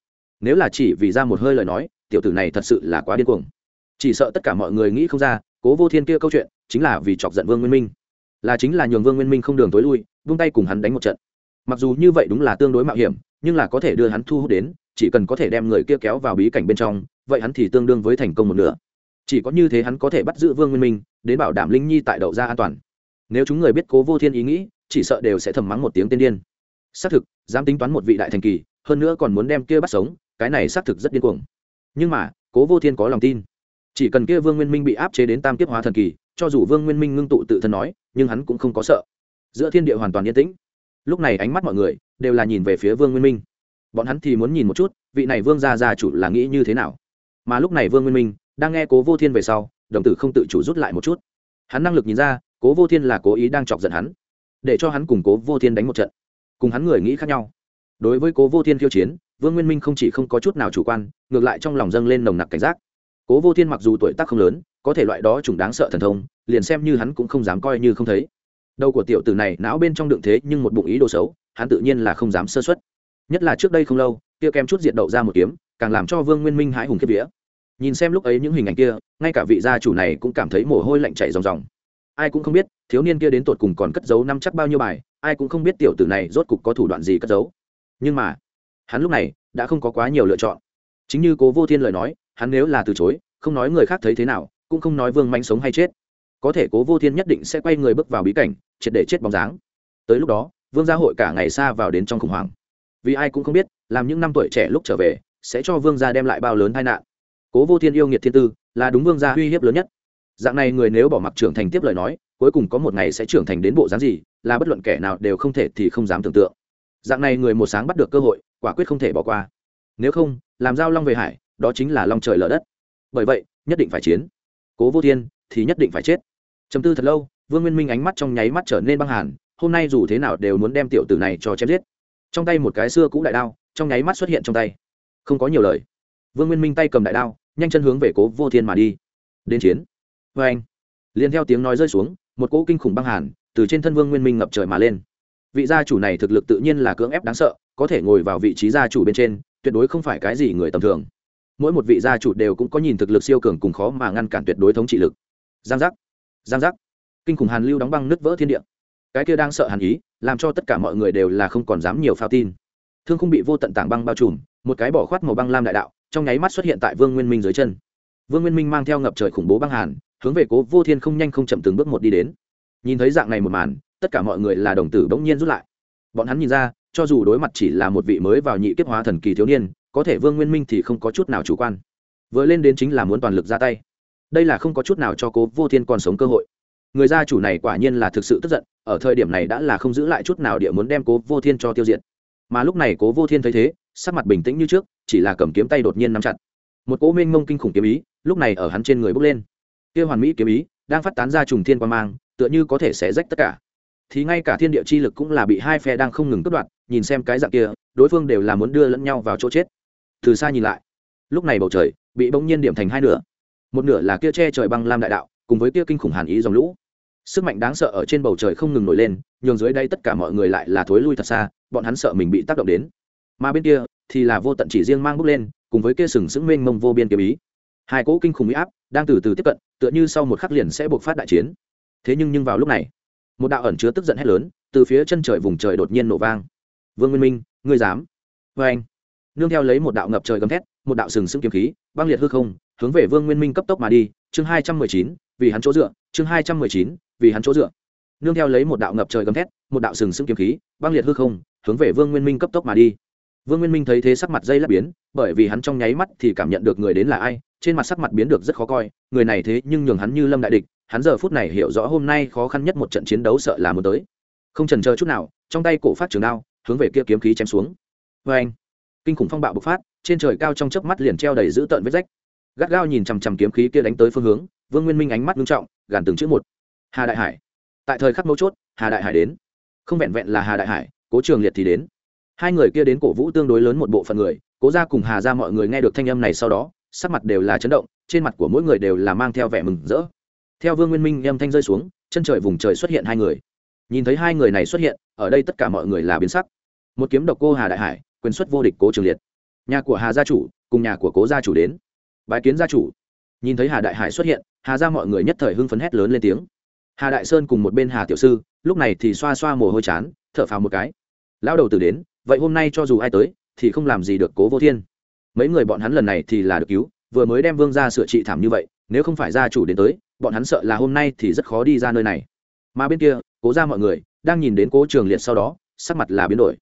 Nếu là chỉ vì ra một hơi lời nói, tiểu tử này thật sự là quá điên cuồng chỉ sợ tất cả mọi người nghĩ không ra, cố vô thiên kia câu chuyện chính là vì chọc giận vương nguyên minh. Là chính là nhường vương nguyên minh không đường tối lui, vung tay cùng hắn đánh một trận. Mặc dù như vậy đúng là tương đối mạo hiểm, nhưng là có thể đưa hắn thu hút đến, chỉ cần có thể đem người kia kéo vào bí cảnh bên trong, vậy hắn thì tương đương với thành công một nửa. Chỉ có như thế hắn có thể bắt giữ vương nguyên minh, đến bảo đảm linh nhi tại đậu ra an toàn. Nếu chúng người biết cố vô thiên ý nghĩ, chỉ sợ đều sẽ thầm mắng một tiếng tiên điên. Xác thực, dám tính toán một vị đại thành kỳ, hơn nữa còn muốn đem kia bắt sống, cái này xác thực rất điên cuồng. Nhưng mà, cố vô thiên có lòng tin chỉ cần kia vương nguyên minh bị áp chế đến tam kiếp hóa thần kỳ, cho dù vương nguyên minh ngưng tụ tự thân nói, nhưng hắn cũng không có sợ. Giữa thiên địa hoàn toàn yên tĩnh. Lúc này ánh mắt mọi người đều là nhìn về phía vương nguyên minh. Bọn hắn thì muốn nhìn một chút, vị này vương gia gia chủ là nghĩ như thế nào. Mà lúc này vương nguyên minh đang nghe cố vô thiên về sau, đồng tử không tự chủ rút lại một chút. Hắn năng lực nhìn ra, cố vô thiên là cố ý đang chọc giận hắn, để cho hắn cùng cố vô thiên đánh một trận. Cùng hắn người nghĩ khác nhau. Đối với cố vô thiên khiêu chiến, vương nguyên minh không chỉ không có chút nào chủ quan, ngược lại trong lòng dâng lên nồng nặc cảnh giác cố vô thiên mặc dù tuổi tác không lớn, có thể loại đó chủng đáng sợ thần thông, liền xem như hắn cũng không dám coi như không thấy. Đầu của tiểu tử này, não bên trong đựng thế nhưng một bụng ý đồ xấu, hắn tự nhiên là không dám sơ xuất nhất là trước đây không lâu, kia kem chút diệt đậu ra một kiếm, càng làm cho vương nguyên minh hãi hùng kiếp vía. Nhìn xem lúc ấy những hình ảnh kia, ngay cả vị gia chủ này cũng cảm thấy mồ hôi lạnh chảy ròng ròng. Ai cũng không biết, thiếu niên kia đến tột cùng còn cất giấu năm chắc bao nhiêu bài, ai cũng không biết tiểu tử này rốt cục có thủ đoạn gì cất giấu. Nhưng mà, hắn lúc này đã không có quá nhiều lựa chọn. Chính như cố vô thiên lời nói hắn nếu là từ chối, không nói người khác thấy thế nào, cũng không nói vương manh sống hay chết. Có thể cố vô thiên nhất định sẽ quay người bước vào bí cảnh, triệt để chết bóng dáng. Tới lúc đó, vương gia hội cả ngày xa vào đến trong khủng hoảng. Vì ai cũng không biết, làm những năm tuổi trẻ lúc trở về, sẽ cho vương gia đem lại bao lớn tai nạn. Cố vô thiên yêu nghiệt thiên tư, là đúng vương gia uy hiếp lớn nhất. Dạng này người nếu bỏ mặc trưởng thành tiếp lời nói, cuối cùng có một ngày sẽ trưởng thành đến bộ dáng gì, là bất luận kẻ nào đều không thể thì không dám tưởng tượng. Dạng này người một sáng bắt được cơ hội, quả quyết không thể bỏ qua. Nếu không, làm giao long về hải đó chính là long trời lở đất. Bởi vậy, nhất định phải chiến. Cố vô thiên thì nhất định phải chết. Chấm tư thật lâu, vương nguyên minh ánh mắt trong nháy mắt trở nên băng hàn, hôm nay dù thế nào đều muốn đem tiểu tử này cho chém giết. Trong tay một cái xưa cũ đại đao, trong nháy mắt xuất hiện trong tay. Không có nhiều lời. Vương nguyên minh tay cầm đại đao, nhanh chân hướng về cố vô thiên mà đi. Đến chiến. Vê anh, liền theo tiếng nói rơi xuống, một cỗ kinh khủng băng hàn từ trên thân vương nguyên minh ngập trời mà lên. Vị gia chủ này thực lực tự nhiên là cưỡng ép đáng sợ, có thể ngồi vào vị trí gia chủ bên trên, tuyệt đối không phải cái gì người tầm thường mỗi một vị gia chủ đều cũng có nhìn thực lực siêu cường cùng khó mà ngăn cản tuyệt đối thống trị lực. Giang giác giang giác. Kinh khủng hàn lưu đóng băng nứt vỡ thiên địa. Cái kia đang sợ hàn ý, làm cho tất cả mọi người đều là không còn dám nhiều phao tin. Thương không bị vô tận tảng băng bao trùm, một cái bỏ khoát màu băng lam đại đạo, trong nháy mắt xuất hiện tại vương nguyên minh dưới chân. Vương nguyên minh mang theo ngập trời khủng bố băng hàn, hướng về cố vô thiên không nhanh không chậm từng bước một đi đến. Nhìn thấy dạng này một màn, tất cả mọi người là đồng tử bỗng nhiên rút lại. Bọn hắn nhìn ra, cho dù đối mặt chỉ là một vị mới vào nhị kiếp hóa thần kỳ thiếu niên có thể vương nguyên minh thì không có chút nào chủ quan. Vừa lên đến chính là muốn toàn lực ra tay. Đây là không có chút nào cho cố vô thiên còn sống cơ hội. Người gia chủ này quả nhiên là thực sự tức giận, ở thời điểm này đã là không giữ lại chút nào địa muốn đem cố vô thiên cho tiêu diệt. Mà lúc này cố vô thiên thấy thế, sắc mặt bình tĩnh như trước, chỉ là cầm kiếm tay đột nhiên nắm chặt. Một cỗ mênh mông kinh khủng kiếm ý, lúc này ở hắn trên người bốc lên. Kia hoàn mỹ kiếm ý, đang phát tán ra trùng thiên qua mang, tựa như có thể sẽ rách tất cả. Thì ngay cả thiên địa chi lực cũng là bị hai phe đang không ngừng cướp đoạt, nhìn xem cái dạng kia, đối phương đều là muốn đưa lẫn nhau vào chỗ chết từ xa nhìn lại. Lúc này bầu trời bị bỗng nhiên điểm thành hai nửa. Một nửa là kia che trời băng lam đại đạo, cùng với kia kinh khủng hàn ý dòng lũ. Sức mạnh đáng sợ ở trên bầu trời không ngừng nổi lên, nhường dưới đây tất cả mọi người lại là thối lui thật xa, bọn hắn sợ mình bị tác động đến. Mà bên kia thì là vô tận chỉ riêng mang bước lên, cùng với kia sừng sững mênh mông vô biên kiếm ý. Hai cỗ kinh khủng mỹ áp đang từ từ tiếp cận, tựa như sau một khắc liền sẽ buộc phát đại chiến. Thế nhưng nhưng vào lúc này, một đạo ẩn chứa tức giận hét lớn từ phía chân trời vùng trời đột nhiên nổ vang. Vương nguyên minh, ngươi dám? Vê anh nương theo lấy một đạo ngập trời gầm thét, một đạo sừng sững kiếm khí băng liệt hư không, hướng về vương nguyên minh cấp tốc mà đi. Chương hai trăm mười chín, vì hắn chỗ dựa. Chương hai trăm mười chín, vì hắn chỗ dựa. Nương theo lấy một đạo ngập trời gầm thét, một đạo sừng sững kiếm khí băng liệt hư không, hướng về vương nguyên minh cấp tốc mà đi. Vương nguyên minh thấy thế sắc mặt dây lắp biến, bởi vì hắn trong nháy mắt thì cảm nhận được người đến là ai, trên mặt sắc mặt biến được rất khó coi, người này thế nhưng nhường hắn như lâm đại địch, hắn giờ phút này hiểu rõ hôm nay khó khăn nhất một trận chiến đấu sợ là muốn tới. Không trần chờ chút nào, trong tay cổ phát trường đao, hướng về kia kiếm khí chém xuống. Vê anh kinh khủng phong bạo bộc phát, trên trời cao trong chớp mắt liền treo đầy dữ tợn vết rách. Gắt gao nhìn chằm chằm kiếm khí kia đánh tới phương hướng, vương nguyên minh ánh mắt nghiêm trọng, gàn từng chữ một. Hà đại hải. Tại thời khắc mấu chốt, hà đại hải đến. Không vẹn vẹn là hà đại hải, cố trường liệt thì đến. Hai người kia đến cổ vũ tương đối lớn một bộ phận người, cố ra cùng hà ra mọi người nghe được thanh âm này sau đó, sắc mặt đều là chấn động, trên mặt của mỗi người đều là mang theo vẻ mừng rỡ. Theo vương nguyên minh âm thanh rơi xuống, chân trời vùng trời xuất hiện hai người. Nhìn thấy hai người này xuất hiện, ở đây tất cả mọi người là biến sắc. Một kiếm độc cô hà đại hải quyền xuất vô địch cố trường liệt. Nhà của hà gia chủ cùng nhà của cố gia chủ đến. Bái kiến gia chủ. Nhìn thấy hà đại hải xuất hiện, hà ra mọi người nhất thời hưng phấn hét lớn lên tiếng. Hà đại sơn cùng một bên hà tiểu sư, lúc này thì xoa xoa mồ hôi chán, thở phào một cái. Lão đầu từ đến, vậy hôm nay cho dù ai tới, thì không làm gì được cố vô thiên. Mấy người bọn hắn lần này thì là được cứu, vừa mới đem vương ra sửa trị thảm như vậy, nếu không phải gia chủ đến tới, bọn hắn sợ là hôm nay thì rất khó đi ra nơi này. Mà bên kia, cố ra mọi người đang nhìn đến cố trường liệt sau đó, sắc mặt là biến đổi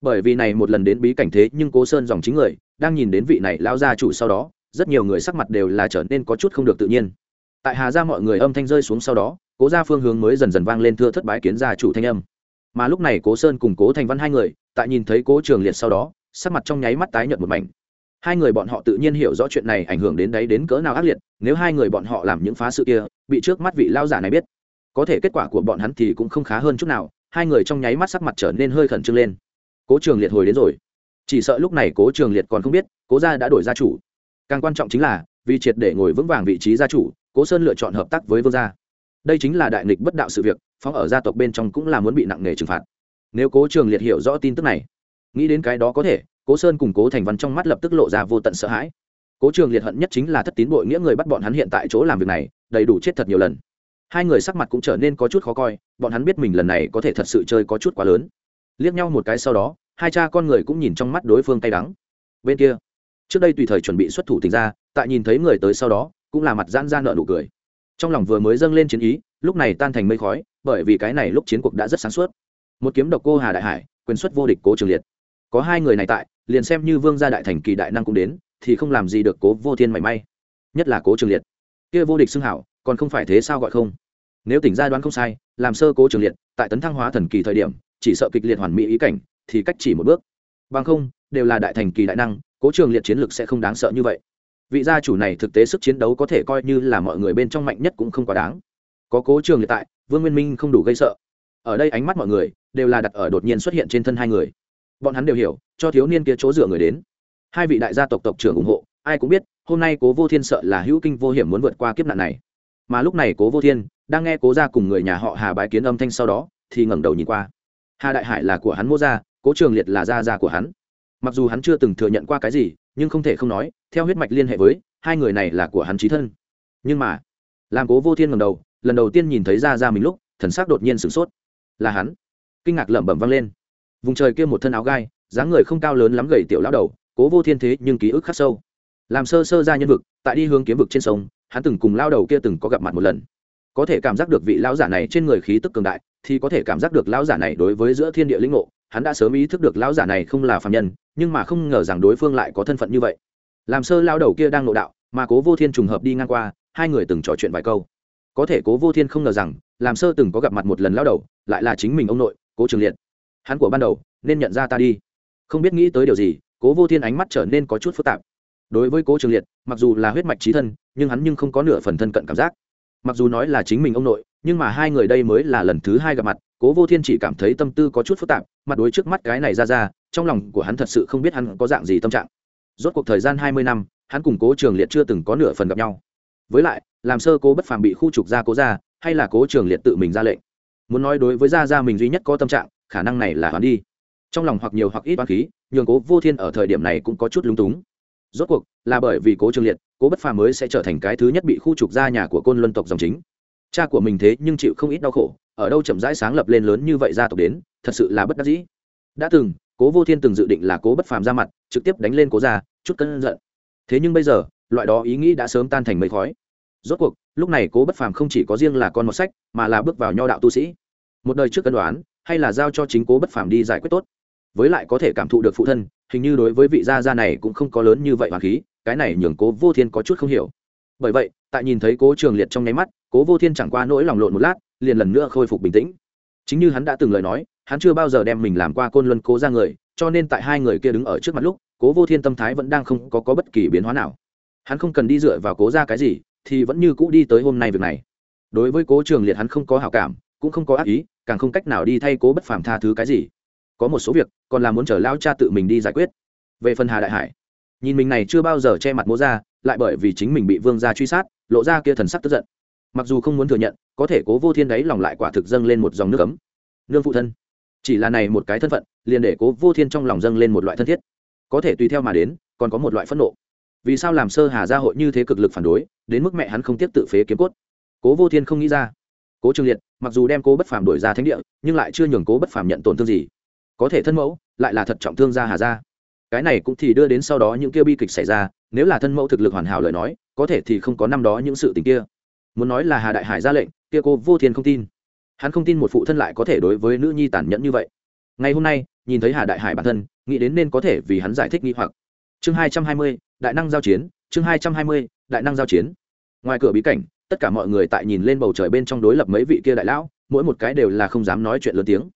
bởi vì này một lần đến bí cảnh thế nhưng cố sơn dòng chính người, đang nhìn đến vị này lao gia chủ sau đó, rất nhiều người sắc mặt đều là trở nên có chút không được tự nhiên. Tại hà ra mọi người âm thanh rơi xuống sau đó, cố ra phương hướng mới dần dần vang lên thưa thất bái kiến gia chủ thanh âm. Mà lúc này cố sơn cùng cố thành văn hai người, tại nhìn thấy cố trường liệt sau đó, sắc mặt trong nháy mắt tái nhợt một mảnh. Hai người bọn họ tự nhiên hiểu rõ chuyện này ảnh hưởng đến đấy đến cỡ nào ác liệt, nếu hai người bọn họ làm những phá sự kia, bị trước mắt vị lao giả này biết, có thể kết quả của bọn hắn thì cũng không khá hơn chút nào. Hai người trong nháy mắt sắc mặt trở nên hơi khẩn trương lên cố trường liệt hồi đến rồi. Chỉ sợ lúc này cố trường liệt còn không biết, cố gia đã đổi gia chủ. Càng quan trọng chính là, vì triệt để ngồi vững vàng vị trí gia chủ, cố sơn lựa chọn hợp tác với vương gia. Đây chính là đại nghịch bất đạo sự việc, phóng ở gia tộc bên trong cũng là muốn bị nặng nề trừng phạt. Nếu cố trường liệt hiểu rõ tin tức này, nghĩ đến cái đó có thể, cố sơn cùng cố thành văn trong mắt lập tức lộ ra vô tận sợ hãi. Cố trường liệt hận nhất chính là thất tín bội nghĩa người bắt bọn hắn hiện tại chỗ làm việc này, đầy đủ chết thật nhiều lần. Hai người sắc mặt cũng trở nên có chút khó coi, bọn hắn biết mình lần này có thể thật sự chơi có chút quá lớn liếc nhau một cái sau đó, hai cha con người cũng nhìn trong mắt đối phương tay đắng. Bên kia, trước đây tùy thời chuẩn bị xuất thủ tình ra, tại nhìn thấy người tới sau đó, cũng là mặt giãn ra nợ nụ cười. Trong lòng vừa mới dâng lên chiến ý, lúc này tan thành mây khói, bởi vì cái này lúc chiến cuộc đã rất sáng suốt. Một kiếm độc cô hà đại hải, quyền xuất vô địch cố trường liệt. Có hai người này tại, liền xem như vương gia đại thành kỳ đại năng cũng đến, thì không làm gì được cố vô thiên mảy may. Nhất là cố trường liệt. Kia vô địch xưng hảo, còn không phải thế sao gọi không? Nếu tỉnh ra đoán không sai, làm sơ cố trường liệt, tại tấn thăng hóa thần kỳ thời điểm chỉ sợ kịch liệt hoàn mỹ ý cảnh, thì cách chỉ một bước. Bằng không, đều là đại thành kỳ đại năng, cố trường liệt chiến lược sẽ không đáng sợ như vậy. Vị gia chủ này thực tế sức chiến đấu có thể coi như là mọi người bên trong mạnh nhất cũng không quá đáng. Có cố trường liệt tại, vương nguyên minh không đủ gây sợ. Ở đây ánh mắt mọi người đều là đặt ở đột nhiên xuất hiện trên thân hai người. Bọn hắn đều hiểu, cho thiếu niên kia chỗ dựa người đến. Hai vị đại gia tộc tộc trưởng ủng hộ, ai cũng biết, hôm nay cố vô thiên sợ là hữu kinh vô hiểm muốn vượt qua kiếp nạn này. Mà lúc này cố vô thiên đang nghe cố ra cùng người nhà họ hà bái kiến âm thanh sau đó, thì ngẩng đầu nhìn qua hà đại hải là của hắn mô gia, cố trường liệt là gia gia của hắn. Mặc dù hắn chưa từng thừa nhận qua cái gì, nhưng không thể không nói, theo huyết mạch liên hệ với, hai người này là của hắn trí thân. Nhưng mà, làm cố vô thiên ngầm đầu, lần đầu tiên nhìn thấy ra ra mình lúc, thần sắc đột nhiên sửng sốt. Là hắn. Kinh ngạc lẩm bẩm vang lên. Vùng trời kia một thân áo gai, dáng người không cao lớn lắm gầy tiểu lão đầu, cố vô thiên thế nhưng ký ức khắc sâu. Làm sơ sơ ra nhân vực, tại đi hướng kiếm vực trên sông, hắn từng cùng lao đầu kia từng có gặp mặt một lần. Có thể cảm giác được vị lão giả này trên người khí tức cường đại thì có thể cảm giác được lão giả này đối với giữa thiên địa linh ngộ, hắn đã sớm ý thức được lão giả này không là phàm nhân, nhưng mà không ngờ rằng đối phương lại có thân phận như vậy. Làm sơ lao đầu kia đang ngộ đạo, mà cố vô thiên trùng hợp đi ngang qua, hai người từng trò chuyện vài câu. Có thể cố vô thiên không ngờ rằng, làm sơ từng có gặp mặt một lần lao đầu, lại là chính mình ông nội, cố trường liệt. Hắn của ban đầu, nên nhận ra ta đi. Không biết nghĩ tới điều gì, cố vô thiên ánh mắt trở nên có chút phức tạp. Đối với cố trường liệt, mặc dù là huyết mạch trí thân, nhưng hắn nhưng không có nửa phần thân cận cảm giác. Mặc dù nói là chính mình ông nội nhưng mà hai người đây mới là lần thứ hai gặp mặt, cố vô thiên chỉ cảm thấy tâm tư có chút phức tạp, mặt đối trước mắt cái này ra ra, trong lòng của hắn thật sự không biết hắn có dạng gì tâm trạng. Rốt cuộc thời gian hai mươi năm, hắn cùng cố trường liệt chưa từng có nửa phần gặp nhau. Với lại, làm sơ cố bất phàm bị khu trục ra cố ra, hay là cố trường liệt tự mình ra lệnh. Muốn nói đối với Ra Ra mình duy nhất có tâm trạng, khả năng này là hắn đi. Trong lòng hoặc nhiều hoặc ít oán khí, nhường cố vô thiên ở thời điểm này cũng có chút lúng túng. Rốt cuộc, là bởi vì cố trường liệt, cố bất phàm mới sẽ trở thành cái thứ nhất bị khu trục ra nhà của côn luân tộc dòng chính cha của mình thế nhưng chịu không ít đau khổ, ở đâu chậm rãi sáng lập lên lớn như vậy gia tộc đến, thật sự là bất đắc dĩ. Đã từng, cố vô thiên từng dự định là cố bất phàm ra mặt, trực tiếp đánh lên cố ra chút cân giận. Thế nhưng bây giờ, loại đó ý nghĩ đã sớm tan thành mây khói. Rốt cuộc, lúc này cố bất phàm không chỉ có riêng là con một sách, mà là bước vào nho đạo tu sĩ. Một đời trước cân đoán, hay là giao cho chính cố bất phàm đi giải quyết tốt. Với lại có thể cảm thụ được phụ thân, hình như đối với vị gia gia này cũng không có lớn như vậy hoàng khí, cái này nhường cố vô thiên có chút không hiểu. Bởi vậy, tại nhìn thấy cố trường liệt trong nháy mắt cố vô thiên chẳng qua nỗi lòng lộn một lát liền lần nữa khôi phục bình tĩnh. Chính như hắn đã từng lời nói hắn chưa bao giờ đem mình làm qua côn luân cố ra người cho nên tại hai người kia đứng ở trước mặt lúc cố vô thiên tâm thái vẫn đang không có, có bất kỳ biến hóa nào. Hắn không cần đi dựa vào cố ra cái gì thì vẫn như cũ đi tới hôm nay việc này. Đối với cố trường liệt hắn không có hảo cảm cũng không có ác ý càng không cách nào đi thay cố bất phàm tha thứ cái gì. Có một số việc còn là muốn chờ lao cha tự mình đi giải quyết. Về phần hà đại hải nhìn mình này chưa bao giờ che mặt mố ra lại bởi vì chính mình bị vương gia truy sát lộ ra kia thần sắc tức giận mặc dù không muốn thừa nhận, có thể cố vô thiên đấy lòng lại quả thực dâng lên một dòng nước ấm. Nương phụ thân, chỉ là này một cái thân phận, liền để cố vô thiên trong lòng dâng lên một loại thân thiết. Có thể tùy theo mà đến, còn có một loại phẫn nộ. Vì sao làm sơ hà gia hội như thế cực lực phản đối, đến mức mẹ hắn không tiếp tự phế kiếm cốt? Cố vô thiên không nghĩ ra. Cố trương liệt, mặc dù đem cố bất phàm đổi ra thánh địa, nhưng lại chưa nhường cố bất phàm nhận tổn thương gì. Có thể thân mẫu, lại là thật trọng thương gia hà gia. Cái này cũng thì đưa đến sau đó những kia bi kịch xảy ra, nếu là thân mẫu thực lực hoàn hảo lời nói, có thể thì không có năm đó những sự tình kia muốn nói là hà đại hải ra lệnh, kia cô vô thiên không tin. Hắn không tin một phụ thân lại có thể đối với nữ nhi tàn nhẫn như vậy. Ngày hôm nay, nhìn thấy hà đại hải bản thân, nghĩ đến nên có thể vì hắn giải thích nghi hoặc. Chương hai trăm hai mươi, đại năng giao chiến, chương hai trăm hai mươi, đại năng giao chiến. Ngoài cửa bí cảnh, tất cả mọi người tại nhìn lên bầu trời bên trong đối lập mấy vị kia đại lão, mỗi một cái đều là không dám nói chuyện lớn tiếng.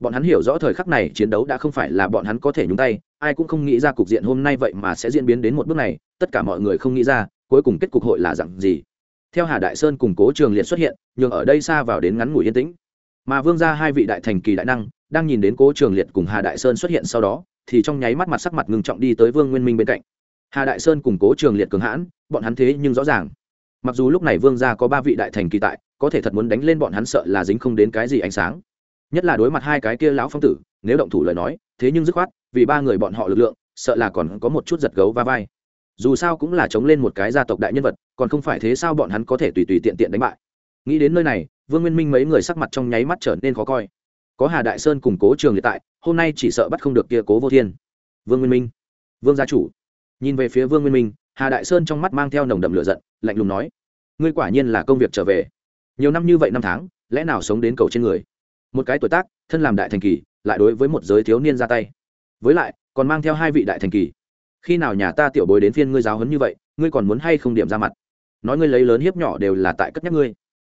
Bọn hắn hiểu rõ thời khắc này chiến đấu đã không phải là bọn hắn có thể nhúng tay, ai cũng không nghĩ ra cục diện hôm nay vậy mà sẽ diễn biến đến một bước này, tất cả mọi người không nghĩ ra, cuối cùng kết cục hội là dặn gì theo hà đại sơn cùng cố trường liệt xuất hiện, nhường ở đây xa vào đến ngắn ngủi yên tĩnh. Mà vương ra hai vị đại thành kỳ đại năng, đang nhìn đến cố trường liệt cùng hà đại sơn xuất hiện sau đó, thì trong nháy mắt mặt sắc mặt ngừng trọng đi tới vương nguyên minh bên cạnh. Hà đại sơn cùng cố trường liệt cường hãn, bọn hắn thế nhưng rõ ràng. Mặc dù lúc này vương gia có ba vị đại thành kỳ tại, có thể thật muốn đánh lên bọn hắn sợ là dính không đến cái gì ánh sáng. Nhất là đối mặt hai cái kia lão phong tử, nếu động thủ lời nói, thế nhưng dứt khoát, vì ba người bọn họ lực lượng, sợ là còn có một chút giật gấu va vai dù sao cũng là chống lên một cái gia tộc đại nhân vật, còn không phải thế sao bọn hắn có thể tùy tùy tiện tiện đánh bại. Nghĩ đến nơi này, vương nguyên minh mấy người sắc mặt trong nháy mắt trở nên khó coi. Có hà đại sơn cùng cố trường liệt tại, hôm nay chỉ sợ bắt không được kia cố vô thiên. Vương nguyên minh. Vương gia chủ. Nhìn về phía vương nguyên minh, hà đại sơn trong mắt mang theo nồng đậm lửa giận, lạnh lùng nói, ngươi quả nhiên là công việc trở về. Nhiều năm như vậy năm tháng, lẽ nào sống đến cầu trên người? Một cái tuổi tác, thân làm đại thành kỳ, lại đối với một giới thiếu niên ra tay. Với lại, còn mang theo hai vị đại thành kỳ khi nào nhà ta tiểu bối đến phiên ngươi giáo hấn như vậy, ngươi còn muốn hay không điểm ra mặt? Nói ngươi lấy lớn hiếp nhỏ đều là tại cất nhắc ngươi.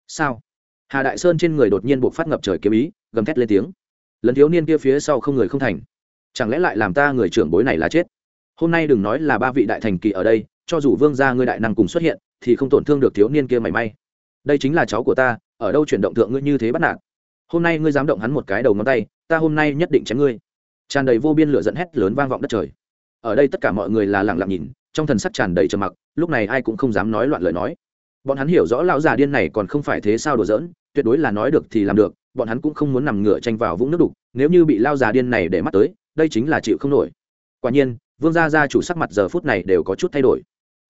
Sao? Hà đại sơn trên người đột nhiên buộc phát ngập trời kiếm ý, gầm thét lên tiếng. Lần thiếu niên kia phía sau không người không thành. Chẳng lẽ lại làm ta người trưởng bối này là chết? Hôm nay đừng nói là ba vị đại thành kỳ ở đây, cho dù vương gia ngươi đại năng cùng xuất hiện, thì không tổn thương được thiếu niên kia mảy may. Đây chính là cháu của ta, ở đâu chuyển động thượng ngươi như thế bắt nạt? Hôm nay ngươi dám động hắn một cái đầu ngón tay, ta hôm nay nhất định chém ngươi. Tràn đầy vô biên lửa dẫn hét lớn vang vọng đất trời ở đây tất cả mọi người là lặng lặng nhìn, trong thần sắc tràn đầy trầm mặc, lúc này ai cũng không dám nói loạn lời nói. Bọn hắn hiểu rõ lão già điên này còn không phải thế sao đùa giỡn, tuyệt đối là nói được thì làm được, bọn hắn cũng không muốn nằm ngửa tranh vào vũng nước đục, nếu như bị lao già điên này để mắt tới, đây chính là chịu không nổi. Quả nhiên, vương gia gia chủ sắc mặt giờ phút này đều có chút thay đổi.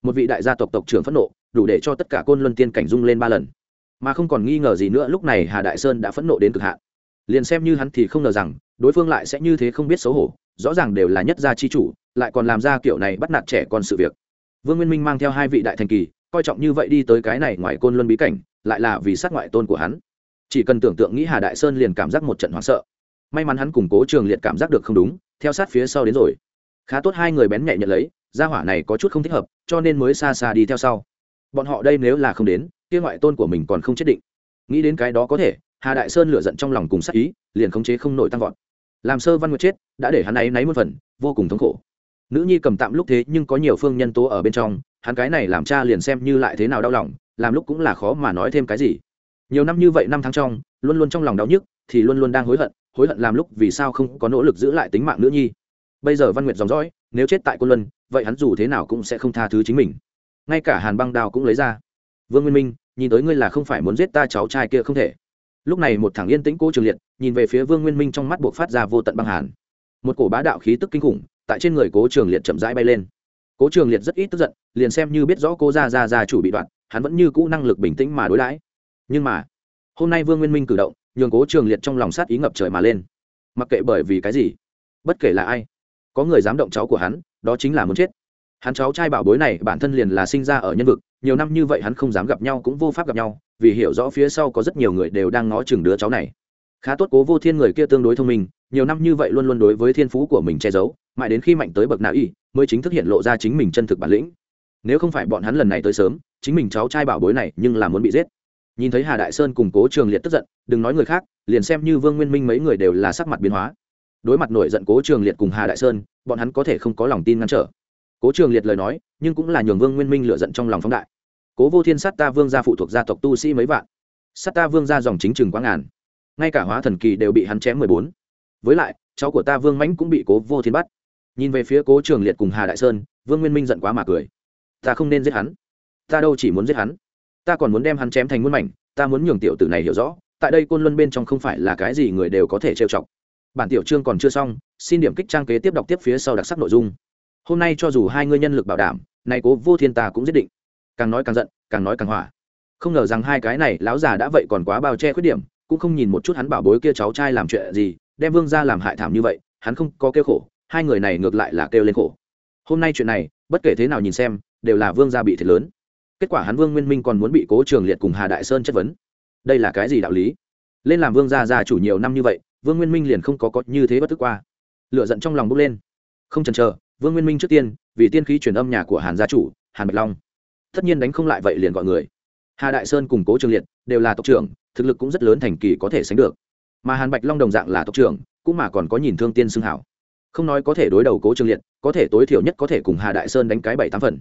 Một vị đại gia tộc tộc trưởng phẫn nộ, đủ để cho tất cả côn luân tiên cảnh dung lên ba lần. Mà không còn nghi ngờ gì nữa, lúc này hà đại sơn đã phẫn nộ đến cực hạn. Liền xem như hắn thì không ngờ rằng, đối phương lại sẽ như thế không biết xấu hổ, rõ ràng đều là nhất gia chi chủ lại còn làm ra kiểu này bắt nạt trẻ con sự việc. Vương nguyên minh mang theo hai vị đại thành kỳ, coi trọng như vậy đi tới cái này ngoài côn luân bí cảnh, lại là vì sát ngoại tôn của hắn. Chỉ cần tưởng tượng nghĩ hà đại sơn liền cảm giác một trận hoảng sợ. May mắn hắn củng cố trường liệt cảm giác được không đúng, theo sát phía sau đến rồi. Khá tốt hai người bén nhẹ nhận lấy, gia hỏa này có chút không thích hợp, cho nên mới xa xa đi theo sau. Bọn họ đây nếu là không đến, kia ngoại tôn của mình còn không chết định. Nghĩ đến cái đó có thể, hà đại sơn lựa giận trong lòng cùng sát ý, liền khống chế không nổi tăng vọt. Làm sơ văn nguyệt chết, đã để hắn ấy náy một phần, vô cùng thống khổ nữ nhi cầm tạm lúc thế nhưng có nhiều phương nhân tố ở bên trong, hắn cái này làm cha liền xem như lại thế nào đau lòng, làm lúc cũng là khó mà nói thêm cái gì. Nhiều năm như vậy năm tháng trong, luôn luôn trong lòng đau nhức, thì luôn luôn đang hối hận hối hận làm lúc vì sao không có nỗ lực giữ lại tính mạng nữ nhi. Bây giờ văn nguyệt dòng dõi, nếu chết tại côn luân, vậy hắn dù thế nào cũng sẽ không tha thứ chính mình. Ngay cả hàn băng đao cũng lấy ra. Vương nguyên minh, nhìn tới ngươi là không phải muốn giết ta cháu trai kia không thể. Lúc này một thằng yên tĩnh cố trường liệt, nhìn về phía vương nguyên minh trong mắt buộc phát ra vô tận băng hàn. Một cổ bá đạo khí tức kinh khủng tại trên người cố trường liệt chậm rãi bay lên. Cố trường liệt rất ít tức giận, liền xem như biết rõ cô Ra Ra Ra chủ bị đoạn, hắn vẫn như cũ năng lực bình tĩnh mà đối đãi. Nhưng mà, hôm nay vương nguyên minh cử động, nhường cố trường liệt trong lòng sát ý ngập trời mà lên. Mặc kệ bởi vì cái gì, bất kể là ai, có người dám động cháu của hắn, đó chính là muốn chết. Hắn cháu trai bảo bối này bản thân liền là sinh ra ở nhân vực, nhiều năm như vậy hắn không dám gặp nhau cũng vô pháp gặp nhau, vì hiểu rõ phía sau có rất nhiều người đều đang ngó chừng đứa cháu này. Khá tốt cố vô thiên người kia tương đối thông minh nhiều năm như vậy luôn luôn đối với thiên phú của mình che giấu, mãi đến khi mạnh tới bậc nạ y, mới chính thức hiện lộ ra chính mình chân thực bản lĩnh. Nếu không phải bọn hắn lần này tới sớm, chính mình cháu trai bảo bối này nhưng là muốn bị giết. Nhìn thấy hà đại sơn cùng cố trường liệt tức giận, đừng nói người khác, liền xem như vương nguyên minh mấy người đều là sắc mặt biến hóa. Đối mặt nổi giận cố trường liệt cùng hà đại sơn, bọn hắn có thể không có lòng tin ngăn trở. Cố trường liệt lời nói, nhưng cũng là nhường vương nguyên minh lựa giận trong lòng phóng đại. Cố vô thiên sát ta vương gia phụ thuộc gia tộc tu sĩ mấy vạn. Sát ta vương gia dòng chính chừng quá ngàn. Ngay cả hóa thần kỳ đều bị hắn chém mười bốn với lại, cháu của ta vương mãnh cũng bị cố vô thiên bắt. Nhìn về phía cố trường liệt cùng hà đại sơn, vương nguyên minh giận quá mà cười. Ta không nên giết hắn. Ta đâu chỉ muốn giết hắn. Ta còn muốn đem hắn chém thành muôn mảnh. Ta muốn nhường tiểu tử này hiểu rõ, tại đây côn luân bên trong không phải là cái gì người đều có thể trêu chọc. Bản tiểu chương còn chưa xong, xin điểm kích trang kế tiếp đọc tiếp phía sau đặc sắc nội dung. Hôm nay cho dù hai ngươi nhân lực bảo đảm nay cố vô thiên ta cũng giết định. Càng nói càng giận, càng nói càng hỏa. Không ngờ rằng hai cái này lão già đã vậy còn quá bao che khuyết điểm, cũng không nhìn một chút hắn bảo bối kia cháu trai làm chuyện gì đem vương ra làm hại thảm như vậy, hắn không có kêu khổ, hai người này ngược lại là kêu lên khổ. Hôm nay chuyện này, bất kể thế nào nhìn xem, đều là vương gia bị thiệt lớn. Kết quả hắn vương nguyên minh còn muốn bị cố trường liệt cùng hà đại sơn chất vấn. Đây là cái gì đạo lý? Lên làm vương gia gia chủ nhiều năm như vậy, vương nguyên minh liền không có có như thế bất tức qua. Lựa giận trong lòng bốc lên. Không chần chờ, vương nguyên minh trước tiên, vì tiên khí truyền âm nhà của hàn gia chủ, hàn bạch long. Tất nhiên đánh không lại vậy liền gọi người. Hà đại sơn cùng cố trường liệt đều là tộc trưởng, thực lực cũng rất lớn thành kỳ có thể sánh được mà hàn bạch long đồng dạng là tộc trưởng, cũng mà còn có nhìn thương tiên xưng hảo. Không nói có thể đối đầu cố trường liệt, có thể tối thiểu nhất có thể cùng hà đại sơn đánh cái bảy tám phần.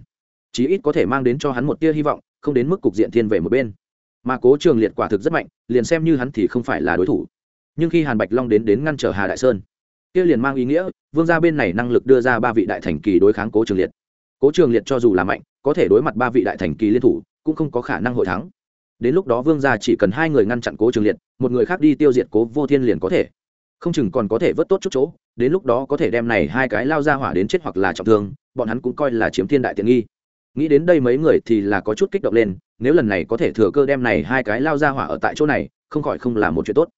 Chí ít có thể mang đến cho hắn một tia hy vọng, không đến mức cục diện thiên về một bên. Mà cố trường liệt quả thực rất mạnh, liền xem như hắn thì không phải là đối thủ. Nhưng khi hàn bạch long đến đến ngăn trở hà đại sơn, kia liền mang ý nghĩa, vương gia bên này năng lực đưa ra ba vị đại thành kỳ đối kháng cố trường liệt. Cố trường liệt cho dù là mạnh, có thể đối mặt ba vị đại thành kỳ liên thủ, cũng không có khả năng hội thắng đến lúc đó vương gia chỉ cần hai người ngăn chặn cố trường liệt, một người khác đi tiêu diệt cố vô thiên liền có thể. Không chừng còn có thể vớt tốt chút chỗ, đến lúc đó có thể đem này hai cái lao ra hỏa đến chết hoặc là trọng thương, bọn hắn cũng coi là chiếm thiên đại tiện nghi. Nghĩ đến đây mấy người thì là có chút kích động lên, nếu lần này có thể thừa cơ đem này hai cái lao ra hỏa ở tại chỗ này, không khỏi không là một chuyện tốt.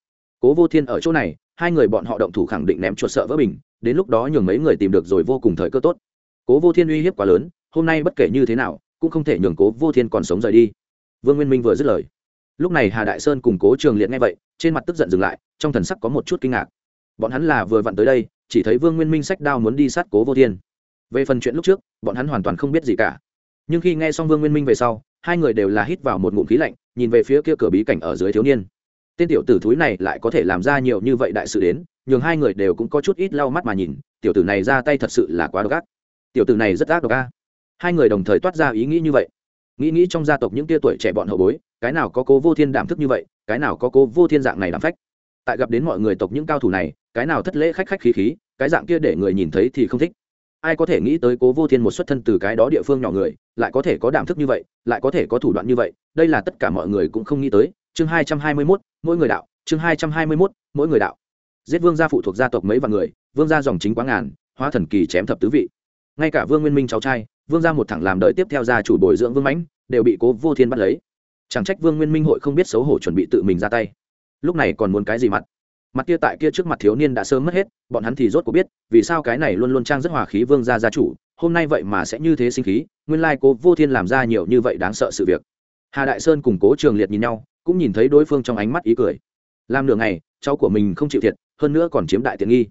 Cố vô thiên ở chỗ này, hai người bọn họ động thủ khẳng định ném chuột sợ vỡ bình, đến lúc đó nhường mấy người tìm được rồi vô cùng thời cơ tốt. Cố vô thiên uy hiếp quá lớn, hôm nay bất kể như thế nào, cũng không thể nhường cố vô thiên còn sống rời đi vương nguyên minh vừa dứt lời. Lúc này hà đại sơn cùng cố trường liệt nghe vậy, trên mặt tức giận dừng lại, trong thần sắc có một chút kinh ngạc. Bọn hắn là vừa vặn tới đây, chỉ thấy vương nguyên minh sách đao muốn đi sát cố vô thiên. Về phần chuyện lúc trước, bọn hắn hoàn toàn không biết gì cả. Nhưng khi nghe xong vương nguyên minh về sau, hai người đều là hít vào một ngụm khí lạnh, nhìn về phía kia cửa bí cảnh ở dưới thiếu niên. Tên tiểu tử thúi này lại có thể làm ra nhiều như vậy đại sự đến, nhường hai người đều cũng có chút ít lau mắt mà nhìn, tiểu tử này ra tay thật sự là quá độc ác. Tiểu tử này rất ác độc ác hai người đồng thời toát ra ý nghĩ như vậy nghĩ nghĩ trong gia tộc những tia tuổi trẻ bọn hậu bối, cái nào có cố vô thiên đảm thức như vậy, cái nào có cố vô thiên dạng này đảm phách. Tại gặp đến mọi người tộc những cao thủ này, cái nào thất lễ khách khách khí khí, cái dạng kia để người nhìn thấy thì không thích. Ai có thể nghĩ tới cố vô thiên một xuất thân từ cái đó địa phương nhỏ người, lại có thể có đảm thức như vậy, lại có thể có thủ đoạn như vậy, đây là tất cả mọi người cũng không nghĩ tới. Chương hai trăm hai mươi mốt, mỗi người đạo. Chương hai trăm hai mươi mốt, mỗi người đạo. Giết vương gia phụ thuộc gia tộc mấy vạn người, vương gia dòng chính quá ngàn, hóa thần kỳ chém thập tứ vị. Ngay cả vương nguyên minh cháu trai vương gia một thẳng làm đợi tiếp theo gia chủ bồi dưỡng vương mãnh, đều bị cố vô thiên bắt lấy. Chẳng trách vương nguyên minh hội không biết xấu hổ chuẩn bị tự mình ra tay. Lúc này còn muốn cái gì mặt? Mặt kia tại kia trước mặt thiếu niên đã sớm mất hết, bọn hắn thì rốt cuộc biết, vì sao cái này luôn luôn trang rất hòa khí vương gia gia chủ, hôm nay vậy mà sẽ như thế sinh khí, nguyên lai cố vô thiên làm ra nhiều như vậy đáng sợ sự việc. Hà đại sơn cùng cố trường liệt nhìn nhau, cũng nhìn thấy đối phương trong ánh mắt ý cười. Làm nửa ngày, cháu của mình không chịu thiệt, hơn nữa còn chiếm đại tiện nghi.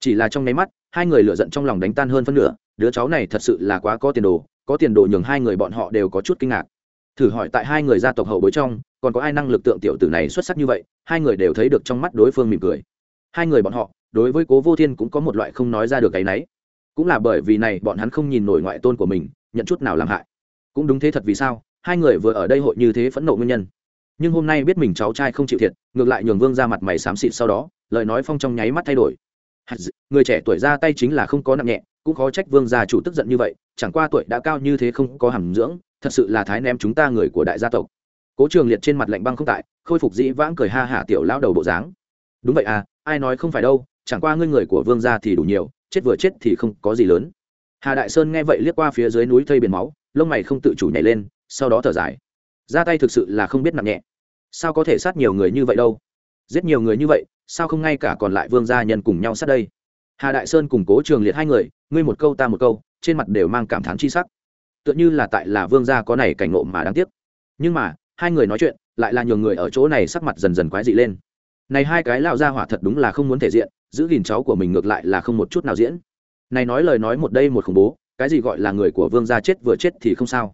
Chỉ là trong nháy mắt, hai người lựa giận trong lòng đánh tan hơn phân nửa đứa cháu này thật sự là quá có tiền đồ, có tiền đồ nhường hai người bọn họ đều có chút kinh ngạc. Thử hỏi tại hai người gia tộc hậu bối trong, còn có ai năng lực tượng tiểu tử này xuất sắc như vậy, hai người đều thấy được trong mắt đối phương mỉm cười. Hai người bọn họ, đối với cố vô thiên cũng có một loại không nói ra được cái náy cũng là bởi vì này, bọn hắn không nhìn nổi ngoại tôn của mình, nhận chút nào làm hại. Cũng đúng thế thật vì sao, hai người vừa ở đây hội như thế phẫn nộ nguyên nhân. Nhưng hôm nay biết mình cháu trai không chịu thiệt, ngược lại nhường vương ra mặt mày xám xịt sau đó, lời nói phong trong nháy mắt thay đổi. Người trẻ tuổi ra tay chính là không có nặng nhẹ cũng khó trách vương gia chủ tức giận như vậy, chẳng qua tuổi đã cao như thế không có hàm dưỡng, thật sự là thái ném chúng ta người của đại gia tộc. Cố trường liệt trên mặt lạnh băng không tại, khôi phục dĩ vãng cười ha hả tiểu lao đầu bộ dáng. Đúng vậy à ai nói không phải đâu, chẳng qua ngươi người của vương gia thì đủ nhiều, chết vừa chết thì không có gì lớn. Hà đại sơn nghe vậy liếc qua phía dưới núi thây biển máu, lông mày không tự chủ nhảy lên, sau đó thở dài. Ra tay thực sự là không biết nặng nhẹ. Sao có thể sát nhiều người như vậy đâu? Giết nhiều người như vậy, sao không ngay cả còn lại vương gia nhân cùng nhau sát đây? Hà đại sơn cùng cố trường liệt hai người, ngươi một câu ta một câu, trên mặt đều mang cảm thán chi sắc. Tựa như là tại là vương gia có này cảnh ngộ mà đáng tiếc. Nhưng mà, hai người nói chuyện, lại là nhiều người ở chỗ này sắc mặt dần dần quái dị lên. Này hai cái lao ra hỏa thật đúng là không muốn thể diện, giữ gìn cháu của mình ngược lại là không một chút nào diễn. Này nói lời nói một đây một khủng bố, cái gì gọi là người của vương gia chết vừa chết thì không sao.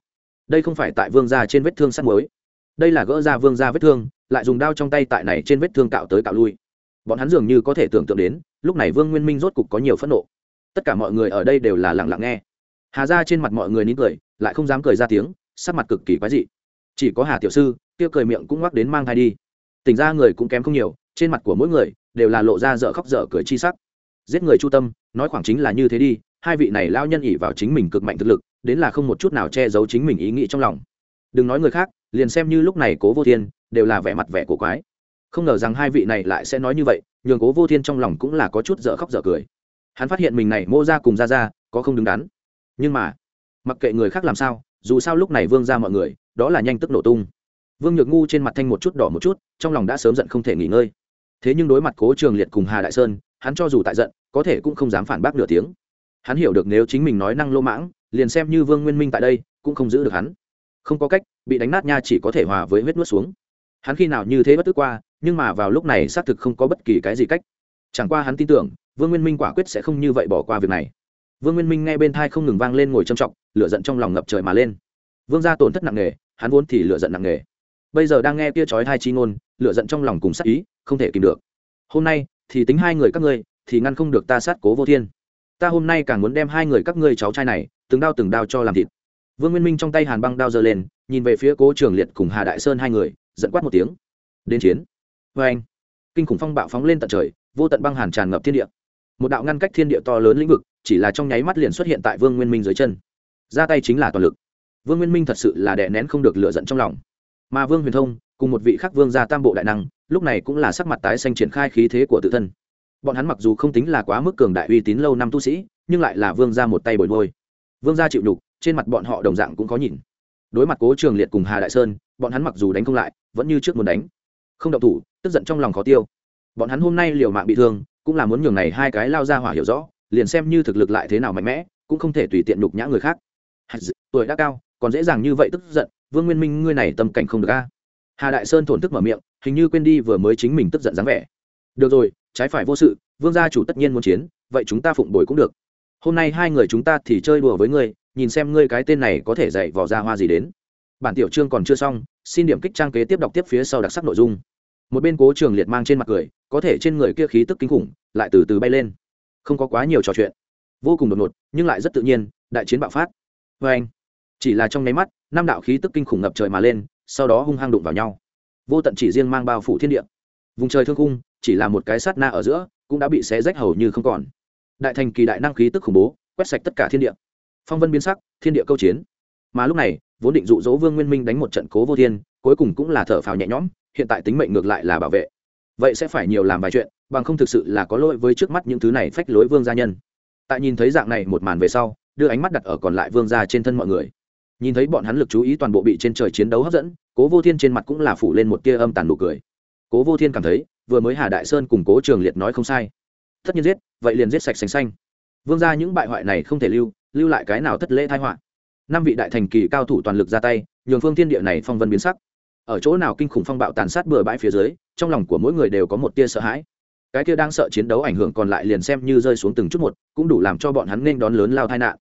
Đây không phải tại vương gia trên vết thương sắt mới đây là gỡ ra vương gia vết thương, lại dùng đao trong tay tại này trên vết thương cạo tới cạo lui. Bọn hắn dường như có thể tưởng tượng đến lúc này vương nguyên minh rốt cục có nhiều phẫn nộ. Tất cả mọi người ở đây đều là lặng lặng nghe. Hà ra trên mặt mọi người nín cười, lại không dám cười ra tiếng, sắc mặt cực kỳ quái dị. Chỉ có hà tiểu sư, kia cười miệng cũng ngoắc đến mang thai đi. Tỉnh ra người cũng kém không nhiều, trên mặt của mỗi người đều là lộ ra dở khóc dở cười chi sắc. Giết người chu tâm, nói khoảng chính là như thế đi, hai vị này lao nhân ỉ vào chính mình cực mạnh thực lực, đến là không một chút nào che giấu chính mình ý nghĩ trong lòng. Đừng nói người khác, liền xem như lúc này cố vô thiên, đều là vẻ mặt vẻ của quái không ngờ rằng hai vị này lại sẽ nói như vậy, nhường cố vô thiên trong lòng cũng là có chút dở khóc dở cười. Hắn phát hiện mình này mô ra cùng ra ra, có không đứng đắn. Nhưng mà, mặc kệ người khác làm sao, dù sao lúc này vương ra mọi người, đó là nhanh tức nổ tung. Vương nhược ngu trên mặt thanh một chút đỏ một chút, trong lòng đã sớm giận không thể nghỉ ngơi. Thế nhưng đối mặt cố trường liệt cùng hà đại sơn, hắn cho dù tại giận, có thể cũng không dám phản bác nửa tiếng. Hắn hiểu được nếu chính mình nói năng lô mãng, liền xem như vương nguyên minh tại đây, cũng không giữ được hắn. Không có cách, bị đánh nát nha chỉ có thể hòa với huyết nuốt xuống hắn khi nào như thế bất tức qua, nhưng mà vào lúc này xác thực không có bất kỳ cái gì cách. Chẳng qua hắn tin tưởng, vương nguyên minh quả quyết sẽ không như vậy bỏ qua việc này. Vương nguyên minh nghe bên thai không ngừng vang lên ngồi trầm trọng lửa giận trong lòng ngập trời mà lên. Vương gia tổn thất nặng nề, hắn vốn thì lửa giận nặng nề. Bây giờ đang nghe kia chói hai chi ngôn, lửa giận trong lòng cùng sát ý, không thể kìm được. Hôm nay, thì tính hai người các ngươi, thì ngăn không được ta sát cố vô thiên. Ta hôm nay càng muốn đem hai người các ngươi cháu trai này, từng đao từng đao cho làm thịt. Vương nguyên minh trong tay hàn băng đao giơ lên, nhìn về phía cố trường liệt cùng hà đại sơn hai người dẫn quát một tiếng. Đến chiến. Vê anh, kinh khủng phong bạo phóng lên tận trời, vô tận băng hàn tràn ngập thiên địa. Một đạo ngăn cách thiên địa to lớn lĩnh vực, chỉ là trong nháy mắt liền xuất hiện tại vương nguyên minh dưới chân. Ra tay chính là toàn lực. Vương nguyên minh thật sự là đè nén không được lựa giận trong lòng. Mà vương huyền thông, cùng một vị khắc vương gia tam bộ đại năng, lúc này cũng là sắc mặt tái xanh triển khai khí thế của tự thân. Bọn hắn mặc dù không tính là quá mức cường đại uy tín lâu năm tu sĩ, nhưng lại là vương gia một tay bồi vôi vương gia chịu nhục, trên mặt bọn họ đồng dạng cũng có nhìn. Đối mặt cố trường liệt cùng hà đại sơn bọn hắn mặc dù đánh không lại, vẫn như trước muốn đánh. Không động thủ, tức giận trong lòng khó tiêu. Bọn hắn hôm nay liều mạng bị thương, cũng là muốn nhường này hai cái lao ra hỏa hiểu rõ, liền xem như thực lực lại thế nào mạnh mẽ, cũng không thể tùy tiện nhục nhã người khác. Tuổi đã cao, còn dễ dàng như vậy tức giận, vương nguyên minh, ngươi này tâm cảnh không được a. Hà đại sơn thổn thức mở miệng, hình như quên đi vừa mới chính mình tức giận dáng vẻ. Được rồi, trái phải vô sự, vương gia chủ tất nhiên muốn chiến, vậy chúng ta phụng bồi cũng được. Hôm nay hai người chúng ta thì chơi đùa với ngươi, nhìn xem ngươi cái tên này có thể dạy vỏ ra hoa gì đến bản tiểu chương còn chưa xong, xin điểm kích trang kế tiếp đọc tiếp phía sau đặc sắc nội dung. Một bên cố trường liệt mang trên mặt cười, có thể trên người kia khí tức kinh khủng, lại từ từ bay lên. Không có quá nhiều trò chuyện. Vô cùng đột ngột, nhưng lại rất tự nhiên, đại chiến bạo phát. Vê anh, chỉ là trong nháy mắt, năm đạo khí tức kinh khủng ngập trời mà lên, sau đó hung hăng đụng vào nhau. Vô tận chỉ riêng mang bao phủ thiên địa. Vùng trời thương khung, chỉ là một cái sát na ở giữa, cũng đã bị xé rách hầu như không còn. Đại thành kỳ đại năng khí tức khủng bố, quét sạch tất cả thiên địa. Phong vân biến sắc, thiên địa câu chiến. Mà lúc này vốn định dụ dỗ vương nguyên minh đánh một trận cố vô thiên, cuối cùng cũng là thở phào nhẹ nhõm, hiện tại tính mệnh ngược lại là bảo vệ. Vậy sẽ phải nhiều làm vài chuyện, bằng không thực sự là có lỗi với trước mắt những thứ này phách lối vương gia nhân. Tại nhìn thấy dạng này một màn về sau, đưa ánh mắt đặt ở còn lại vương gia trên thân mọi người. Nhìn thấy bọn hắn lực chú ý toàn bộ bị trên trời chiến đấu hấp dẫn, cố vô thiên trên mặt cũng là phủ lên một tia âm tàn nụ cười. Cố vô thiên cảm thấy, vừa mới hà đại sơn cùng cố trường liệt nói không sai. Tất nhiên giết, vậy liền giết sạch sành xanh. Vương gia những bại hoại này không thể lưu lưu lại cái nào thất lễ thái họa năm vị đại thành kỳ cao thủ toàn lực ra tay, nhường phương thiên địa này phong vân biến sắc. Ở chỗ nào kinh khủng phong bạo tàn sát bừa bãi phía dưới, trong lòng của mỗi người đều có một tia sợ hãi. Cái kia đang sợ chiến đấu ảnh hưởng còn lại liền xem như rơi xuống từng chút một, cũng đủ làm cho bọn hắn nên đón lớn lao tai nạn.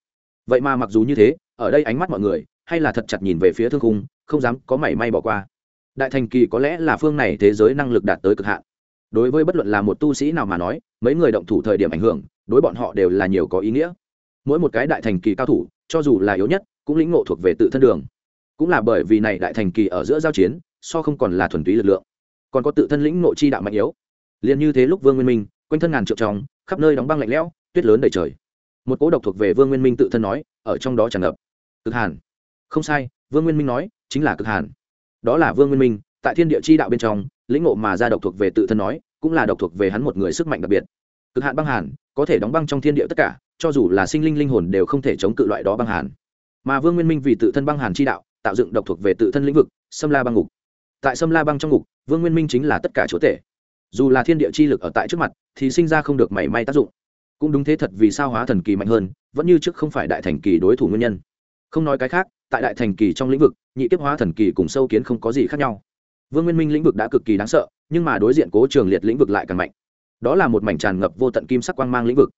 Vậy mà mặc dù như thế, ở đây ánh mắt mọi người, hay là thật chặt nhìn về phía thương khung, không dám có mảy may bỏ qua. Đại thành kỳ có lẽ là phương này thế giới năng lực đạt tới cực hạn. Đối với bất luận là một tu sĩ nào mà nói, mấy người động thủ thời điểm ảnh hưởng, đối bọn họ đều là nhiều có ý nghĩa. Mỗi một cái đại thành kỳ cao thủ, cho dù là yếu nhất cũng lĩnh ngộ thuộc về tự thân đường. Cũng là bởi vì này đại thành kỳ ở giữa giao chiến, so không còn là thuần túy lực lượng, còn có tự thân lĩnh ngộ chi đạo mạnh yếu. Liền như thế lúc vương nguyên minh, quanh thân ngàn trượng tròng khắp nơi đóng băng lạnh lẽo, tuyết lớn đầy trời. Một cố độc thuộc về vương nguyên minh tự thân nói, ở trong đó tràn ngập. Cực hàn. Không sai, vương nguyên minh nói, chính là cực hàn. Đó là vương nguyên minh, tại thiên địa chi đạo bên trong, lĩnh ngộ mà ra độc thuộc về tự thân nói, cũng là độc thuộc về hắn một người sức mạnh đặc biệt. Cực hạn băng hàn, có thể đóng băng trong thiên địa tất cả, cho dù là sinh linh linh hồn đều không thể chống cự loại đó băng hàn mà vương nguyên minh vì tự thân băng hàn chi đạo, tạo dựng độc thuộc về tự thân lĩnh vực, xâm la băng ngục. Tại xâm la băng trong ngục, vương nguyên minh chính là tất cả chúa tể. Dù là thiên địa chi lực ở tại trước mặt, thì sinh ra không được mảy may tác dụng. Cũng đúng thế thật vì sao hóa thần kỳ mạnh hơn, vẫn như trước không phải đại thành kỳ đối thủ nguyên nhân. Không nói cái khác, tại đại thành kỳ trong lĩnh vực, nhị tiếp hóa thần kỳ cùng sâu kiến không có gì khác nhau. Vương nguyên minh lĩnh vực đã cực kỳ đáng sợ, nhưng mà đối diện cố trường liệt lĩnh vực lại càng mạnh. Đó là một mảnh tràn ngập vô tận kim sắc quang mang lĩnh vực.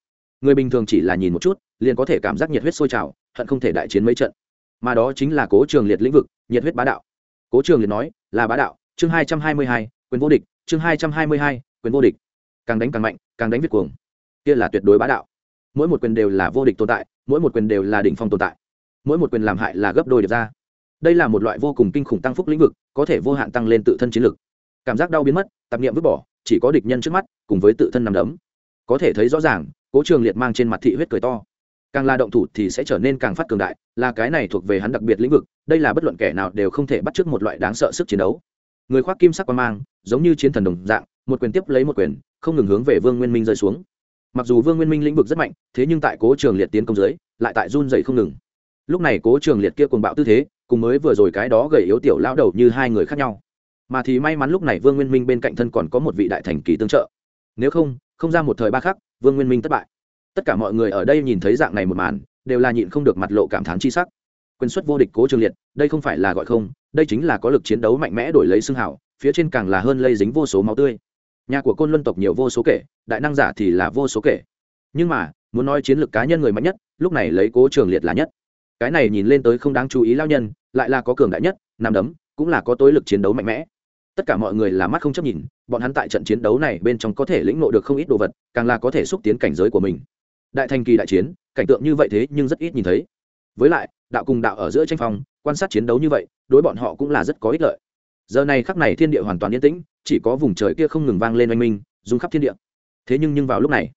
Người bình thường chỉ là nhìn một chút, liền có thể cảm giác nhiệt huyết sôi trào hận không thể đại chiến mấy trận. Mà đó chính là cố trường liệt lĩnh vực, nhiệt huyết bá đạo. Cố trường liệt nói, là bá đạo, chương hai trăm hai mươi hai, quyền vô địch, chương hai trăm hai mươi hai, quyền vô địch. Càng đánh càng mạnh, càng đánh việt cuồng. Kia là tuyệt đối bá đạo. Mỗi một quyền đều là vô địch tồn tại, mỗi một quyền đều là đỉnh phong tồn tại. Mỗi một quyền làm hại là gấp đôi được ra. Đây là một loại vô cùng kinh khủng tăng phúc lĩnh vực, có thể vô hạn tăng lên tự thân chiến lực. Cảm giác đau biến mất, tạp niệm vứt bỏ, chỉ có địch nhân trước mắt, cùng với tự thân nằm đấm. Có thể thấy rõ ràng, cố trường liệt mang trên mặt thị huyết cười to càng là động thủ thì sẽ trở nên càng phát cường đại, là cái này thuộc về hắn đặc biệt lĩnh vực, đây là bất luận kẻ nào đều không thể bắt chước một loại đáng sợ sức chiến đấu. Người khoác kim sắc quan mang, giống như chiến thần đồng dạng, một quyền tiếp lấy một quyền, không ngừng hướng về vương nguyên minh rơi xuống. Mặc dù vương nguyên minh lĩnh vực rất mạnh, thế nhưng tại cố trường liệt tiến công dưới, lại tại run dậy không ngừng. Lúc này cố trường liệt kia cuồng bạo tư thế, cùng mới vừa rồi cái đó gầy yếu tiểu lão đầu như hai người khác nhau. Mà thì may mắn lúc này vương nguyên minh bên cạnh thân còn có một vị đại thành kỳ tương trợ. Nếu không không ra một thời ba khắc, vương nguyên minh thất bại tất cả mọi người ở đây nhìn thấy dạng này một màn, đều là nhịn không được mặt lộ cảm thán chi sắc. Quyền xuất vô địch cố trường liệt, đây không phải là gọi không, đây chính là có lực chiến đấu mạnh mẽ đổi lấy xương hảo phía trên càng là hơn lây dính vô số máu tươi. Nhà của côn luân tộc nhiều vô số kể, đại năng giả thì là vô số kể. Nhưng mà, muốn nói chiến lược cá nhân người mạnh nhất, lúc này lấy cố trường liệt là nhất. Cái này nhìn lên tới không đáng chú ý lao nhân, lại là có cường đại nhất, nằm đấm, cũng là có tối lực chiến đấu mạnh mẽ. Tất cả mọi người là mắt không chấp nhìn, bọn hắn tại trận chiến đấu này bên trong có thể lĩnh ngộ được không ít đồ vật, càng là có thể xúc tiến cảnh giới của mình đại thành kỳ đại chiến, cảnh tượng như vậy thế nhưng rất ít nhìn thấy. Với lại, đạo cùng đạo ở giữa tranh phong, quan sát chiến đấu như vậy, đối bọn họ cũng là rất có ích lợi. Giờ này khắc này thiên địa hoàn toàn yên tĩnh, chỉ có vùng trời kia không ngừng vang lên oanh minh, rung khắp thiên địa. Thế nhưng nhưng vào lúc này,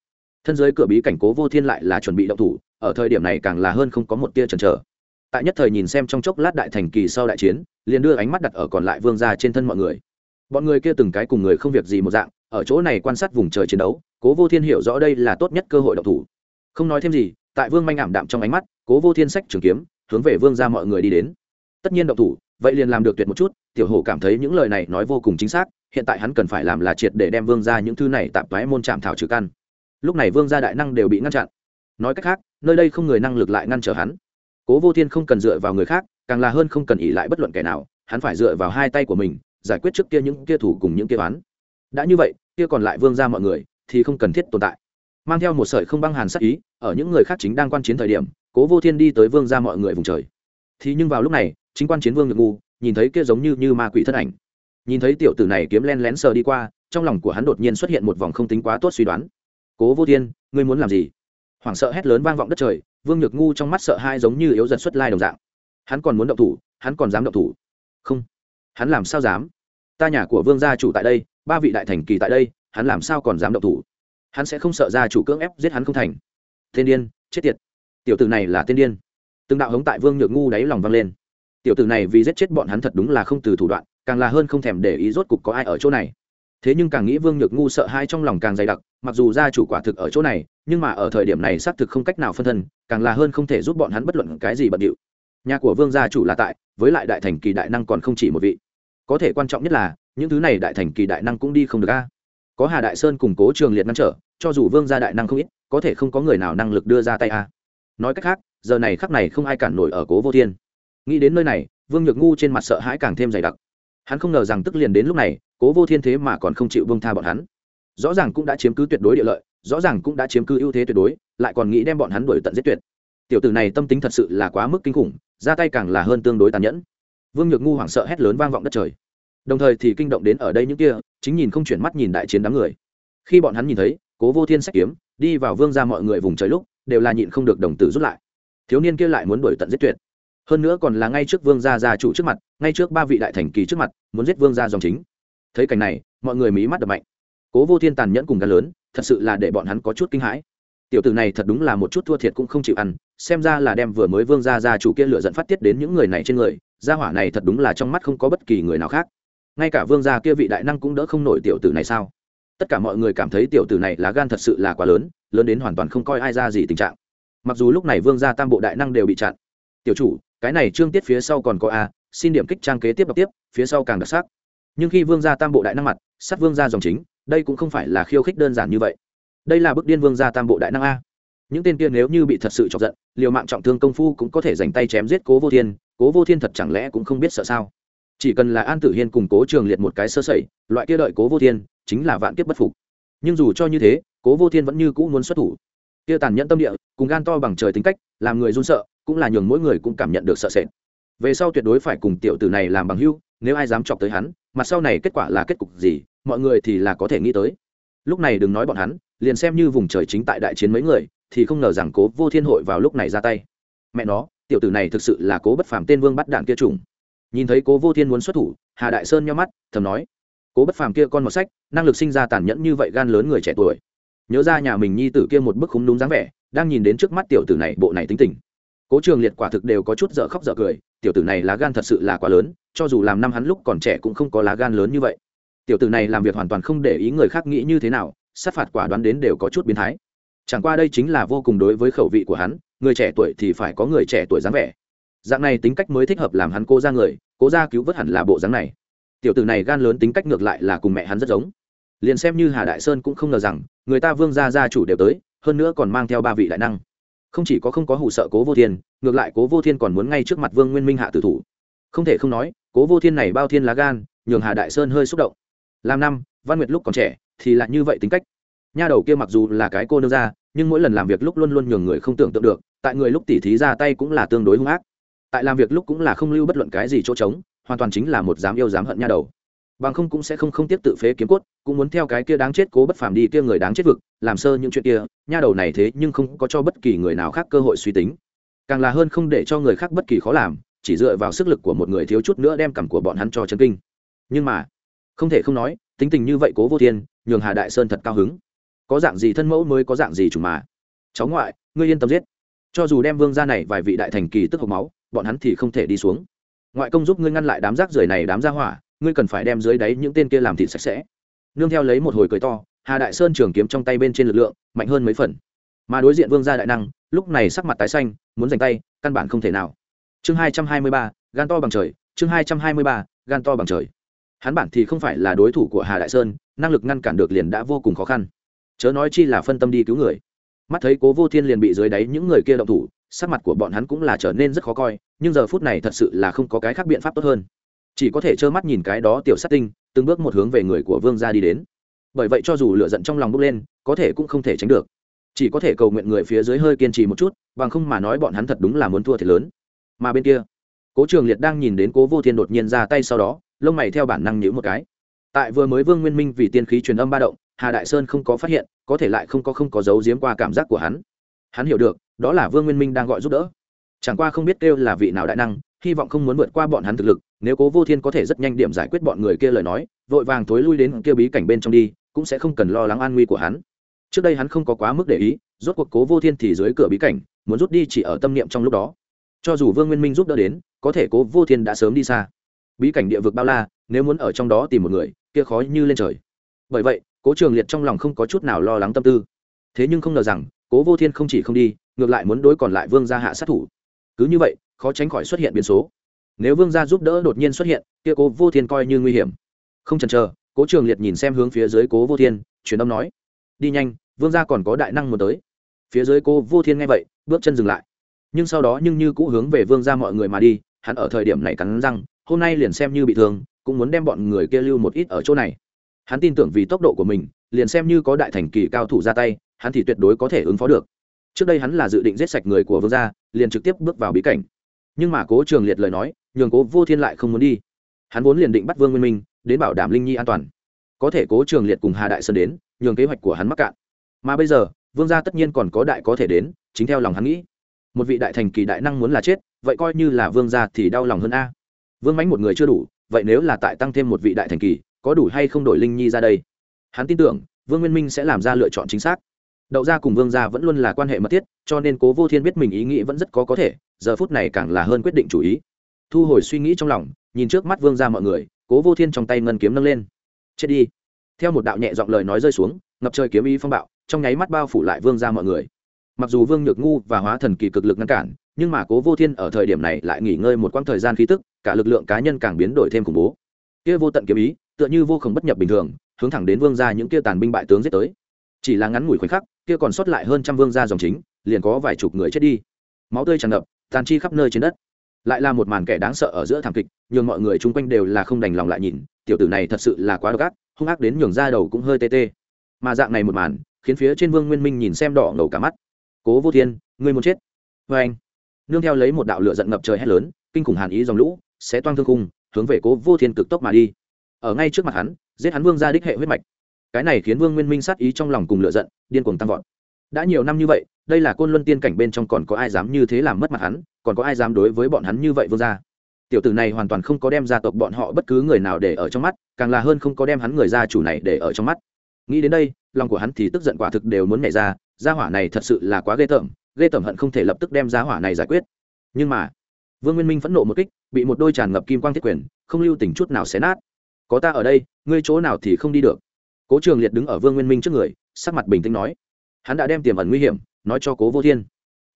thân giới cửa bí cảnh cố vô thiên lại là chuẩn bị động thủ, ở thời điểm này càng là hơn không có một tia chần chờ. Tại nhất thời nhìn xem trong chốc lát đại thành kỳ sau đại chiến, liền đưa ánh mắt đặt ở còn lại vương gia trên thân mọi người. Bọn người kia từng cái cùng người không việc gì một dạng, ở chỗ này quan sát vùng trời chiến đấu, cố vô thiên hiểu rõ đây là tốt nhất cơ hội động thủ không nói thêm gì, tại vương manh ảm đạm trong ánh mắt, cố vô thiên sách trường kiếm, hướng về vương ra mọi người đi đến. Tất nhiên động thủ, vậy liền làm được tuyệt một chút, tiểu hổ cảm thấy những lời này nói vô cùng chính xác, hiện tại hắn cần phải làm là triệt để đem vương ra những thư này tạp thoái môn chạm thảo trừ căn. Lúc này vương gia đại năng đều bị ngăn chặn. Nói cách khác, nơi đây không người năng lực lại ngăn trở hắn. Cố vô thiên không cần dựa vào người khác, càng là hơn không cần ỉ lại bất luận kẻ nào, hắn phải dựa vào hai tay của mình, giải quyết trước kia những kia thủ cùng những kia oán. Đã như vậy, kia còn lại vương ra mọi người thì không cần thiết tồn tại mang theo một sợi không băng hàn sắc ý, ở những người khác chính đang quan chiến thời điểm, cố vô thiên đi tới vương ra mọi người vùng trời. Thì nhưng vào lúc này, chính quan chiến vương được ngu nhìn thấy kia giống như như ma quỷ thân ảnh. Nhìn thấy tiểu tử này kiếm len lén sờ đi qua, trong lòng của hắn đột nhiên xuất hiện một vòng không tính quá tốt suy đoán. Cố vô thiên, ngươi muốn làm gì? Hoảng sợ hét lớn vang vọng đất trời, vương nhược ngu trong mắt sợ hai giống như yếu dần xuất lai đồng dạng. Hắn còn muốn động thủ, hắn còn dám động thủ. Không, hắn làm sao dám? Ta nhà của vương gia chủ tại đây, ba vị đại thành kỳ tại đây, hắn làm sao còn dám động thủ? Hắn sẽ không sợ gia chủ cưỡng ép giết hắn không thành. Thiên điên, chết tiệt. Tiểu tử này là tiên điên. Từng đạo hống tại vương nhược ngu đáy lòng vang lên. Tiểu tử này vì giết chết bọn hắn thật đúng là không từ thủ đoạn, càng là hơn không thèm để ý rốt cục có ai ở chỗ này. Thế nhưng càng nghĩ vương nhược ngu sợ hai trong lòng càng dày đặc, mặc dù gia chủ quả thực ở chỗ này, nhưng mà ở thời điểm này xác thực không cách nào phân thân, càng là hơn không thể giúp bọn hắn bất luận cái gì bận điệu. Nhà của vương gia chủ là tại, với lại đại thành kỳ đại năng còn không chỉ một vị. Có thể quan trọng nhất là, những thứ này đại thành kỳ đại năng cũng đi không được a. Có hà đại sơn củng cố trường liệt ngăn trở cho dù vương gia đại năng không ít, có thể không có người nào năng lực đưa ra tay a. Nói cách khác, giờ này khắc này không ai cản nổi ở cố vô thiên. Nghĩ đến nơi này, vương nhược ngu trên mặt sợ hãi càng thêm dày đặc. Hắn không ngờ rằng tức liền đến lúc này, cố vô thiên thế mà còn không chịu vương tha bọn hắn. Rõ ràng cũng đã chiếm cứ tuyệt đối địa lợi, rõ ràng cũng đã chiếm cứ ưu thế tuyệt đối, lại còn nghĩ đem bọn hắn đuổi tận giết tuyệt. Tiểu tử này tâm tính thật sự là quá mức kinh khủng, ra tay càng là hơn tương đối tàn nhẫn. Vương nhược ngu hoảng sợ hét lớn vang vọng đất trời. Đồng thời thì kinh động đến ở đây những kia, chính nhìn không chuyển mắt nhìn đại chiến đám người. Khi bọn hắn nhìn thấy cố vô thiên sách kiếm, đi vào vương ra mọi người vùng trời lúc, đều là nhịn không được đồng tử rút lại. Thiếu niên kia lại muốn đuổi tận giết tuyệt. Hơn nữa còn là ngay trước vương gia gia chủ trước mặt, ngay trước ba vị đại thành kỳ trước mặt, muốn giết vương gia dòng chính. Thấy cảnh này, mọi người mí mắt đập mạnh. Cố vô thiên tàn nhẫn cùng gan lớn, thật sự là để bọn hắn có chút kinh hãi. Tiểu tử này thật đúng là một chút thua thiệt cũng không chịu ăn, xem ra là đem vừa mới vương gia gia chủ kia lựa dẫn phát tiết đến những người này trên người, gia hỏa này thật đúng là trong mắt không có bất kỳ người nào khác. Ngay cả vương gia kia vị đại năng cũng đỡ không nổi tiểu tử này sao? Tất cả mọi người cảm thấy tiểu tử này lá gan thật sự là quá lớn lớn đến hoàn toàn không coi ai ra gì tình trạng. Mặc dù lúc này vương gia tam bộ đại năng đều bị chặn. Tiểu chủ, cái này trương tiết phía sau còn có a, xin điểm kích trang kế tiếp đọc tiếp, phía sau càng đặc sắc. Nhưng khi vương gia tam bộ đại năng mặt, sát vương gia dòng chính, đây cũng không phải là khiêu khích đơn giản như vậy. Đây là bức điên vương gia tam bộ đại năng a. Những tên kia nếu như bị thật sự chọc giận, liều mạng trọng thương công phu cũng có thể dành tay chém giết cố vô thiên, cố vô thiên thật chẳng lẽ cũng không biết sợ sao? Chỉ cần là an tử hiên cùng cố trường liệt một cái sơ sẩy, loại kia đợi cố vô thiên chính là vạn kiếp bất phục. Nhưng dù cho như thế, cố vô thiên vẫn như cũ muốn xuất thủ. Kia tàn nhẫn tâm địa, cùng gan to bằng trời tính cách, làm người run sợ, cũng là nhường mỗi người cũng cảm nhận được sợ sệt. Về sau tuyệt đối phải cùng tiểu tử này làm bằng hưu nếu ai dám chọc tới hắn mặt sau này kết quả là kết cục gì, mọi người thì là có thể nghĩ tới. Lúc này đừng nói bọn hắn, liền xem như vùng trời chính tại đại chiến mấy người, thì không ngờ rằng cố vô thiên hội vào lúc này ra tay. Mẹ nó, tiểu tử này thực sự là cố bất phàm tên vương bắt đạn kia trùng. Nhìn thấy cố vô thiên muốn xuất thủ, hà đại sơn nhau mắt, thầm nói cố bất phàm kia con một sách, năng lực sinh ra tàn nhẫn như vậy gan lớn người trẻ tuổi. Nhớ ra nhà mình nhi tử kia một bức khúng đúng dáng vẻ, đang nhìn đến trước mắt tiểu tử này, bộ này tính tình. Cố trường liệt quả thực đều có chút dở khóc dở cười, tiểu tử này lá gan thật sự là quá lớn, cho dù làm năm hắn lúc còn trẻ cũng không có lá gan lớn như vậy. Tiểu tử này làm việc hoàn toàn không để ý người khác nghĩ như thế nào, sát phạt quả đoán đến đều có chút biến thái. Chẳng qua đây chính là vô cùng đối với khẩu vị của hắn, người trẻ tuổi thì phải có người trẻ tuổi dáng vẻ. Dạng này tính cách mới thích hợp làm hắn cô ra người, cố ra cứu vớt hẳn là bộ dáng này tiểu tử này gan lớn tính cách ngược lại là cùng mẹ hắn rất giống. Liền xem như hà đại sơn cũng không ngờ rằng, người ta vương gia gia chủ đều tới, hơn nữa còn mang theo ba vị đại năng. Không chỉ có không có hủ sợ cố vô thiên, ngược lại cố vô thiên còn muốn ngay trước mặt vương nguyên minh hạ tử thủ. Không thể không nói, cố vô thiên này bao thiên lá gan, nhường hà đại sơn hơi xúc động. Làm năm, văn nguyệt lúc còn trẻ, thì lại như vậy tính cách. Nha đầu kia mặc dù là cái cô nương ra nhưng mỗi lần làm việc lúc luôn luôn nhường người không tưởng tượng được, tại người lúc tỉ thí ra tay cũng là tương đối hung ác. Tại làm việc lúc cũng là không lưu bất luận cái gì chỗ trống hoàn toàn chính là một dám yêu dám hận nha đầu. Bằng không cũng sẽ không không tiếp tự phế kiếm cốt, cũng muốn theo cái kia đáng chết cố bất phàm đi kia người đáng chết vực, làm sơ những chuyện kia, nha đầu này thế nhưng không có cho bất kỳ người nào khác cơ hội suy tính. Càng là hơn không để cho người khác bất kỳ khó làm, chỉ dựa vào sức lực của một người thiếu chút nữa đem cằm của bọn hắn cho chân kinh. Nhưng mà, không thể không nói, tính tình như vậy cố vô thiên, nhường hà đại sơn thật cao hứng. Có dạng gì thân mẫu mới có dạng gì chủ mà. Cháu ngoại, ngươi yên tâm giết. Cho dù đem vương ra này vài vị đại thành kỳ tức hộc máu, bọn hắn thì không thể đi xuống ngoại công giúp ngươi ngăn lại đám rác rưởi này đám ra hỏa, ngươi cần phải đem dưới đáy những tên kia làm thịt sạch sẽ. Nương theo lấy một hồi cười to, hà đại sơn trường kiếm trong tay bên trên lực lượng, mạnh hơn mấy phần. Mà đối diện vương gia đại năng, lúc này sắc mặt tái xanh, muốn giành tay, căn bản không thể nào. Chương hai trăm hai mươi ba, gan to bằng trời, chương hai trăm hai mươi ba, gan to bằng trời. Hắn bản thì không phải là đối thủ của hà đại sơn, năng lực ngăn cản được liền đã vô cùng khó khăn. Chớ nói chi là phân tâm đi cứu người. Mắt thấy cố vô thiên liền bị dưới đáy những người kia động thủ sắc mặt của bọn hắn cũng là trở nên rất khó coi, nhưng giờ phút này thật sự là không có cái khác biện pháp tốt hơn. Chỉ có thể trơ mắt nhìn cái đó tiểu sát tinh, từng bước một hướng về người của vương gia đi đến. Bởi vậy cho dù lựa giận trong lòng bốc lên, có thể cũng không thể tránh được. Chỉ có thể cầu nguyện người phía dưới hơi kiên trì một chút, bằng không mà nói bọn hắn thật đúng là muốn thua thiệt lớn. Mà bên kia, cố trường liệt đang nhìn đến cố vô thiên đột nhiên ra tay sau đó, lông mày theo bản năng nhữ một cái. Tại vừa mới vương nguyên minh vì tiên khí truyền âm ba động, hà đại sơn không có phát hiện, có thể lại không có không có dấu giếm qua cảm giác của hắn hắn hiểu được, đó là vương nguyên minh đang gọi giúp đỡ. Chẳng qua không biết kêu là vị nào đại năng, hy vọng không muốn vượt qua bọn hắn thực lực, nếu cố vô thiên có thể rất nhanh điểm giải quyết bọn người kia lời nói, vội vàng thối lui đến kia bí cảnh bên trong đi, cũng sẽ không cần lo lắng an nguy của hắn. Trước đây hắn không có quá mức để ý, rốt cuộc cố vô thiên thì dưới cửa bí cảnh, muốn rút đi chỉ ở tâm niệm trong lúc đó. Cho dù vương nguyên minh giúp đỡ đến, có thể cố vô thiên đã sớm đi xa. Bí cảnh địa vực bao la, nếu muốn ở trong đó tìm một người, kia khó như lên trời. Bởi vậy, cố trường liệt trong lòng không có chút nào lo lắng tâm tư. Thế nhưng không ngờ rằng cố vô thiên không chỉ không đi, ngược lại muốn đối còn lại vương gia hạ sát thủ. Cứ như vậy, khó tránh khỏi xuất hiện biến số. Nếu vương gia giúp đỡ đột nhiên xuất hiện, kia cố vô thiên coi như nguy hiểm. Không chần chờ, cố trường liệt nhìn xem hướng phía dưới cố vô thiên, truyền âm nói, đi nhanh, vương gia còn có đại năng muốn tới. Phía dưới cố vô thiên nghe vậy, bước chân dừng lại. Nhưng sau đó nhưng như cũ hướng về vương gia mọi người mà đi, hắn ở thời điểm này cắn răng, hôm nay liền xem như bị thương, cũng muốn đem bọn người kia lưu một ít ở chỗ này. Hắn tin tưởng vì tốc độ của mình, liền xem như có đại thành kỳ cao thủ ra tay hắn thì tuyệt đối có thể ứng phó được. Trước đây hắn là dự định giết sạch người của vương gia, liền trực tiếp bước vào bí cảnh. Nhưng mà cố trường liệt lời nói, nhường cố vô thiên lại không muốn đi. Hắn vốn liền định bắt vương nguyên minh, đến bảo đảm linh nhi an toàn. Có thể cố trường liệt cùng hà đại sơn đến, nhường kế hoạch của hắn mắc cạn. Mà bây giờ, vương gia tất nhiên còn có đại có thể đến, chính theo lòng hắn nghĩ. Một vị đại thành kỳ đại năng muốn là chết, vậy coi như là vương gia thì đau lòng hơn a. Vương mánh một người chưa đủ, vậy nếu là tại tăng thêm một vị đại thành kỳ, có đủ hay không đổi linh nhi ra đây? Hắn tin tưởng, vương nguyên minh sẽ làm ra lựa chọn chính xác đậu gia cùng vương gia vẫn luôn là quan hệ mật thiết, cho nên cố vô thiên biết mình ý nghĩ vẫn rất có có thể, giờ phút này càng là hơn quyết định chủ ý. Thu hồi suy nghĩ trong lòng, nhìn trước mắt vương gia mọi người, cố vô thiên trong tay ngân kiếm nâng lên. Chết đi. Theo một đạo nhẹ giọng lời nói rơi xuống, ngập trời kiếm ý phong bạo, trong nháy mắt bao phủ lại vương gia mọi người. Mặc dù vương nhược ngu và hóa thần kỳ cực lực ngăn cản, nhưng mà cố vô thiên ở thời điểm này lại nghỉ ngơi một quãng thời gian khí tức, cả lực lượng cá nhân càng biến đổi thêm khủng bố. Kia vô tận kiếm ý, tựa như vô khổng bất nhập bình thường, hướng thẳng đến vương gia những kia tàn binh bại tướng giết tới. Chỉ là ngắn ngủi khoảnh khắc kia còn sót lại hơn trăm vương gia dòng chính, liền có vài chục người chết đi. Máu tươi tràn ngập, tàn chi khắp nơi trên đất. Lại là một màn kẻ đáng sợ ở giữa thảm kịch, nhường mọi người chung quanh đều là không đành lòng lại nhìn, tiểu tử này thật sự là quá độc ác, hung ác đến nhường ra đầu cũng hơi tê tê. Mà dạng này một màn, khiến phía trên vương nguyên minh nhìn xem đỏ ngầu cả mắt. Cố vô thiên, ngươi muốn chết. Vê anh, nương theo lấy một đạo lửa giận ngập trời hét lớn, kinh khủng hàn ý dòng lũ sẽ toang thương cung hướng về cố vô thiên cực tốc mà đi. Ở ngay trước mặt hắn, giết hắn vương ra đích hệ huyết mạch cái này khiến vương nguyên minh sát ý trong lòng cùng lựa giận, điên cuồng tăng vọt. Đã nhiều năm như vậy, đây là côn luân tiên cảnh bên trong còn có ai dám như thế làm mất mặt hắn, còn có ai dám đối với bọn hắn như vậy vương gia. tiểu tử này hoàn toàn không có đem gia tộc bọn họ bất cứ người nào để ở trong mắt, càng là hơn không có đem hắn người gia chủ này để ở trong mắt. Nghĩ đến đây, lòng của hắn thì tức giận quả thực đều muốn nhảy ra, gia hỏa này thật sự là quá ghê tởm ghê tởm hận không thể lập tức đem gia hỏa này giải quyết. Nhưng mà, vương nguyên minh phẫn nộ một kích, bị một đôi tràn ngập kim quang thiết quyền, không lưu tình chút nào xé nát. Có ta ở đây, ngươi chỗ nào thì không đi được cố trường liệt đứng ở vương nguyên minh trước người, sắc mặt bình tĩnh nói, hắn đã đem tiềm ẩn nguy hiểm nói cho cố vô thiên.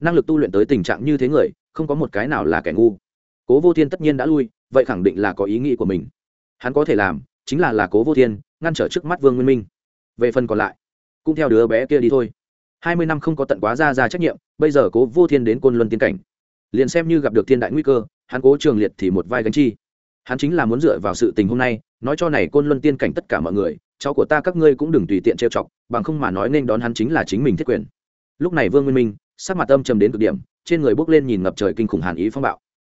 Năng lực tu luyện tới tình trạng như thế người, không có một cái nào là kẻ ngu. Cố vô thiên tất nhiên đã lui, vậy khẳng định là có ý nghĩ của mình. Hắn có thể làm, chính là là cố vô thiên, ngăn trở trước mắt vương nguyên minh. Về phần còn lại, cũng theo đứa bé kia đi thôi. Hai mươi năm không có tận quá ra ra trách nhiệm, bây giờ cố vô thiên đến côn luân tiến cảnh. Liền xem như gặp được thiên đại nguy cơ, hắn cố trường liệt thì một vai gánh chi. Hắn chính là muốn dựa vào sự tình hôm nay, nói cho này côn luân tiên cảnh tất cả mọi người cháu của ta các ngươi cũng đừng tùy tiện trêu chọc, bằng không mà nói nên đón hắn chính là chính mình thiết quyền. Lúc này vương nguyên minh, sắc mặt âm trầm đến cực điểm, trên người bốc lên nhìn ngập trời kinh khủng hàn ý phong bạo.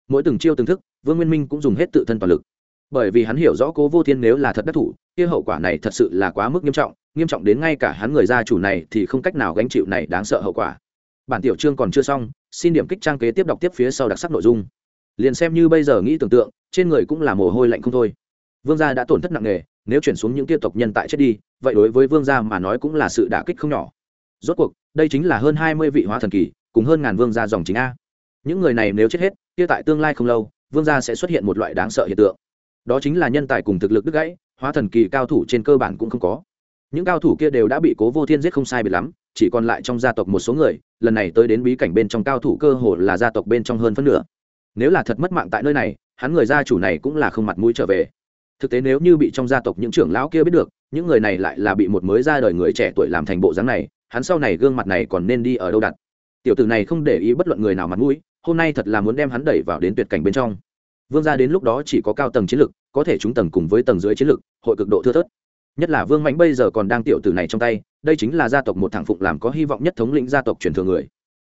Mỗi từng chiêu từng thức, vương nguyên minh cũng dùng hết tự thân toàn lực. Bởi vì hắn hiểu rõ cố vô thiên nếu là thật đắc thủ, kia hậu quả này thật sự là quá mức nghiêm trọng nghiêm trọng đến ngay cả hắn người gia chủ này thì không cách nào gánh chịu này đáng sợ hậu quả. Bản tiểu chương còn chưa xong, xin điểm kích trang kế tiếp đọc tiếp phía sau đặc sắc nội dung. Liền xem như bây giờ nghĩ tưởng tượng, trên người cũng là mồ hôi lạnh không thôi. Vương gia đã tổn thất nặng nề nếu chuyển xuống những tia tộc nhân tại chết đi, vậy đối với vương gia mà nói cũng là sự đả kích không nhỏ. Rốt cuộc, đây chính là hơn hai mươi vị hóa thần kỳ, cùng hơn ngàn vương gia dòng chính a. Những người này nếu chết hết, kia tại tương lai không lâu, vương gia sẽ xuất hiện một loại đáng sợ hiện tượng. Đó chính là nhân tài cùng thực lực đứt gãy, hóa thần kỳ cao thủ trên cơ bản cũng không có. Những cao thủ kia đều đã bị cố vô thiên giết không sai biệt lắm, chỉ còn lại trong gia tộc một số người, lần này tới đến bí cảnh bên trong cao thủ cơ hồ là gia tộc bên trong hơn phân nửa. Nếu là thật mất mạng tại nơi này, hắn người gia chủ này cũng là không mặt mũi trở về thực tế nếu như bị trong gia tộc những trưởng lão kia biết được, những người này lại là bị một mới ra đời người trẻ tuổi làm thành bộ dáng này, hắn sau này gương mặt này còn nên đi ở đâu đặt. Tiểu tử này không để ý bất luận người nào mặt mũi, hôm nay thật là muốn đem hắn đẩy vào đến tuyệt cảnh bên trong. Vương gia đến lúc đó chỉ có cao tầng chiến lực, có thể chúng tầng cùng với tầng dưới chiến lực, hội cực độ thưa thớt. Nhất là vương mãnh bây giờ còn đang tiểu tử này trong tay, đây chính là gia tộc một thằng phụng làm có hy vọng nhất thống lĩnh gia tộc truyền thừa người.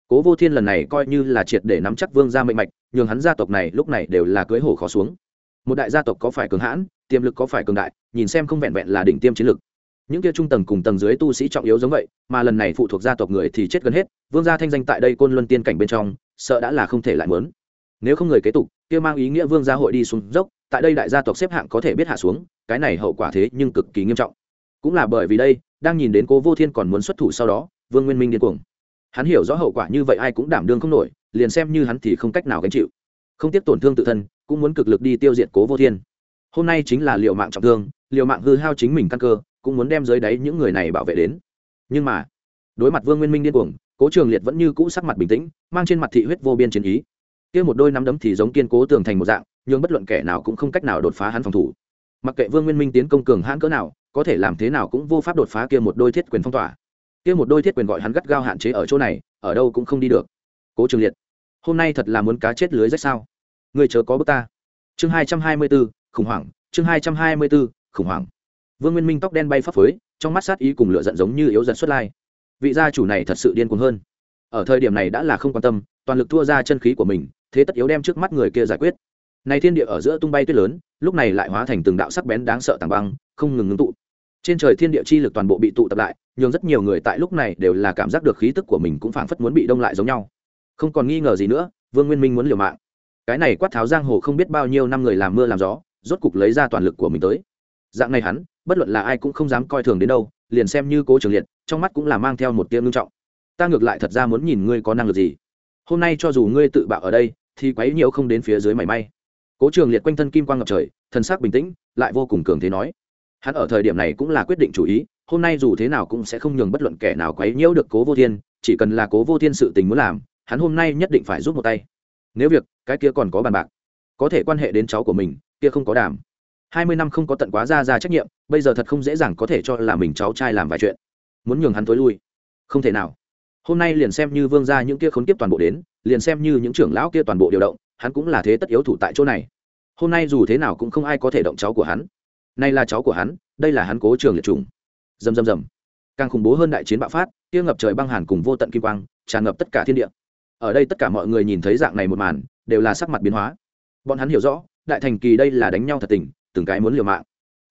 Cố vô thiên lần này coi như là triệt để nắm chắc vương gia mệnh mạch, nhường hắn gia tộc này lúc này đều là cưới hổ khó xuống một đại gia tộc có phải cường hãn, tiềm lực có phải cường đại, nhìn xem không vẹn vẹn là đỉnh tiêm chiến lực. Những kia trung tầng cùng tầng dưới tu sĩ trọng yếu giống vậy, mà lần này phụ thuộc gia tộc người thì chết gần hết, vương gia thanh danh tại đây côn luân tiên cảnh bên trong, sợ đã là không thể lại mớn nếu không người kế tục, kia mang ý nghĩa vương gia hội đi xuống dốc, tại đây đại gia tộc xếp hạng có thể biết hạ xuống, cái này hậu quả thế nhưng cực kỳ nghiêm trọng. Cũng là bởi vì đây, đang nhìn đến cố vô thiên còn muốn xuất thủ sau đó, vương nguyên minh điên cuồng. Hắn hiểu rõ hậu quả như vậy ai cũng đảm đương không nổi, liền xem như hắn thì không cách nào gánh chịu. Không tiếp tổn thương tự thân cũng muốn cực lực đi tiêu diệt cố vô thiên. Hôm nay chính là liệu mạng trọng thương liệu mạng hư hao chính mình căn cơ, cũng muốn đem dưới đáy những người này bảo vệ đến. Nhưng mà, đối mặt vương nguyên minh điên cuồng, cố trường liệt vẫn như cũ sắc mặt bình tĩnh, mang trên mặt thị huyết vô biên chiến ý. Kia một đôi nắm đấm thì giống kiên cố tường thành một dạng nhưng bất luận kẻ nào cũng không cách nào đột phá hắn phòng thủ. Mặc kệ vương nguyên minh tiến công cường hãn cỡ nào, có thể làm thế nào cũng vô pháp đột phá kia một đôi thiết quyền phong tỏa. Kia một đôi thiết quyền gọi hắn gắt gao hạn chế ở chỗ này, ở đâu cũng không đi được. Cố trường liệt, hôm nay thật là muốn cá chết lưới rách sao? Người chớ có bước ta. Chương hai trăm hai mươi b ố khủng hoảng, chương hai trăm hai mươi b ố khủng hoảng. Vương nguyên minh tóc đen bay phấp phới, trong mắt sát ý cùng lửa giận giống như yếu giận xuất lai. Vị gia chủ này thật sự điên cuồng hơn. Ở thời điểm này đã là không quan tâm, toàn lực thua ra chân khí của mình, thế tất yếu đem trước mắt người kia giải quyết. Này thiên địa ở giữa tung bay tuyết lớn, lúc này lại hóa thành từng đạo sắc bén đáng sợ tàng băng, không ngừng ngưng tụ. Trên trời thiên địa chi lực toàn bộ bị tụ tập lại nhưng rất nhiều người tại lúc này đều là cảm giác được khí tức của mình cũng phảng phất muốn bị đông lại giống nhau. Không còn nghi ngờ gì nữa, vương nguyên minh muốn liều mạng cái này quát tháo giang hồ không biết bao nhiêu năm người làm mưa làm gió, rốt cục lấy ra toàn lực của mình tới. Dạng này hắn, bất luận là ai cũng không dám coi thường đến đâu, liền xem như cố trường liệt, trong mắt cũng là mang theo một tiếng ngưng trọng. Ta ngược lại thật ra muốn nhìn ngươi có năng lực gì. Hôm nay cho dù ngươi tự bạo ở đây, thì quấy nhiễu không đến phía dưới mảy may. Cố trường liệt quanh thân kim quang ngập trời thân xác bình tĩnh, lại vô cùng cường thế nói. Hắn ở thời điểm này cũng là quyết định chủ ý, hôm nay dù thế nào cũng sẽ không nhường bất luận kẻ nào quấy nhiễu được cố vô thiên, chỉ cần là cố vô thiên sự tình muốn làm, hắn hôm nay nhất định phải giúp một tay nếu việc, cái kia còn có bàn bạc. Có thể quan hệ đến cháu của mình, kia không có đảm hai mươi năm không có tận quá ra ra trách nhiệm, bây giờ thật không dễ dàng có thể cho là mình cháu trai làm vài chuyện. Muốn nhường hắn tối lui. Không thể nào. Hôm nay liền xem như vương ra những kia khốn kiếp toàn bộ đến, liền xem như những trưởng lão kia toàn bộ điều động, hắn cũng là thế tất yếu thủ tại chỗ này. Hôm nay dù thế nào cũng không ai có thể động cháu của hắn. Nay là cháu của hắn, đây là hắn cố trường liệt trùng dầm dầm dầm càng khủng bố hơn đại chiến bạo phát, kia ngập trời băng hàn cùng vô tận kim quang, tràn ngập tất cả thiên địa ở đây tất cả mọi người nhìn thấy dạng này một màn, đều là sắc mặt biến hóa. Bọn hắn hiểu rõ, đại thành kỳ đây là đánh nhau thật tình, từng cái muốn liều mạng.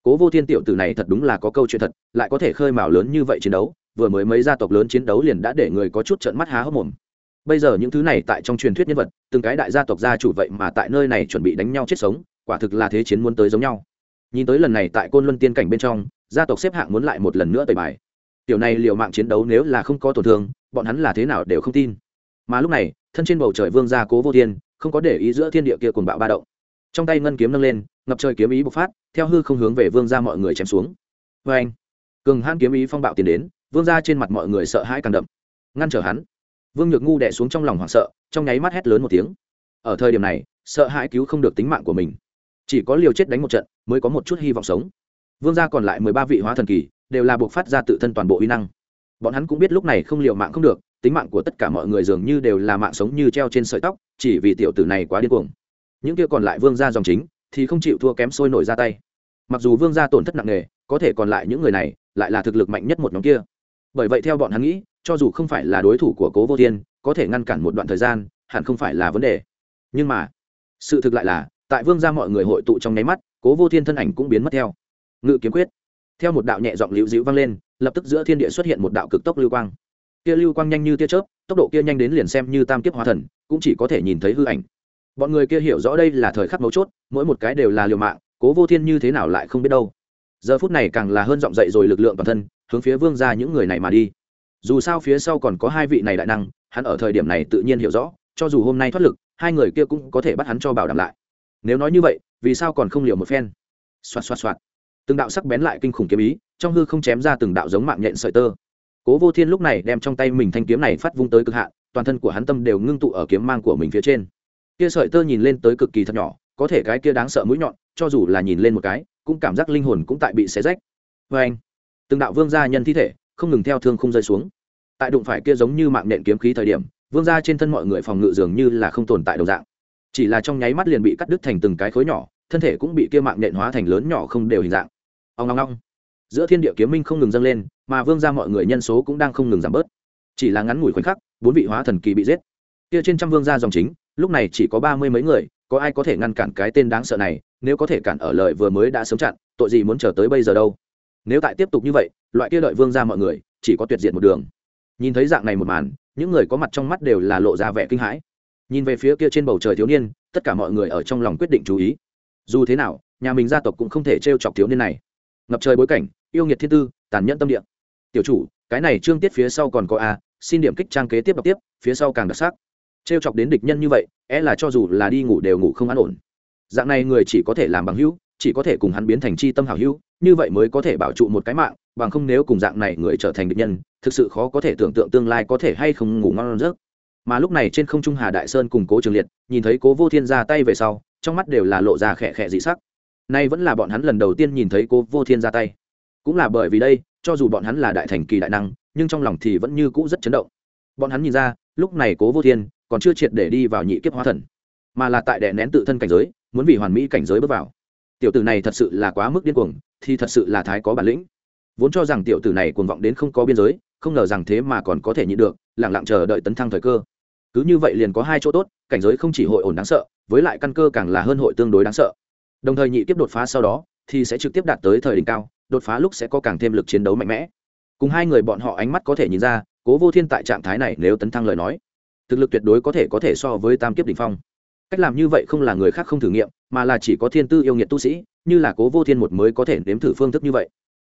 Cố vô thiên tiểu tử này thật đúng là có câu chuyện thật, lại có thể khơi mào lớn như vậy chiến đấu, vừa mới mấy gia tộc lớn chiến đấu liền đã để người có chút trận mắt há hốc mồm. Bây giờ những thứ này tại trong truyền thuyết nhân vật, từng cái đại gia tộc gia chủ vậy mà tại nơi này chuẩn bị đánh nhau chết sống, quả thực là thế chiến muốn tới giống nhau. Nhìn tới lần này tại côn luân tiên cảnh bên trong, gia tộc xếp hạng muốn lại một lần nữa tẩy bài. Tiểu này liều mạng chiến đấu nếu là không có tổn thương, bọn hắn là thế nào đều không tin mà lúc này, thân trên bầu trời vương gia cố vô thiên, không có để ý giữa thiên địa kia cùng bạo ba động. Trong tay ngân kiếm nâng lên, ngập trời kiếm ý bộc phát, theo hư không hướng về vương gia mọi người chém xuống. Vê anh, cường hãn kiếm ý phong bạo tiến đến, vương gia trên mặt mọi người sợ hãi càng đậm. Ngăn trở hắn. Vương nhược ngu đẻ xuống trong lòng hoảng sợ, trong nháy mắt hét lớn một tiếng. Ở thời điểm này, sợ hãi cứu không được tính mạng của mình. Chỉ có liều chết đánh một trận, mới có một chút hy vọng sống. Vương gia còn lại mười ba vị hóa thần kỳ, đều là buộc phát ra tự thân toàn bộ uy năng. Bọn hắn cũng biết lúc này không liều mạng không được tính mạng của tất cả mọi người dường như đều là mạng sống như treo trên sợi tóc, chỉ vì tiểu tử này quá điên cuồng. Những kia còn lại vương gia dòng chính thì không chịu thua kém sôi nổi ra tay. Mặc dù vương gia tổn thất nặng nề, có thể còn lại những người này lại là thực lực mạnh nhất một nhóm kia. Bởi vậy theo bọn hắn nghĩ, cho dù không phải là đối thủ của cố vô thiên, có thể ngăn cản một đoạn thời gian, hẳn không phải là vấn đề. Nhưng mà, sự thực lại là, tại vương gia mọi người hội tụ trong nháy mắt, cố vô thiên thân ảnh cũng biến mất theo. Ngự kiếm quyết. Theo một đạo nhẹ giọng liễu dịu vang lên, lập tức giữa thiên địa xuất hiện một đạo cực tốc lưu quang kia lưu quang nhanh như tia chớp, tốc độ kia nhanh đến liền xem như tam kiếp hóa thần, cũng chỉ có thể nhìn thấy hư ảnh. Bọn người kia hiểu rõ đây là thời khắc mấu chốt, mỗi một cái đều là liều mạng, cố vô thiên như thế nào lại không biết đâu. Giờ phút này càng là hơn giọng dậy rồi lực lượng toàn thân, hướng phía vương ra những người này mà đi. Dù sao phía sau còn có hai vị này đại năng, hắn ở thời điểm này tự nhiên hiểu rõ, cho dù hôm nay thoát lực, hai người kia cũng có thể bắt hắn cho bảo đảm lại. Nếu nói như vậy, vì sao còn không liều một phen? Xoạt xoạt xoạt. Từng đạo sắc bén lại kinh khủng kiếm ý, trong hư không chém ra từng đạo giống mạng nhện sợi tơ cố vô thiên lúc này đem trong tay mình thanh kiếm này phát vung tới cực hạn, toàn thân của hắn tâm đều ngưng tụ ở kiếm mang của mình phía trên. Kia sợi tơ nhìn lên tới cực kỳ thật nhỏ, có thể cái kia đáng sợ mũi nhọn, cho dù là nhìn lên một cái, cũng cảm giác linh hồn cũng tại bị xé rách. Vê anh, từng đạo vương gia nhân thi thể không ngừng theo thương không rơi xuống. Tại đụng phải kia giống như mạng nện kiếm khí thời điểm, vương gia trên thân mọi người phòng ngự dường như là không tồn tại đồng dạng. Chỉ là trong nháy mắt liền bị cắt đứt thành từng cái khối nhỏ, thân thể cũng bị kia mạng nện hóa thành lớn nhỏ không đều hình dạng. Ông ngong ngong giữa thiên địa kiếm minh không ngừng dâng lên, mà vương gia mọi người nhân số cũng đang không ngừng giảm bớt. Chỉ là ngắn ngủi khoảnh khắc, bốn vị hóa thần kỳ bị giết. Kia trên trăm vương gia dòng chính, lúc này chỉ có ba mươi mấy người, có ai có thể ngăn cản cái tên đáng sợ này, nếu có thể cản ở lời vừa mới đã sớm chặn, tội gì muốn chờ tới bây giờ đâu? Nếu tại tiếp tục như vậy, loại kia đợi vương ra mọi người, chỉ có tuyệt diệt một đường. Nhìn thấy dạng này một màn, những người có mặt trong mắt đều là lộ ra vẻ kinh hãi. Nhìn về phía kia trên bầu trời thiếu niên, tất cả mọi người ở trong lòng quyết định chú ý. Dù thế nào, nhà mình gia tộc cũng không thể t r e o chọc thiếu niên này. Ngập trời bối cảnh yêu nghiệt thiên tư, tàn nhẫn tâm địa. Tiểu chủ, cái này trương tiết phía sau còn có a, xin điểm kích trang kế tiếp đọc tiếp, phía sau càng đặc sắc. Trêu chọc đến địch nhân như vậy é là cho dù là đi ngủ đều ngủ không an ổn. Dạng này người chỉ có thể làm bằng hữu, chỉ có thể cùng hắn biến thành chi tâm hảo hữu, như vậy mới có thể bảo trụ một cái mạng, bằng không nếu cùng dạng này người trở thành địch nhân, thực sự khó có thể tưởng tượng tương lai có thể hay không ngủ ngon giấc. Mà lúc này trên không trung hà đại sơn cùng cố trường liệt, nhìn thấy cố vô thiên ra tay về sau, trong mắt đều là lộ ra khẽ khẽ dị sắc. Nay vẫn là bọn hắn lần đầu tiên nhìn thấy cố vô thiên ra tay cũng là bởi vì đây, cho dù bọn hắn là đại thành kỳ đại năng, nhưng trong lòng thì vẫn như cũ rất chấn động. Bọn hắn nhìn ra, lúc này cố vô thiên còn chưa triệt để đi vào nhị kiếp hóa thần, mà là tại đè nén tự thân cảnh giới, muốn vì hoàn mỹ cảnh giới bước vào. Tiểu tử này thật sự là quá mức điên cuồng, thì thật sự là thái có bản lĩnh. Vốn cho rằng tiểu tử này cuồng vọng đến không có biên giới, không ngờ rằng thế mà còn có thể nhịn được lẳng lặng chờ đợi tấn thăng thời cơ. Cứ như vậy liền có hai chỗ tốt, cảnh giới không chỉ hội ổn đáng sợ, với lại căn cơ càng là hơn hội tương đối đáng sợ. Đồng thời nhị kiếp đột phá sau đó, thì sẽ trực tiếp đạt tới thời đỉnh cao đột phá lúc sẽ có càng thêm lực chiến đấu mạnh mẽ. Cùng hai người bọn họ ánh mắt có thể nhìn ra, cố vô thiên tại trạng thái này nếu tấn thăng lời nói, thực lực tuyệt đối có thể có thể so với tam kiếp đỉnh phong. Cách làm như vậy không là người khác không thử nghiệm, mà là chỉ có thiên tư yêu nghiệt tu sĩ, như là cố vô thiên một mới có thể nếm thử phương thức như vậy.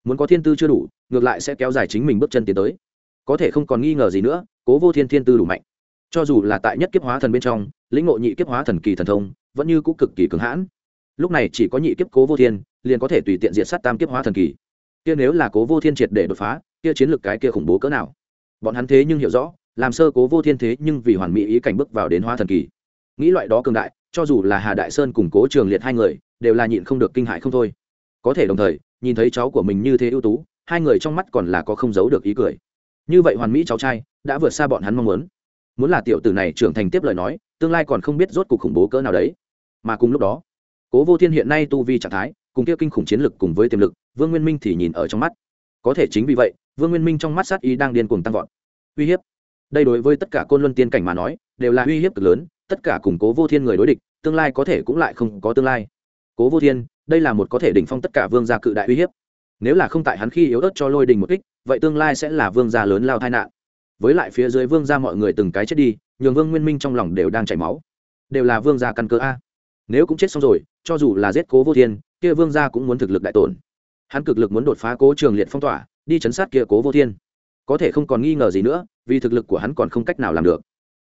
Muốn có thiên tư chưa đủ, ngược lại sẽ kéo dài chính mình bước chân tiến tới. Có thể không còn nghi ngờ gì nữa, cố vô thiên thiên tư đủ mạnh. Cho dù là tại nhất kiếp hóa thần bên trong, lĩnh ngộ nhị kiếp hóa thần kỳ thần thông, vẫn như cũng cực kỳ cứng hãn. Lúc này chỉ có nhị kiếp cố vô thiên liền có thể tùy tiện diệt sát tam kiếp hóa thần kỳ. Kia nếu là cố vô thiên triệt để đột phá, kia chiến lược cái kia khủng bố cỡ nào? Bọn hắn thế nhưng hiểu rõ, làm sơ cố vô thiên thế nhưng vì hoàn mỹ ý cảnh bước vào đến hóa thần kỳ. Nghĩ loại đó cường đại, cho dù là hà đại sơn cùng cố trường liệt hai người, đều là nhịn không được kinh hại không thôi. Có thể đồng thời, nhìn thấy cháu của mình như thế ưu tú, hai người trong mắt còn là có không giấu được ý cười. Như vậy hoàn mỹ cháu trai, đã vượt xa bọn hắn mong muốn. Muốn là tiểu tử này trưởng thành tiếp lời nói, tương lai còn không biết rốt cuộc khủng bố cỡ nào đấy. Mà cùng lúc đó, cố vô thiên hiện nay tu vi trạng thái cùng kia kinh khủng chiến lực cùng với tiềm lực, vương nguyên minh thì nhìn ở trong mắt. Có thể chính vì vậy, vương nguyên minh trong mắt sát ý đang điên cuồng tăng vọt. Uy hiếp. Đây đối với tất cả côn luân tiên cảnh mà nói, đều là uy hiếp cực lớn, tất cả cùng cố vô thiên người đối địch, tương lai có thể cũng lại không có tương lai. Cố vô thiên, đây là một có thể đỉnh phong tất cả vương gia cự đại uy hiếp. Nếu là không tại hắn khi yếu ớt cho lôi đình một kích, vậy tương lai sẽ là vương gia lớn lao tai nạn. Với lại phía dưới vương gia mọi người từng cái chết đi, nhường vương nguyên minh trong lòng đều đang chảy máu. Đều là vương gia căn cơ a. Nếu cũng chết xong rồi, cho dù là giết cố vô thiên kia vương gia cũng muốn thực lực đại tổn. Hắn cực lực muốn đột phá cố trường liệt phong tỏa, đi chấn sát kia cố vô thiên. Có thể không còn nghi ngờ gì nữa, vì thực lực của hắn còn không cách nào làm được.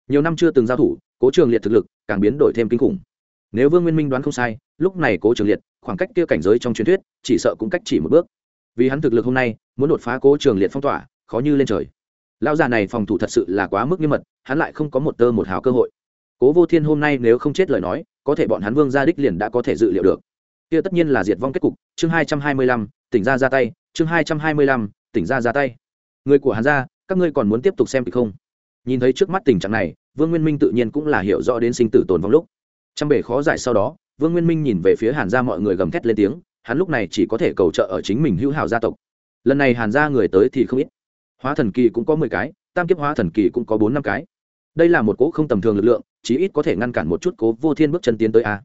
Nhiều năm chưa từng giao thủ, cố trường liệt thực lực càng biến đổi thêm kinh khủng. Nếu vương nguyên minh đoán không sai, lúc này cố trường liệt, khoảng cách kia cảnh giới trong truyền thuyết, chỉ sợ cũng cách chỉ một bước. Vì hắn thực lực hôm nay, muốn đột phá cố trường liệt phong tỏa, khó như lên trời. Lão già này phòng thủ thật sự là quá mức nghiêm mật, hắn lại không có một tơ một hào cơ hội. Cố vô thiên hôm nay nếu không chết lời nói, có thể bọn hắn vương gia đích liền đã có thể dự liệu được kia tất nhiên là diệt vong kết cục, chương hai trăm hai mươi lăm, tỉnh ra ra tay, chương hai trăm hai mươi lăm, tỉnh ra ra tay. Người của Hàn gia, các ngươi còn muốn tiếp tục xem kịch không? Nhìn thấy trước mắt tình trạng này, vương nguyên minh tự nhiên cũng là hiểu rõ đến sinh tử tồn vong lúc. Trăm bể khó giải sau đó, vương nguyên minh nhìn về phía hàn gia mọi người gầm thét lên tiếng, hắn lúc này chỉ có thể cầu trợ ở chính mình hữu hảo gia tộc. Lần này hàn gia người tới thì không ít. Hóa thần kỳ cũng có mười cái, tam kiếp hóa thần kỳ cũng có bốn năm cái. Đây là một cỗ không tầm thường lực lượng, chí ít có thể ngăn cản một chút cố vô thiên bước chân tiến tới a.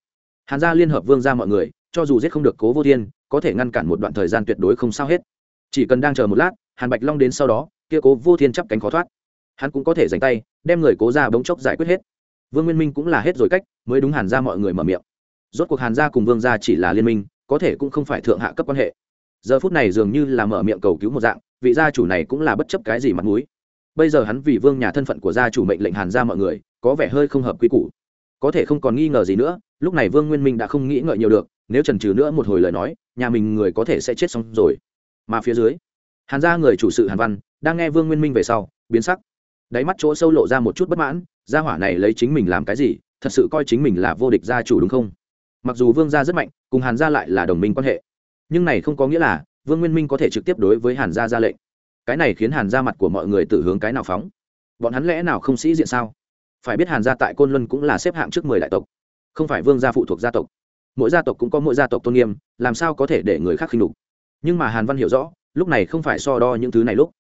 Hàn gia liên hợp vương ra mọi người cho dù giết không được cố vô thiên, có thể ngăn cản một đoạn thời gian tuyệt đối không sao hết. Chỉ cần đang chờ một lát, hàn bạch long đến sau đó, kia cố vô thiên chắp cánh khó thoát. Hắn cũng có thể dành tay, đem người cố ra bỗng chốc giải quyết hết. Vương nguyên minh cũng là hết rồi cách, mới đúng hàn ra mọi người mở miệng. Rốt cuộc hàn gia cùng vương gia chỉ là liên minh, có thể cũng không phải thượng hạ cấp quan hệ. Giờ phút này dường như là mở miệng cầu cứu một dạng, vị gia chủ này cũng là bất chấp cái gì mặt mũi. Bây giờ hắn vì vương nhà thân phận của gia chủ mệnh lệnh hàn ra mọi người, có vẻ hơi không hợp quy củ. Có thể không còn nghi ngờ gì nữa, lúc này vương nguyên minh đã không nghĩ ngợi nhiều được nếu trần trừ nữa một hồi lời nói, nhà mình người có thể sẽ chết xong rồi. Mà phía dưới, hàn gia người chủ sự hàn văn, đang nghe vương nguyên minh về sau, biến sắc. Đáy mắt chỗ sâu lộ ra một chút bất mãn, gia hỏa này lấy chính mình làm cái gì, thật sự coi chính mình là vô địch gia chủ đúng không? Mặc dù vương gia rất mạnh, cùng hàn gia lại là đồng minh quan hệ, nhưng này không có nghĩa là vương nguyên minh có thể trực tiếp đối với hàn gia ra lệnh. Cái này khiến hàn gia mặt của mọi người tự hướng cái nào phóng? Bọn hắn lẽ nào không sĩ diện sao? Phải biết hàn gia tại côn luân cũng là xếp hạng trước mười đại tộc, không phải vương gia phụ thuộc gia tộc mỗi gia tộc cũng có mỗi gia tộc tôn nghiêm, làm sao có thể để người khác khinh đục nhưng mà hàn văn hiểu rõ, lúc này không phải so đo những thứ này lúc.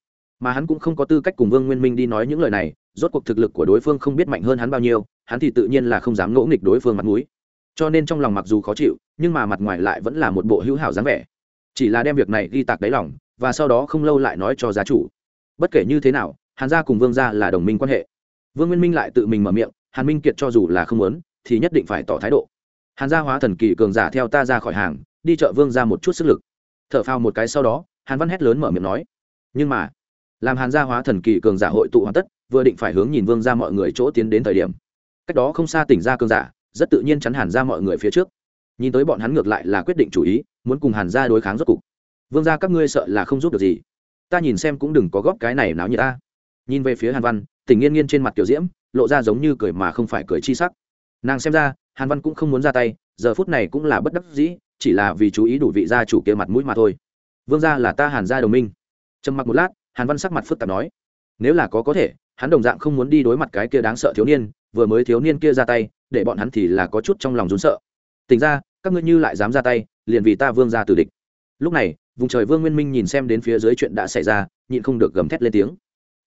Mà hắn cũng không có tư cách cùng vương nguyên minh đi nói những lời này, rốt cuộc thực lực của đối phương không biết mạnh hơn hắn bao nhiêu, hắn thì tự nhiên là không dám ngỗ nghịch đối phương mặt mũi. Cho nên trong lòng mặc dù khó chịu, nhưng mà mặt ngoài lại vẫn là một bộ hữu hảo dáng vẻ. Chỉ là đem việc này ghi tạc đáy lòng, và sau đó không lâu lại nói cho gia chủ. Bất kể như thế nào, hàn gia cùng vương gia là đồng minh quan hệ. Vương nguyên minh lại tự mình mở miệng, hàn minh kiệt cho dù là không muốn, thì nhất định phải tỏ thái độ hàn gia hóa thần kỳ cường giả theo ta ra khỏi hàng, đi chợ vương ra một chút sức lực. T h ở phao một cái sau đó, hàn văn hét lớn mở miệng nói. Nhưng mà, làm hàn gia hóa thần kỳ cường giả hội tụ hoàn tất, vừa định phải hướng nhìn vương ra mọi người chỗ tiến đến thời điểm. Cách đó không xa tỉnh gia cường giả, rất tự nhiên chắn hàn ra mọi người phía trước. Nhìn tới bọn hắn ngược lại là quyết định chủ ý, muốn cùng hàn ra đối kháng rốt cục. Vương ra các ngươi sợ là không giúp được gì. Ta nhìn xem cũng đừng có góp cái này náo như ta nhìn về phía hàn văn, tỉnh nghiên nghiên trên mặt kiểu diễm, lộ ra giống như cười mà không phải cười chi sắc. Nàng xem ra hàn văn cũng không muốn ra tay, giờ phút này cũng là bất đắc dĩ, chỉ là vì chú ý đủ vị gia chủ kia mặt mũi mà thôi. Vương gia là ta hàn gia đồng minh. Trầm mặc một lát, hàn văn sắc mặt phức tạp nói, nếu là có có thể, hắn đồng dạng không muốn đi đối mặt cái kia đáng sợ thiếu niên, vừa mới thiếu niên kia ra tay, để bọn hắn thì là có chút trong lòng rún sợ. Tình ra, các ngươi như lại dám ra tay, liền vì ta vương gia tử địch. Lúc này, vùng trời vương nguyên minh nhìn xem đến phía dưới chuyện đã xảy ra, nhịn không được gầm thét lên tiếng.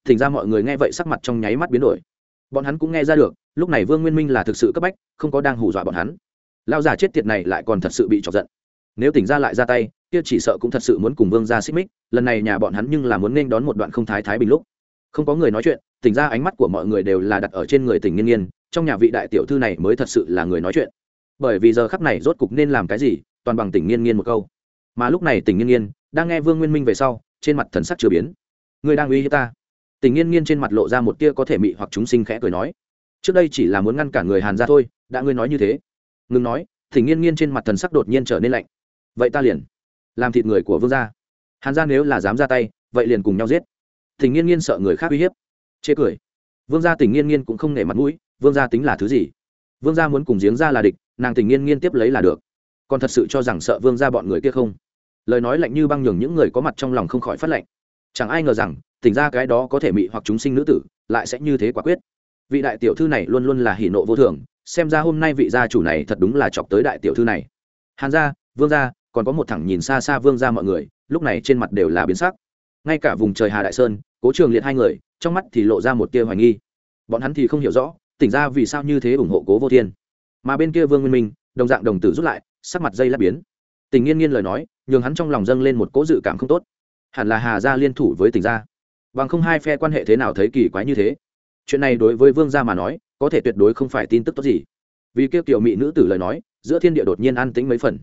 Thỉnh ra mọi người nghe vậy sắc mặt trong nháy mắt biến đổi bọn hắn cũng nghe ra được, lúc này vương nguyên minh là thực sự cấp bách, không có đang hù dọa bọn hắn. Lao già chết tiệt này lại còn thật sự bị chọc giận. Nếu tỉnh ra lại ra tay, kia chỉ sợ cũng thật sự muốn cùng vương ra xích mích, lần này nhà bọn hắn nhưng là muốn nên đón một đoạn không thái thái bình lúc. Không có người nói chuyện, tỉnh ra ánh mắt của mọi người đều là đặt ở trên người tỉnh nghiên nghiên, trong nhà vị đại tiểu thư này mới thật sự là người nói chuyện. Bởi vì giờ khắp này rốt cục nên làm cái gì, toàn bằng tỉnh nghiên nghiên một câu. Mà lúc này tỉnh nghiên nghiên, đang nghe vương nguyên minh về sau, trên mặt thần sắc chưa biến. Người đang uy hiếp ta. Tình nghiên nghiên trên mặt lộ ra một tia có thể mị hoặc chúng sinh khẽ cười nói. Trước đây chỉ là muốn ngăn cản người hàn ra thôi, đã ngươi nói như thế. Ngừng nói, Tình nghiên nghiên trên mặt thần sắc đột nhiên trở nên lạnh. Vậy ta liền làm thịt người của vương gia. Hàn gia nếu là dám ra tay, vậy liền cùng nhau giết. Tình nghiên nghiên sợ người khác uy hiếp. Chê cười. Vương gia tình nghiên nghiên cũng không nể mặt mũi, vương gia tính là thứ gì? Vương gia muốn cùng giếng ra là địch, nàng tình nghiên nghiên tiếp lấy là được. Còn thật sự cho rằng sợ vương gia bọn người kia không? Lời nói lạnh như băng nhường những người có mặt trong lòng không khỏi phát lạnh chẳng ai ngờ rằng tỉnh ra cái đó có thể mị hoặc chúng sinh nữ tử, lại sẽ như thế quả quyết. Vị đại tiểu thư này luôn luôn là hỉ nộ vô thường, xem ra hôm nay vị gia chủ này thật đúng là chọc tới đại tiểu thư này. Hàn gia, vương gia, còn có một thẳng nhìn xa xa vương gia mọi người, lúc này trên mặt đều là biến sắc. Ngay cả vùng trời hà đại sơn, cố trường liệt hai người, trong mắt thì lộ ra một tia hoài nghi. Bọn hắn thì không hiểu rõ, tỉnh ra vì sao như thế ủng hộ cố vô thiên. Mà bên kia vương nguyên minh, đồng dạng đồng tử rút lại, sắc mặt dây lắp biến. Tình nghiên nghiên lời nói, nhường hắn trong lòng dâng lên một cố dự cảm không tốt. Hẳn là hà gia liên thủ với tỉnh gia bằng không hai phe quan hệ thế nào thấy kỳ quái như thế. Chuyện này đối với vương gia mà nói, có thể tuyệt đối không phải tin tức tốt gì. Vì kêu tiểu mỹ nữ tử lời nói, giữa thiên địa đột nhiên an tĩnh mấy phần.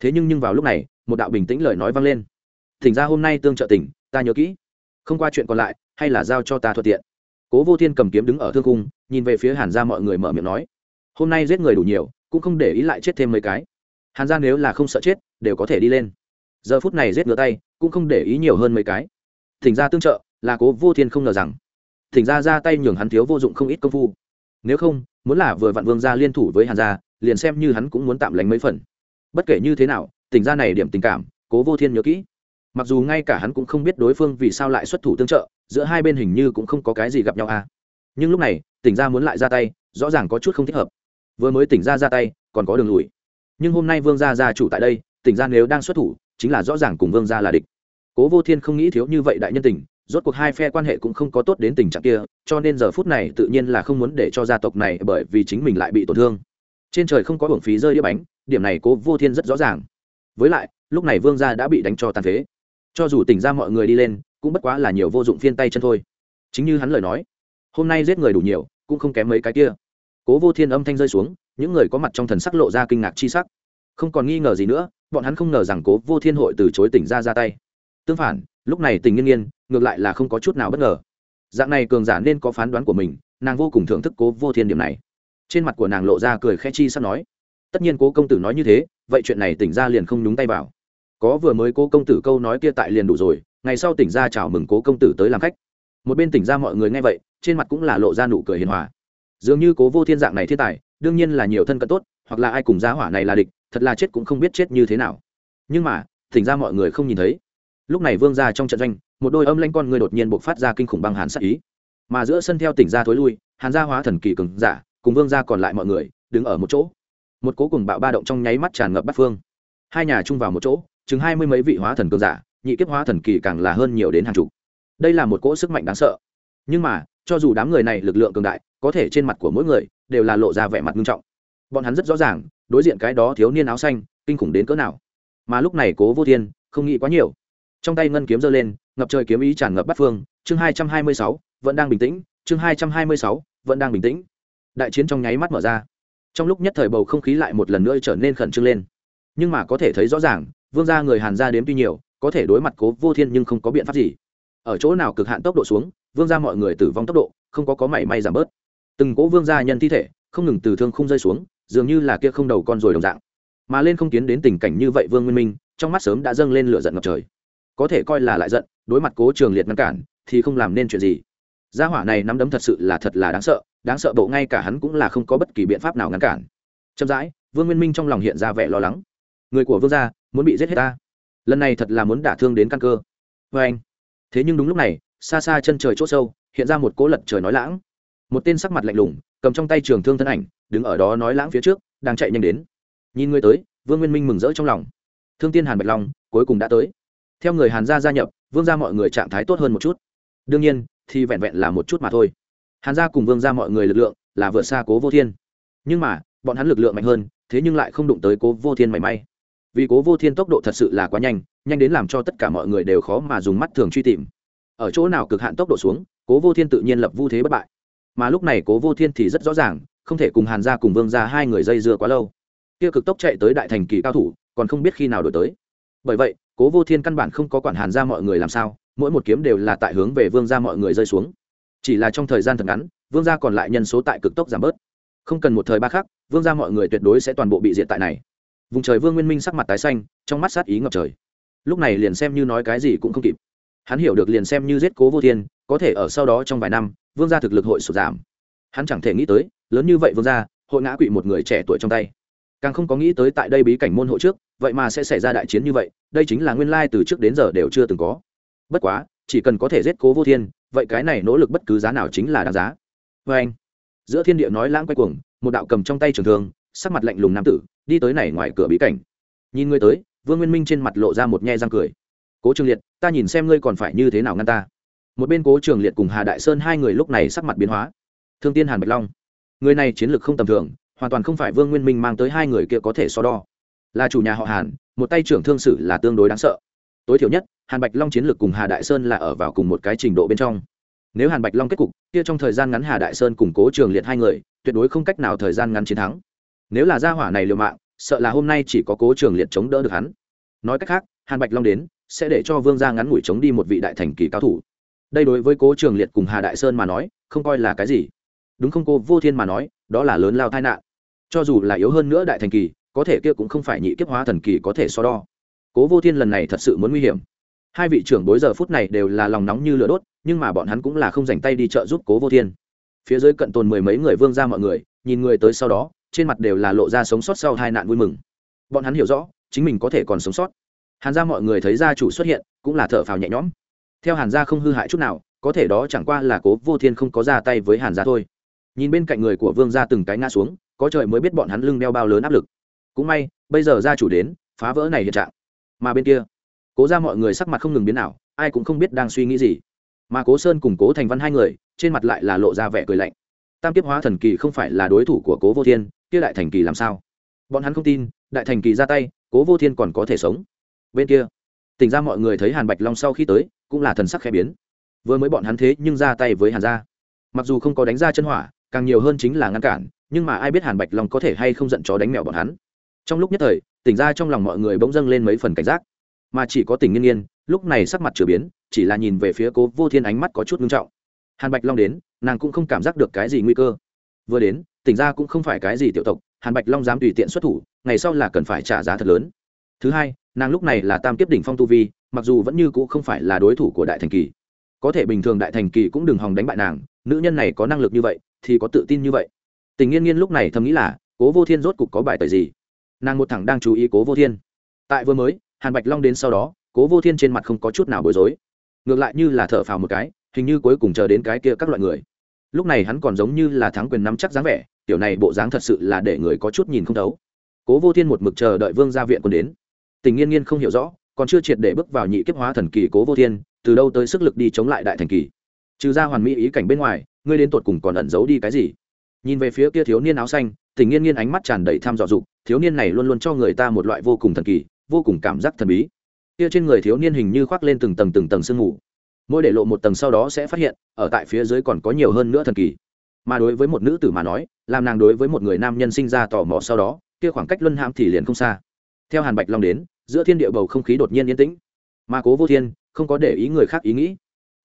Thế nhưng nhưng vào lúc này, một đạo bình tĩnh lời nói vang lên. Thỉnh ra hôm nay tương trợ tỉnh, ta nhớ kỹ. Không qua chuyện còn lại, hay là giao cho ta thuận tiện. Cố vô thiên cầm kiếm đứng ở thương cung nhìn về phía hàn gia mọi người mở miệng nói. Hôm nay giết người đủ nhiều, cũng không để ý lại chết thêm mấy cái. Hàn gia nếu là không sợ chết, đều có thể đi lên. Giờ phút này giết ngửa tay, cũng không để ý nhiều hơn mấy cái. Thỉnh ra tương trợ là cố vô thiên không ngờ rằng. Thỉnh ra ra tay nhường hắn thiếu vô dụng không ít công phu. Nếu không, muốn là vừa vạn vương gia liên thủ với hàn gia, liền xem như hắn cũng muốn tạm lánh mấy phần. Bất kể như thế nào tỉnh gia này điểm tình cảm, cố vô thiên nhớ kỹ. Mặc dù ngay cả hắn cũng không biết đối phương vì sao lại xuất thủ tương trợ, giữa hai bên hình như cũng không có cái gì gặp nhau à. Nhưng lúc này tỉnh gia muốn lại ra tay, rõ ràng có chút không thích hợp. Vừa mới tỉnh gia ra tay, còn có đường lùi. Nhưng hôm nay vương gia gia chủ tại đây tỉnh gia nếu đang xuất thủ, chính là rõ ràng cùng vương gia là địch. Cố vô thiên không nghĩ thiếu như vậy đại nhân tình rốt cuộc hai phe quan hệ cũng không có tốt đến tình trạng kia, cho nên giờ phút này tự nhiên là không muốn để cho gia tộc này bởi vì chính mình lại bị tổn thương. Trên trời không có hưởng phí rơi đĩa bánh, điểm này cố vô thiên rất rõ ràng. Với lại, lúc này vương gia đã bị đánh cho tàn phế. Cho dù tỉnh ra mọi người đi lên, cũng bất quá là nhiều vô dụng phiên tay chân thôi. Chính như hắn lời nói, hôm nay giết người đủ nhiều, cũng không kém mấy cái kia. Cố vô thiên âm thanh rơi xuống, những người có mặt trong thần sắc lộ ra kinh ngạc chi sắc. Không còn nghi ngờ gì nữa, bọn hắn không ngờ rằng cố vô thiên hội từ chối tỉnh ra ra tay. Tương phản, lúc này tình nghiên nghiên ngược lại là không có chút nào bất ngờ. Dạng này cường giả nên có phán đoán của mình, nàng vô cùng thưởng thức cố vô thiên điểm này. Trên mặt của nàng lộ ra cười khe chi sắp nói, tất nhiên cố công tử nói như thế, vậy chuyện này tỉnh ra liền không nhúng tay vào. Có vừa mới cố công tử câu nói kia tại liền đủ rồi, ngày sau tỉnh ra chào mừng cố công tử tới làm khách. Một bên tỉnh ra mọi người nghe vậy, trên mặt cũng là lộ ra nụ cười hiền hòa. Dường như cố vô thiên dạng này thiên tài, đương nhiên là nhiều thân cận tốt, hoặc là ai cùng gia hỏa này là địch, thật là chết cũng không biết chết như thế nào. Nhưng mà, tỉnh ra mọi người không nhìn thấy. Lúc này vương ra trong trận doanh một đôi âm lanh con người đột nhiên buộc phát ra kinh khủng băng hàn sắc ý. Mà giữa sân theo tỉnh ra thối lui, hàn gia hóa thần kỳ cường giả, cùng vương gia còn lại mọi người, đứng ở một chỗ. Một cố cùng bạo ba động trong nháy mắt tràn ngập bắt phương. Hai nhà chung vào một chỗ, chừng hai mươi mấy vị hóa thần cường giả, nhị kiếp hóa thần kỳ càng là hơn nhiều đến hàng chục. Đây là một cỗ sức mạnh đáng sợ. Nhưng mà, cho dù đám người này lực lượng cường đại, có thể trên mặt của mỗi người đều là lộ ra vẻ mặt nghiêm trọng. Bọn hắn rất rõ ràng, đối diện cái đó thiếu niên áo xanh, kinh khủng đến cỡ nào. Mà lúc này cố vô thiên, không nghĩ quá nhiều. Trong tay ngân kiếm giơ lên ngập trời kiếm ý tràn ngập bát phương, chương hai trăm hai mươi sáu, vẫn đang bình tĩnh, chương hai trăm hai mươi sáu, vẫn đang bình tĩnh. Đại chiến trong nháy mắt mở ra. Trong lúc nhất thời bầu không khí lại một lần nữa trở nên khẩn trương lên. Nhưng mà có thể thấy rõ ràng, vương gia người hàn gia đếm tuy nhiều, có thể đối mặt cố vô thiên nhưng không có biện pháp gì. Ở chỗ nào cực hạn tốc độ xuống, vương gia mọi người tử vong tốc độ, không có có mảy may giảm bớt. Từng cố vương gia nhân thi thể, không ngừng từ thương không rơi xuống, dường như là kia không đầu con rồi đồng dạng. Mà lên không tiến đến tình cảnh như vậy vương nguyên minh, trong mắt sớm đã dâng lên lửa giận ngập trời. Có thể coi là lại giận đối mặt cố trường liệt ngăn cản, thì không làm nên chuyện gì. Gia hỏa này nắm đấm thật sự là thật là đáng sợ đáng sợ bộ ngay cả hắn cũng là không có bất kỳ biện pháp nào ngăn cản. Chậm rãi, vương nguyên minh trong lòng hiện ra vẻ lo lắng. Người của vương gia, muốn bị giết hết ta. Lần này thật là muốn đả thương đến căn cơ. Vê anh. Thế nhưng đúng lúc này, xa xa chân trời c h ỗ sâu, hiện ra một cố lật trời nói lãng. Một tên sắc mặt lạnh lùng, cầm trong tay trường thương thân ảnh, đứng ở đó nói lãng phía trước, đang chạy nhanh đến. Nhìn người tới, vương nguyên minh mừng rỡ trong lòng. Thương tiên hàn bạch long, cuối cùng đã tới. Theo người hàn gia gia nhập vương gia mọi người trạng thái tốt hơn một chút. đương nhiên, thì vẹn vẹn là một chút mà thôi. hàn gia cùng vương gia mọi người lực lượng là vượt xa cố vô thiên. nhưng mà, bọn hắn lực lượng mạnh hơn, thế nhưng lại không đụng tới cố vô thiên mảy may. vì cố vô thiên tốc độ thật sự là quá nhanh nhanh đến làm cho tất cả mọi người đều khó mà dùng mắt thường truy tìm. ở chỗ nào cực hạn tốc độ xuống, cố vô thiên tự nhiên lập vu thế bất bại. mà lúc này cố vô thiên thì rất rõ ràng, không thể cùng hàn gia cùng vương gia hai người dây dưa quá lâu. kia cực tốc chạy tới đại thành kỳ cao thủ, còn không biết khi nào đổi tới. bởi vậy cố vô thiên căn bản không có quản hàn ra mọi người làm sao, mỗi một kiếm đều là tại hướng về vương ra mọi người rơi xuống. Chỉ là trong thời gian thật ngắn, vương gia còn lại nhân số tại cực tốc giảm bớt. Không cần một thời ba khắc, vương gia mọi người tuyệt đối sẽ toàn bộ bị diệt tại này. Vùng trời vương nguyên minh sắc mặt tái xanh, trong mắt sát ý ngập trời. Lúc này liền xem như nói cái gì cũng không kịp. Hắn hiểu được liền xem như giết cố vô thiên, có thể ở sau đó trong vài năm, vương gia thực lực hội sụt giảm. Hắn chẳng thể nghĩ tới, lớn như vậy vương gia, hội ngã quỵ một người trẻ tuổi trong tay càng không có nghĩ tới tại đây bí cảnh môn hộ trước, vậy mà sẽ xảy ra đại chiến như vậy, đây chính là nguyên lai từ trước đến giờ đều chưa từng có. Bất quá, chỉ cần có thể giết cố vô thiên, vậy cái này nỗ lực bất cứ giá nào chính là đáng giá. Vê anh, giữa thiên địa nói lãng quay cuồng, một đạo cầm trong tay trường thương, sắc mặt lạnh lùng nam tử, đi tới này ngoài cửa bí cảnh. Nhìn ngươi tới, vương nguyên minh trên mặt lộ ra một nhe răng cười. Cố trường liệt, ta nhìn xem ngươi còn phải như thế nào ngăn ta. Một bên cố trường liệt cùng hà đại sơn hai người lúc này sắc mặt biến hóa. Thương tiên hàn bạch long, người này chiến lược không tầm thường hoàn toàn không phải vương nguyên minh mang tới hai người kia có thể so đo. Là chủ nhà họ hàn, một tay trưởng thương sử là tương đối đáng sợ. Tối thiểu nhất, hàn bạch long chiến lược cùng hà đại sơn là ở vào cùng một cái trình độ bên trong. Nếu hàn bạch long kết cục, kia trong thời gian ngắn hà đại sơn củng cố trường liệt hai người, tuyệt đối không cách nào thời gian ngắn chiến thắng. Nếu là gia hỏa này liều mạng, sợ là hôm nay chỉ có cố trường liệt chống đỡ được hắn. Nói cách khác, hàn bạch long đến, sẽ để cho vương gia ngắn ngủi chống đi một vị đại thành kỳ cao thủ. Đây đối với cố trường liệt cùng hà đại sơn mà nói, không coi là cái gì. Đúng không cô? Vô thiên mà nói, đó là lớn lao tai nạn cho dù là yếu hơn nữa đại thành kỳ, có thể kia cũng không phải nhị kiếp hóa thần kỳ có thể so đo. Cố vô thiên lần này thật sự muốn nguy hiểm. Hai vị trưởng bối giờ phút này đều là lòng nóng như lửa đốt, nhưng mà bọn hắn cũng là không dành tay đi trợ giúp cố vô thiên. Phía dưới cận tồn mười mấy người vương ra mọi người, nhìn người tới sau đó, trên mặt đều là lộ ra sống sót sau hai nạn vui mừng. Bọn hắn hiểu rõ, chính mình có thể còn sống sót. Hàn gia mọi người thấy gia chủ xuất hiện, cũng là thở phào nhẹ nhõm. Theo hàn gia không hư hại chút nào, có thể đó chẳng qua là cố vô thiên không có ra tay với hàn gia thôi. Nhìn bên cạnh người của vương gia từng cái ngã xuống có trời mới biết bọn hắn lưng đeo bao lớn áp lực. Cũng may, bây giờ gia chủ đến, phá vỡ này hiện trạng. Mà bên kia, cố ra mọi người sắc mặt không ngừng biến nào ai cũng không biết đang suy nghĩ gì. Mà cố sơn cùng cố thành văn hai người, trên mặt lại là lộ ra vẻ cười lạnh. Tam tiếp hóa thần kỳ không phải là đối thủ của cố vô thiên, kia đại thành kỳ làm sao? Bọn hắn không tin, đại thành kỳ ra tay, cố vô thiên còn có thể sống. Bên kia, tỉnh ra mọi người thấy hàn bạch long sau khi tới, cũng là thần sắc khẽ biến. Vừa mới bọn hắn thế nhưng ra tay với hàn gia. Mặc dù không có đánh ra chân hỏa càng nhiều hơn chính là ngăn cản, nhưng mà ai biết hàn bạch long có thể hay không giận chó đánh mèo bọn hắn. Trong lúc nhất thời, tỉnh ra trong lòng mọi người bỗng dâng lên mấy phần cảnh giác. Mà chỉ có Tỉnh nghiên nghiên, lúc này sắc mặt chửa biến, chỉ là nhìn về phía cố vô thiên ánh mắt có chút ngưng trọng. Hàn bạch long đến, nàng cũng không cảm giác được cái gì nguy cơ. Vừa đến, tỉnh ra cũng không phải cái gì tiểu tộc, hàn bạch long dám tùy tiện xuất thủ, ngày sau là cần phải trả giá thật lớn. Thứ hai, nàng lúc này là tam kiếp đỉnh phong tu vi, mặc dù vẫn như c ũ không phải là đối thủ của đại thành kỳ. Có thể bình thường đại thành kỳ cũng đừng hòng đánh bại nàng, nữ nhân này có năng lực như vậy thì có tự tin như vậy. Tình nghiên nghiên lúc này thầm nghĩ là, cố vô thiên rốt cục có bài tời gì? Nàng một thằng đang chú ý cố vô thiên. Tại vừa mới, hàn bạch long đến sau đó, cố vô thiên trên mặt không có chút nào bối rối. Ngược lại như là thở phào một cái, hình như cuối cùng chờ đến cái kia các loại người. Lúc này hắn còn giống như là thắng quyền nắm chắc dáng vẻ, tiểu này bộ dáng thật sự là để người có chút nhìn không thấu. Cố vô thiên một mực chờ đợi vương gia viện quân đến. Tình nghiên nghiên không hiểu rõ, còn chưa triệt để bước vào nhị kiếp hóa thần kỳ cố vô thiên, từ đâu tới sức lực đi chống lại đại thành kỳ. Trừ ra hoàn mỹ ý cảnh bên ngoài ngươi đến tột cùng còn ẩn giấu đi cái gì? Nhìn về phía kia thiếu niên áo xanh, tình nghiên nghiên ánh mắt tràn đầy tham dò dục, thiếu niên này luôn luôn cho người ta một loại vô cùng thần kỳ, vô cùng cảm giác thần bí. Kia trên người thiếu niên hình như khoác lên từng tầng từng tầng sương mù. Mỗi để lộ một tầng sau đó sẽ phát hiện, ở tại phía dưới còn có nhiều hơn nữa thần kỳ. Mà đối với một nữ tử mà nói, làm nàng đối với một người nam nhân sinh ra tò mò sau đó, kia khoảng cách luân hãm thì liền không xa. Theo hàn bạch long đến, giữa thiên địa bầu không khí đột nhiên yên tĩnh. Mà cố vô thiên không có để ý người khác ý nghĩ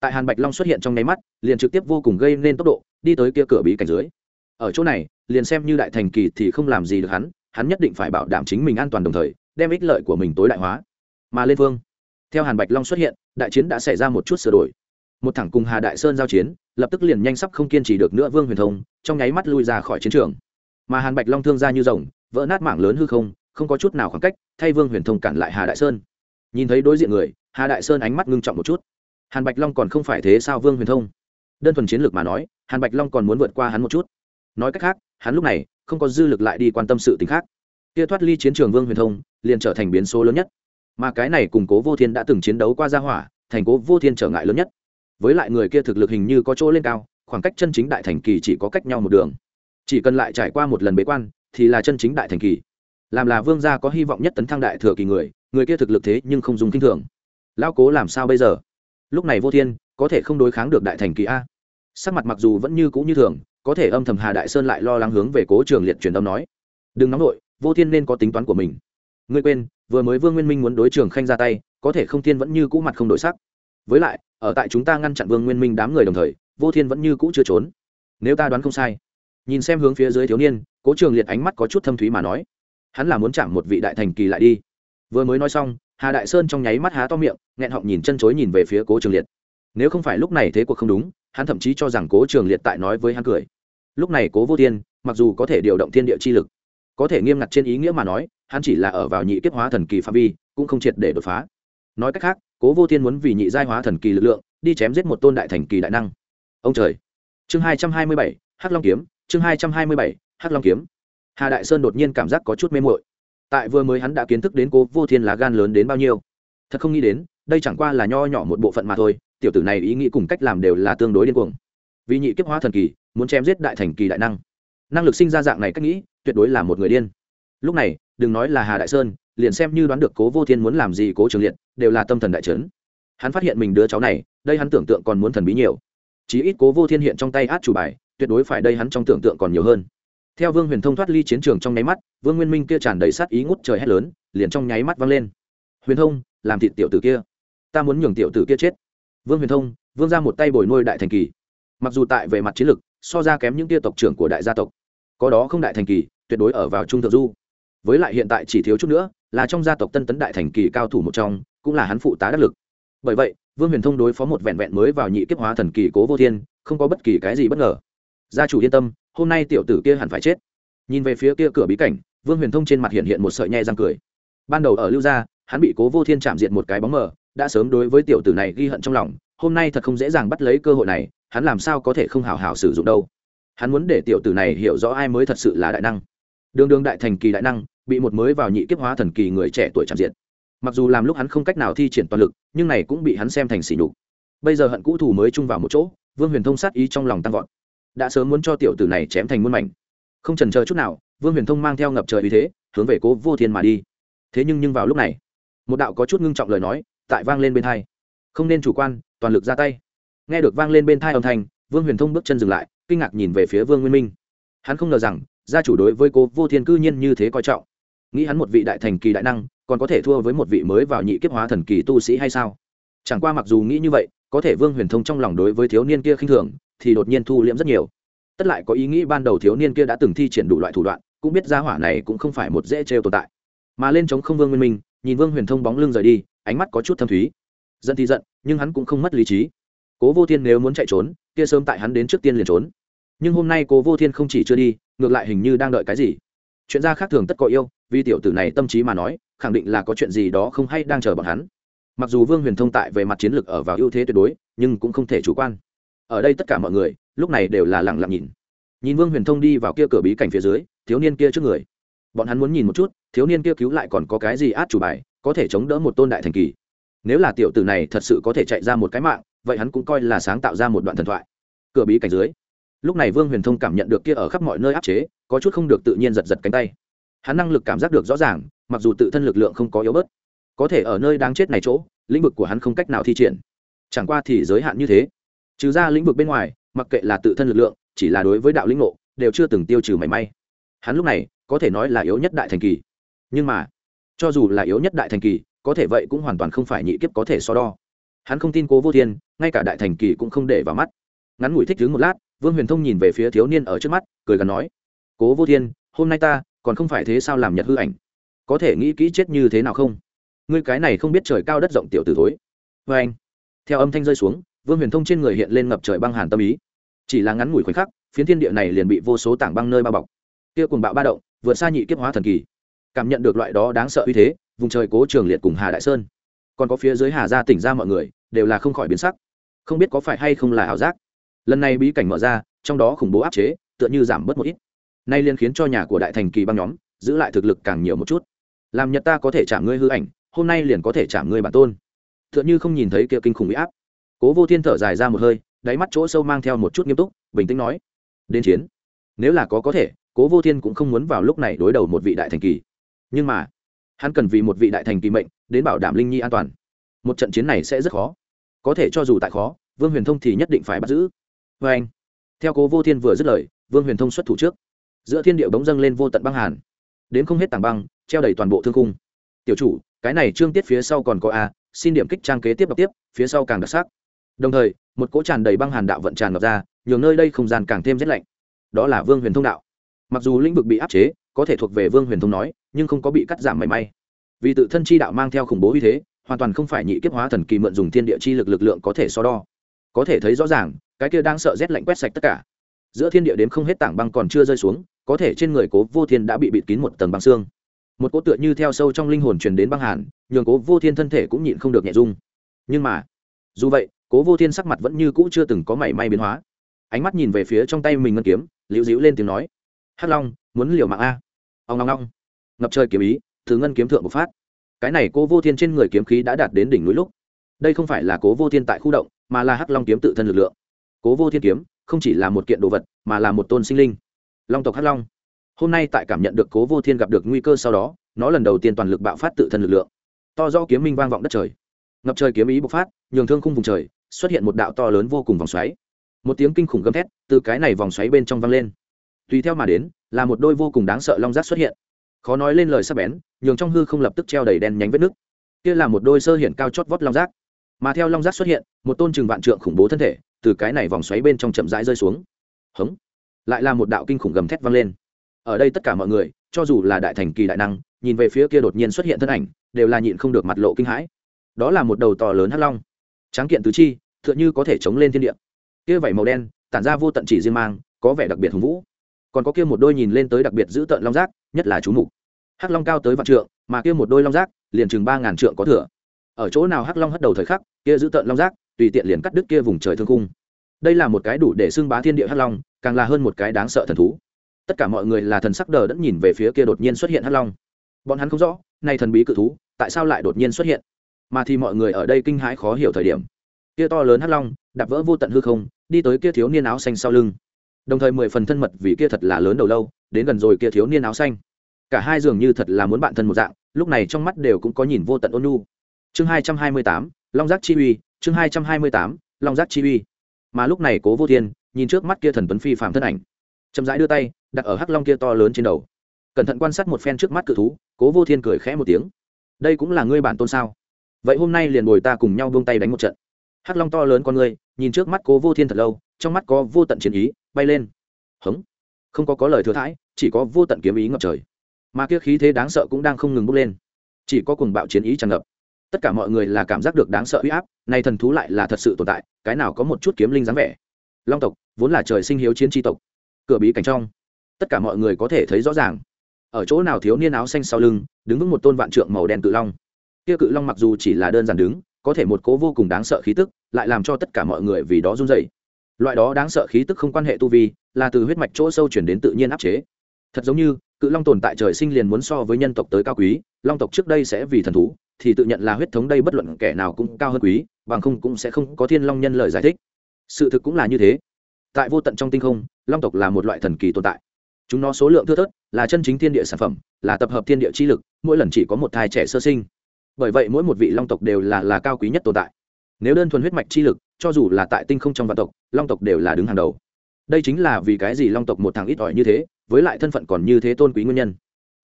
tại hàn bạch long xuất hiện trong nháy mắt, liền trực tiếp vô cùng gây nên tốc độ, đi tới kia cửa bí cảnh dưới. Ở chỗ này, liền xem như đại thành kỳ thì không làm gì được hắn hắn nhất định phải bảo đảm chính mình an toàn đồng thời, đem ích lợi của mình tối đại hóa. Mà lên vương, theo hàn bạch long xuất hiện, đại chiến đã xảy ra một chút sửa đổi. Một thẳng cùng hà đại sơn giao chiến, lập tức liền nhanh sắp không kiên trì được nữa vương huyền thông, trong nháy mắt lui ra khỏi chiến trường. Mà hàn bạch long thương ra như rồng, vỡ nát mảng lớn hư không không có chút nào khoảng cách, thay vương huyền thông cản lại hà đại sơn. Nhìn thấy đối diện người, hà đại sơn ánh mắt ngưng trọng một chút hàn bạch long còn không phải thế sao vương huyền thông? Đơn thuần chiến lược mà nói, hàn bạch long còn muốn vượt qua hắn một chút. Nói cách khác, hắn lúc này không có dư lực lại đi quan tâm sự t ì n h khác. Kia thoát ly chiến trường vương huyền thông, liền trở thành biến số lớn nhất. Mà cái này củng cố vô thiên đã từng chiến đấu qua gia hỏa, thành cố vô thiên trở ngại lớn nhất. Với lại người kia thực lực hình như có chỗ lên cao, khoảng cách chân chính đại thành kỳ chỉ có cách nhau một đường. Chỉ cần lại trải qua một lần bế quan, thì là chân chính đại thành kỳ. Làm là vương gia có hy vọng nhất tấn thăng đại thừa kỳ người người kia thực lực thế nhưng không dùng kinh thường. Lao cố làm sao bây giờ? Lúc này vô thiên, có thể không đối kháng được đại thành kỳ a. Sắc mặt mặc dù vẫn như cũ như thường, có thể âm thầm hà đại sơn lại lo lắng hướng về cố trường liệt truyền âm nói. Đừng nóng nổi vô thiên nên có tính toán của mình. Ngươi quên, vừa mới vương nguyên minh muốn đối trường khanh ra tay, có thể không thiên vẫn như cũ mặt không đổi sắc. Với lại, ở tại chúng ta ngăn chặn vương nguyên minh đám người đồng thời, vô thiên vẫn như cũ chưa trốn. Nếu ta đoán không sai, nhìn xem hướng phía dưới thiếu niên, cố trường liệt ánh mắt có chút thâm thúy mà nói. Hắn là muốn chạm một vị đại thành kỳ lại đi. Vừa mới nói xong hà đại sơn trong nháy mắt há to miệng, nghẹn họng nhìn chân chối nhìn về phía cố trường liệt. Nếu không phải lúc này thế cuộc không đúng, hắn thậm chí cho rằng cố trường liệt tại nói với hắn cười. Lúc này cố vô thiên, mặc dù có thể điều động thiên địa chi lực, có thể nghiêm ngặt trên ý nghĩa mà nói, hắn chỉ là ở vào nhị kiếp hóa thần kỳ phạm vi, cũng không triệt để đột phá. Nói cách khác, cố vô thiên muốn vì nhị giai hóa thần kỳ lực lượng, đi chém giết một tôn đại thành kỳ đại năng. Ông trời! Chương hai trăm hai mươi bảy, hắc long kiếm, chương hai trăm hai mươi bảy, hắc long kiếm. Hà đại sơn đột nhiên cảm giác có chút mê mội tại vừa mới hắn đã kiến thức đến cố vô thiên lá gan lớn đến bao nhiêu. Thật không nghĩ đến, đây chẳng qua là nho nhỏ một bộ phận mà thôi, tiểu tử này ý nghĩ cùng cách làm đều là tương đối điên cuồng. Vì nhị kiếp hóa thần kỳ, muốn chém giết đại thành kỳ đại năng. Năng lực sinh ra dạng này cách nghĩ, tuyệt đối là một người điên. Lúc này, đừng nói là hà đại sơn, liền xem như đoán được cố vô thiên muốn làm gì cố trường liệt, đều là tâm thần đại trấn hắn phát hiện mình đứa cháu này, đây hắn tưởng tượng còn muốn thần bí nhiều. Chí ít cố vô thiên hiện trong tay át chủ bài, tuyệt đối phải đây hắn trong tưởng tượng còn nhiều hơn theo vương huyền thông thoát ly chiến trường trong nháy mắt, vương nguyên minh kia tràn đầy sát ý ngút trời hét lớn, liền trong nháy mắt văng lên. Huyền thông, làm thịt tiểu tử kia. Ta muốn nhường tiểu tử kia chết. Vương huyền thông, vương ra một tay bồi nuôi đại thành kỳ. Mặc dù tại về mặt chiến lực, so ra kém những tia tộc trưởng của đại gia tộc. Có đó không đại thành kỳ, tuyệt đối ở vào trung thượng du. Với lại hiện tại chỉ thiếu chút nữa, là trong gia tộc tân tấn đại thành kỳ cao thủ một trong, cũng là hắn phụ tá đắc lực. Bởi vậy, vương huyền thông đối phó một vẹn vẹn mới vào nhị kiếp hóa thần kỳ cố vô thiên, không có bất kỳ cái gì bất ngờ. Gia chủ yên tâm hôm nay tiểu tử kia hẳn phải chết. Nhìn về phía kia cửa bí cảnh, vương huyền thông trên mặt hiện hiện một sợi nhe răng cười. Ban đầu ở lưu gia, hắn bị cố vô thiên chạm diện một cái bóng mờ, đã sớm đối với tiểu tử này ghi hận trong lòng, hôm nay thật không dễ dàng bắt lấy cơ hội này, hắn làm sao có thể không hào hào sử dụng đâu. Hắn muốn để tiểu tử này hiểu rõ ai mới thật sự là đại năng. Đường đường đại thành kỳ đại năng, bị một mới vào nhị kiếp hóa thần kỳ người trẻ tuổi chạm diện. mặc dù làm lúc hắn không cách nào thi triển toàn lực, nhưng này cũng bị hắn xem thành sỉ nhục. Bây giờ hận cũ thù mới chung vào một chỗ, vương huyền thông sát ý trong lòng tăng vọt đã sớm muốn cho tiểu tử này chém thành muôn mảnh. Không trần chờ chút nào, vương huyền thông mang theo ngập trời uy thế, hướng về cố vô thiên mà đi. Thế nhưng nhưng vào lúc này, một đạo có chút ngưng trọng lời nói tại vang lên bên thai không nên chủ quan, toàn lực ra tay. Nghe được vang lên bên thai âm thanh, vương huyền thông bước chân dừng lại, kinh ngạc nhìn về phía vương nguyên minh. Hắn không ngờ rằng, gia chủ đối với cố vô thiên cư nhiên như thế coi trọng. Nghĩ hắn một vị đại thành kỳ đại năng, còn có thể thua với một vị mới vào nhị kiếp hóa thần kỳ tu sĩ hay sao? Chẳng qua mặc dù nghĩ như vậy, có thể vương huyền thông trong lòng đối với thiếu niên kia khinh thường thì đột nhiên thu liễm rất nhiều. Tất lại có ý nghĩ ban đầu thiếu niên kia đã từng thi triển đủ loại thủ đoạn, cũng biết gia hỏa này cũng không phải một dễ trêu tồn tại. Mà lên chống không vương nguyên minh, nhìn vương huyền thông bóng lưng rời đi, ánh mắt có chút thâm thúy. Giận thì giận, nhưng hắn cũng không mất lý trí. Cố vô thiên nếu muốn chạy trốn, kia sớm tại hắn đến trước tiên liền trốn. Nhưng hôm nay cố vô thiên không chỉ chưa đi, ngược lại hình như đang đợi cái gì. Chuyện ra khác thường tất có yêu, vì tiểu tử này tâm trí mà nói, khẳng định là có chuyện gì đó không hay đang chờ bọn hắn. Mặc dù vương huyền thông tại về mặt chiến lược ở vào ưu thế tuyệt đối, nhưng cũng không thể chủ quan ở đây tất cả mọi người, lúc này đều là lặng lặng nhìn. Nhìn vương huyền thông đi vào kia cửa bí cảnh phía dưới, thiếu niên kia trước người. Bọn hắn muốn nhìn một chút, thiếu niên kia cứu lại còn có cái gì át chủ bài, có thể chống đỡ một tôn đại thành kỳ. Nếu là tiểu tử này thật sự có thể chạy ra một cái mạng, vậy hắn cũng coi là sáng tạo ra một đoạn thần thoại. Cửa bí cảnh dưới, lúc này vương huyền thông cảm nhận được kia ở khắp mọi nơi áp chế, có chút không được tự nhiên giật giật cánh tay. Hắn năng lực cảm giác được rõ ràng, mặc dù tự thân lực lượng không có yếu bớt, có thể ở nơi đáng chết này chỗ, lĩnh vực của hắn không cách nào thi triển. Chẳng qua thì giới hạn như thế trừ ra lĩnh vực bên ngoài, mặc kệ là tự thân lực lượng, chỉ là đối với đạo lĩnh ngộ, đều chưa từng tiêu trừ mảy may. Hắn lúc này, có thể nói là yếu nhất đại thành kỳ. Nhưng mà, cho dù là yếu nhất đại thành kỳ, có thể vậy cũng hoàn toàn không phải nhị kiếp có thể so đo. Hắn không tin cố vô thiên, ngay cả đại thành kỳ cũng không để vào mắt. Ngắn ngủi thích thứ một lát, vương huyền thông nhìn về phía thiếu niên ở trước mắt, cười gần nói, cố vô thiên, hôm nay ta, còn không phải thế sao làm nhật hư ảnh? Có thể nghĩ kỹ chết như thế nào không? Ngươi cái này không biết trời cao đất rộng tiểu từ thối. Vê anh theo âm thanh rơi xuống vương huyền thông trên người hiện lên ngập trời băng hàn tâm ý. Chỉ là ngắn ngủi khoảnh khắc, phiến thiên địa này liền bị vô số tảng băng nơi bao bọc. Kia cùng bạo ba động, vượt xa nhị kiếp hóa thần kỳ. Cảm nhận được loại đó đáng sợ uy thế, vùng trời cố trường liệt cùng hà đại sơn. Còn có phía dưới hà gia tỉnh ra mọi người, đều là không khỏi biến sắc. Không biết có phải hay không là ảo giác. Lần này bí cảnh mở ra, trong đó khủng bố áp chế, tựa như giảm bớt một ít. Nay liên khiến cho nhà của đại thành kỳ băng nhóm, giữ lại thực lực càng nhiều một chút. Làm nhật ta có thể trả ngươi hư ảnh, hôm nay liền có thể trả ngươi bản tôn. Tựa như không nhìn thấy kia kinh khủng bị áp cố vô thiên thở dài ra một hơi, đáy mắt chỗ sâu mang theo một chút nghiêm túc, bình tĩnh nói, đến chiến. Nếu là có có thể, cố vô thiên cũng không muốn vào lúc này đối đầu một vị đại thành kỳ. Nhưng mà, hắn cần vì một vị đại thành kỳ mệnh, đến bảo đảm linh nhi an toàn. Một trận chiến này sẽ rất khó. Có thể cho dù tại khó, vương huyền thông thì nhất định phải bắt giữ. Vê anh, theo cố vô thiên vừa dứt lời, vương huyền thông xuất thủ trước. Giữa thiên điệu bóng dâng lên vô tận băng hàn. Đến không hết tảng băng, treo đầy toàn bộ thương cung tiểu chủ, cái này trương tiết phía sau còn có a, xin điểm kích trang kế tiếp đọc tiếp, phía sau càng đặc sắc đồng thời, một cỗ tràn đầy băng hàn đạo vận tràn ngập ra nhiều nơi đây không gian càng thêm rét lạnh. Đó là vương huyền thông đạo. Mặc dù lĩnh vực bị áp chế, có thể thuộc về vương huyền thông nói, nhưng không có bị cắt giảm mảy may. Vì tự thân chi đạo mang theo khủng bố uy thế, hoàn toàn không phải nhị kiếp hóa thần kỳ mượn dùng thiên địa chi lực lực lượng có thể so đo. Có thể thấy rõ ràng, cái kia đang sợ rét lạnh quét sạch tất cả. Giữa thiên địa đếm không hết tảng băng còn chưa rơi xuống, có thể trên người cố vô thiên đã bị bịt kín một tầng băng xương. Một cỗ tựa như theo sâu trong linh hồn truyền đến băng hàn, nhường cố vô thiên thân thể cũng nhịn không được nhẹ dung nhưng mà, dù vậy cố vô thiên sắc mặt vẫn như cũ chưa từng có mảy may biến hóa. Ánh mắt nhìn về phía trong tay mình ngân kiếm, liễu dĩu lên tiếng nói, hắc long, muốn liều mạng a? Ông long long ngập trời kiếm ý, thứ ngân kiếm thượng bộc phát. Cái này cố vô thiên trên người kiếm khí đã đạt đến đỉnh núi lúc. Đây không phải là cố vô thiên tại khu động, mà là hắc long kiếm tự thân lực lượng. Cố vô thiên kiếm, không chỉ là một kiện đồ vật, mà là một tôn sinh linh. Long tộc hắc long. Hôm nay tại cảm nhận được cố vô thiên gặp được nguy cơ sau đó, nó lần đầu tiên toàn lực bạo phát tự thân lực lượng. To do kiếm minh vang vọng đất trời. Ngập trời kiếm ý bộc phát, nhường thương khung vùng trời xuất hiện một đạo to lớn vô cùng vòng xoáy. Một tiếng kinh khủng gầm thét từ cái này vòng xoáy bên trong vang lên. Tùy theo mà đến, là một đôi vô cùng đáng sợ long giác xuất hiện. Khó nói lên lời sắc bén, nhường trong hư không lập tức treo đầy đen nhánh vết nước kia là một đôi sơ hiện cao chót vót long giác mà theo long giác xuất hiện, một tôn trừng vạn trượng khủng bố thân thể từ cái này vòng xoáy bên trong chậm rãi rơi xuống. Hống! Lại là một đạo kinh khủng gầm thét vang lên. Ở đây tất cả mọi người, cho dù là đại thành kỳ đại năng, nhìn về phía kia đột nhiên xuất hiện thân ảnh, đều là nhịn không được mặt lộ kinh hãi. Đó là một đầu to lớn hắc long tráng kiện tứ chi, tựa như có thể chống lên thiên địa. Kia vảy màu đen, tản ra vô tận chỉ riêng mang, có vẻ đặc biệt hùng vũ. Còn có kia một đôi nhìn lên tới đặc biệt giữ tận long giác, nhất là chú mục. Hắc long cao tới vạn trượng, mà kia một đôi long giác, liền chừng ba ngàn trượng có thừa. Ở chỗ nào hắc long hất đầu thời khắc, kia giữ tận long giác, tùy tiện liền cắt đứt kia vùng trời thương cung đây là một cái đủ để xưng bá thiên địa hắc long, càng là hơn một cái đáng sợ thần thú. Tất cả mọi người là thần sắc đờ đẫn nhìn về phía kia đột nhiên xuất hiện hắc long. Bọn hắn không rõ, nay thần bí cự thú, tại sao lại đột nhiên xuất hiện? Mà thì mọi người ở đây kinh hãi khó hiểu thời điểm. Kia to lớn hắc long, đạp vỡ vô tận hư không, đi tới kia thiếu niên áo xanh sau lưng. Đồng thời mười phần thân mật vì kia thật là lớn đầu lâu, đến gần rồi kia thiếu niên áo xanh. Cả hai dường như thật là muốn bạn thân một dạng, lúc này trong mắt đều cũng có nhìn vô tận ôn nhu. Chương hai trăm hai mươi tám, long giác chi uy, chương hai trăm hai mươi tám, long giác chi uy. Mà lúc này cố vô thiên, nhìn trước mắt kia thần tuấn phi phạm thân ảnh, chậm rãi đưa tay, đặt ở hắc long kia to lớn trên đầu. Cẩn thận quan sát một phen trước mắt cự thú, cố vô thiên cười khẽ một tiếng. Đây cũng là ngươi bản tôn sao? Vậy hôm nay liền bồi ta cùng nhau buông tay đánh một trận. Hắc long to lớn con người nhìn trước mắt cố vô thiên thật lâu, trong mắt có vô tận chiến ý, bay lên. Hống. Không có có lời thừa thãi, chỉ có vô tận kiếm ý ngập trời. Mà kia khí thế đáng sợ cũng đang không ngừng bốc lên. Chỉ có cùng bạo chiến ý tràn ngập. Tất cả mọi người là cảm giác được đáng sợ uy áp nay thần thú lại là thật sự tồn tại, cái nào có một chút kiếm linh dáng vẻ. Long tộc, vốn là trời sinh hiếu chiến tri tộc. Cửa bí cảnh trong, tất cả mọi người có thể thấy rõ ràng. Ở chỗ nào thiếu niên áo xanh sau lưng, đứng vững một tôn vạn trượng màu đen cự long kia cự long mặc dù chỉ là đơn giản đứng, có thể một cố vô cùng đáng sợ khí tức, lại làm cho tất cả mọi người vì đó run dậy loại đó đáng sợ khí tức không quan hệ tu vi, là từ huyết mạch chỗ sâu chuyển đến tự nhiên áp chế. Thật giống như, cự long tồn tại trời sinh liền muốn so với nhân tộc tới cao quý, long tộc trước đây sẽ vì thần thú, thì tự nhận là huyết thống đây bất luận kẻ nào cũng cao hơn quý, bằng không cũng sẽ không có thiên long nhân lời giải thích. Sự thực cũng là như thế. Tại vô tận trong tinh không, long tộc là một loại thần kỳ tồn tại. Chúng nó số lượng thưa thớt, là chân chính thiên địa sản phẩm, là tập hợp thiên địa chi lực, mỗi lần chỉ có một thai trẻ sơ sinh bởi vậy mỗi một vị long tộc đều là là cao quý nhất tồn tại. Nếu đơn thuần huyết mạch chi lực, cho dù là tại tinh không trong vạn tộc, long tộc đều là đứng hàng đầu. Đây chính là vì cái gì long tộc một thằng ít ỏi như thế, với lại thân phận còn như thế tôn quý nguyên nhân.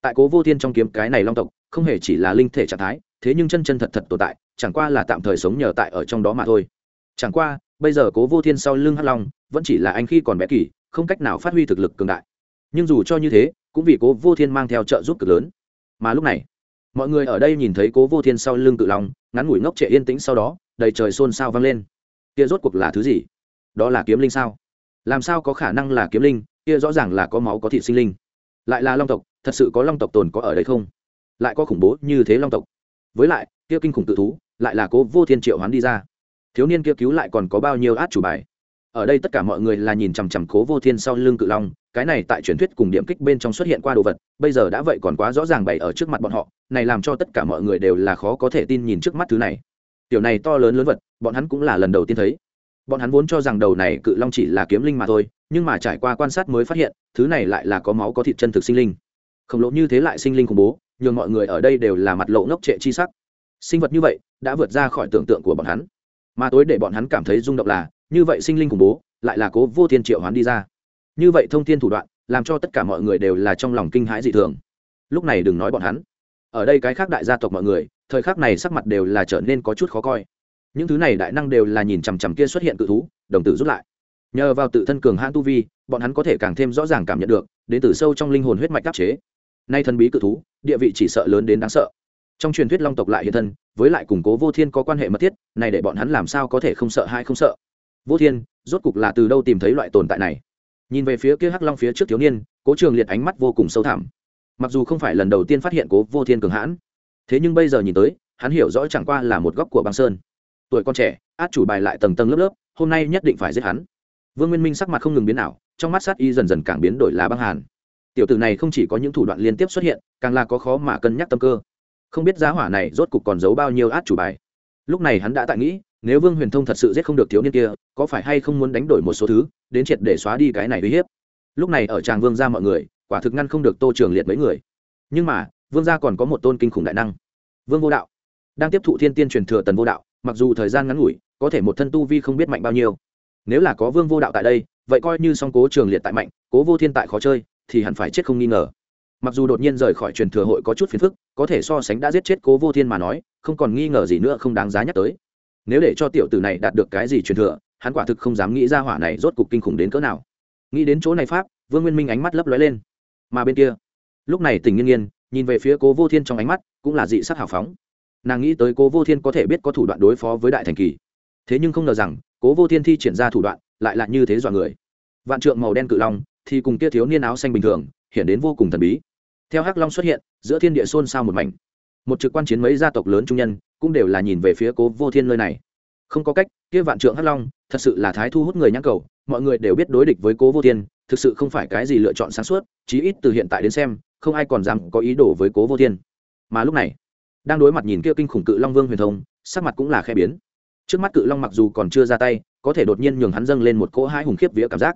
Tại cố vô thiên trong kiếm cái này long tộc, không hề chỉ là linh thể trạng thái, thế nhưng chân chân thật thật tồn tại, chẳng qua là tạm thời sống nhờ tại ở trong đó mà thôi. Chẳng qua, bây giờ cố vô thiên sau lưng hắc long, vẫn chỉ là anh khi còn bé kỳ, không cách nào phát huy thực lực cường đại. Nhưng dù cho như thế, cũng vì cố vô thiên mang theo trợ giúp cực lớn. Mà lúc này mọi người ở đây nhìn thấy cố vô thiên sau lưng tự lòng ngắn ngủi ngốc trệ yên tĩnh sau đó, đầy trời xôn xao vang lên. Kia rốt cuộc là thứ gì? Đó là kiếm linh sao? Làm sao có khả năng là kiếm linh? Kia rõ ràng là có máu có thịt sinh linh. Lại là long tộc, thật sự có long tộc tồn có ở đây không? Lại có khủng bố như thế long tộc. Với lại, kia kinh khủng tự thú, lại là cố vô thiên triệu hoán đi ra. Thiếu niên kia cứu lại còn có bao nhiêu át chủ bài? Ở đây tất cả mọi người là nhìn chằm chằm cố vô thiên sau lưng cự long cái này tại truyền thuyết cùng điểm kích bên trong xuất hiện qua đồ vật, bây giờ đã vậy còn quá rõ ràng bày ở trước mặt bọn họ, này làm cho tất cả mọi người đều là khó có thể tin nhìn trước mắt thứ này. Tiểu này to lớn lớn vật, bọn hắn cũng là lần đầu tiên thấy. Bọn hắn vốn cho rằng đầu này cự long chỉ là kiếm linh mà thôi, nhưng mà trải qua quan sát mới phát hiện, thứ này lại là có máu có thịt chân thực sinh linh. Khổng lồ như thế lại sinh linh khủng bố, nhường mọi người ở đây đều là mặt lộ ngốc trệ chi sắc. Sinh vật như vậy, đã vượt ra khỏi tưởng tượng của bọn hắn. Mà tối để bọn hắn cảm thấy rung động là, như vậy sinh linh khủng bố, lại là cố vô thiên triệu hoán đi ra như vậy thông tin thủ đoạn, làm cho tất cả mọi người đều là trong lòng kinh hãi dị thường. Lúc này đừng nói bọn hắn. Ở đây cái khác đại gia tộc mọi người, thời khắc này sắc mặt đều là trở nên có chút khó coi. Những thứ này đại năng đều là nhìn chằm chằm kia xuất hiện cự thú, đồng tử rút lại. Nhờ vào tự thân cường hãn tu vi, bọn hắn có thể càng thêm rõ ràng cảm nhận được, đến từ sâu trong linh hồn huyết mạch đáp chế. Nay thần bí cự thú, địa vị chỉ sợ lớn đến đáng sợ. Trong truyền thuyết long tộc lại hiện thân, với lại củng cố vô thiên có quan hệ mật thiết, này để bọn hắn làm sao có thể không sợ hay không sợ? Vô thiên, rốt cục là từ đâu tìm thấy loại tồn tại này? Nhìn về phía kia hắc long phía trước thiếu niên, cố trường liệt ánh mắt vô cùng sâu thẳm. Mặc dù không phải lần đầu tiên phát hiện cố vô thiên cường hãn, thế nhưng bây giờ nhìn tới, hắn hiểu rõ chẳng qua là một góc của băng sơn. Tuổi con trẻ, át chủ bài lại tầng tầng lớp lớp, hôm nay nhất định phải giết hắn. Vương nguyên minh sắc mặt không ngừng biến ảo, trong mắt sát y dần dần càng biến đổi là băng hàn. Tiểu tử này không chỉ có những thủ đoạn liên tiếp xuất hiện, càng là có khó mà cân nhắc tâm cơ. Không biết giá hỏa này rốt cục còn giấu bao nhiêu át chủ bài lúc này hắn đã tại nghĩ, nếu vương huyền thông thật sự giết không được thiếu niên kia, có phải hay không muốn đánh đổi một số thứ, đến triệt để xóa đi cái này uy hiếp? Lúc này ở tràng vương gia mọi người, quả thực ngăn không được tô trường liệt mấy người. Nhưng mà, vương gia còn có một tôn kinh khủng đại năng. Vương vô đạo. Đang tiếp thụ thiên tiên truyền thừa tần vô đạo, mặc dù thời gian ngắn ngủi, có thể một thân tu vi không biết mạnh bao nhiêu. Nếu là có vương vô đạo tại đây, vậy coi như song cố trường liệt tại mạnh, cố vô thiên tại khó chơi, thì hẳn phải chết không nghi ngờ mặc dù đột nhiên rời khỏi truyền thừa hội có chút phiền phức, có thể so sánh đã giết chết cố vô thiên mà nói, không còn nghi ngờ gì nữa không đáng giá nhắc tới. Nếu để cho tiểu tử này đạt được cái gì truyền thừa, hắn quả thực không dám nghĩ ra hỏa này rốt cục kinh khủng đến cỡ nào. Nghĩ đến chỗ này pháp, vương nguyên minh ánh mắt lấp lóe lên. Mà bên kia, lúc này tình nghiên nghiên, nhìn về phía cố vô thiên trong ánh mắt, cũng là dị sắc hào phóng. Nàng nghĩ tới cố vô thiên có thể biết có thủ đoạn đối phó với đại thành kỳ. Thế nhưng không ngờ rằng, cố vô thiên thi triển ra thủ đoạn, lại là như thế dọa người. Vạn trượng màu đen cự long, thì cùng kia thiếu niên áo xanh bình thường, hiện đến vô cùng thần bí theo hắc long xuất hiện, giữa thiên địa xôn xao một mảnh. Một trực quan chiến mấy gia tộc lớn trung nhân cũng đều là nhìn về phía cố vô thiên nơi này. Không có cách, kia vạn trượng hắc long, thật sự là thái thu hút người nhãn cầu, mọi người đều biết đối địch với cố vô thiên, thực sự không phải cái gì lựa chọn sáng suốt, chí ít từ hiện tại đến xem, không ai còn dám có ý đồ với cố vô thiên. Mà lúc này, đang đối mặt nhìn kia kinh khủng cự long vương huyền thông, sắc mặt cũng là khe biến. Trước mắt cự long mặc dù còn chưa ra tay, có thể đột nhiên nhường hắn dâng lên một cỗ hai hùng khiếp vía cảm giác.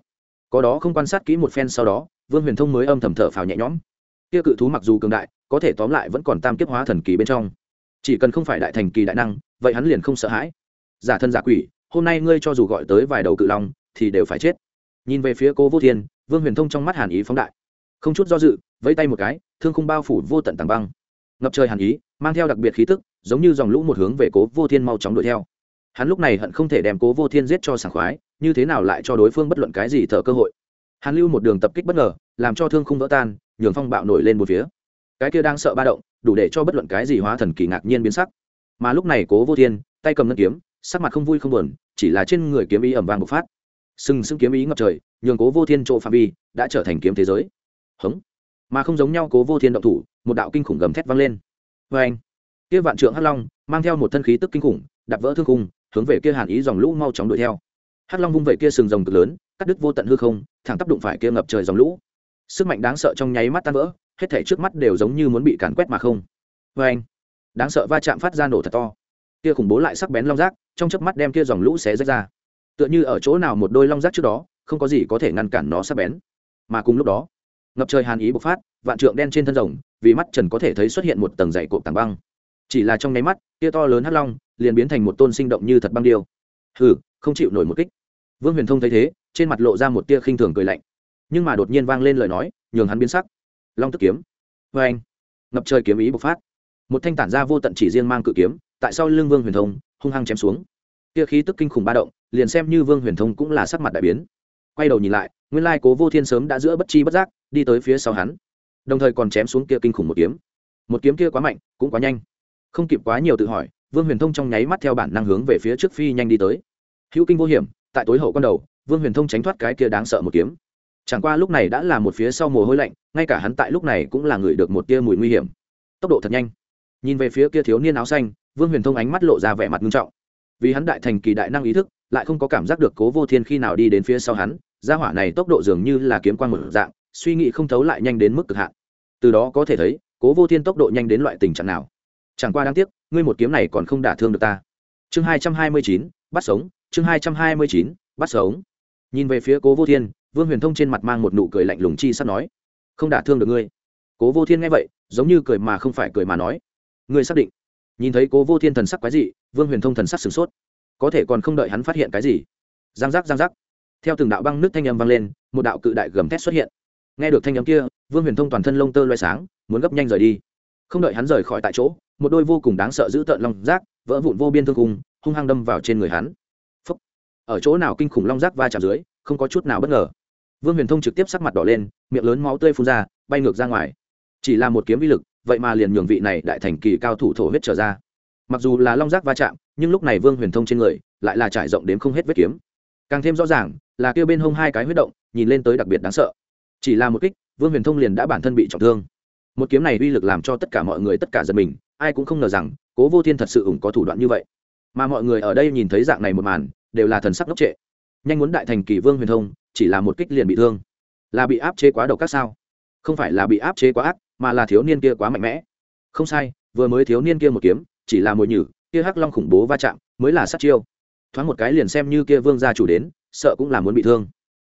Có đó không quan sát kỹ một phen sau đó, vương huyền thông mới âm thầm thở phào nhẹ nhõm kia cự thú mặc dù cường đại, có thể tóm lại vẫn còn tam kiếp hóa thần kỳ bên trong. Chỉ cần không phải đại thành kỳ đại năng, vậy hắn liền không sợ hãi. Giả thân giả quỷ, hôm nay ngươi cho dù gọi tới vài đầu cự long, thì đều phải chết. Nhìn về phía cô vô thiên, vương huyền thông trong mắt hàn ý phóng đại. Không chút do dự, vẫy tay một cái, thương khung bao phủ vô tận tàng băng. Ngập trời hàn ý, mang theo đặc biệt khí tức, giống như dòng lũ một hướng về cố vô thiên mau chóng đuổi theo. Hắn lúc này hận không thể đem cố vô thiên giết cho sảng khoái, như thế nào lại cho đối phương bất luận cái gì thở cơ hội. Hàn lưu một đường tập kích bất ngờ, làm cho thương không vỡ tan nhường phong bạo nổi lên một phía. Cái kia đang sợ ba động, đủ để cho bất luận cái gì hóa thần kỳ ngạc nhiên biến sắc. Mà lúc này cố vô thiên, tay cầm ngân kiếm, sắc mặt không vui không buồn, chỉ là trên người kiếm ý ẩm vàng bộc phát. Sừng sững kiếm ý ngập trời, nhường cố vô thiên chỗ phạm vi đã trở thành kiếm thế giới. Hống. Mà không giống nhau cố vô thiên động thủ, một đạo kinh khủng gầm thét vang lên. Vê anh, kia vạn trượng hắc long, mang theo một thân khí tức kinh khủng, đạp vỡ thương khung, hướng về kia hàn ý dòng lũ mau chóng đuổi theo. Hắc long vung về kia sừng rồng cực lớn, cắt đứt vô tận hư không, thẳng tắp đụng phải kia ngập trời dòng lũ sức mạnh đáng sợ trong nháy mắt tan vỡ, hết thảy trước mắt đều giống như muốn bị càn quét mà không. Vê anh, đáng sợ va chạm phát ra nổ thật to. Kia khủng bố lại sắc bén long rác trong chớp mắt đem kia dòng lũ xé rách ra. Tựa như ở chỗ nào một đôi long rác trước đó, không có gì có thể ngăn cản nó sắc bén. Mà cùng lúc đó, ngập trời hàn ý bộc phát, vạn trượng đen trên thân rồng, vì mắt trần có thể thấy xuất hiện một tầng dày cộp tảng băng. Chỉ là trong nháy mắt kia to lớn hắc long liền biến thành một tôn sinh động như thật băng điêu. Hừ, không chịu nổi một kích. Vương huyền thông thấy thế, trên mặt lộ ra một tia khinh thường cười lạnh nhưng mà đột nhiên vang lên lời nói, nhường hắn biến sắc. Long tức kiếm. Vê anh, ngập trời kiếm ý bộc phát. Một thanh tản ra vô tận chỉ riêng mang cự kiếm, tại sau lưng vương huyền thông, hung hăng chém xuống. Tia khí tức kinh khủng ba động, liền xem như vương huyền thông cũng là sắc mặt đại biến. Quay đầu nhìn lại, nguyên lai cố vô thiên sớm đã giữa bất chi bất giác, đi tới phía sau hắn. Đồng thời còn chém xuống kia kinh khủng một kiếm. Một kiếm kia quá mạnh, cũng quá nhanh. Không kịp quá nhiều tự hỏi, vương huyền thông trong nháy mắt theo bản năng hướng về phía trước phi nhanh đi tới. Hữu kinh vô hiểm, tại tối hậu con đầu, vương huyền thông tránh thoát cái kia đáng sợ một kiếm chẳng qua lúc này đã là một phía sau mồ hôi lạnh, ngay cả hắn tại lúc này cũng là người được một tia mùi nguy hiểm. Tốc độ thật nhanh. Nhìn về phía kia thiếu niên áo xanh, vương huyền thông ánh mắt lộ ra vẻ mặt nghiêm trọng. Vì hắn đại thành kỳ đại năng ý thức, lại không có cảm giác được cố vô thiên khi nào đi đến phía sau hắn, gia hỏa này tốc độ dường như là kiếm quan một dạng, suy nghĩ không thấu lại nhanh đến mức cực hạn. Từ đó có thể thấy, cố vô thiên tốc độ nhanh đến loại tình trạng nào. Chẳng qua đáng tiếc, ngươi một kiếm này còn không đả thương được ta. Chương hai trăm hai mươi chín, bắt sống, chương hai trăm hai mươi chín, bắt sống. Nhìn về phía cố vô thiên vương huyền thông trên mặt mang một nụ cười lạnh lùng chi sắp nói, không đả thương được ngươi. Cố vô thiên nghe vậy, giống như cười mà không phải cười mà nói, ngươi xác định? Nhìn thấy cố vô thiên thần sắc quái dị, vương huyền thông thần sắc sửng sốt, có thể còn không đợi hắn phát hiện cái gì. Giang giác giang giác. Theo từng đạo băng nước thanh âm vang lên, một đạo cự đại gầm thét xuất hiện. Nghe được thanh âm kia, vương huyền thông toàn thân lông tơ loay sáng, muốn gấp nhanh rời đi. Không đợi hắn rời khỏi tại chỗ, một đôi vô cùng đáng sợ giữ tợn long rác vỡ vụn vô biên thương cung hung hăng đâm vào trên người hắn. Phúc. ở chỗ nào kinh khủng long rác va chạm dưới, không có chút nào bất ngờ vương huyền thông trực tiếp sắc mặt đỏ lên, miệng lớn máu tươi phun ra, bay ngược ra ngoài. Chỉ là một kiếm vi lực, vậy mà liền nhường vị này đại thành kỳ cao thủ thổ huyết trở ra. Mặc dù là long giác va chạm, nhưng lúc này vương huyền thông trên người, lại là trải rộng đến không hết vết kiếm. Càng thêm rõ ràng, là kêu bên hông hai cái huyết động, nhìn lên tới đặc biệt đáng sợ. Chỉ là một kích, vương huyền thông liền đã bản thân bị trọng thương. Một kiếm này uy lực làm cho tất cả mọi người tất cả giật mình, ai cũng không ngờ rằng, cố vô thiên thật sự ủng có thủ đoạn như vậy. Mà mọi người ở đây nhìn thấy dạng này một màn, đều là thần sắc ngốc trệ. Nhanh muốn đại thành kỳ vương huyền thông chỉ là một kích liền bị thương. Là bị áp chế quá độc các sao? Không phải là bị áp chế quá ác, mà là thiếu niên kia quá mạnh mẽ. Không sai, vừa mới thiếu niên kia một kiếm, chỉ là mồi nhử, kia hắc long khủng bố va chạm, mới là sát chiêu. Thoáng một cái liền xem như kia vương gia chủ đến, sợ cũng là muốn bị thương.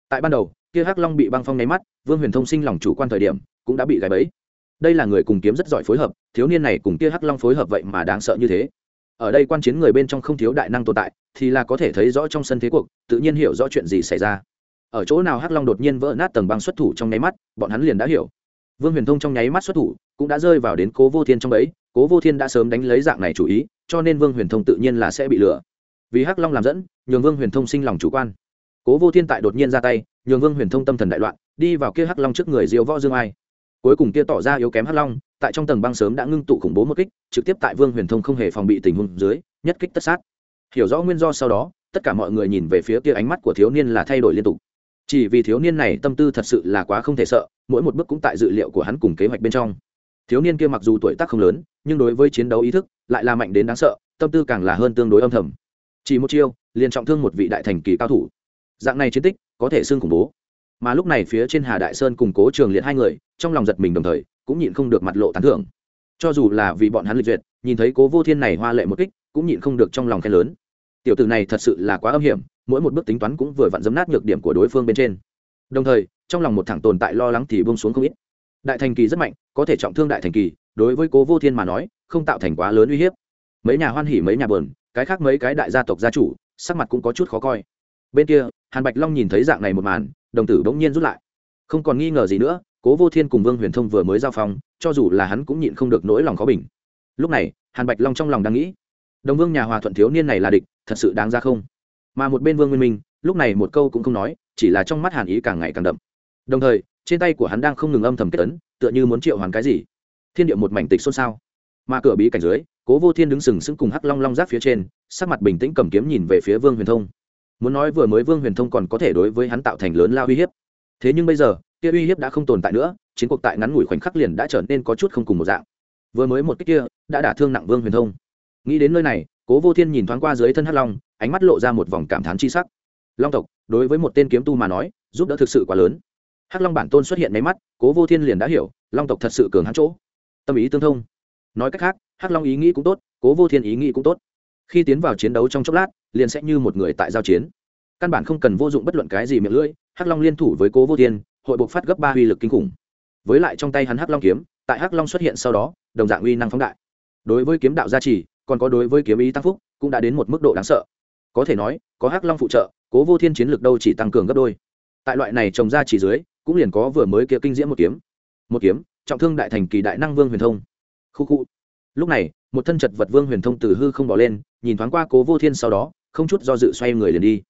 Tại ban đầu, kia hắc long bị băng phong nháy mắt, vương huyền thông sinh lòng chủ quan thời điểm, cũng đã bị gãy bẫy. Đây là người cùng kiếm rất giỏi phối hợp, thiếu niên này cùng kia hắc long phối hợp vậy mà đáng sợ như thế. Ở đây quan chiến người bên trong không thiếu đại năng tồn tại, thì là có thể thấy rõ trong sân thế cuộc, tự nhiên hiểu rõ chuyện gì xảy ra ở chỗ nào hắc long đột nhiên vỡ nát tầng băng xuất thủ trong nháy mắt, bọn hắn liền đã hiểu. Vương huyền thông trong nháy mắt xuất thủ, cũng đã rơi vào đến cố vô thiên trong ấy cố vô thiên đã sớm đánh lấy dạng này chủ ý, cho nên vương huyền thông tự nhiên là sẽ bị lừa. Vì hắc long làm dẫn, nhường vương huyền thông sinh lòng chủ quan. Cố vô thiên tại đột nhiên ra tay, nhường vương huyền thông tâm thần đại loạn, đi vào kia hắc long trước người diêu võ dương ai. Cuối cùng kia tỏ ra yếu kém hắc long, tại trong tầng băng sớm đã ngưng tụ khủng bố một kích, trực tiếp tại vương huyền thông không hề phòng bị tình huống dưới, nhất kích tất sát. Hiểu rõ nguyên do sau đó, tất cả mọi người nhìn về phía kia ánh mắt của thiếu niên là thay đổi liên tục chỉ vì thiếu niên này tâm tư thật sự là quá không thể sợ, mỗi một bước cũng tại dự liệu của hắn cùng kế hoạch bên trong. Thiếu niên kia mặc dù tuổi tác không lớn, nhưng đối với chiến đấu ý thức lại là mạnh đến đáng sợ, tâm tư càng là hơn tương đối âm thầm. Chỉ một chiêu, liền trọng thương một vị đại thành kỳ cao thủ. Dạng này chiến tích có thể xưng khủng bố. Mà lúc này phía trên hà đại sơn cùng cố trường liệt hai người, trong lòng giật mình đồng thời, cũng nhịn không được mặt lộ tán thưởng. Cho dù là vì bọn hắn lịch duyệt, nhìn thấy cố vô thiên này hoa lệ một kích, cũng nhịn không được trong lòng khen lớn. Tiểu tử này thật sự là quá âm hiểm mỗi một bước tính toán cũng vừa vặn dấm nát nhược điểm của đối phương bên trên. Đồng thời, trong lòng một thẳng tồn tại lo lắng thì bông xuống không ít. Đại thành kỳ rất mạnh, có thể trọng thương đại thành kỳ, đối với cố vô thiên mà nói, không tạo thành quá lớn uy hiếp. Mấy nhà hoan hỉ, mấy nhà bờn cái khác mấy cái đại gia tộc gia chủ, sắc mặt cũng có chút khó coi. Bên kia, hàn bạch long nhìn thấy dạng này một màn, đồng tử bỗng nhiên rút lại. Không còn nghi ngờ gì nữa, cố vô thiên cùng vương huyền thông vừa mới giao phong, cho dù là hắn cũng nhịn không được nỗi lòng khó bình. Lúc này, hàn bạch long trong lòng đang nghĩ, đồng vương nhà hòa thuận thiếu niên này là địch, thật sự đáng ra không? Mà một bên vương nguyên minh, lúc này một câu cũng không nói, chỉ là trong mắt hàn ý càng ngày càng đậm. Đồng thời, trên tay của hắn đang không ngừng âm thầm kết ấn, tựa như muốn triệu hoàn cái gì. Thiên địa một mảnh tịch xôn xao. Mà cửa bí cảnh dưới, cố vô thiên đứng sừng sững cùng hắc long long giáp phía trên, sắc mặt bình tĩnh cầm kiếm nhìn về phía vương huyền thông. Muốn nói vừa mới vương huyền thông còn có thể đối với hắn tạo thành lớn lao uy hiếp. Thế nhưng bây giờ, kia uy hiếp đã không tồn tại nữa, chiến cuộc tại ngắn ngủi khoảnh khắc liền đã trở nên có chút không cùng một dạng. Vừa mới một cách kia, đã đả thương nặng vương huyền thông. Nghĩ đến nơi này, cố vô thiên nhìn thoáng qua dưới thân hắc long ánh mắt lộ ra một vòng cảm thán chi sắc. Long tộc, đối với một tên kiếm tu mà nói, giúp đỡ thực sự quá lớn. Hắc long bản tôn xuất hiện máy mắt, cố vô thiên liền đã hiểu, long tộc thật sự cường hắn chỗ. Tâm ý tương thông. Nói cách khác, hắc long ý nghĩ cũng tốt, cố vô thiên ý nghĩ cũng tốt. Khi tiến vào chiến đấu trong chốc lát, liền sẽ như một người tại giao chiến. Căn bản không cần vô dụng bất luận cái gì miệng lưỡi, hắc long liên thủ với cố vô thiên, hội buộc phát gấp ba uy lực kinh khủng. Với lại trong tay hắn hắc long kiếm, tại hắc long xuất hiện sau đó, đồng dạng uy năng phóng đại. Đối với kiếm đạo gia trì, còn có đối với kiếm ý tăng phúc, cũng đã đến một mức độ đáng sợ có thể nói, có hắc long phụ trợ, cố vô thiên chiến lược đâu chỉ tăng cường gấp đôi. Tại loại này trồng ra chỉ dưới, cũng liền có vừa mới kia kinh diễm một kiếm. Một kiếm, trọng thương đại thành kỳ đại năng vương huyền thông. Khu khu. Lúc này, một thân chật vật vương huyền thông từ hư không bỏ lên, nhìn thoáng qua cố vô thiên sau đó, không chút do dự xoay người liền đi.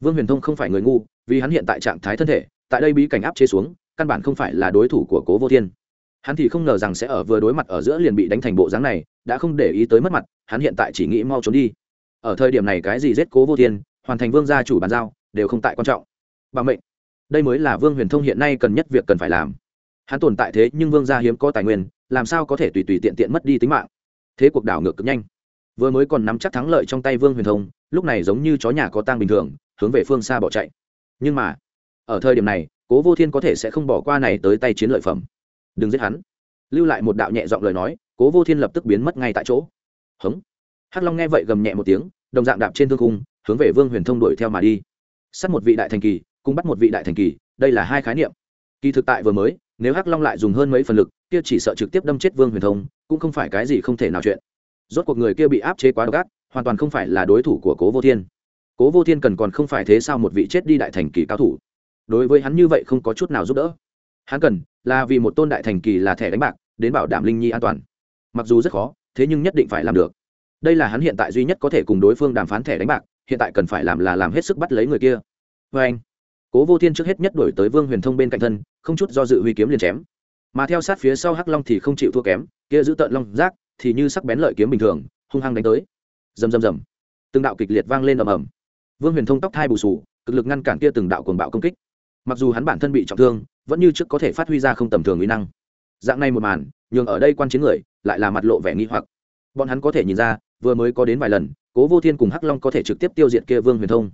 Vương huyền thông không phải người ngu, vì hắn hiện tại trạng thái thân thể, tại đây bí cảnh áp chế xuống, căn bản không phải là đối thủ của cố vô thiên. Hắn thì không ngờ rằng sẽ ở vừa đối mặt ở giữa liền bị đánh thành bộ dáng này, đã không để ý tới mất mặt, hắn hiện tại chỉ nghĩ mau trốn đi ở thời điểm này cái gì giết cố vô thiên, hoàn thành vương gia chủ bàn giao, đều không tại quan trọng. Bằng mệnh, đây mới là vương huyền thông hiện nay cần nhất việc cần phải làm. Hắn tồn tại thế nhưng vương gia hiếm có tài nguyên, làm sao có thể tùy tùy tiện tiện mất đi tính mạng? Thế cuộc đảo ngược cực nhanh. Vừa mới còn nắm chắc thắng lợi trong tay vương huyền thông, lúc này giống như chó nhà có tang bình thường, hướng về phương xa bỏ chạy. Nhưng mà, ở thời điểm này, cố vô thiên có thể sẽ không bỏ qua này tới tay chiến lợi phẩm. Đừng giết hắn. Lưu lại một đạo nhẹ giọng lời nói, cố vô thiên lập tức biến mất ngay tại chỗ. Hống hắc long nghe vậy gầm nhẹ một tiếng, đồng dạng đạp trên thương cung hướng về vương huyền thông đuổi theo mà đi. Sát một vị đại thành kỳ, cùng bắt một vị đại thành kỳ, đây là hai khái niệm. Kỳ thực tại vừa mới, nếu hắc long lại dùng hơn mấy phần lực, kia chỉ sợ trực tiếp đâm chết vương huyền thông, cũng không phải cái gì không thể nào chuyện. Rốt cuộc người kia bị áp chế quá độc ác, hoàn toàn không phải là đối thủ của cố vô thiên. Cố vô thiên cần còn không phải thế sao một vị chết đi đại thành kỳ cao thủ? Đối với hắn như vậy không có chút nào giúp đỡ. Hắn cần là vì một tôn đại thành kỳ là thẻ đánh bạc, đến bảo đảm linh nhi an toàn. Mặc dù rất khó, thế nhưng nhất định phải làm được đây là hắn hiện tại duy nhất có thể cùng đối phương đàm phán thẻ đánh bạc, hiện tại cần phải làm là làm hết sức bắt lấy người kia. Vê anh, cố vô thiên trước hết nhất đổi tới vương huyền thông bên cạnh thân, không chút do dự huy kiếm liền chém. Mà theo sát phía sau hắc long thì không chịu thua kém, kia giữ tợn long giác, thì như sắc bén lợi kiếm bình thường, hung hăng đánh tới. Rầm rầm rầm. Từng đạo kịch liệt vang lên ầm ầm. Vương huyền thông tóc thai bù sù cực lực ngăn cản kia từng đạo cuồng bạo công kích. Mặc dù hắn bản thân bị trọng thương, vẫn như trước có thể phát huy ra không tầm thường uy năng. Dạng này một màn, nhường ở đây quan chiến người, lại là mặt lộ vẻ nghi hoặc. Bọn hắn có thể nhìn ra vừa mới có đến vài lần, cố vô thiên cùng hắc long có thể trực tiếp tiêu diệt kia vương huyền thông.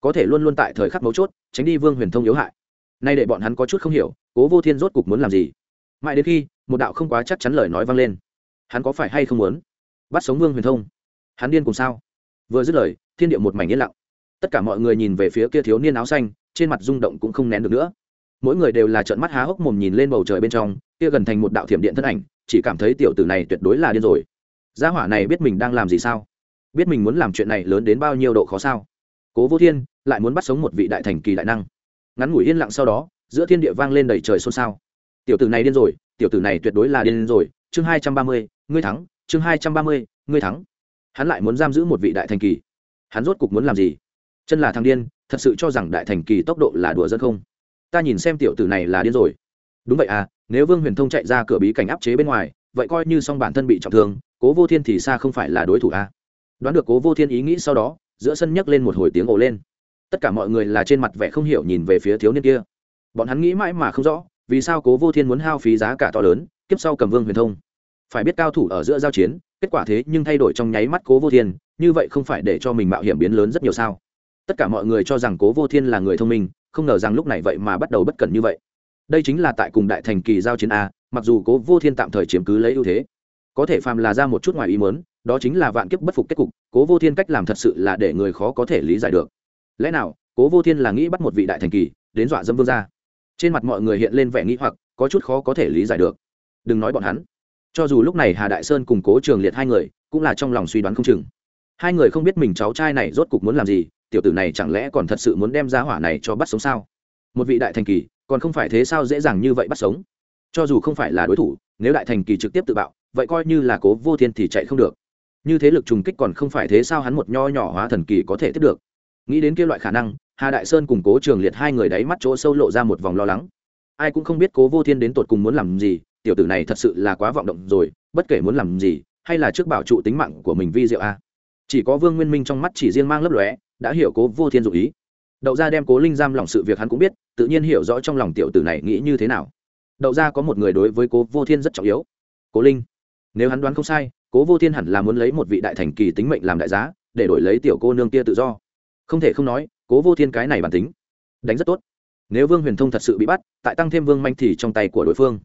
Có thể luôn luôn tại thời khắc mấu chốt, tránh đi vương huyền thông yếu hại. Nay để bọn hắn có chút không hiểu, cố vô thiên rốt cục muốn làm gì? Mãi đến khi, một đạo không quá chắc chắn lời nói vang lên. Hắn có phải hay không muốn bắt sống vương huyền thông? Hắn điên cùng sao? Vừa dứt lời, thiên địa một mảnh yên lặng. Tất cả mọi người nhìn về phía kia thiếu niên áo xanh, trên mặt rung động cũng không nén được nữa. Mỗi người đều là trợn mắt há hốc mồm nhìn lên bầu trời bên trong, kia gần thành một đạo thiểm điện thân ảnh, chỉ cảm thấy tiểu tử này tuyệt đối là điên rồi gia hỏa này biết mình đang làm gì sao? Biết mình muốn làm chuyện này lớn đến bao nhiêu độ khó sao? Cố vô thiên lại muốn bắt sống một vị đại thành kỳ đại năng. Ngắn ngủi yên lặng sau đó, giữa thiên địa vang lên đầy trời xôn xao. Tiểu tử này điên rồi, tiểu tử này tuyệt đối là điên rồi. Chương hai trăm ba mươi, ngươi thắng. Chương hai trăm ba mươi, ngươi thắng. Hắn lại muốn giam giữ một vị đại thành kỳ. Hắn rốt cục muốn làm gì? Chân là thằng điên, thật sự cho rằng đại thành kỳ tốc độ là đùa dân không? Ta nhìn xem tiểu tử này là điên rồi. Đúng vậy à nếu vương huyền thông chạy ra cửa bí cảnh áp chế bên ngoài vậy coi như xong bản thân bị trọng thương, cố vô thiên thì xa không phải là đối thủ à. đoán được cố vô thiên ý nghĩ sau đó, giữa sân nhấc lên một hồi tiếng ồ lên. Tất cả mọi người là trên mặt vẻ không hiểu nhìn về phía thiếu niên kia. Bọn hắn nghĩ mãi mà không rõ, vì sao cố vô thiên muốn hao phí giá cả to lớn, kiếp sau cầm vương huyền thông. Phải biết cao thủ ở giữa giao chiến, kết quả thế nhưng thay đổi trong nháy mắt cố vô thiên, như vậy không phải để cho mình mạo hiểm biến lớn rất nhiều sao? Tất cả mọi người cho rằng cố vô thiên là người thông minh, không ngờ rằng lúc này vậy mà bắt đầu bất cẩn như vậy. Đây chính là tại cùng đại thành kỳ giao chiến a mặc dù cố vô thiên tạm thời chiếm cứ lấy ưu thế, có thể phàm là ra một chút ngoài ý mớn đó chính là vạn kiếp bất phục kết cục, cố vô thiên cách làm thật sự là để người khó có thể lý giải được. Lẽ nào, cố vô thiên là nghĩ bắt một vị đại thành kỳ, đến dọa dâm vương ra trên mặt mọi người hiện lên vẻ nghĩ hoặc, có chút khó có thể lý giải được. Đừng nói bọn hắn. Cho dù lúc này hà đại sơn cùng cố trường liệt hai người, cũng là trong lòng suy đoán không chừng. Hai người không biết mình cháu trai này rốt cục muốn làm gì, tiểu tử này chẳng lẽ còn thật sự muốn đem ra hỏa này cho bắt sống sao? Một vị đại thành kỳ, còn không phải thế sao dễ dàng như vậy bắt sống? Cho dù không phải là đối thủ, nếu đại thành kỳ trực tiếp tự bạo, vậy coi như là cố vô thiên thì chạy không được. Như thế lực trùng kích còn không phải thế sao hắn một nho nhỏ hóa thần kỳ có thể tiếp được. Nghĩ đến kia loại khả năng, hà đại sơn cùng cố trường liệt hai người đáy mắt chỗ sâu lộ ra một vòng lo lắng. Ai cũng không biết cố vô thiên đến tột cùng muốn làm gì, tiểu tử này thật sự là quá vọng động rồi, bất kể muốn làm gì, hay là trước bảo trụ tính mạng của mình vi diệu a. Chỉ có vương nguyên minh trong mắt chỉ riêng mang lấp lóe, đã hiểu cố vô thiên dụ ý. Đậu ra đem cố linh giam lòng sự việc hắn cũng biết, tự nhiên hiểu rõ trong lòng tiểu tử này nghĩ như thế nào đậu ra có một người đối với cố vô thiên rất trọng yếu. Cố linh, nếu hắn đoán không sai, cố vô thiên hẳn là muốn lấy một vị đại thành kỳ tính mệnh làm đại giá, để đổi lấy tiểu cô nương kia tự do. Không thể không nói, cố vô thiên cái này bản tính, đánh rất tốt. Nếu vương huyền thông thật sự bị bắt, tại tăng thêm vương manh thì trong tay của đối phương.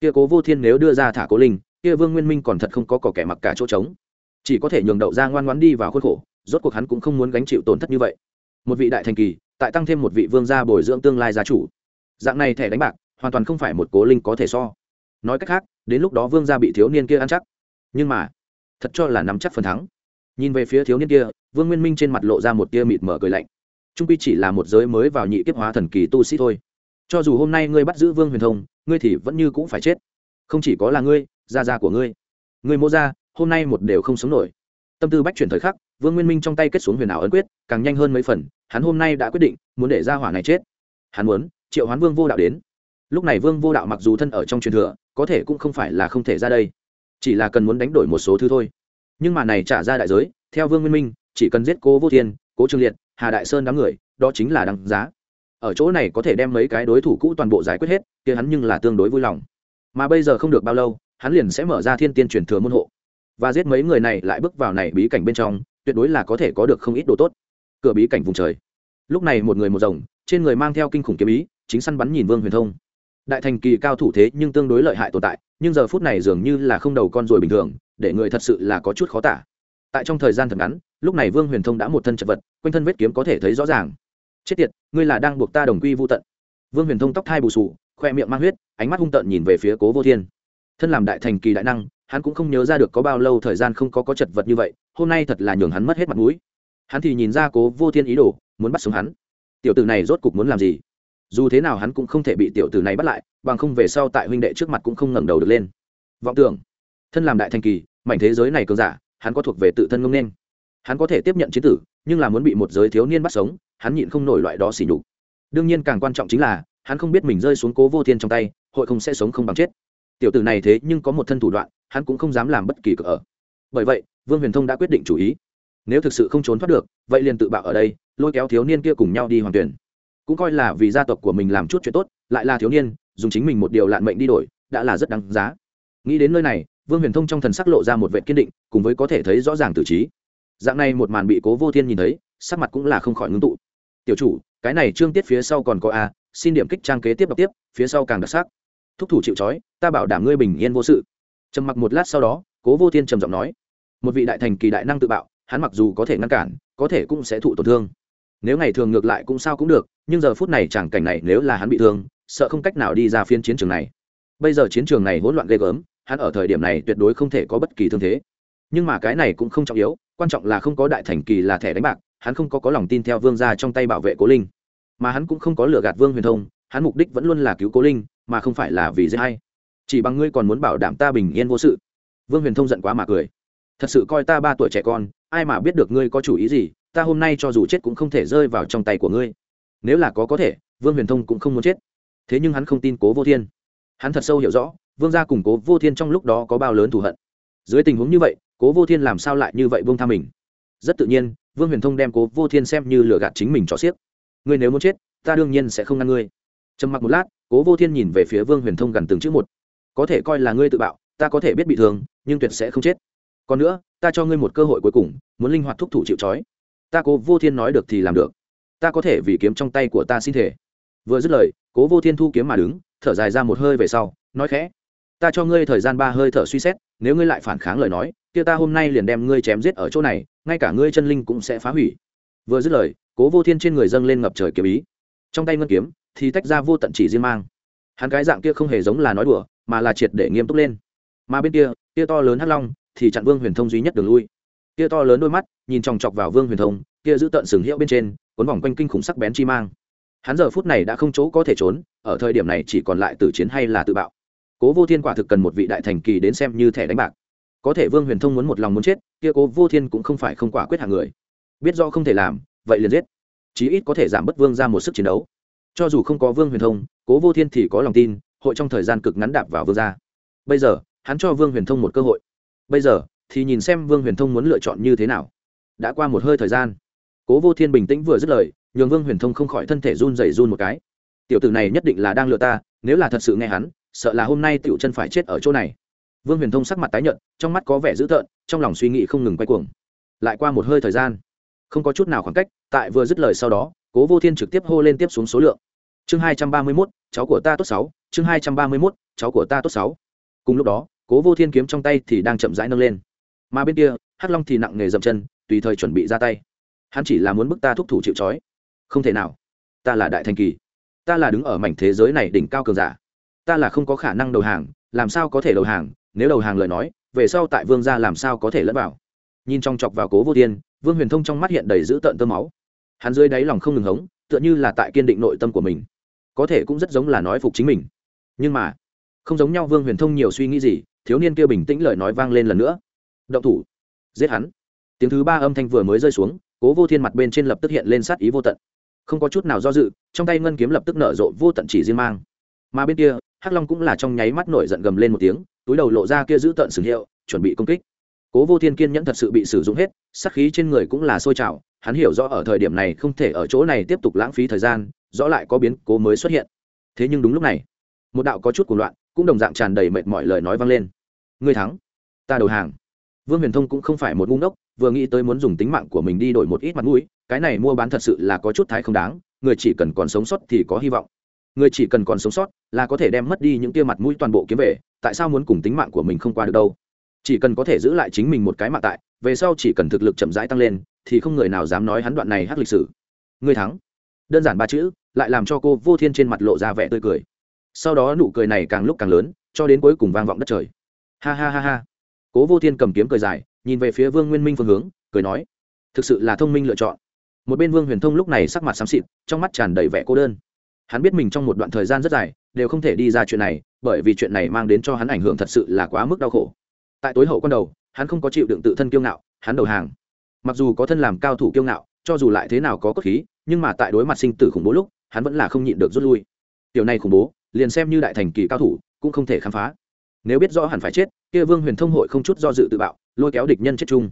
Kia cố vô thiên nếu đưa ra thả cố linh, kia vương nguyên minh còn thật không có cỏ kẻ mặc cả chỗ trống. Chỉ có thể nhường đậu ra ngoan ngoãn đi vào khuôn khổ, rốt cuộc hắn cũng không muốn gánh chịu tổn thất như vậy. Một vị đại thành kỳ, tại tăng thêm một vị vương gia bồi dưỡng tương lai gia chủ. Dạng này thẻ đánh bạc hoàn toàn không phải một cố linh có thể so. Nói cách khác, đến lúc đó vương gia bị thiếu niên kia ăn chắc. Nhưng mà, thật cho là nắm chắc phần thắng. Nhìn về phía thiếu niên kia, vương nguyên minh trên mặt lộ ra một tia mịt mở cười lạnh. Trung pi chỉ là một giới mới vào nhị kiếp hóa thần kỳ tu sĩ thôi. Cho dù hôm nay ngươi bắt giữ vương huyền thông, ngươi thì vẫn như cũng phải chết. Không chỉ có là ngươi, gia gia của ngươi. Ngươi mô gia, hôm nay một đều không sống nổi. Tâm tư bách chuyển thời khắc, vương nguyên minh trong tay kết xuống huyền ảo ấn quyết, càng nhanh hơn mấy phần, hắn hôm nay đã quyết định, muốn để gia hỏa này chết. Hắn muốn, triệu hoán vương vô đạo đến lúc này vương vô đạo mặc dù thân ở trong truyền thừa, có thể cũng không phải là không thể ra đây. Chỉ là cần muốn đánh đổi một số thứ thôi. Nhưng mà này trả ra đại giới, theo vương nguyên minh, chỉ cần giết cố vô thiên, cố trương liệt, hà đại sơn đám người, đó chính là đăng giá. Ở chỗ này có thể đem mấy cái đối thủ cũ toàn bộ giải quyết hết, kia hắn nhưng là tương đối vui lòng. Mà bây giờ không được bao lâu, hắn liền sẽ mở ra thiên tiên truyền thừa môn hộ. Và giết mấy người này lại bước vào này bí cảnh bên trong, tuyệt đối là có thể có được không ít đồ tốt. Cửa bí cảnh vùng trời. Lúc này một người một rồng, trên người mang theo kinh khủng kiếm ý, chính săn bắn nhìn vương huyền thông đại thành kỳ cao thủ thế nhưng tương đối lợi hại tồn tại, nhưng giờ phút này dường như là không đầu con rồi bình thường, để người thật sự là có chút khó tả. Tại trong thời gian thật ngắn, lúc này vương huyền thông đã một thân chật vật, quanh thân vết kiếm có thể thấy rõ ràng. Chết tiệt, ngươi là đang buộc ta đồng quy vô tận. Vương huyền thông tóc thai bù sù, khoe miệng mang huyết, ánh mắt hung tợn nhìn về phía cố vô thiên. Thân làm đại thành kỳ đại năng, hắn cũng không nhớ ra được có bao lâu thời gian không có có chật vật như vậy, hôm nay thật là nhường hắn mất hết mặt mũi. Hắn thì nhìn ra cố vô thiên ý đồ, muốn bắt sống hắn. Tiểu tử này rốt cục muốn làm gì? Dù thế nào hắn cũng không thể bị tiểu tử này bắt lại, bằng không về sau tại huynh đệ trước mặt cũng không ngẩng đầu được lên. Vọng tưởng, thân làm đại thành kỳ, mảnh thế giới này cường giả, hắn có thuộc về tự thân ngông nên. Hắn có thể tiếp nhận chiến tử, nhưng là muốn bị một giới thiếu niên bắt sống, hắn nhịn không nổi loại đó xỉ nhục. Đương nhiên càng quan trọng chính là, hắn không biết mình rơi xuống cố vô thiên trong tay, hội không sẽ sống không bằng chết. Tiểu tử này thế nhưng có một thân thủ đoạn, hắn cũng không dám làm bất kỳ cỡ ở. Bởi vậy, vương huyền thông đã quyết định chủ ý. Nếu thực sự không trốn thoát được, vậy liền tự bạo ở đây, lôi kéo thiếu niên kia cùng nhau đi hoàng tuyển cũng coi là vì gia tộc của mình làm chút chuyện tốt, lại là thiếu niên, dùng chính mình một điều lạn mệnh đi đổi, đã là rất đáng giá. Nghĩ đến nơi này, vương huyền thông trong thần sắc lộ ra một vệ kiên định, cùng với có thể thấy rõ ràng tử trí. Dạng này một màn bị cố vô thiên nhìn thấy, sắc mặt cũng là không khỏi ngưng tụ. Tiểu chủ, cái này trương tiết phía sau còn có a, xin điểm kích trang kế tiếp đọc tiếp, phía sau càng đặc sắc. Thúc thủ chịu trói, ta bảo đảm ngươi bình yên vô sự. Trầm mặc một lát sau đó, cố vô thiên trầm giọng nói, một vị đại thành kỳ đại năng tự bạo, hắn mặc dù có thể ngăn cản, có thể cũng sẽ thụ tổn thương. Nếu ngày thường ngược lại cũng sao cũng được nhưng giờ phút này chẳng cảnh này nếu là hắn bị thương, sợ không cách nào đi ra phiên chiến trường này. Bây giờ chiến trường này hỗn loạn ghê gớm, hắn ở thời điểm này tuyệt đối không thể có bất kỳ thương thế. Nhưng mà cái này cũng không trọng yếu, quan trọng là không có đại thành kỳ là thẻ đánh bạc, hắn không có có lòng tin theo vương gia trong tay bảo vệ cố linh. Mà hắn cũng không có lừa gạt vương huyền thông, hắn mục đích vẫn luôn là cứu cố linh, mà không phải là vì dễ hay chỉ bằng ngươi còn muốn bảo đảm ta bình yên vô sự. Vương huyền thông giận quá mà cười. Thật sự coi ta ba tuổi trẻ con, ai mà biết được ngươi có chủ ý gì, ta hôm nay cho dù chết cũng không thể rơi vào trong tay của ngươi nếu là có có thể, vương huyền thông cũng không muốn chết. Thế nhưng hắn không tin cố vô thiên. Hắn thật sâu hiểu rõ, vương gia cùng cố vô thiên trong lúc đó có bao lớn thù hận. Dưới tình huống như vậy, cố vô thiên làm sao lại như vậy vương tha mình? Rất tự nhiên, vương huyền thông đem cố vô thiên xem như lừa gạt chính mình cho xiếc ngươi nếu muốn chết, ta đương nhiên sẽ không ngăn ngươi. Trầm mặc một lát, cố vô thiên nhìn về phía vương huyền thông gần từng chữ một. Có thể coi là ngươi tự bạo, ta có thể biết bị thương, nhưng tuyệt sẽ không chết. Còn nữa, ta cho ngươi một cơ hội cuối cùng, muốn linh hoạt thúc thủ chịu trói. Ta cố vô thiên nói được thì làm được ta có thể vì kiếm trong tay của ta xin thể vừa dứt lời, cố vô thiên thu kiếm mà đứng, thở dài ra một hơi về sau, nói khẽ, ta cho ngươi thời gian ba hơi thở suy xét, nếu ngươi lại phản kháng lời nói, kia ta hôm nay liền đem ngươi chém giết ở chỗ này, ngay cả ngươi chân linh cũng sẽ phá hủy. Vừa dứt lời, cố vô thiên trên người dâng lên ngập trời kiếm ý. Trong tay ngân kiếm thì tách ra vô tận chỉ riêng mang. Hắn cái dạng kia không hề giống là nói đùa, mà là triệt để nghiêm túc lên. Mà bên kia kia to lớn hắc long thì chặn vương huyền thông duy nhất đường lui. Kia to lớn đôi mắt nhìn chòng chọc vào vương huyền thông kia giữ tận sừng hiệu bên trên, cuốn vòng quanh kinh khủng sắc bén chi mang. Hắn giờ phút này đã không chỗ có thể trốn, ở thời điểm này chỉ còn lại tử chiến hay là tự bạo. Cố vô thiên quả thực cần một vị đại thành kỳ đến xem như thẻ đánh bạc. Có thể vương huyền thông muốn một lòng muốn chết, kia cố vô thiên cũng không phải không quả quyết hạng người. Biết do không thể làm, vậy liền giết. Chí ít có thể giảm bớt vương ra một sức chiến đấu. Cho dù không có vương huyền thông, cố vô thiên thì có lòng tin, hội trong thời gian cực ngắn đạp vào vương ra. bây giờ, hắn cho vương huyền thông một cơ hội. Bây giờ, thì nhìn xem vương huyền thông muốn lựa chọn như thế nào. Đã qua một hơi thời gian cố vô thiên bình tĩnh vừa dứt lời, nhường vương huyền thông không khỏi thân thể run dày run một cái. Tiểu tử này nhất định là đang lừa ta, nếu là thật sự nghe hắn, sợ là hôm nay tiểu chân phải chết ở chỗ này. Vương huyền thông sắc mặt tái nhợt, trong mắt có vẻ dữ tợn, trong lòng suy nghĩ không ngừng quay cuồng. Lại qua một hơi thời gian, không có chút nào khoảng cách, tại vừa dứt lời sau đó, cố vô thiên trực tiếp hô lên tiếp xuống số lượng. Chương hai trăm ba mươi mốt, cháu của ta tốt sáu, chương hai trăm ba mươi mốt, cháu của ta tốt sáu. Cùng lúc đó, cố vô thiên kiếm trong tay thì đang chậm rãi nâng lên. Mà bên kia, hắc long thì nặng nghề dậm chân, tùy thời chuẩn bị ra tay hắn chỉ là muốn bức ta thúc thủ chịu trói. Không thể nào. Ta là đại thành kỳ. Ta là đứng ở mảnh thế giới này đỉnh cao cường giả. Ta là không có khả năng đầu hàng, làm sao có thể đầu hàng? Nếu đầu hàng lời nói, về sau tại vương gia làm sao có thể lẫn vào? Nhìn trong chọc vào cố vô thiên, vương huyền thông trong mắt hiện đầy dữ tợn tơ máu. Hắn dưới đáy lòng không ngừng hống, tựa như là tại kiên định nội tâm của mình. Có thể cũng rất giống là nói phục chính mình. Nhưng mà, không giống nhau vương huyền thông nhiều suy nghĩ gì, thiếu niên kia bình tĩnh lời nói vang lên lần nữa. Động thủ. Giết hắn. Tiếng thứ ba âm thanh vừa mới rơi xuống cố vô thiên mặt bên trên lập tức hiện lên sát ý vô tận. Không có chút nào do dự, trong tay ngân kiếm lập tức nở rộ vô tận chỉ riêng mang. Mà bên kia, hắc long cũng là trong nháy mắt nổi giận gầm lên một tiếng, túi đầu lộ ra kia giữ tận sừng hiệu, chuẩn bị công kích. Cố vô thiên kiên nhẫn thật sự bị sử dụng hết sắc khí trên người cũng là sôi trào, hắn hiểu rõ ở thời điểm này không thể ở chỗ này tiếp tục lãng phí thời gian, rõ lại có biến cố mới xuất hiện. Thế nhưng đúng lúc này, một đạo có chút cuộc loạn, cũng đồng dạng tràn đầy mệt mọi lời nói vang lên. Ngươi thắng, ta đầu hàng vương huyền thông cũng không phải một ngu ngốc, vừa nghĩ tới muốn dùng tính mạng của mình đi đổi một ít mặt mũi, cái này mua bán thật sự là có chút thái không đáng, người chỉ cần còn sống sót thì có hy vọng. Người chỉ cần còn sống sót là có thể đem mất đi những tia mặt mũi toàn bộ kiếm về, tại sao muốn cùng tính mạng của mình không qua được đâu? Chỉ cần có thể giữ lại chính mình một cái mạng tại, về sau chỉ cần thực lực chậm rãi tăng lên, thì không người nào dám nói hắn đoạn này hát lịch sử. Người thắng. Đơn giản ba chữ, lại làm cho cô vô thiên trên mặt lộ ra vẻ tươi cười. Sau đó nụ cười này càng lúc càng lớn, cho đến cuối cùng vang vọng đất trời. Ha ha ha ha cố vô thiên cầm kiếm cười dài, nhìn về phía vương nguyên minh phương hướng, cười nói, thực sự là thông minh lựa chọn. Một bên vương huyền thông lúc này sắc mặt xám xịt, trong mắt tràn đầy vẻ cô đơn. Hắn biết mình trong một đoạn thời gian rất dài, đều không thể đi ra chuyện này, bởi vì chuyện này mang đến cho hắn ảnh hưởng thật sự là quá mức đau khổ. Tại tối hậu con đầu, hắn không có chịu đựng tự thân kiêu ngạo, hắn đầu hàng. Mặc dù có thân làm cao thủ kiêu ngạo, cho dù lại thế nào có cốt khí, nhưng mà tại đối mặt sinh tử khủng bố lúc, hắn vẫn là không nhịn được rút lui. Điều này khủng bố, liền xem như đại thành kỳ cao thủ, cũng không thể khám phá nếu biết rõ hẳn phải chết, kia vương huyền thông hội không chút do dự tự bạo, lôi kéo địch nhân chết chung.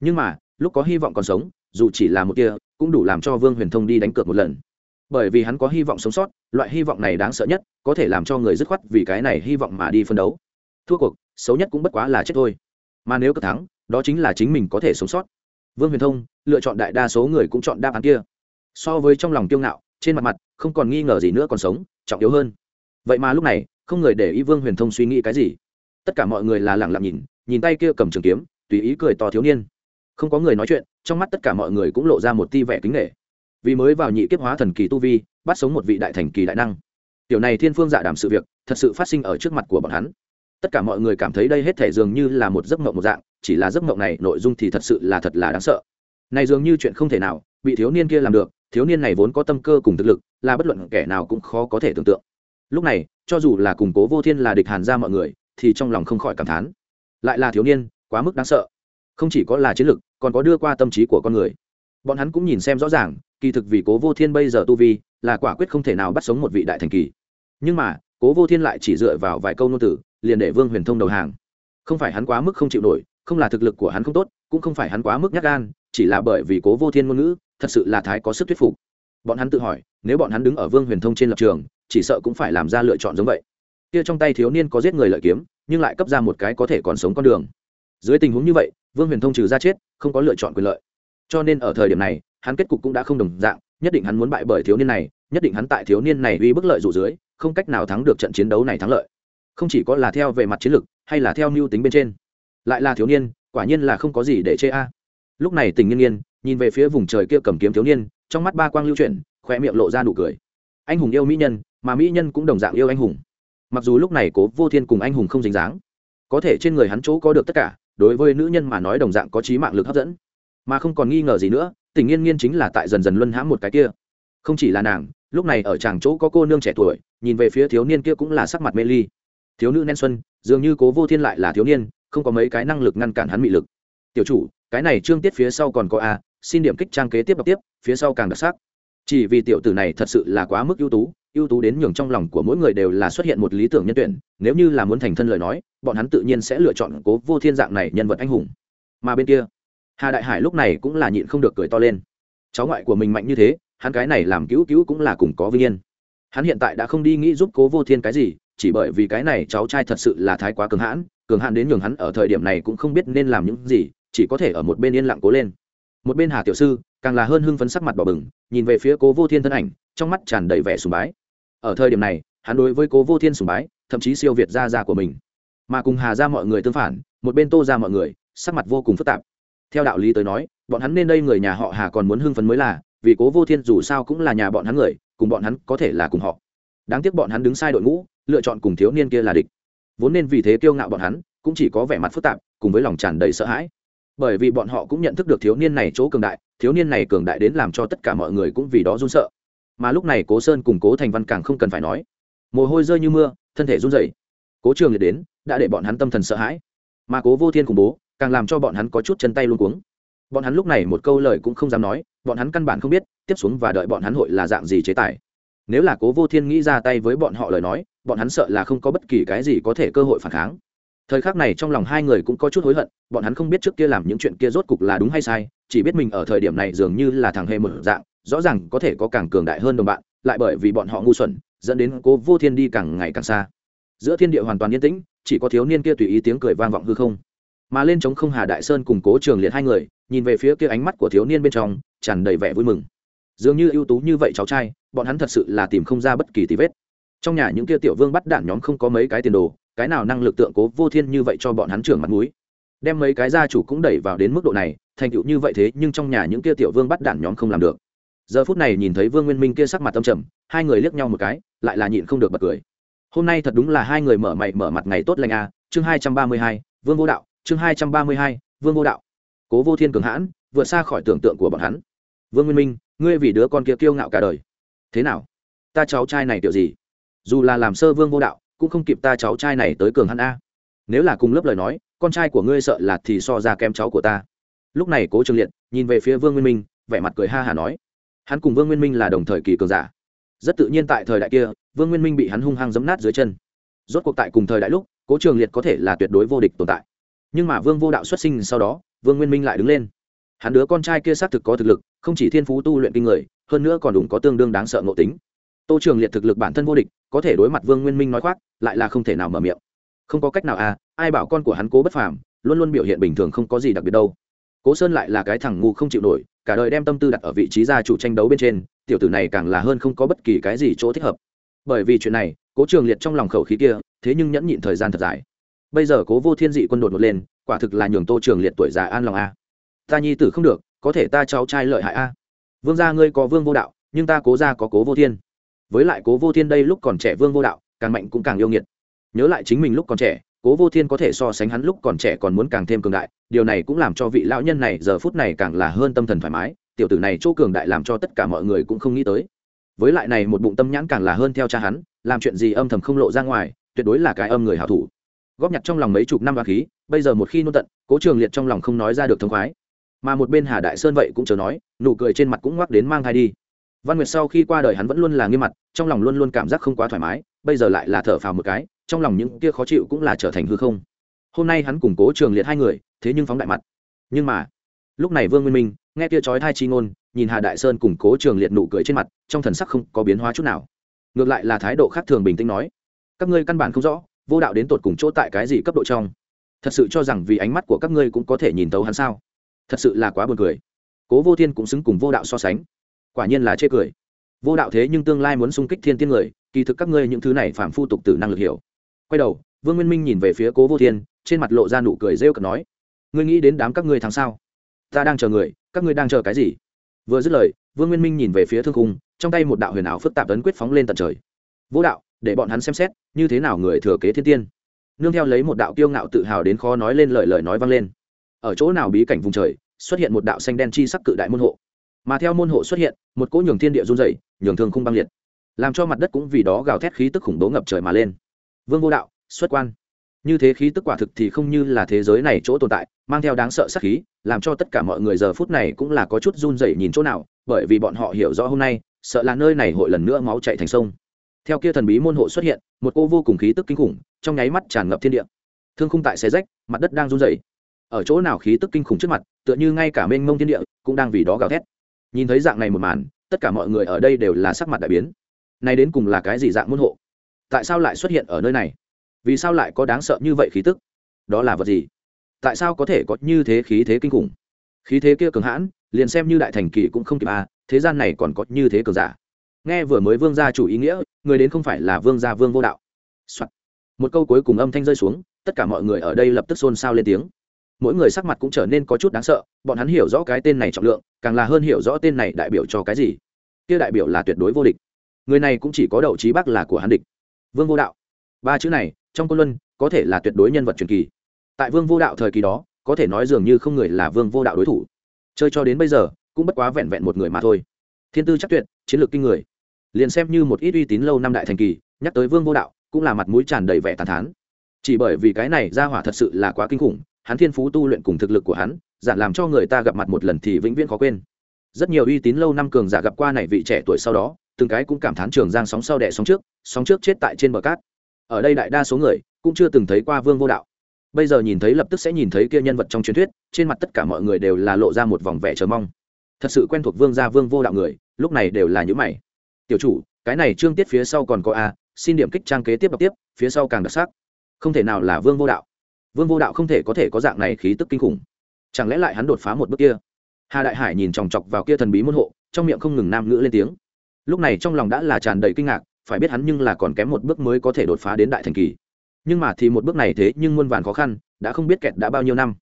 Nhưng mà, lúc có hy vọng còn sống, dù chỉ là một kia cũng đủ làm cho vương huyền thông đi đánh cược một lần. Bởi vì hắn có hy vọng sống sót, loại hy vọng này đáng sợ nhất, có thể làm cho người dứt khoát vì cái này hy vọng mà đi phân đấu. Thua cuộc, xấu nhất cũng bất quá là chết thôi. Mà nếu có thắng, đó chính là chính mình có thể sống sót. Vương huyền thông, lựa chọn đại đa số người cũng chọn đáp án kia. So với trong lòng kiêu ngạo, trên mặt mặt, không còn nghi ngờ gì nữa còn sống, trọng yếu hơn. Vậy mà lúc này không người để ý vương huyền thông suy nghĩ cái gì. Tất cả mọi người là lẳng lặng nhìn nhìn tay kia cầm trường kiếm, tùy ý cười to thiếu niên. Không có người nói chuyện, trong mắt tất cả mọi người cũng lộ ra một ti vẻ kính nghệ vì mới vào nhị kiếp hóa thần kỳ tu vi, bắt sống một vị đại thành kỳ đại năng. Tiểu này thiên phương dạ đảm sự việc, thật sự phát sinh ở trước mặt của bọn hắn. Tất cả mọi người cảm thấy đây hết thể dường như là một giấc mộng một dạng, chỉ là giấc mộng này nội dung thì thật sự là thật là đáng sợ. Này dường như chuyện không thể nào, bị thiếu niên kia làm được, thiếu niên này vốn có tâm cơ cùng thực lực, là bất luận kẻ nào cũng khó có thể tưởng tượng. Lúc này cho dù là củng cố vô thiên là địch hàn ra mọi người, thì trong lòng không khỏi cảm thán. Lại là thiếu niên, quá mức đáng sợ. Không chỉ có là chiến lực, còn có đưa qua tâm trí của con người. Bọn hắn cũng nhìn xem rõ ràng, kỳ thực vì cố vô thiên bây giờ tu vi, là quả quyết không thể nào bắt sống một vị đại thành kỳ. Nhưng mà, cố vô thiên lại chỉ dựa vào vài câu nô tử liền để vương huyền thông đầu hàng. Không phải hắn quá mức không chịu nổi, không là thực lực của hắn không tốt, cũng không phải hắn quá mức nhát gan, chỉ là bởi vì cố vô thiên ngôn ngữ, thật sự là thái có sức thuyết phục bọn hắn tự hỏi, nếu bọn hắn đứng ở vương huyền thông trên lập trường, chỉ sợ cũng phải làm ra lựa chọn giống vậy. Kia trong tay thiếu niên có giết người lợi kiếm, nhưng lại cấp ra một cái có thể còn sống con đường. Dưới tình huống như vậy, vương huyền thông trừ ra chết, không có lựa chọn quyền lợi. Cho nên ở thời điểm này, hắn kết cục cũng đã không đồng dạng, nhất định hắn muốn bại bởi thiếu niên này, nhất định hắn tại thiếu niên này uy bức lợi dụ dưới, không cách nào thắng được trận chiến đấu này thắng lợi. Không chỉ có là theo về mặt chiến lược, hay là theo mưu tính bên trên. Lại là thiếu niên, quả nhiên là không có gì để chê a. Lúc này tình nghiên nghiên nhìn về phía vùng trời kia cầm kiếm thiếu niên, trong mắt ba quang lưu chuyển khoe miệng lộ ra nụ cười. Anh hùng yêu mỹ nhân, mà mỹ nhân cũng đồng dạng yêu anh hùng. Mặc dù lúc này cố vô thiên cùng anh hùng không dính dáng, có thể trên người hắn chỗ có được tất cả, đối với nữ nhân mà nói đồng dạng có trí mạng lực hấp dẫn. Mà không còn nghi ngờ gì nữa, tình nghiên nghiên chính là tại dần dần luân hãm một cái kia. Không chỉ là nàng, lúc này ở chàng chỗ có cô nương trẻ tuổi, nhìn về phía thiếu niên kia cũng là sắc mặt mê ly. Thiếu nữ nen xuân, dường như cố vô thiên lại là thiếu niên, không có mấy cái năng lực ngăn cản hắn mị lực. Tiểu chủ, cái này trương tiết phía sau còn có a xin điểm kích trang kế tiếp đọc tiếp, phía sau càng đặc sắc. Chỉ vì tiểu tử này thật sự là quá mức ưu tú ưu tú đến nhường trong lòng của mỗi người đều là xuất hiện một lý tưởng nhân tuyển, nếu như là muốn thành thân lời nói, bọn hắn tự nhiên sẽ lựa chọn cố vô thiên dạng này nhân vật anh hùng. Mà bên kia, hà đại hải lúc này cũng là nhịn không được cười to lên. Cháu ngoại của mình mạnh như thế, hắn cái này làm cứu cứu cũng là cùng có vinh yên. Hắn hiện tại đã không đi nghĩ giúp cố vô thiên cái gì, chỉ bởi vì cái này cháu trai thật sự là thái quá cường hãn cường hãn đến nhường hắn ở thời điểm này cũng không biết nên làm những gì, chỉ có thể ở một bên yên lặng cố lên một bên hà tiểu sư càng là hơn hưng phấn sắc mặt bỏ bừng, nhìn về phía cố vô thiên thân ảnh, trong mắt tràn đầy vẻ sùng bái. Ở thời điểm này, hắn đối với cố vô thiên sùng bái, thậm chí siêu việt ra ra của mình. Mà cùng hà ra mọi người tương phản, một bên tô ra mọi người, sắc mặt vô cùng phức tạp. Theo đạo lý tới nói, bọn hắn nên đây người nhà họ hà còn muốn hưng phấn mới là, vì cố vô thiên dù sao cũng là nhà bọn hắn người, cùng bọn hắn có thể là cùng họ. Đáng tiếc bọn hắn đứng sai đội ngũ, lựa chọn cùng thiếu niên kia là địch. Vốn nên vì thế kiêu ngạo bọn hắn, cũng chỉ có vẻ mặt phức tạp, cùng với lòng tràn đầy sợ hãi bởi vì bọn họ cũng nhận thức được thiếu niên này chỗ cường đại, thiếu niên này cường đại đến làm cho tất cả mọi người cũng vì đó run sợ. Mà lúc này cố sơn cùng cố thành văn càng không cần phải nói. Mồ hôi rơi như mưa, thân thể run rẩy. Cố trường liệt đến, đã để bọn hắn tâm thần sợ hãi. Mà cố vô thiên khủng bố, càng làm cho bọn hắn có chút chân tay luôn cuống. Bọn hắn lúc này một câu lời cũng không dám nói, bọn hắn căn bản không biết, tiếp xuống và đợi bọn hắn hội là dạng gì chế tài. Nếu là cố vô thiên nghĩ ra tay với bọn họ lời nói, bọn hắn sợ là không có bất kỳ cái gì có thể cơ hội phản kháng thời khắc này trong lòng hai người cũng có chút hối hận, bọn hắn không biết trước kia làm những chuyện kia rốt cục là đúng hay sai, chỉ biết mình ở thời điểm này dường như là thằng hề mở dạng, rõ ràng có thể có càng cường đại hơn đồng bạn, lại bởi vì bọn họ ngu xuẩn, dẫn đến cố vô thiên đi càng ngày càng xa. Giữa thiên địa hoàn toàn yên tĩnh, chỉ có thiếu niên kia tùy ý tiếng cười vang vọng hư không. Mà lên chống không hà đại sơn cùng cố trường liệt hai người, nhìn về phía kia ánh mắt của thiếu niên bên trong, tràn đầy vẻ vui mừng. Dường như ưu tú như vậy cháu trai, bọn hắn thật sự là tìm không ra bất kỳ tí vết. Trong nhà những kia tiểu vương bắt đạn nhóm không có mấy cái tiền đồ cái nào năng lực tượng cố vô thiên như vậy cho bọn hắn trưởng mặt mũi. Đem mấy cái gia chủ cũng đẩy vào đến mức độ này, thành tựu như vậy thế, nhưng trong nhà những kia tiểu vương bắt đản nhóm không làm được. Giờ phút này nhìn thấy vương nguyên minh kia sắc mặt tâm trầm, hai người liếc nhau một cái, lại là nhịn không được bật cười. Hôm nay thật đúng là hai người mở mày, mở mặt ngày tốt lành a chương hai trăm ba mươi hai, vương vô đạo, chương hai trăm ba mươi hai, vương vô đạo. Cố vô thiên cường hãn, vượt xa khỏi tưởng tượng của bọn hắn. Vương nguyên minh, ngươi vì đứa con kia kiêu ngạo cả đời. Thế nào? Ta cháu trai này kiểu gì? Dù là làm sơ vương vô đạo cũng không kịp ta cháu trai này tới cường hắn a. Nếu là cùng lớp lời nói, con trai của ngươi sợ là thì so ra kem cháu của ta. Lúc này cố trường liệt nhìn về phía vương nguyên minh, vẻ mặt cười ha hả nói, hắn cùng vương nguyên minh là đồng thời kỳ cường giả. Rất tự nhiên tại thời đại kia, vương nguyên minh bị hắn hung hăng giấm nát dưới chân. Rốt cuộc tại cùng thời đại lúc, cố trường liệt có thể là tuyệt đối vô địch tồn tại. Nhưng mà vương vô đạo xuất sinh sau đó, vương nguyên minh lại đứng lên. Hắn đứa con trai kia xác thực có thực lực, không chỉ thiên phú tu luyện kinh người, hơn nữa còn đủ có tương đương đáng sợ ngộ tính tô trường liệt thực lực bản thân vô địch, có thể đối mặt vương nguyên minh nói khoác, lại là không thể nào mở miệng. Không có cách nào à ai bảo con của hắn cố bất phàm, luôn luôn biểu hiện bình thường không có gì đặc biệt đâu. Cố sơn lại là cái thằng ngu không chịu nổi, cả đời đem tâm tư đặt ở vị trí gia chủ tranh đấu bên trên, tiểu tử này càng là hơn không có bất kỳ cái gì chỗ thích hợp. Bởi vì chuyện này, cố trường liệt trong lòng khẩu khí kia, thế nhưng nhẫn nhịn thời gian thật dài. Bây giờ cố vô thiên dị quân đột một lên, quả thực là nhường tô trường liệt tuổi già an lòng a ta nhi tử không được, có thể ta cháu trai lợi hại a vương gia ngươi có vương vô đạo, nhưng ta cố gia có cố vô thiên với lại cố vô thiên đây lúc còn trẻ vương vô đạo, càng mạnh cũng càng yêu nghiệt. Nhớ lại chính mình lúc còn trẻ, cố vô thiên có thể so sánh hắn lúc còn trẻ còn muốn càng thêm cường đại, điều này cũng làm cho vị lão nhân này giờ phút này càng là hơn tâm thần thoải mái, tiểu tử này chỗ cường đại làm cho tất cả mọi người cũng không nghĩ tới. Với lại này một bụng tâm nhãn càng là hơn theo cha hắn, làm chuyện gì âm thầm không lộ ra ngoài, tuyệt đối là cái âm người hảo thủ. Góp nhặt trong lòng mấy chục năm và khí, bây giờ một khi nôn tận, cố trường liệt trong lòng không nói ra được thông khoái. Mà một bên hà đại sơn vậy cũng chờ nói, nụ cười trên mặt cũng ngoắc đến mang thai đi văn nguyệt sau khi qua đời hắn vẫn luôn là nghiêm mặt, trong lòng luôn luôn cảm giác không quá thoải mái, bây giờ lại là thở phào một cái, trong lòng những kia khó chịu cũng là trở thành hư không. Hôm nay hắn củng cố trường liệt hai người, thế nhưng phóng đại mặt. Nhưng mà, lúc này vương nguyên minh, nghe kia trói thai chi ngôn, nhìn hà đại sơn củng cố trường liệt nụ cười trên mặt, trong thần sắc không có biến hóa chút nào. Ngược lại là thái độ khác thường bình tĩnh nói, các ngươi căn bản không rõ, vô đạo đến tột cùng chỗ tại cái gì cấp độ trong. Thật sự cho rằng vì ánh mắt của các ngươi cũng có thể nhìn tấu hắn sao? Thật sự là quá buồn cười. Cố vô thiên cũng xứng cùng vô đạo so sánh quả nhiên là chê cười. Vô đạo thế nhưng tương lai muốn xung kích thiên tiên người, kỳ thực các ngươi những thứ này phạm phu tục tử năng lực hiểu. Quay đầu, vương nguyên minh nhìn về phía cố vô thiên, trên mặt lộ ra nụ cười rêu cợt nói, ngươi nghĩ đến đám các ngươi tháng sau ta đang chờ người, các ngươi đang chờ cái gì? Vừa dứt lời, vương nguyên minh nhìn về phía thương khung, trong tay một đạo huyền ảo phức tạp ấn quyết phóng lên tận trời. Vô đạo, để bọn hắn xem xét, như thế nào người thừa kế thiên tiên. Nương theo lấy một đạo kiêu ngạo tự hào đến khó nói lên lời lời nói vang lên. Ở chỗ nào bí cảnh vùng trời, xuất hiện một đạo xanh đen chi sắc cự đại môn hộ mà theo môn hộ xuất hiện, một cỗ nhường thiên địa run dày nhường thương không băng liệt, làm cho mặt đất cũng vì đó gào thét khí tức khủng bố ngập trời mà lên. Vương vô đạo, xuất quan. Như thế khí tức quả thực thì không như là thế giới này chỗ tồn tại, mang theo đáng sợ sắc khí, làm cho tất cả mọi người giờ phút này cũng là có chút run rẩy nhìn chỗ nào, bởi vì bọn họ hiểu rõ hôm nay, sợ là nơi này hội lần nữa máu chạy thành sông. Theo kia thần bí môn hộ xuất hiện, một cô vô cùng khí tức kinh khủng, trong nháy mắt tràn ngập thiên địa. Thương khung tại xe rách, mặt đất đang run dày ở chỗ nào khí tức kinh khủng trước mặt, tựa như ngay cả mênh mông thiên địa, cũng đang vì đó gào thét nhìn thấy dạng này một màn, tất cả mọi người ở đây đều là sắc mặt đại biến. Nay đến cùng là cái gì dạng môn hộ? Tại sao lại xuất hiện ở nơi này? Vì sao lại có đáng sợ như vậy khí tức? Đó là vật gì? Tại sao có thể có như thế khí thế kinh khủng? Khí thế kia cường hãn, liền xem như đại thành kỳ cũng không kịp à thế gian này còn có như thế cường giả. Nghe vừa mới vương gia chủ ý nghĩa, người đến không phải là vương gia vương vô đạo、Soạn. một câu cuối cùng âm thanh rơi xuống, tất cả mọi người ở đây lập tức xôn xao lên tiếng mỗi người sắc mặt cũng trở nên có chút đáng sợ, bọn hắn hiểu rõ cái tên này trọng lượng, càng là hơn hiểu rõ tên này đại biểu cho cái gì. Kia đại biểu là tuyệt đối vô địch. Người này cũng chỉ có đậu trí bắc là của hắn địch. Vương vô đạo. Ba chữ này, trong côn luân, có thể là tuyệt đối nhân vật truyền kỳ. Tại vương vô đạo thời kỳ đó, có thể nói dường như không người là vương vô đạo đối thủ. Chơi cho đến bây giờ, cũng bất quá vẹn vẹn một người mà thôi. Thiên tư chắc tuyệt, chiến lược kinh người. Liền xem như một ít uy tín lâu năm đại thành kỳ, nhắc tới vương vô đạo, cũng là mặt mũi tràn đầy vẻ tàn thán. Chỉ bởi vì cái này ra hỏa thật sự là quá kinh khủng hắn thiên phú tu luyện cùng thực lực của hắn giản làm cho người ta gặp mặt một lần thì vĩnh viễn khó quên. Rất nhiều uy tín lâu năm cường giả gặp qua này vị trẻ tuổi sau đó, từng cái cũng cảm thán trường giang sóng sau đẻ sóng trước sóng trước chết tại trên bờ cát. Ở đây đại đa số người cũng chưa từng thấy qua vương vô đạo. Bây giờ nhìn thấy lập tức sẽ nhìn thấy kia nhân vật trong truyền thuyết, trên mặt tất cả mọi người đều là lộ ra một vòng vẻ chờ mong. Thật sự quen thuộc vương gia vương vô đạo người, lúc này đều là những mày. Tiểu chủ, cái này trương tiết phía sau còn có a, xin điểm kích trang kế tiếp đọc tiếp, phía sau càng đặc sắc. Không thể nào là vương vô đạo vương vô đạo không thể có thể có dạng này khí tức kinh khủng. Chẳng lẽ lại hắn đột phá một bước kia? Hà đại hải nhìn chòng chọc vào kia thần bí môn hộ, trong miệng không ngừng nam ngữ lên tiếng. Lúc này trong lòng đã là tràn đầy kinh ngạc, phải biết hắn nhưng là còn kém một bước mới có thể đột phá đến đại thành kỳ. Nhưng mà thì một bước này thế nhưng muôn vàn khó khăn, đã không biết kẹt đã bao nhiêu năm.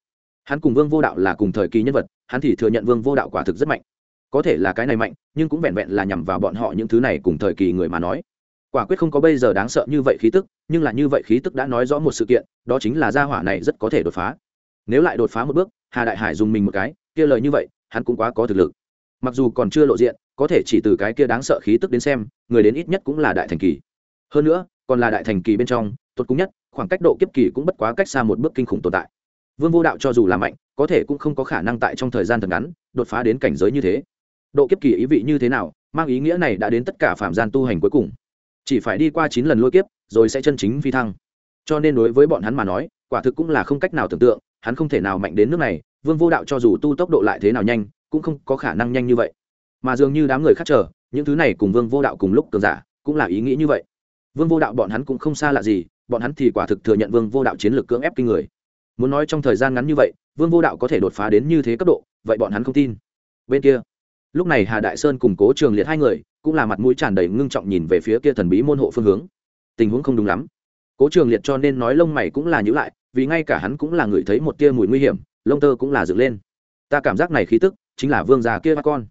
Hắn cùng vương vô đạo là cùng thời kỳ nhân vật, hắn thì thừa nhận vương vô đạo quả thực rất mạnh. Có thể là cái này mạnh, nhưng cũng vẹn vẹn là nhằm vào bọn họ những thứ này cùng thời kỳ người mà nói quả quyết không có bây giờ đáng sợ như vậy khí tức, nhưng là như vậy khí tức đã nói rõ một sự kiện, đó chính là gia hỏa này rất có thể đột phá. Nếu lại đột phá một bước, hà đại hải dùng mình một cái, kia lời như vậy, hắn cũng quá có thực lực. Mặc dù còn chưa lộ diện, có thể chỉ từ cái kia đáng sợ khí tức đến xem, người đến ít nhất cũng là đại thành kỳ. Hơn nữa, còn là đại thành kỳ bên trong, tốt cũng nhất, khoảng cách độ kiếp kỳ cũng bất quá cách xa một bước kinh khủng tồn tại. Vương vô đạo cho dù là mạnh, có thể cũng không có khả năng tại trong thời gian thật ngắn, đột phá đến cảnh giới như thế. Độ kiếp kỳ ý vị như thế nào, mang ý nghĩa này đã đến tất cả phạm gian tu hành cuối cùng chỉ phải đi qua chín lần lôi kiếp, rồi sẽ chân chính phi thăng. Cho nên đối với bọn hắn mà nói, quả thực cũng là không cách nào tưởng tượng, hắn không thể nào mạnh đến nước này, vương vô đạo cho dù tu tốc độ lại thế nào nhanh, cũng không có khả năng nhanh như vậy. Mà dường như đám người khác chờ, những thứ này cùng vương vô đạo cùng lúc cường giả, cũng là ý nghĩ như vậy. Vương vô đạo bọn hắn cũng không xa lạ gì, bọn hắn thì quả thực thừa nhận vương vô đạo chiến lược cưỡng ép kinh người. Muốn nói trong thời gian ngắn như vậy, vương vô đạo có thể đột phá đến như thế cấp độ, vậy bọn hắn không tin. Bên kia, lúc này hà đại sơn cùng cố trường liệt hai người cũng là mặt mũi tràn đầy ngưng trọng nhìn về phía kia thần bí môn hộ phương hướng. Tình huống không đúng lắm. Cố trường liệt cho nên nói lông mày cũng là nhữ lại, vì ngay cả hắn cũng là người thấy một tia mùi nguy hiểm, lông tơ cũng là dựng lên. Ta cảm giác này khí tức, chính là vương già kia ba con.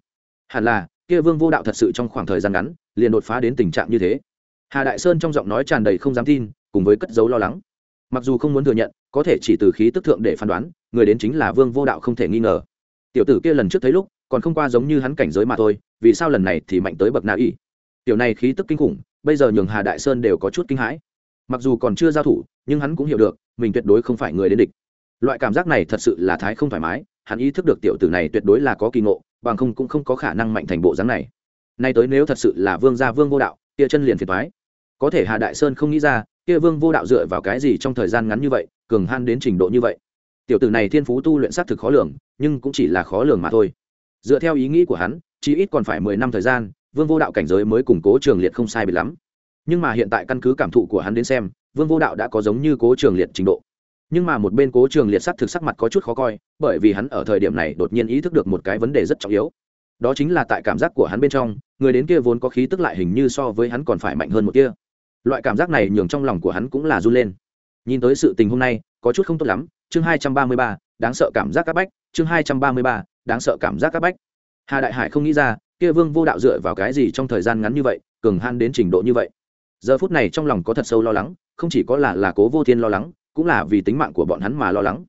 Hẳn là, kia vương vô đạo thật sự trong khoảng thời gian ngắn, liền đột phá đến tình trạng như thế. Hà đại sơn trong giọng nói tràn đầy không dám tin, cùng với cất dấu lo lắng. Mặc dù không muốn thừa nhận, có thể chỉ từ khí tức thượng để phán đoán, người đến chính là vương vô đạo không thể nghi ngờ. Tiểu tử kia lần trước thấy lúc còn không qua giống như hắn cảnh giới mà thôi, vì sao lần này thì mạnh tới bậc nào ỉ tiểu này khí tức kinh khủng, bây giờ nhường hà đại sơn đều có chút kinh hãi. Mặc dù còn chưa giao thủ, nhưng hắn cũng hiểu được, mình tuyệt đối không phải người đến địch. Loại cảm giác này thật sự là thái không thoải mái, hắn ý thức được tiểu tử này tuyệt đối là có kỳ ngộ, bằng không cũng không có khả năng mạnh thành bộ dáng này. Nay tới nếu thật sự là vương gia vương vô đạo, kia chân liền phiền thoái có thể hà đại sơn không nghĩ ra, kia vương vô đạo dựa vào cái gì trong thời gian ngắn như vậy, cường han đến trình độ như vậy. Tiểu tử này thiên phú tu luyện xác thực khó lường, nhưng cũng chỉ là khó lường mà thôi dựa theo ý nghĩ của hắn chỉ ít còn phải mười năm thời gian, vương vô đạo cảnh giới mới củng cố trường liệt không sai bị lắm. Nhưng mà hiện tại căn cứ cảm thụ của hắn đến xem, vương vô đạo đã có giống như cố trường liệt trình độ. Nhưng mà một bên cố trường liệt sắc thực sắc mặt có chút khó coi, bởi vì hắn ở thời điểm này đột nhiên ý thức được một cái vấn đề rất trọng yếu. Đó chính là tại cảm giác của hắn bên trong, người đến kia vốn có khí tức lại hình như so với hắn còn phải mạnh hơn một kia loại cảm giác này nhường trong lòng của hắn cũng là run lên. Nhìn tới sự tình hôm nay, có chút không tốt lắm. Chương hai trăm ba mươi ba, đáng sợ cảm giác các bách. Chương hai trăm ba mươi ba đáng sợ cảm giác các bách. Hà đại hải không nghĩ ra, kia vương vô đạo dựa vào cái gì trong thời gian ngắn như vậy, cường han đến trình độ như vậy. Giờ phút này trong lòng có thật sâu lo lắng, không chỉ có là là cố vô thiên lo lắng, cũng là vì tính mạng của bọn hắn mà lo lắng.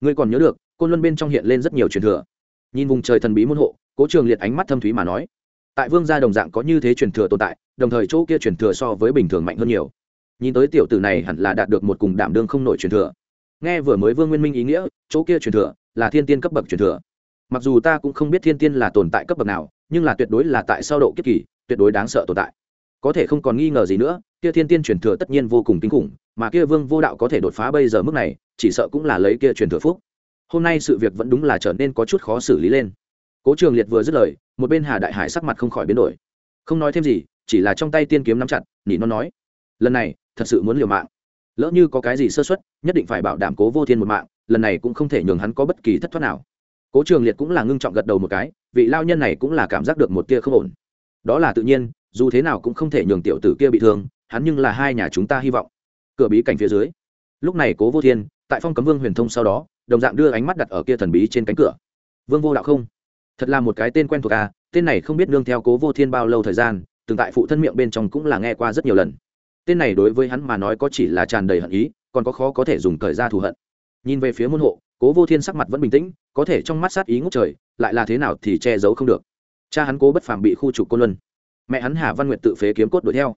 Ngươi còn nhớ được, côn luân bên trong hiện lên rất nhiều truyền thừa. Nhìn vùng trời thần bí môn hộ, cố trường liệt ánh mắt thâm thúy mà nói, tại vương gia đồng dạng có như thế truyền thừa tồn tại, đồng thời chỗ kia truyền thừa so với bình thường mạnh hơn nhiều. Nhìn tới tiểu tử này hẳn là đạt được một cùng đảm đương không nổi truyền thừa. Nghe vừa mới vương nguyên minh ý nghĩa, chỗ kia truyền thừa là thiên tiên cấp bậc truyền thừa mặc dù ta cũng không biết thiên tiên là tồn tại cấp bậc nào, nhưng là tuyệt đối là tại sao độ kiếp kỳ, tuyệt đối đáng sợ tồn tại. Có thể không còn nghi ngờ gì nữa, kia thiên tiên truyền thừa tất nhiên vô cùng kinh khủng, mà kia vương vô đạo có thể đột phá bây giờ mức này, chỉ sợ cũng là lấy kia truyền thừa phúc. Hôm nay sự việc vẫn đúng là trở nên có chút khó xử lý lên. Cố trường liệt vừa dứt lời, một bên hà đại hải sắc mặt không khỏi biến đổi. Không nói thêm gì, chỉ là trong tay tiên kiếm nắm chặt nhỉ nó nói, lần này, thật sự muốn liều mạng. Lỡ như có cái gì sơ xuất nhất định phải bảo đảm cố vô thiên một mạng, lần này cũng không thể nhường hắn có bất kỳ thất thoát nào cố trường liệt cũng là ngưng trọng gật đầu một cái, vị lao nhân này cũng là cảm giác được một tia không ổn. Đó là tự nhiên, dù thế nào cũng không thể nhường tiểu tử kia bị thương, hắn nhưng là hai nhà chúng ta hy vọng. Cửa bí cảnh phía dưới. Lúc này cố vô thiên, tại phong cấm vương huyền thông sau đó, đồng dạng đưa ánh mắt đặt ở kia thần bí trên cánh cửa. Vương vô đạo không? Thật là một cái tên quen thuộc à tên này không biết nương theo cố vô thiên bao lâu thời gian, từng tại phụ thân miệng bên trong cũng là nghe qua rất nhiều lần. Tên này đối với hắn mà nói có chỉ là tràn đầy hận ý, còn có khó có thể dùng thời ra thù hận. Nhìn về phía môn hộ cố vô thiên sắc mặt vẫn bình tĩnh, có thể trong mắt sát ý ngốc trời, lại là thế nào thì che giấu không được. Cha hắn cố bất phàm bị khu trục côn luân. Mẹ hắn hà văn nguyệt tự phế kiếm cốt đuổi theo.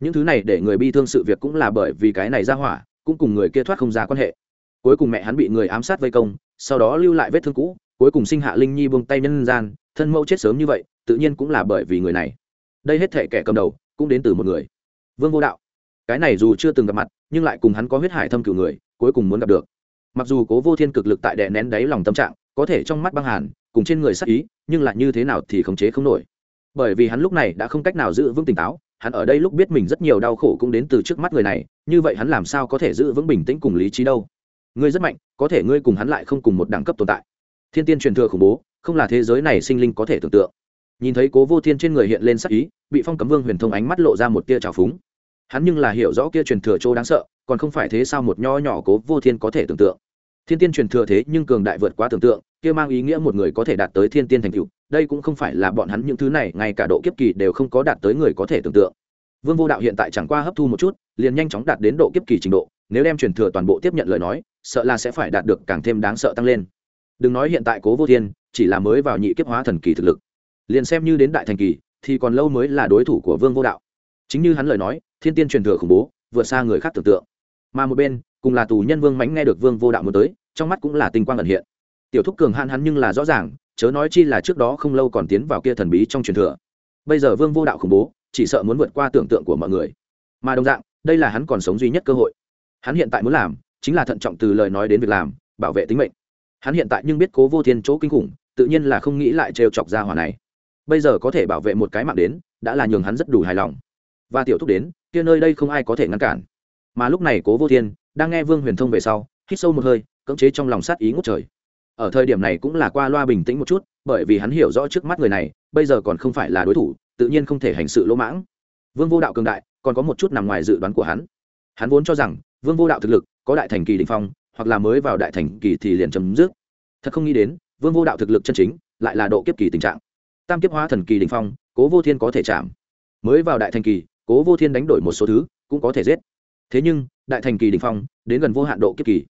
Những thứ này để người bi thương sự việc cũng là bởi vì cái này ra hỏa, cũng cùng người kia thoát không ra quan hệ. Cuối cùng mẹ hắn bị người ám sát vây công, sau đó lưu lại vết thương cũ, cuối cùng sinh hạ linh nhi buông tay nhân gian, thân mẫu chết sớm như vậy, tự nhiên cũng là bởi vì người này. Đây hết thể kẻ cầm đầu, cũng đến từ một người. Vương vô đạo. Cái này dù chưa từng gặp mặt, nhưng lại cùng hắn có huyết hải thâm cửu người, cuối cùng muốn gặp được mặc dù cố vô thiên cực lực tại đè nén đáy lòng tâm trạng, có thể trong mắt băng hàn, cùng trên người sắc ý, nhưng lại như thế nào thì khống chế không nổi. Bởi vì hắn lúc này đã không cách nào giữ vững tỉnh táo, hắn ở đây lúc biết mình rất nhiều đau khổ cũng đến từ trước mắt người này, như vậy hắn làm sao có thể giữ vững bình tĩnh cùng lý trí đâu? Ngươi rất mạnh, có thể ngươi cùng hắn lại không cùng một đẳng cấp tồn tại. Thiên tiên truyền thừa khủng bố, không là thế giới này sinh linh có thể tưởng tượng. Nhìn thấy cố vô thiên trên người hiện lên sắc ý, bị phong cấm vương huyền thông ánh mắt lộ ra một tia trào phúng. Hắn nhưng là hiểu rõ kia truyền thừa chỗ đáng sợ còn không phải thế sao một nho nhỏ cố vô thiên có thể tưởng tượng. Thiên tiên truyền thừa thế nhưng cường đại vượt quá tưởng tượng, kia mang ý nghĩa một người có thể đạt tới thiên tiên thành cựu đây cũng không phải là bọn hắn những thứ này, ngay cả độ kiếp kỳ đều không có đạt tới người có thể tưởng tượng. Vương vô đạo hiện tại chẳng qua hấp thu một chút, liền nhanh chóng đạt đến độ kiếp kỳ trình độ, nếu đem truyền thừa toàn bộ tiếp nhận lời nói, sợ là sẽ phải đạt được càng thêm đáng sợ tăng lên. Đừng nói hiện tại cố vô thiên, chỉ là mới vào nhị kiếp hóa thần kỳ thực lực. Liền xem như đến đại thành kỳ, thì còn lâu mới là đối thủ của vương vô đạo. Chính như hắn lời nói, thiên tiên truyền thừa khủng bố, vượt xa người khác tưởng tượng mà một bên, cùng là tù nhân vương mánh nghe được vương vô đạo muốn tới, trong mắt cũng là tinh quang ẩn hiện. Tiểu thúc cường hạn hắn nhưng là rõ ràng, chớ nói chi là trước đó không lâu còn tiến vào kia thần bí trong truyền thừa. Bây giờ vương vô đạo khủng bố, chỉ sợ muốn vượt qua tưởng tượng của mọi người. Mà đồng dạng, đây là hắn còn sống duy nhất cơ hội. Hắn hiện tại muốn làm, chính là thận trọng từ lời nói đến việc làm, bảo vệ tính mệnh. Hắn hiện tại nhưng biết cố vô thiên chỗ kinh khủng, tự nhiên là không nghĩ lại trêu chọc ra hỏa này. Bây giờ có thể bảo vệ một cái mạng đến, đã là nhường hắn rất đủ hài lòng. Và tiểu thúc đến, kia nơi đây không ai có thể ngăn cản mà lúc này cố vô thiên đang nghe vương huyền thông về sau, hít sâu một hơi, cưỡng chế trong lòng sát ý ngút trời. Ở thời điểm này cũng là qua loa bình tĩnh một chút, bởi vì hắn hiểu rõ trước mắt người này, bây giờ còn không phải là đối thủ, tự nhiên không thể hành sự lỗ mãng. Vương vô đạo cường đại, còn có một chút nằm ngoài dự đoán của hắn. Hắn vốn cho rằng, vương vô đạo thực lực, có đại thành kỳ đình phong, hoặc là mới vào đại thành kỳ thì liền chấm dứt. Thật không nghĩ đến, vương vô đạo thực lực chân chính, lại là độ kiếp kỳ tình trạng. Tam kiếp hóa thần kỳ đình phong, cố vô thiên có thể chạm. Mới vào đại thành kỳ, cố vô thiên đánh đổi một số thứ, cũng có thể giết thế nhưng, đại thành kỳ đình phong, đến gần vô hạn độ kiếp kỳ.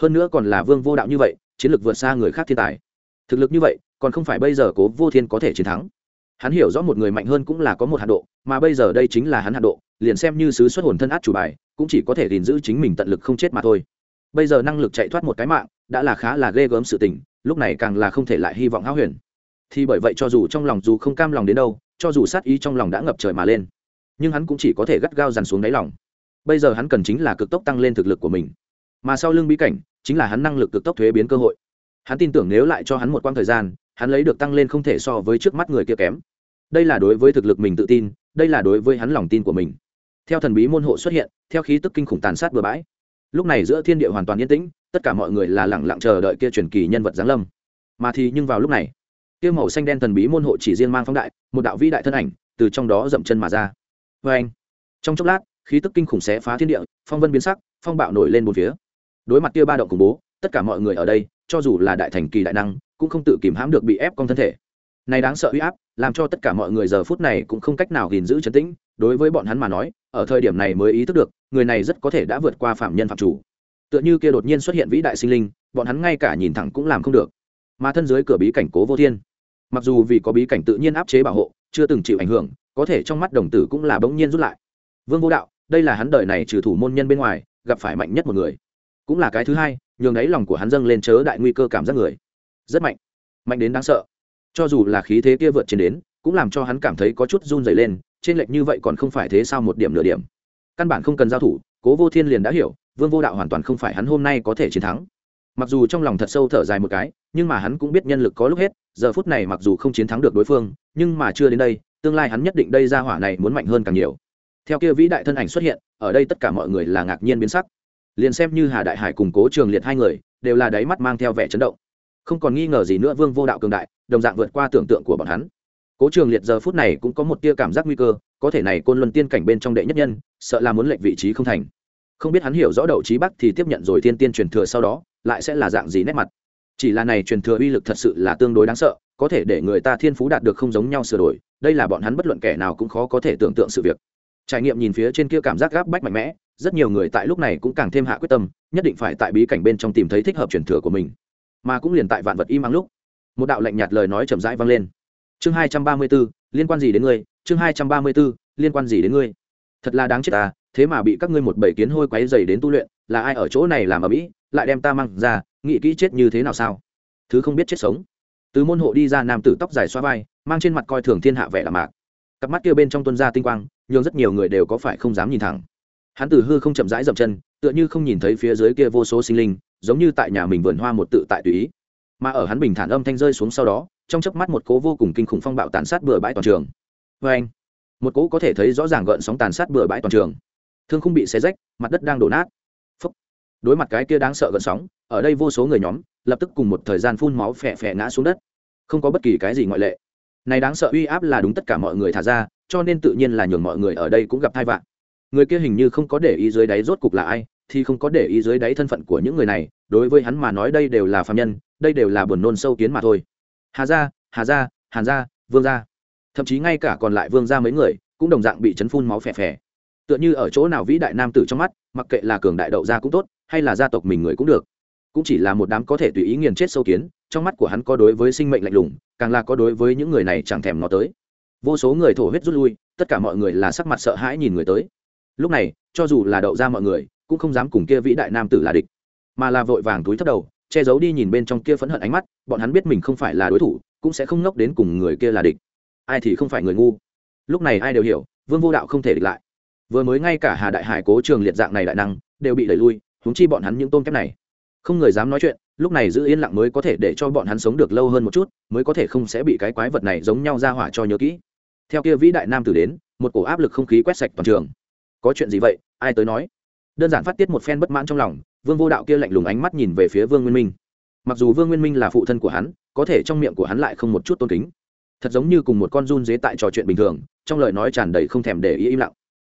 Hơn nữa còn là vương vô đạo như vậy, chiến lược vượt xa người khác thiên tài. Thực lực như vậy, còn không phải bây giờ cố vô thiên có thể chiến thắng. Hắn hiểu rõ một người mạnh hơn cũng là có một hạn độ, mà bây giờ đây chính là hắn hạn độ, liền xem như sứ xuất hồn thân át chủ bài, cũng chỉ có thể gìn giữ chính mình tận lực không chết mà thôi. Bây giờ năng lực chạy thoát một cái mạng, đã là khá là ghê gớm sự tình, lúc này càng là không thể lại hy vọng háo huyền. Thì bởi vậy cho dù trong lòng dù không cam lòng đến đâu, cho dù sát ý trong lòng đã ngập trời mà lên, nhưng hắn cũng chỉ có thể gắt gao dằn xuống đáy lòng bây giờ hắn cần chính là cực tốc tăng lên thực lực của mình. Mà sau lưng bí cảnh, chính là hắn năng lực cực tốc thuế biến cơ hội. Hắn tin tưởng nếu lại cho hắn một quãng thời gian, hắn lấy được tăng lên không thể so với trước mắt người kia kém. Đây là đối với thực lực mình tự tin, đây là đối với hắn lòng tin của mình. Theo thần bí môn hộ xuất hiện, theo khí tức kinh khủng tàn sát bừa bãi. Lúc này giữa thiên địa hoàn toàn yên tĩnh, tất cả mọi người là lẳng lặng chờ đợi kia truyền kỳ nhân vật giáng lâm. Mà thì nhưng vào lúc này, kia màu xanh đen thần bí môn hộ chỉ riêng mang phóng đại, một đạo vĩ đại thân ảnh từ trong đó dậm chân mà ra. Vê anh trong chốc lát khí tức kinh khủng xé phá thiên địa, phong vân biến sắc, phong bạo nổi lên một phía. Đối mặt kia ba động khủng bố, tất cả mọi người ở đây, cho dù là đại thành kỳ đại năng, cũng không tự kìm hãm được bị ép con thân thể. Này đáng sợ uy áp, làm cho tất cả mọi người giờ phút này cũng không cách nào gìn giữ chấn tĩnh, đối với bọn hắn mà nói, ở thời điểm này mới ý thức được, người này rất có thể đã vượt qua phạm nhân phạm chủ. Tựa như kia đột nhiên xuất hiện vĩ đại sinh linh, bọn hắn ngay cả nhìn thẳng cũng làm không được. Mà thân dưới cửa bí cảnh cố vô thiên, mặc dù vì có bí cảnh tự nhiên áp chế bảo hộ, chưa từng chịu ảnh hưởng, có thể trong mắt đồng tử cũng là bỗng nhiên rút lại vương vô đạo, đây là hắn đời này trừ thủ môn nhân bên ngoài, gặp phải mạnh nhất một người. Cũng là cái thứ hai, nhường ấy lòng của hắn dâng lên chớ đại nguy cơ cảm giác người. Rất mạnh. Mạnh đến đáng sợ. Cho dù là khí thế kia vượt trên đến, cũng làm cho hắn cảm thấy có chút run dày lên, trên lệch như vậy còn không phải thế sao một điểm nửa điểm. Căn bản không cần giao thủ, cố vô thiên liền đã hiểu, vương vô đạo hoàn toàn không phải hắn hôm nay có thể chiến thắng. Mặc dù trong lòng thật sâu thở dài một cái, nhưng mà hắn cũng biết nhân lực có lúc hết, giờ phút này mặc dù không chiến thắng được đối phương, nhưng mà chưa đến đây, tương lai hắn nhất định đây ra hỏa này muốn mạnh hơn càng nhiều theo kia vĩ đại thân ảnh xuất hiện, ở đây tất cả mọi người là ngạc nhiên biến sắc. Liền xem như hà đại hải cùng cố trường liệt hai người, đều là đáy mắt mang theo vẻ chấn động. Không còn nghi ngờ gì nữa, vương vô đạo cường đại, đồng dạng vượt qua tưởng tượng của bọn hắn. Cố trường liệt giờ phút này cũng có một tia cảm giác nguy cơ, có thể này côn luân tiên cảnh bên trong đệ nhất nhân, sợ là muốn lệnh vị trí không thành. Không biết hắn hiểu rõ đậu trí bắc thì tiếp nhận rồi thiên tiên truyền thừa sau đó, lại sẽ là dạng gì nét mặt. Chỉ là này truyền thừa uy lực thật sự là tương đối đáng sợ, có thể để người ta thiên phú đạt được không giống nhau sửa đổi, đây là bọn hắn bất luận kẻ nào cũng khó có thể tưởng tượng sự việc trải nghiệm nhìn phía trên kia cảm giác gáp bách mạnh mẽ, rất nhiều người tại lúc này cũng càng thêm hạ quyết tâm, nhất định phải tại bí cảnh bên trong tìm thấy thích hợp truyền thừa của mình. Mà cũng liền tại vạn vật im ắng lúc, một đạo lạnh nhạt lời nói chậm rãi vang lên. Chương hai trăm ba mươi b ố liên quan gì đến ngươi? Chương hai trăm ba mươi b ố liên quan gì đến ngươi? Thật là đáng chết ta, thế mà bị các ngươi một bầy kiến hôi quáy dày đến tu luyện, là ai ở chỗ này làm ở mỹ lại đem ta mang ra, nghĩ kỹ chết như thế nào sao? Thứ không biết chết sống. Từ môn hộ đi ra nam tử tóc dài xoa vai, mang trên mặt coi thường thiên hạ vẻ là mạc cặp mắt kia bên trong tuân ra tinh quang, nhưng rất nhiều người đều có phải không dám nhìn thẳng. Hắn từ hư không chậm rãi dậm chân, tựa như không nhìn thấy phía dưới kia vô số sinh linh, giống như tại nhà mình vườn hoa một tự tại tùy ý. Mà ở hắn bình thản âm thanh rơi xuống sau đó, trong chớp mắt một cố vô cùng kinh khủng phong bạo tàn sát bừa bãi toàn trường. Vê anh, một cố có thể thấy rõ ràng gợn sóng tàn sát bừa bãi toàn trường. Thương không bị xé rách, mặt đất đang đổ nát. Phúc. đối mặt cái kia đáng sợ gợn sóng, ở đây vô số người nhóm, lập tức cùng một thời gian phun máu phè phè ngã xuống đất. Không có bất kỳ cái gì ngoại lệ này đáng sợ uy áp là đúng tất cả mọi người thả ra, cho nên tự nhiên là nhường mọi người ở đây cũng gặp hai vạn. Người kia hình như không có để ý dưới đáy rốt cục là ai, thì không có để ý dưới đáy thân phận của những người này, đối với hắn mà nói đây đều là phạm nhân, đây đều là buồn nôn sâu kiến mà thôi. Hà gia hà gia, hàn gia, vương gia. Thậm chí ngay cả còn lại vương gia mấy người, cũng đồng dạng bị chấn phun máu phè phè. Tựa như ở chỗ nào vĩ đại nam tử trong mắt, mặc kệ là cường đại đậu gia cũng tốt, hay là gia tộc mình người cũng được. Cũng chỉ là một đám có thể tùy ý nghiền chết sâu kiến, trong mắt của hắn có đối với sinh mệnh lạnh lùng càng là có đối với những người này chẳng thèm nó tới. Vô số người thổ huyết rút lui, tất cả mọi người là sắc mặt sợ hãi nhìn người tới. Lúc này, cho dù là đậu ra mọi người, cũng không dám cùng kia vĩ đại nam tử là địch, mà là vội vàng túi thấp đầu, che giấu đi nhìn bên trong kia phẫn hận ánh mắt, bọn hắn biết mình không phải là đối thủ, cũng sẽ không ngốc đến cùng người kia là địch. Ai thì không phải người ngu. Lúc này ai đều hiểu, vương vô đạo không thể địch lại. Vừa mới ngay cả hà đại hải cố trường liệt dạng này đại năng, đều bị đẩy lui húng chi bọn hắn những tôm kép này. Không người dám nói chuyện lúc này giữ yên lặng mới có thể để cho bọn hắn sống được lâu hơn một chút, mới có thể không sẽ bị cái quái vật này giống nhau ra hỏa cho nhớ kỹ. Theo kia vĩ đại nam tử đến, một cổ áp lực không khí quét sạch toàn trường. Có chuyện gì vậy? Ai tới nói? Đơn giản phát tiết một phen bất mãn trong lòng, vương vô đạo kia lạnh lùng ánh mắt nhìn về phía vương nguyên minh. Mặc dù vương nguyên minh là phụ thân của hắn, có thể trong miệng của hắn lại không một chút tôn kính. Thật giống như cùng một con run dế tại trò chuyện bình thường, trong lời nói tràn đầy không thèm để ý im lặng.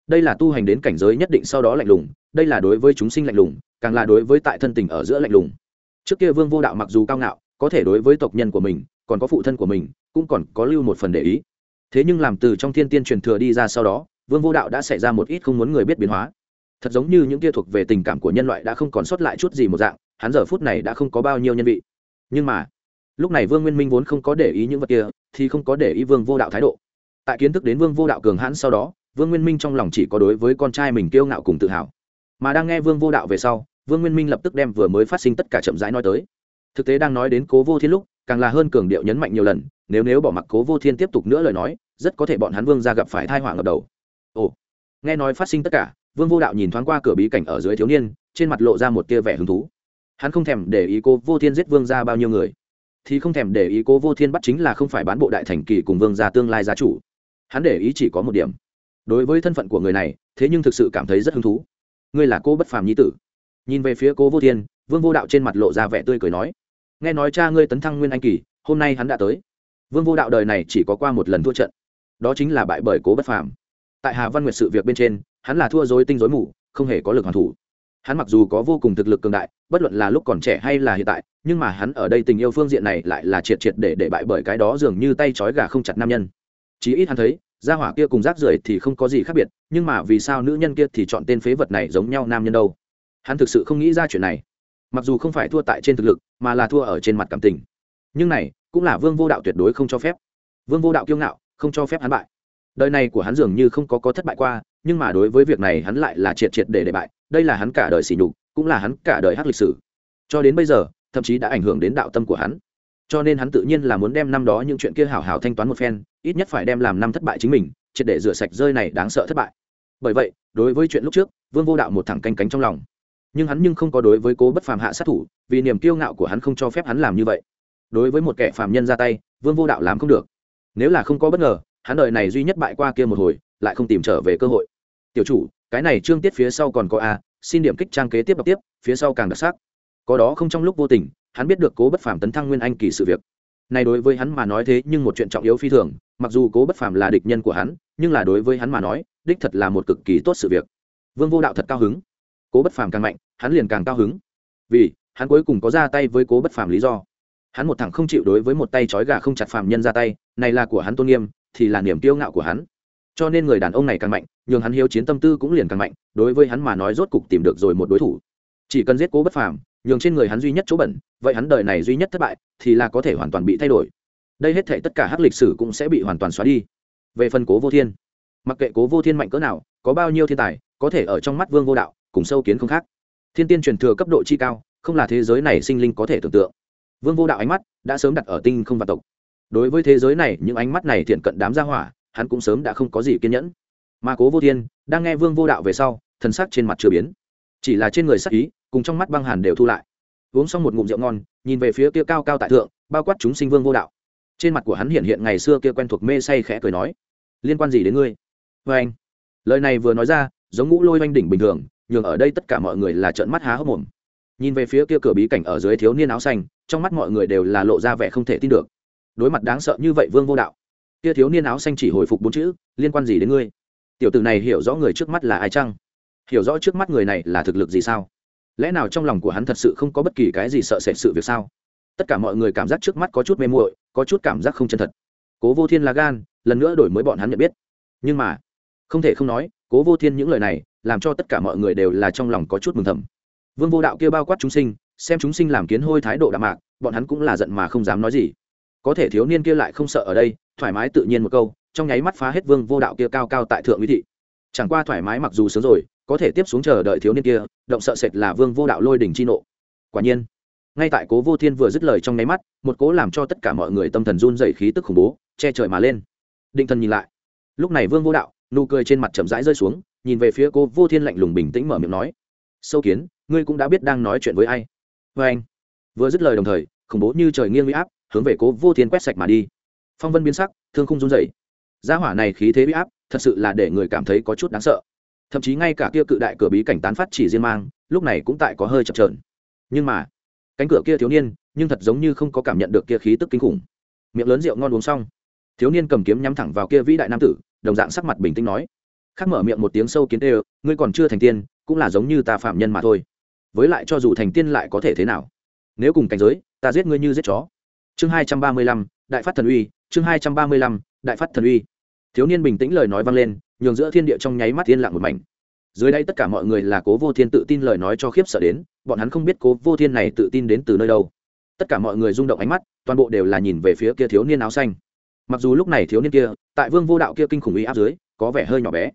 Đây là tu hành đến cảnh giới nhất định sau đó lạnh lùng, đây là đối với chúng sinh lạnh lùng, càng là đối với tại thân tình ở giữa lạnh lùng trước kia vương vô đạo mặc dù cao ngạo, có thể đối với tộc nhân của mình, còn có phụ thân của mình, cũng còn có lưu một phần để ý. Thế nhưng làm từ trong thiên tiên truyền thừa đi ra sau đó, vương vô đạo đã xảy ra một ít không muốn người biết biến hóa. Thật giống như những kia thuộc về tình cảm của nhân loại đã không còn sót lại chút gì một dạng, hắn giờ phút này đã không có bao nhiêu nhân vị. Nhưng mà, lúc này vương nguyên minh vốn không có để ý những vật kia, thì không có để ý vương vô đạo thái độ. Tại kiến thức đến vương vô đạo cường hãn sau đó, vương nguyên minh trong lòng chỉ có đối với con trai mình kiêu ngạo cùng tự hào. Mà đang nghe vương vô đạo về sau vương nguyên minh lập tức đem vừa mới phát sinh tất cả chậm rãi nói tới. Thực tế đang nói đến cố vô thiên lúc, càng là hơn cường điệu nhấn mạnh nhiều lần, nếu nếu bỏ mặc cố vô thiên tiếp tục nữa lời nói, rất có thể bọn hắn vương ra gặp phải thai họa ngập đầu. Ồ, nghe nói phát sinh tất cả, vương vô đạo nhìn thoáng qua cửa bí cảnh ở dưới thiếu niên, trên mặt lộ ra một tia vẻ hứng thú. Hắn không thèm để ý cố vô thiên giết vương ra bao nhiêu người, thì không thèm để ý cố vô thiên bắt chính là không phải bán bộ đại thành kỳ cùng vương gia tương lai gia chủ. Hắn để ý chỉ có một điểm. Đối với thân phận của người này, thế nhưng thực sự cảm thấy rất hứng thú. Ngươi là cô bất phàm nhi tử nhìn về phía cố vô thiên, vương vô đạo trên mặt lộ ra vẻ tươi cười nói, nghe nói cha ngươi tấn thăng nguyên anh kỳ, hôm nay hắn đã tới. Vương vô đạo đời này chỉ có qua một lần thua trận, đó chính là bại bởi cố bất phàm. Tại hà văn nguyệt sự việc bên trên, hắn là thua dối tinh dối mù, không hề có lực hoàn thủ. Hắn mặc dù có vô cùng thực lực cường đại, bất luận là lúc còn trẻ hay là hiện tại, nhưng mà hắn ở đây tình yêu phương diện này lại là triệt triệt để để bại bởi cái đó dường như tay trói gà không chặt nam nhân. Chí ít hắn thấy, gia hỏa kia cùng rác rưởi thì không có gì khác biệt, nhưng mà vì sao nữ nhân kia thì chọn tên phế vật này giống nhau nam nhân đâu? Hắn thực sự không nghĩ ra chuyện này. Mặc dù không phải thua tại trên thực lực, mà là thua ở trên mặt cảm tình. Nhưng này, cũng là vương vô đạo tuyệt đối không cho phép. Vương vô đạo kiêu ngạo, không cho phép hắn bại. Đời này của hắn dường như không có có thất bại qua, nhưng mà đối với việc này hắn lại là triệt triệt để để bại. Đây là hắn cả đời sỉ nhục, cũng là hắn cả đời hát lịch sử. Cho đến bây giờ, thậm chí đã ảnh hưởng đến đạo tâm của hắn. Cho nên hắn tự nhiên là muốn đem năm đó những chuyện kia hảo hảo thanh toán một phen, ít nhất phải đem làm năm thất bại chính mình, triệt để rửa sạch rơi này đáng sợ thất bại. Bởi vậy, đối với chuyện lúc trước, vương vô đạo một thẳng canh cánh trong lòng nhưng hắn nhưng không có đối với cố bất phàm hạ sát thủ, vì niềm kiêu ngạo của hắn không cho phép hắn làm như vậy. Đối với một kẻ phàm nhân ra tay, vương vô đạo làm không được. Nếu là không có bất ngờ, hắn đời này duy nhất bại qua kia một hồi, lại không tìm trở về cơ hội. Tiểu chủ, cái này trương tiết phía sau còn có a, xin điểm kích trang kế tiếp đọc tiếp, phía sau càng đặc sắc. Có đó không trong lúc vô tình, hắn biết được cố bất phàm tấn thăng nguyên anh kỳ sự việc. Này đối với hắn mà nói thế nhưng một chuyện trọng yếu phi thường, mặc dù cố bất phàm là địch nhân của hắn, nhưng là đối với hắn mà nói, đích thật là một cực kỳ tốt sự việc. Vương vô đạo thật cao hứng. Cố bất phàm càng mạnh hắn liền càng cao hứng. Vì, hắn cuối cùng có ra tay với cố bất phàm lý do. Hắn một thằng không chịu đối với một tay trói gà không chặt phàm nhân ra tay, này là của hắn tôn nghiêm, thì là niềm kiêu ngạo của hắn. Cho nên người đàn ông này càng mạnh, nhường hắn hiếu chiến tâm tư cũng liền càng mạnh, đối với hắn mà nói rốt cục tìm được rồi một đối thủ. Chỉ cần giết cố bất phàm, nhường trên người hắn duy nhất chỗ bẩn, vậy hắn đời này duy nhất thất bại, thì là có thể hoàn toàn bị thay đổi. Đây hết thể tất cả hắc lịch sử cũng sẽ bị hoàn toàn xóa đi. Về phần cố vô thiên, mặc kệ cố vô thiên mạnh cỡ nào, có bao nhiêu thiên tài, có thể ở trong mắt vương vô đạo, cùng sâu kiến không khác thiên tiên truyền thừa cấp độ chi cao, không là thế giới này sinh linh có thể tưởng tượng. Vương vô đạo ánh mắt đã sớm đặt ở tinh không vạn tộc. Đối với thế giới này, những ánh mắt này thiện cận đám gia hỏa, hắn cũng sớm đã không có gì kiên nhẫn. Mà cố vô thiên đang nghe vương vô đạo về sau, thần sắc trên mặt chưa biến. Chỉ là trên người sắc ý, cùng trong mắt băng hàn đều thu lại. Uống xong một ngụm rượu ngon, nhìn về phía kia cao cao tại thượng, bao quát chúng sinh vương vô đạo. Trên mặt của hắn hiện hiện ngày xưa kia quen thuộc mê say khẽ cười nói, liên quan gì đến ngươi? Vê anh lời này vừa nói ra, giống ngũ lôi oanh đỉnh bình thường nhường ở đây tất cả mọi người là trợn mắt há hốc mồm. Nhìn về phía kia cửa bí cảnh ở dưới thiếu niên áo xanh, trong mắt mọi người đều là lộ ra vẻ không thể tin được. Đối mặt đáng sợ như vậy vương vô đạo, kia thiếu niên áo xanh chỉ hồi phục bốn chữ, liên quan gì đến ngươi? Tiểu tử này hiểu rõ người trước mắt là ai chăng? Hiểu rõ trước mắt người này là thực lực gì sao? Lẽ nào trong lòng của hắn thật sự không có bất kỳ cái gì sợ sệt sự việc sao? Tất cả mọi người cảm giác trước mắt có chút mê muội, có chút cảm giác không chân thật. Cố vô thiên là gan, lần nữa đổi mới bọn hắn nhận biết. Nhưng mà, không thể không nói, cố vô thiên những lời này làm cho tất cả mọi người đều là trong lòng có chút mừng thầm. Vương vô đạo kia bao quát chúng sinh, xem chúng sinh làm kiến hôi thái độ đạm mạc, bọn hắn cũng là giận mà không dám nói gì. Có thể thiếu niên kia lại không sợ ở đây, thoải mái tự nhiên một câu, trong nháy mắt phá hết vương vô đạo kia cao cao tại thượng uy thị. Chẳng qua thoải mái mặc dù sớm rồi, có thể tiếp xuống chờ đợi thiếu niên kia, động sợ sệt là vương vô đạo lôi đỉnh chi nộ. Quả nhiên, ngay tại cố vô thiên vừa dứt lời trong nháy mắt, một cố làm cho tất cả mọi người tâm thần run dày khí tức khủng bố, che trời mà lên. Định thần nhìn lại. Lúc này vương vô đạo, nụ cười trên mặt chậm rãi rơi xuống nhìn về phía cô vô thiên lạnh lùng bình tĩnh mở miệng nói, sâu kiến, ngươi cũng đã biết đang nói chuyện với ai. Vê anh. Vừa dứt lời đồng thời, khủng bố như trời nghiêng huy áp hướng về cố vô thiên quét sạch mà đi. Phong vân biến sắc, thương không run dậy gia hỏa này khí thế huy áp, thật sự là để người cảm thấy có chút đáng sợ. Thậm chí ngay cả kia cự đại cửa bí cảnh tán phát chỉ riêng mang, lúc này cũng tại có hơi chập trờn nhưng mà, cánh cửa kia thiếu niên, nhưng thật giống như không có cảm nhận được kia khí tức kinh khủng. Miệng lớn rượu ngon uống xong. Thiếu niên cầm kiếm nhắm thẳng vào kia vĩ đại nam tử, đồng dạng sắc mặt bình tĩnh nói khác mở miệng một tiếng sâu kiến tê ngươi còn chưa thành tiên, cũng là giống như ta phạm nhân mà thôi. Với lại cho dù thành tiên lại có thể thế nào? Nếu cùng cảnh giới, ta giết ngươi như giết chó. Chương hai trăm ba mươi lăm, đại phát thần uy, chương hai trăm ba mươi lăm, đại phát thần uy. Thiếu niên bình tĩnh lời nói vang lên, nhường giữa thiên địa trong nháy mắt thiên lặng một mảnh. Dưới đây tất cả mọi người là cố vô thiên tự tin lời nói cho khiếp sợ đến, bọn hắn không biết cố vô thiên này tự tin đến từ nơi đâu. Tất cả mọi người rung động ánh mắt, toàn bộ đều là nhìn về phía kia thiếu niên áo xanh. Mặc dù lúc này thiếu niên kia, tại vương vô đạo kia kinh khủng uy áp dưới, có vẻ hơi nhỏ bé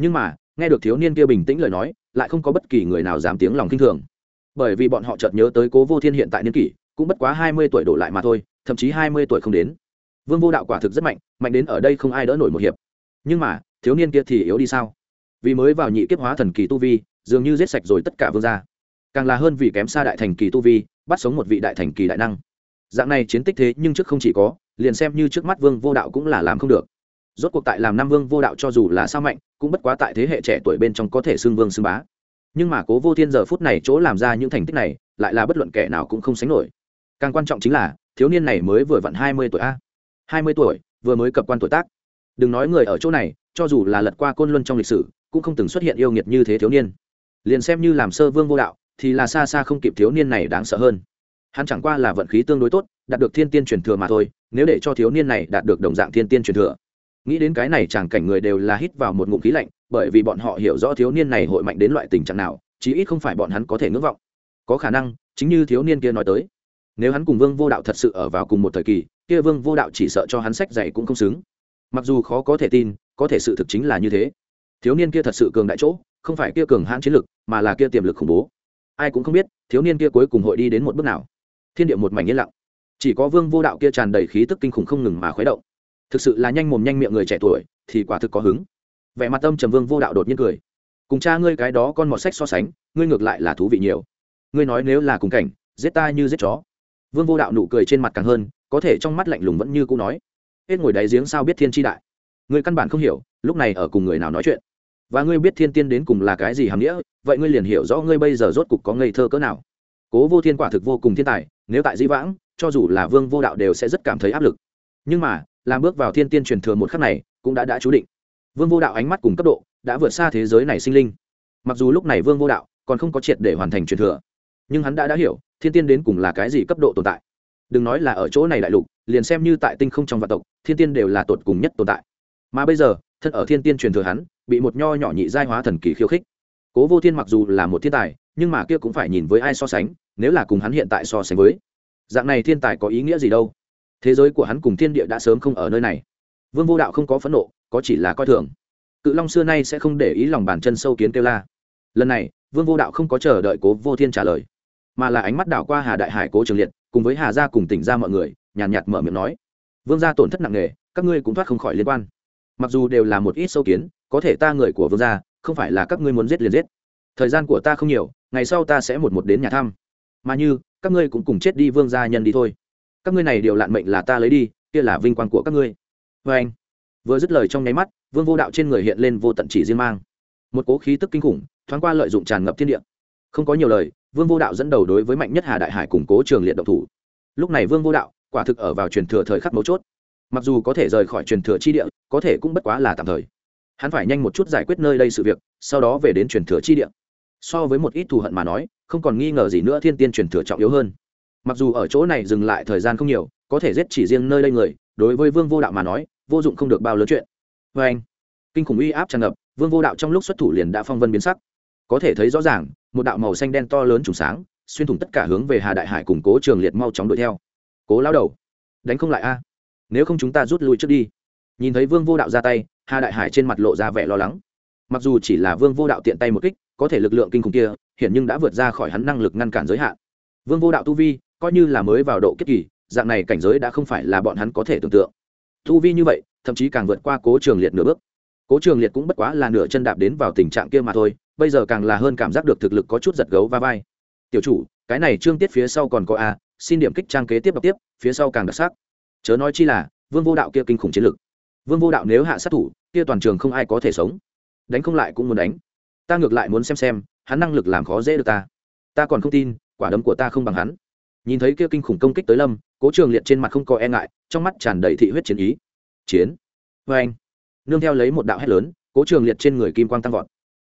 nhưng mà, nghe được thiếu niên kia bình tĩnh lời nói, lại không có bất kỳ người nào dám tiếng lòng kinh thường. Bởi vì bọn họ chợt nhớ tới cố vô thiên hiện tại niên kỷ, cũng bất quá hai mươi tuổi đổ lại mà thôi, thậm chí hai mươi tuổi không đến. Vương vô đạo quả thực rất mạnh mạnh đến ở đây không ai đỡ nổi một hiệp. Nhưng mà, thiếu niên kia thì yếu đi sao? Vì mới vào nhị kiếp hóa thần kỳ tu vi, dường như giết sạch rồi tất cả vương gia. Càng là hơn vì kém xa đại thành kỳ tu vi, bắt sống một vị đại thành kỳ đại năng. Dạng này chiến tích thế nhưng trước không chỉ có, liền xem như trước mắt vương vô đạo cũng là làm không được. Rốt cuộc tại làm nam vương vô đạo cho dù là sao mạnh cũng bất quá tại thế hệ trẻ tuổi bên trong có thể xưng vương xưng bá. Nhưng mà cố vô thiên giờ phút này chỗ làm ra những thành tích này, lại là bất luận kẻ nào cũng không sánh nổi. Càng quan trọng chính là, thiếu niên này mới vừa vặn hai mươi tuổi a. Hai mươi tuổi, vừa mới cập quan tuổi tác. Đừng nói người ở chỗ này, cho dù là lật qua côn luân trong lịch sử, cũng không từng xuất hiện yêu nghiệt như thế thiếu niên. Liền xem như làm sơ vương vô đạo, thì là xa xa không kịp thiếu niên này đáng sợ hơn. Hắn chẳng qua là vận khí tương đối tốt, đạt được thiên tiên truyền thừa mà thôi, nếu để cho thiếu niên này đạt được đồng dạng thiên tiên truyền thừa nghĩ đến cái này chẳng cảnh người đều là hít vào một ngụm khí lạnh, bởi vì bọn họ hiểu rõ thiếu niên này hội mạnh đến loại tình trạng nào, chí ít không phải bọn hắn có thể ngưỡng vọng. Có khả năng, chính như thiếu niên kia nói tới, nếu hắn cùng vương vô đạo thật sự ở vào cùng một thời kỳ, kia vương vô đạo chỉ sợ cho hắn sách dạy cũng không xứng. Mặc dù khó có thể tin, có thể sự thực chính là như thế. Thiếu niên kia thật sự cường đại chỗ, không phải kia cường hãn chiến lực, mà là kia tiềm lực khủng bố. Ai cũng không biết, thiếu niên kia cuối cùng hội đi đến một bước nào. Thiên địa một mảnh yên lặng. Chỉ có vương vô đạo kia tràn đầy khí tức kinh khủng không ngừng mà khuấy động thực sự là nhanh mồm nhanh miệng người trẻ tuổi, thì quả thực có hứng. Vẻ mặt tâm trầm vương vô đạo đột nhiên cười. Cùng cha ngươi cái đó con mọt sách so sánh, ngươi ngược lại là thú vị nhiều. Ngươi nói nếu là cùng cảnh, giết ta như giết chó. Vương vô đạo nụ cười trên mặt càng hơn, có thể trong mắt lạnh lùng vẫn như cũ nói. Hết ngồi đáy giếng sao biết thiên tri đại? Ngươi căn bản không hiểu, lúc này ở cùng người nào nói chuyện? Và ngươi biết thiên tiên đến cùng là cái gì hàm nghĩa, vậy ngươi liền hiểu rõ ngươi bây giờ rốt cục có ngây thơ cỡ nào. Cố vô thiên quả thực vô cùng thiên tài, nếu tại di vãng, cho dù là vương vô đạo đều sẽ rất cảm thấy áp lực. Nhưng mà làm bước vào thiên tiên truyền thừa một khắc này, cũng đã đã chú định. Vương vô đạo ánh mắt cùng cấp độ, đã vượt xa thế giới này sinh linh. Mặc dù lúc này vương vô đạo còn không có triệt để hoàn thành truyền thừa, nhưng hắn đã đã hiểu, thiên tiên đến cùng là cái gì cấp độ tồn tại. Đừng nói là ở chỗ này đại lục, liền xem như tại tinh không trong vạn tộc, thiên tiên đều là tột cùng nhất tồn tại. Mà bây giờ, thân ở thiên tiên truyền thừa hắn, bị một nho nhỏ nhị giai hóa thần kỳ khiêu khích. Cố vô thiên mặc dù là một thiên tài, nhưng mà kia cũng phải nhìn với ai so sánh, nếu là cùng hắn hiện tại so sánh với. Dạng này thiên tài có ý nghĩa gì đâu? Thế giới của hắn cùng thiên địa đã sớm không ở nơi này. Vương vô đạo không có phẫn nộ, có chỉ là coi thường. Cự long xưa nay sẽ không để ý lòng bàn chân sâu kiến kêu la. Lần này, vương vô đạo không có chờ đợi cố vô thiên trả lời, mà là ánh mắt đảo qua hà đại hải cố trường liệt, cùng với hà gia cùng tỉnh ra mọi người, nhàn nhạt mở miệng nói, vương gia tổn thất nặng nề, các ngươi cũng thoát không khỏi liên quan. Mặc dù đều là một ít sâu kiến, có thể ta người của vương gia, không phải là các ngươi muốn giết liền giết. Thời gian của ta không nhiều, ngày sau ta sẽ một một đến nhà thăm. Mà như, các ngươi cũng cùng chết đi vương gia nhân đi thôi các ngươi này điều lạn mệnh là ta lấy đi, kia là vinh quang của các ngươi. Vê anh, vừa dứt lời trong nháy mắt, vương vô đạo trên người hiện lên vô tận chỉ riêng mang. Một cố khí tức kinh khủng, thoáng qua lợi dụng tràn ngập thiên địa. Không có nhiều lời, vương vô đạo dẫn đầu đối với mạnh nhất hà đại hải củng cố trường liệt động thủ. Lúc này vương vô đạo, quả thực ở vào truyền thừa thời khắc mấu chốt. Mặc dù có thể rời khỏi truyền thừa chi địa, có thể cũng bất quá là tạm thời. Hắn phải nhanh một chút giải quyết nơi đây sự việc, sau đó về đến truyền thừa chi địa. So với một ít thù hận mà nói, không còn nghi ngờ gì nữa thiên tiên truyền thừa trọng yếu hơn mặc dù ở chỗ này dừng lại thời gian không nhiều, có thể giết chỉ riêng nơi đây người, đối với vương vô đạo mà nói, vô dụng không được bao lớn chuyện. Vê anh, kinh khủng uy áp tràn ngập, vương vô đạo trong lúc xuất thủ liền đã phong vân biến sắc. Có thể thấy rõ ràng, một đạo màu xanh đen to lớn trùng sáng, xuyên thủng tất cả hướng về hà đại hải củng cố trường liệt mau chóng đuổi theo. Cố lao đầu, đánh không lại a. Nếu không chúng ta rút lui trước đi. Nhìn thấy vương vô đạo ra tay, hà đại hải trên mặt lộ ra vẻ lo lắng. Mặc dù chỉ là vương vô đạo tiện tay một kích, có thể lực lượng kinh khủng kia hiện nhưng đã vượt ra khỏi hắn năng lực ngăn cản giới hạn. Vương vô đạo tu vi coi như là mới vào độ kiếp kỳ, dạng này cảnh giới đã không phải là bọn hắn có thể tưởng tượng. Tu vi như vậy, thậm chí càng vượt qua cố trường liệt nửa bước. Cố trường liệt cũng bất quá là nửa chân đạp đến vào tình trạng kia mà thôi, bây giờ càng là hơn cảm giác được thực lực có chút giật gấu va vai. Tiểu chủ, cái này trương tiết phía sau còn có a, xin điểm kích trang kế tiếp đọc tiếp, phía sau càng đặc sắc. Chớ nói chi là, vương vô đạo kia kinh khủng chiến lực. Vương vô đạo nếu hạ sát thủ, kia toàn trường không ai có thể sống. Đánh không lại cũng muốn đánh. Ta ngược lại muốn xem xem, hắn năng lực làm khó dễ được ta. Ta còn không tin, quả đấm của ta không bằng hắn nhìn thấy kia kinh khủng công kích tới lâm, cố trường liệt trên mặt không có e ngại, trong mắt tràn đầy thị huyết chiến ý. Chiến. Vê anh. Nương theo lấy một đạo hét lớn, cố trường liệt trên người kim quang tăng vọt.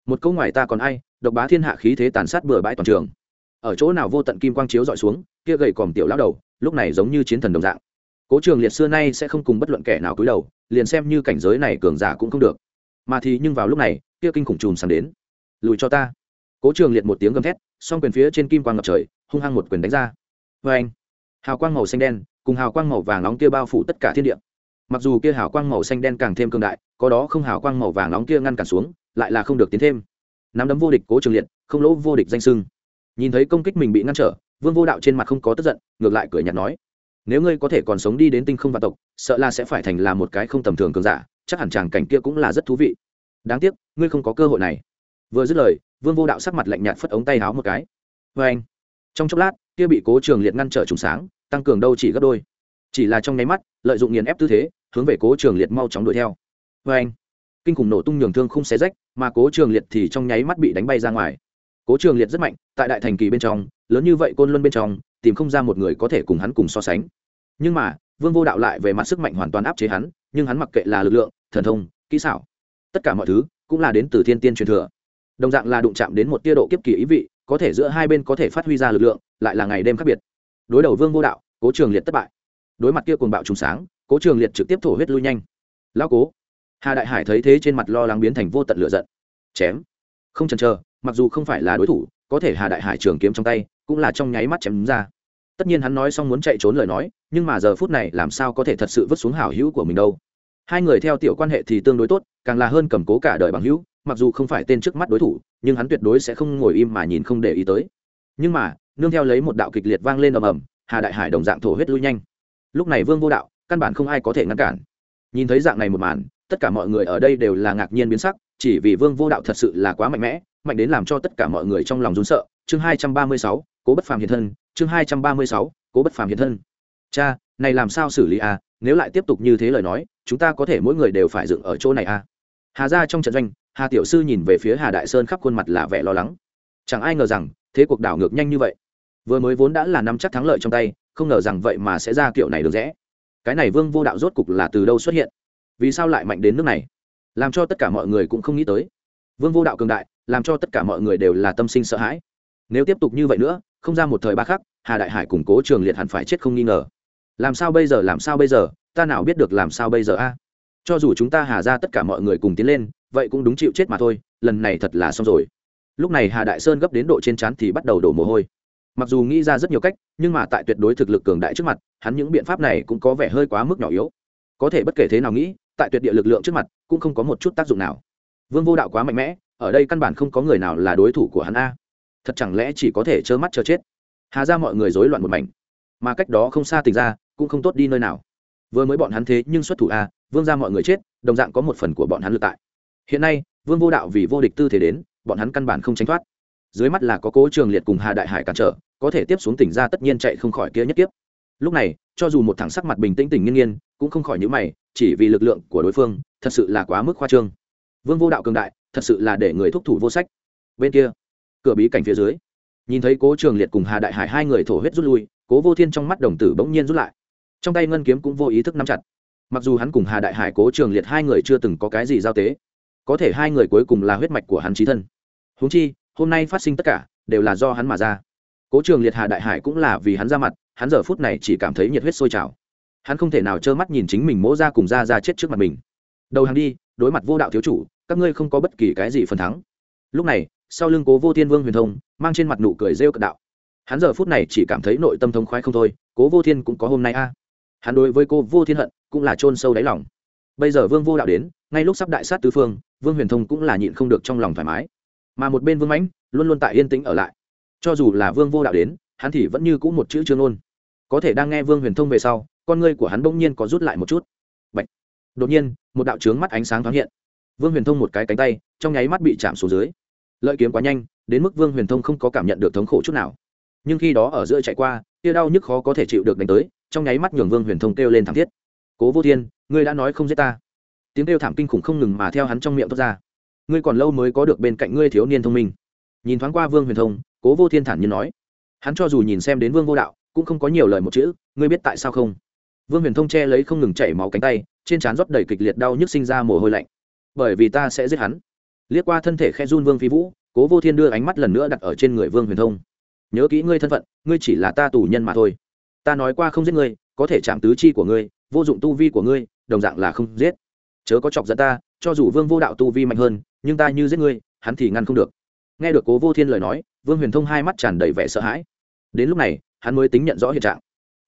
Một câu ngoài ta còn ai, độc bá thiên hạ khí thế tàn sát bừa bãi toàn trường. Ở chỗ nào vô tận kim quang chiếu dọi xuống, kia gầy còm tiểu lão đầu, lúc này giống như chiến thần đồng dạng. Cố trường liệt xưa nay sẽ không cùng bất luận kẻ nào cúi đầu, liền xem như cảnh giới này cường giả cũng không được. Mà thì nhưng vào lúc này, kia kinh khủng chùm sáng đến. Lùi cho ta. Cố trường liệt một tiếng gầm thét, song quyền phía trên kim quang ngập trời, hung hăng một quyền đánh ra vê anh, hào quang màu xanh đen, cùng hào quang màu vàng nóng kia bao phủ tất cả thiên địa. Mặc dù kia hào quang màu xanh đen càng thêm cương đại, có đó không hào quang màu vàng nóng kia ngăn cản xuống, lại là không được tiến thêm. Nắm đấm vô địch cố trường liệt, không lỗ vô địch danh sưng. Nhìn thấy công kích mình bị ngăn trở, vương vô đạo trên mặt không có tức giận, ngược lại cười nhạt nói, nếu ngươi có thể còn sống đi đến tinh không vạn tộc, sợ là sẽ phải thành là một cái không tầm thường cường giả, chắc hẳn chàng cảnh kia cũng là rất thú vị. Đáng tiếc, ngươi không có cơ hội này. Vừa dứt lời, vương vô đạo sắc mặt lạnh nhạt phất ống tay háo một cái. Vê anh. Trong chốc lát kia bị cố trường liệt ngăn trở trùng sáng, tăng cường đâu chỉ gấp đôi. Chỉ là trong nháy mắt, lợi dụng nghiền ép tư thế, hướng về cố trường liệt mau chóng đuổi theo. Vê anh, kinh khủng nổ tung nhường thương không xé rách, mà cố trường liệt thì trong nháy mắt bị đánh bay ra ngoài. Cố trường liệt rất mạnh, tại đại thành kỳ bên trong, lớn như vậy côn luân bên trong, tìm không ra một người có thể cùng hắn cùng so sánh. Nhưng mà, vương vô đạo lại về mặt sức mạnh hoàn toàn áp chế hắn, nhưng hắn mặc kệ là lực lượng, thần thông, kỹ xảo, tất cả mọi thứ cũng là đến từ thiên tiên truyền thừa. Đồng dạng là đụng chạm đến một tia độ kiếp kỳ ý vị có thể giữa hai bên có thể phát huy ra lực lượng, lại là ngày đêm khác biệt. Đối đầu vương vô đạo, cố trường liệt thất bại. Đối mặt kia cuồng bạo trùng sáng, cố trường liệt trực tiếp thổ huyết lui nhanh. Lao cố, hà đại hải thấy thế trên mặt lo lắng biến thành vô tận lửa giận. Chém. Không chần chờ, mặc dù không phải là đối thủ, có thể hà đại hải trường kiếm trong tay cũng là trong nháy mắt chém ra. Tất nhiên hắn nói xong muốn chạy trốn lời nói, nhưng mà giờ phút này làm sao có thể thật sự vứt xuống hảo hữu của mình đâu? Hai người theo tiểu quan hệ thì tương đối tốt, càng là hơn cầm cố cả đời bằng hữu, mặc dù không phải tên trước mắt đối thủ, nhưng hắn tuyệt đối sẽ không ngồi im mà nhìn không để ý tới. Nhưng mà, nương theo lấy một đạo kịch liệt vang lên ầm ầm, hà đại hải đồng dạng thổ huyết lui nhanh. Lúc này vương vô đạo, căn bản không ai có thể ngăn cản. Nhìn thấy dạng này một màn, tất cả mọi người ở đây đều là ngạc nhiên biến sắc, chỉ vì vương vô đạo thật sự là quá mạnh mẽ, mạnh đến làm cho tất cả mọi người trong lòng run sợ. Chương hai trăm ba mươi sáu, cố bất phàm hiện thân. Chương hai trăm ba mươi sáu, cố bất phàm hiện thân. Cha, này làm sao xử lý à? nếu lại tiếp tục như thế lời nói chúng ta có thể mỗi người đều phải dựng ở chỗ này à? hà ra trong trận doanh, hà tiểu sư nhìn về phía hà đại sơn khắp khuôn mặt là vẻ lo lắng. Chẳng ai ngờ rằng, thế cuộc đảo ngược nhanh như vậy. Vừa mới vốn đã là năm chắc thắng lợi trong tay, không ngờ rằng vậy mà sẽ ra kiểu này được rẽ. Cái này vương vô đạo rốt cục là từ đâu xuất hiện? Vì sao lại mạnh đến nước này? Làm cho tất cả mọi người cũng không nghĩ tới. Vương vô đạo cường đại, làm cho tất cả mọi người đều là tâm sinh sợ hãi. Nếu tiếp tục như vậy nữa, không ra một thời ba khắc, hà đại hải củng cố trường liệt hẳn phải chết không nghi ngờ. Làm sao bây giờ, làm sao bây giờ? Ta nào biết được làm sao bây giờ a? Cho dù chúng ta hà ra tất cả mọi người cùng tiến lên, vậy cũng đúng chịu chết mà thôi, lần này thật là xong rồi. Lúc này hà đại sơn gấp đến độ trên trán thì bắt đầu đổ mồ hôi. Mặc dù nghĩ ra rất nhiều cách, nhưng mà tại tuyệt đối thực lực cường đại trước mặt, hắn những biện pháp này cũng có vẻ hơi quá mức nhỏ yếu. Có thể bất kể thế nào nghĩ, tại tuyệt địa lực lượng trước mặt, cũng không có một chút tác dụng nào. Vương vô đạo quá mạnh mẽ, ở đây căn bản không có người nào là đối thủ của hắn a. Thật chẳng lẽ chỉ có thể trơ mắt chờ chết? Hà ra mọi người rối loạn một mảnh. Mà cách đó không xa tình ra, cũng không tốt đi nơi nào vừa mới bọn hắn thế nhưng xuất thủ a, vương ra mọi người chết, đồng dạng có một phần của bọn hắn lực tại. Hiện nay, vương vô đạo vì vô địch tư thế đến, bọn hắn căn bản không tránh thoát. Dưới mắt là có cố trường liệt cùng hà đại hải cản trở, có thể tiếp xuống tỉnh ra tất nhiên chạy không khỏi kia nhất tiếp lúc này, cho dù một thằng sắc mặt bình tĩnh tỉnh nghiên nghiên, cũng không khỏi nhữ mày, chỉ vì lực lượng của đối phương, thật sự là quá mức khoa trương. Vương vô đạo cường đại, thật sự là để người thúc thủ vô sách. Bên kia, cửa bí cảnh phía dưới, nhìn thấy cố trường liệt cùng hà đại hải hai người thổ huyết rút lui, cố vô thiên trong mắt đồng tử bỗng nhiên rút lại trong tay ngân kiếm cũng vô ý thức nắm chặt. Mặc dù hắn cùng hà đại hải cố trường liệt hai người chưa từng có cái gì giao tế, có thể hai người cuối cùng là huyết mạch của hắn trí thân. Húng chi, hôm nay phát sinh tất cả, đều là do hắn mà ra. Cố trường liệt hà đại hải cũng là vì hắn ra mặt, hắn giờ phút này chỉ cảm thấy nhiệt huyết sôi trào. Hắn không thể nào trơ mắt nhìn chính mình mỗ ra cùng ra ra chết trước mặt mình. Đầu hàng đi, đối mặt vô đạo thiếu chủ, các ngươi không có bất kỳ cái gì phần thắng. Lúc này, sau lưng cố vô thiên vương huyền thông, mang trên mặt nụ cười rêu cận đạo. Hắn giờ phút này chỉ cảm thấy nội tâm thông khoái không thôi, cố vô thiên cũng có hôm nay a hắn đối với cô vô thiên hận cũng là chôn sâu đáy lòng. Bây giờ vương vô đạo đến, ngay lúc sắp đại sát tứ phương, vương huyền thông cũng là nhịn không được trong lòng thoải mái. Mà một bên vương mãnh luôn luôn tại yên tĩnh ở lại. Cho dù là vương vô đạo đến, hắn thì vẫn như cũ một chữ chương ôn có thể đang nghe vương huyền thông về sau, con ngươi của hắn bỗng nhiên có rút lại một chút. Bạch. đột nhiên, một đạo trướng mắt ánh sáng thoáng hiện. Vương huyền thông một cái cánh tay, trong nháy mắt bị chạm xuống dưới. Lợi kiếm quá nhanh, đến mức vương huyền thông không có cảm nhận được thống khổ chút nào. Nhưng khi đó ở giữa chạy qua kia đau nhức khó có thể chịu được đánh tới trong nháy mắt nhường vương huyền thông kêu lên thảm thiết cố vô thiên ngươi đã nói không giết ta tiếng kêu thảm kinh khủng không ngừng mà theo hắn trong miệng thoát ra ngươi còn lâu mới có được bên cạnh ngươi thiếu niên thông minh nhìn thoáng qua vương huyền thông cố vô thiên thản nhiên nói hắn cho dù nhìn xem đến vương vô đạo cũng không có nhiều lời một chữ ngươi biết tại sao không vương huyền thông che lấy không ngừng chảy máu cánh tay trên trán rót đầy kịch liệt đau nhức sinh ra mồ hôi lạnh bởi vì ta sẽ giết hắn liếc qua thân thể khe run vương phi vũ cố vô thiên đưa ánh mắt lần nữa đặt ở trên người vương huyền thông nhớ kỹ ngươi thân phận ngươi chỉ là ta tù nhân mà thôi ta nói qua không giết ngươi, có thể chạm tứ chi của ngươi, vô dụng tu vi của ngươi, đồng dạng là không giết. Chớ có chọc giận ta, cho dù vương vô đạo tu vi mạnh hơn, nhưng ta như giết ngươi, hắn thì ngăn không được. Nghe được cố vô thiên lời nói, vương huyền thông hai mắt tràn đầy vẻ sợ hãi. Đến lúc này, hắn mới tính nhận rõ hiện trạng.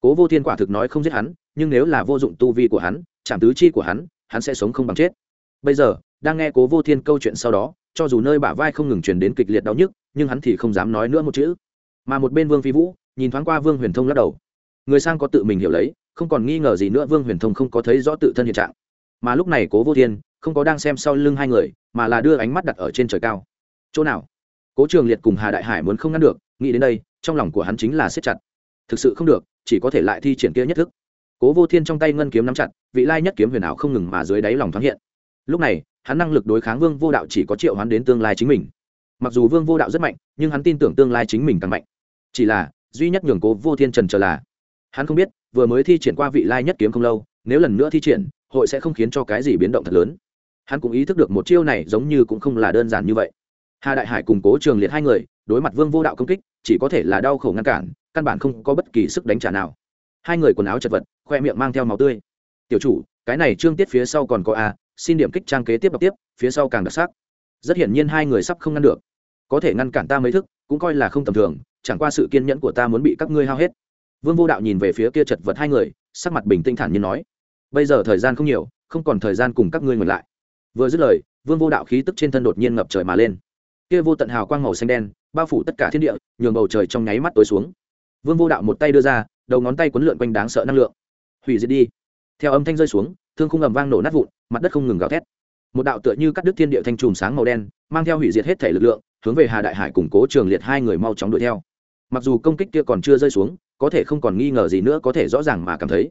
Cố vô thiên quả thực nói không giết hắn, nhưng nếu là vô dụng tu vi của hắn, chạm tứ chi của hắn hắn sẽ sống không bằng chết. Bây giờ, đang nghe cố vô thiên câu chuyện sau đó, cho dù nơi bả vai không ngừng truyền đến kịch liệt đau nhức, nhưng hắn thì không dám nói nữa một chữ. Mà một bên vương phi vũ, nhìn thoáng qua vương huyền thông lắc đầu người sang có tự mình hiểu lấy, không còn nghi ngờ gì nữa, vương huyền thông không có thấy rõ tự thân hiện trạng. Mà lúc này cố vô thiên không có đang xem sau lưng hai người, mà là đưa ánh mắt đặt ở trên trời cao. Chỗ nào? Cố trường liệt cùng hà đại hải muốn không ngăn được, nghĩ đến đây, trong lòng của hắn chính là siết chặt. Thực sự không được, chỉ có thể lại thi triển kia nhất thức. Cố vô thiên trong tay ngân kiếm nắm chặt, vị lai nhất kiếm huyền ảo không ngừng mà dưới đáy lòng thoáng hiện. Lúc này, hắn năng lực đối kháng vương vô đạo chỉ có triệu hắn đến tương lai chính mình. Mặc dù vương vô đạo rất mạnh, nhưng hắn tin tưởng tương lai chính mình càng mạnh. Chỉ là, duy nhất nhường cố vô thiên trần trở là hắn không biết, vừa mới thi triển qua vị lai nhất kiếm không lâu, nếu lần nữa thi triển, hội sẽ không khiến cho cái gì biến động thật lớn. Hắn cũng ý thức được một chiêu này giống như cũng không là đơn giản như vậy. Hà đại hải cùng cố trường liệt hai người, đối mặt vương vô đạo công kích, chỉ có thể là đau khổ ngăn cản, căn bản không có bất kỳ sức đánh trả nào. Hai người quần áo chật vật, khoe miệng mang theo máu tươi. Tiểu chủ, cái này trương tiết phía sau còn có a, xin điểm kích trang kế tiếp đọc tiếp, phía sau càng đặc sắc. Rất hiển nhiên hai người sắp không ngăn được. Có thể ngăn cản ta mấy thức, cũng coi là không tầm thường, chẳng qua sự kiên nhẫn của ta muốn bị các ngươi hao hết vương vô đạo nhìn về phía kia chật vật hai người, sắc mặt bình tinh thản như nói, bây giờ thời gian không nhiều, không còn thời gian cùng các ngươi ngược lại. Vừa dứt lời, vương vô đạo khí tức trên thân đột nhiên ngập trời mà lên. Kia vô tận hào quang màu xanh đen, bao phủ tất cả thiên địa, nhường bầu trời trong nháy mắt tối xuống. Vương vô đạo một tay đưa ra, đầu ngón tay quấn lượn quanh đáng sợ năng lượng. Hủy diệt đi. Theo âm thanh rơi xuống, thương khung ầm vang nổ nát vụn, mặt đất không ngừng gào thét. Một đạo tựa như cắt đứt thiên địa thanh trùm sáng màu đen, mang theo hủy diệt hết thể lực lượng, hướng về hà đại hải củng cố trường liệt hai người mau chóng đuổi theo. Mặc dù công kích kia còn chưa rơi xuống có thể không còn nghi ngờ gì nữa có thể rõ ràng mà cảm thấy.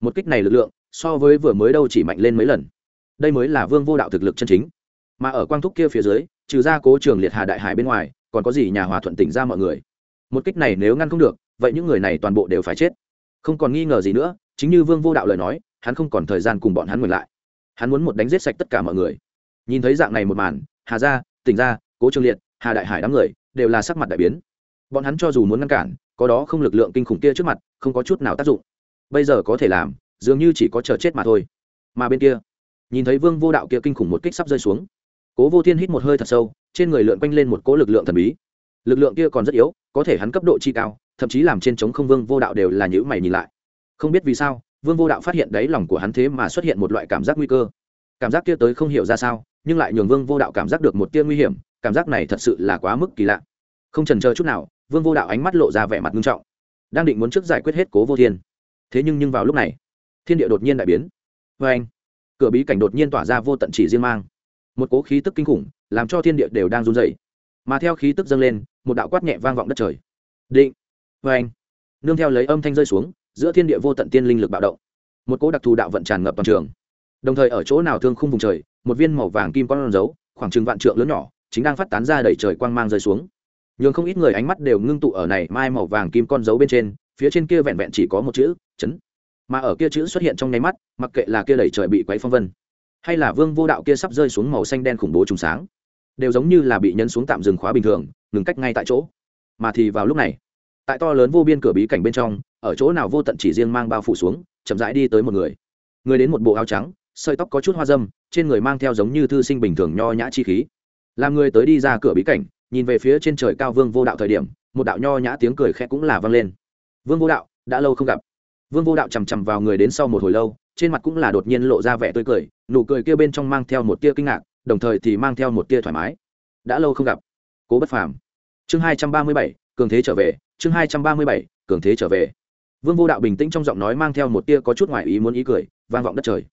Một kích này lực lượng, so với vừa mới đâu chỉ mạnh lên mấy lần. Đây mới là vương vô đạo thực lực chân chính. Mà ở quang thúc kia phía dưới, trừ ra cố trường liệt hà đại hải bên ngoài, còn có gì nhà hòa thuận tỉnh ra mọi người? Một kích này nếu ngăn không được, vậy những người này toàn bộ đều phải chết. Không còn nghi ngờ gì nữa, chính như vương vô đạo lời nói, hắn không còn thời gian cùng bọn hắn ngừng lại. Hắn muốn một đánh giết sạch tất cả mọi người. Nhìn thấy dạng này một màn, hà gia, tỉnh gia, cố trường liệt, hà đại hải đám người, đều là sắc mặt đại biến. Bọn hắn cho dù muốn ngăn cản có đó không lực lượng kinh khủng kia trước mặt, không có chút nào tác dụng. Bây giờ có thể làm, dường như chỉ có chờ chết mà thôi. Mà bên kia, nhìn thấy vương vô đạo kia kinh khủng một kích sắp rơi xuống. Cố vô thiên hít một hơi thật sâu, trên người lượn quanh lên một cỗ lực lượng thần bí. Lực lượng kia còn rất yếu, có thể hắn cấp độ chi cao, thậm chí làm trên trống không vương vô đạo đều là nhữ mày nhìn lại. Không biết vì sao, vương vô đạo phát hiện đáy lòng của hắn thế mà xuất hiện một loại cảm giác nguy cơ. Cảm giác kia tới không hiểu ra sao, nhưng lại nhường vương vô đạo cảm giác được một tia nguy hiểm, cảm giác này thật sự là quá mức kỳ lạ. Không trần chờ chút nào vương vô đạo ánh mắt lộ ra vẻ mặt nghiêm trọng. Đang định muốn trước giải quyết hết cố vô thiên. Thế nhưng nhưng vào lúc này thiên địa đột nhiên đại biến. Vê anh cửa bí cảnh đột nhiên tỏa ra vô tận chỉ riêng mang. Một cố khí tức kinh khủng làm cho thiên địa đều đang run dày mà theo khí tức dâng lên một đạo quát nhẹ vang vọng đất trời. Định vê anh nương theo lấy âm thanh rơi xuống giữa thiên địa vô tận tiên linh lực bạo động. Một cỗ đặc thù đạo vận tràn ngập toàn trường. Đồng thời ở chỗ nào thương khung vùng trời một viên màu vàng kim con giấu, khoảng chừng vạn trượng lớn nhỏ chính đang phát tán ra đẩy trời quang mang rơi xuống nhường không ít người ánh mắt đều ngưng tụ ở này mai màu vàng kim con dấu bên trên, phía trên kia vẹn vẹn chỉ có một chữ, chấn. Mà ở kia chữ xuất hiện trong nháy mắt, mặc kệ là kia đẩy trời bị quấy phong vân, hay là vương vô đạo kia sắp rơi xuống màu xanh đen khủng bố trùng sáng, đều giống như là bị nhấn xuống tạm dừng khóa bình thường, ngừng cách ngay tại chỗ. Mà thì vào lúc này, tại to lớn vô biên cửa bí cảnh bên trong, ở chỗ nào vô tận chỉ riêng mang bao phủ xuống, chậm rãi đi tới một người. Người đến một bộ áo trắng, sợi tóc có chút hoa dâm, trên người mang theo giống như thư sinh bình thường nho nhã chi khí. Làm người tới đi ra cửa bí cảnh nhìn về phía trên trời cao vương vô đạo thời điểm, một đạo nho nhã tiếng cười khẽ cũng là vang lên. Vương vô đạo, đã lâu không gặp. Vương vô đạo chằm chằm vào người đến sau một hồi lâu, trên mặt cũng là đột nhiên lộ ra vẻ tươi cười, nụ cười kia bên trong mang theo một tia kinh ngạc, đồng thời thì mang theo một tia thoải mái. Đã lâu không gặp. Cố bất phàm. Chương hai trăm ba mươi bảy, cường thế trở về, chương hai trăm ba mươi bảy, cường thế trở về. Vương vô đạo bình tĩnh trong giọng nói mang theo một tia có chút ngoài ý muốn ý cười, vang vọng đất trời.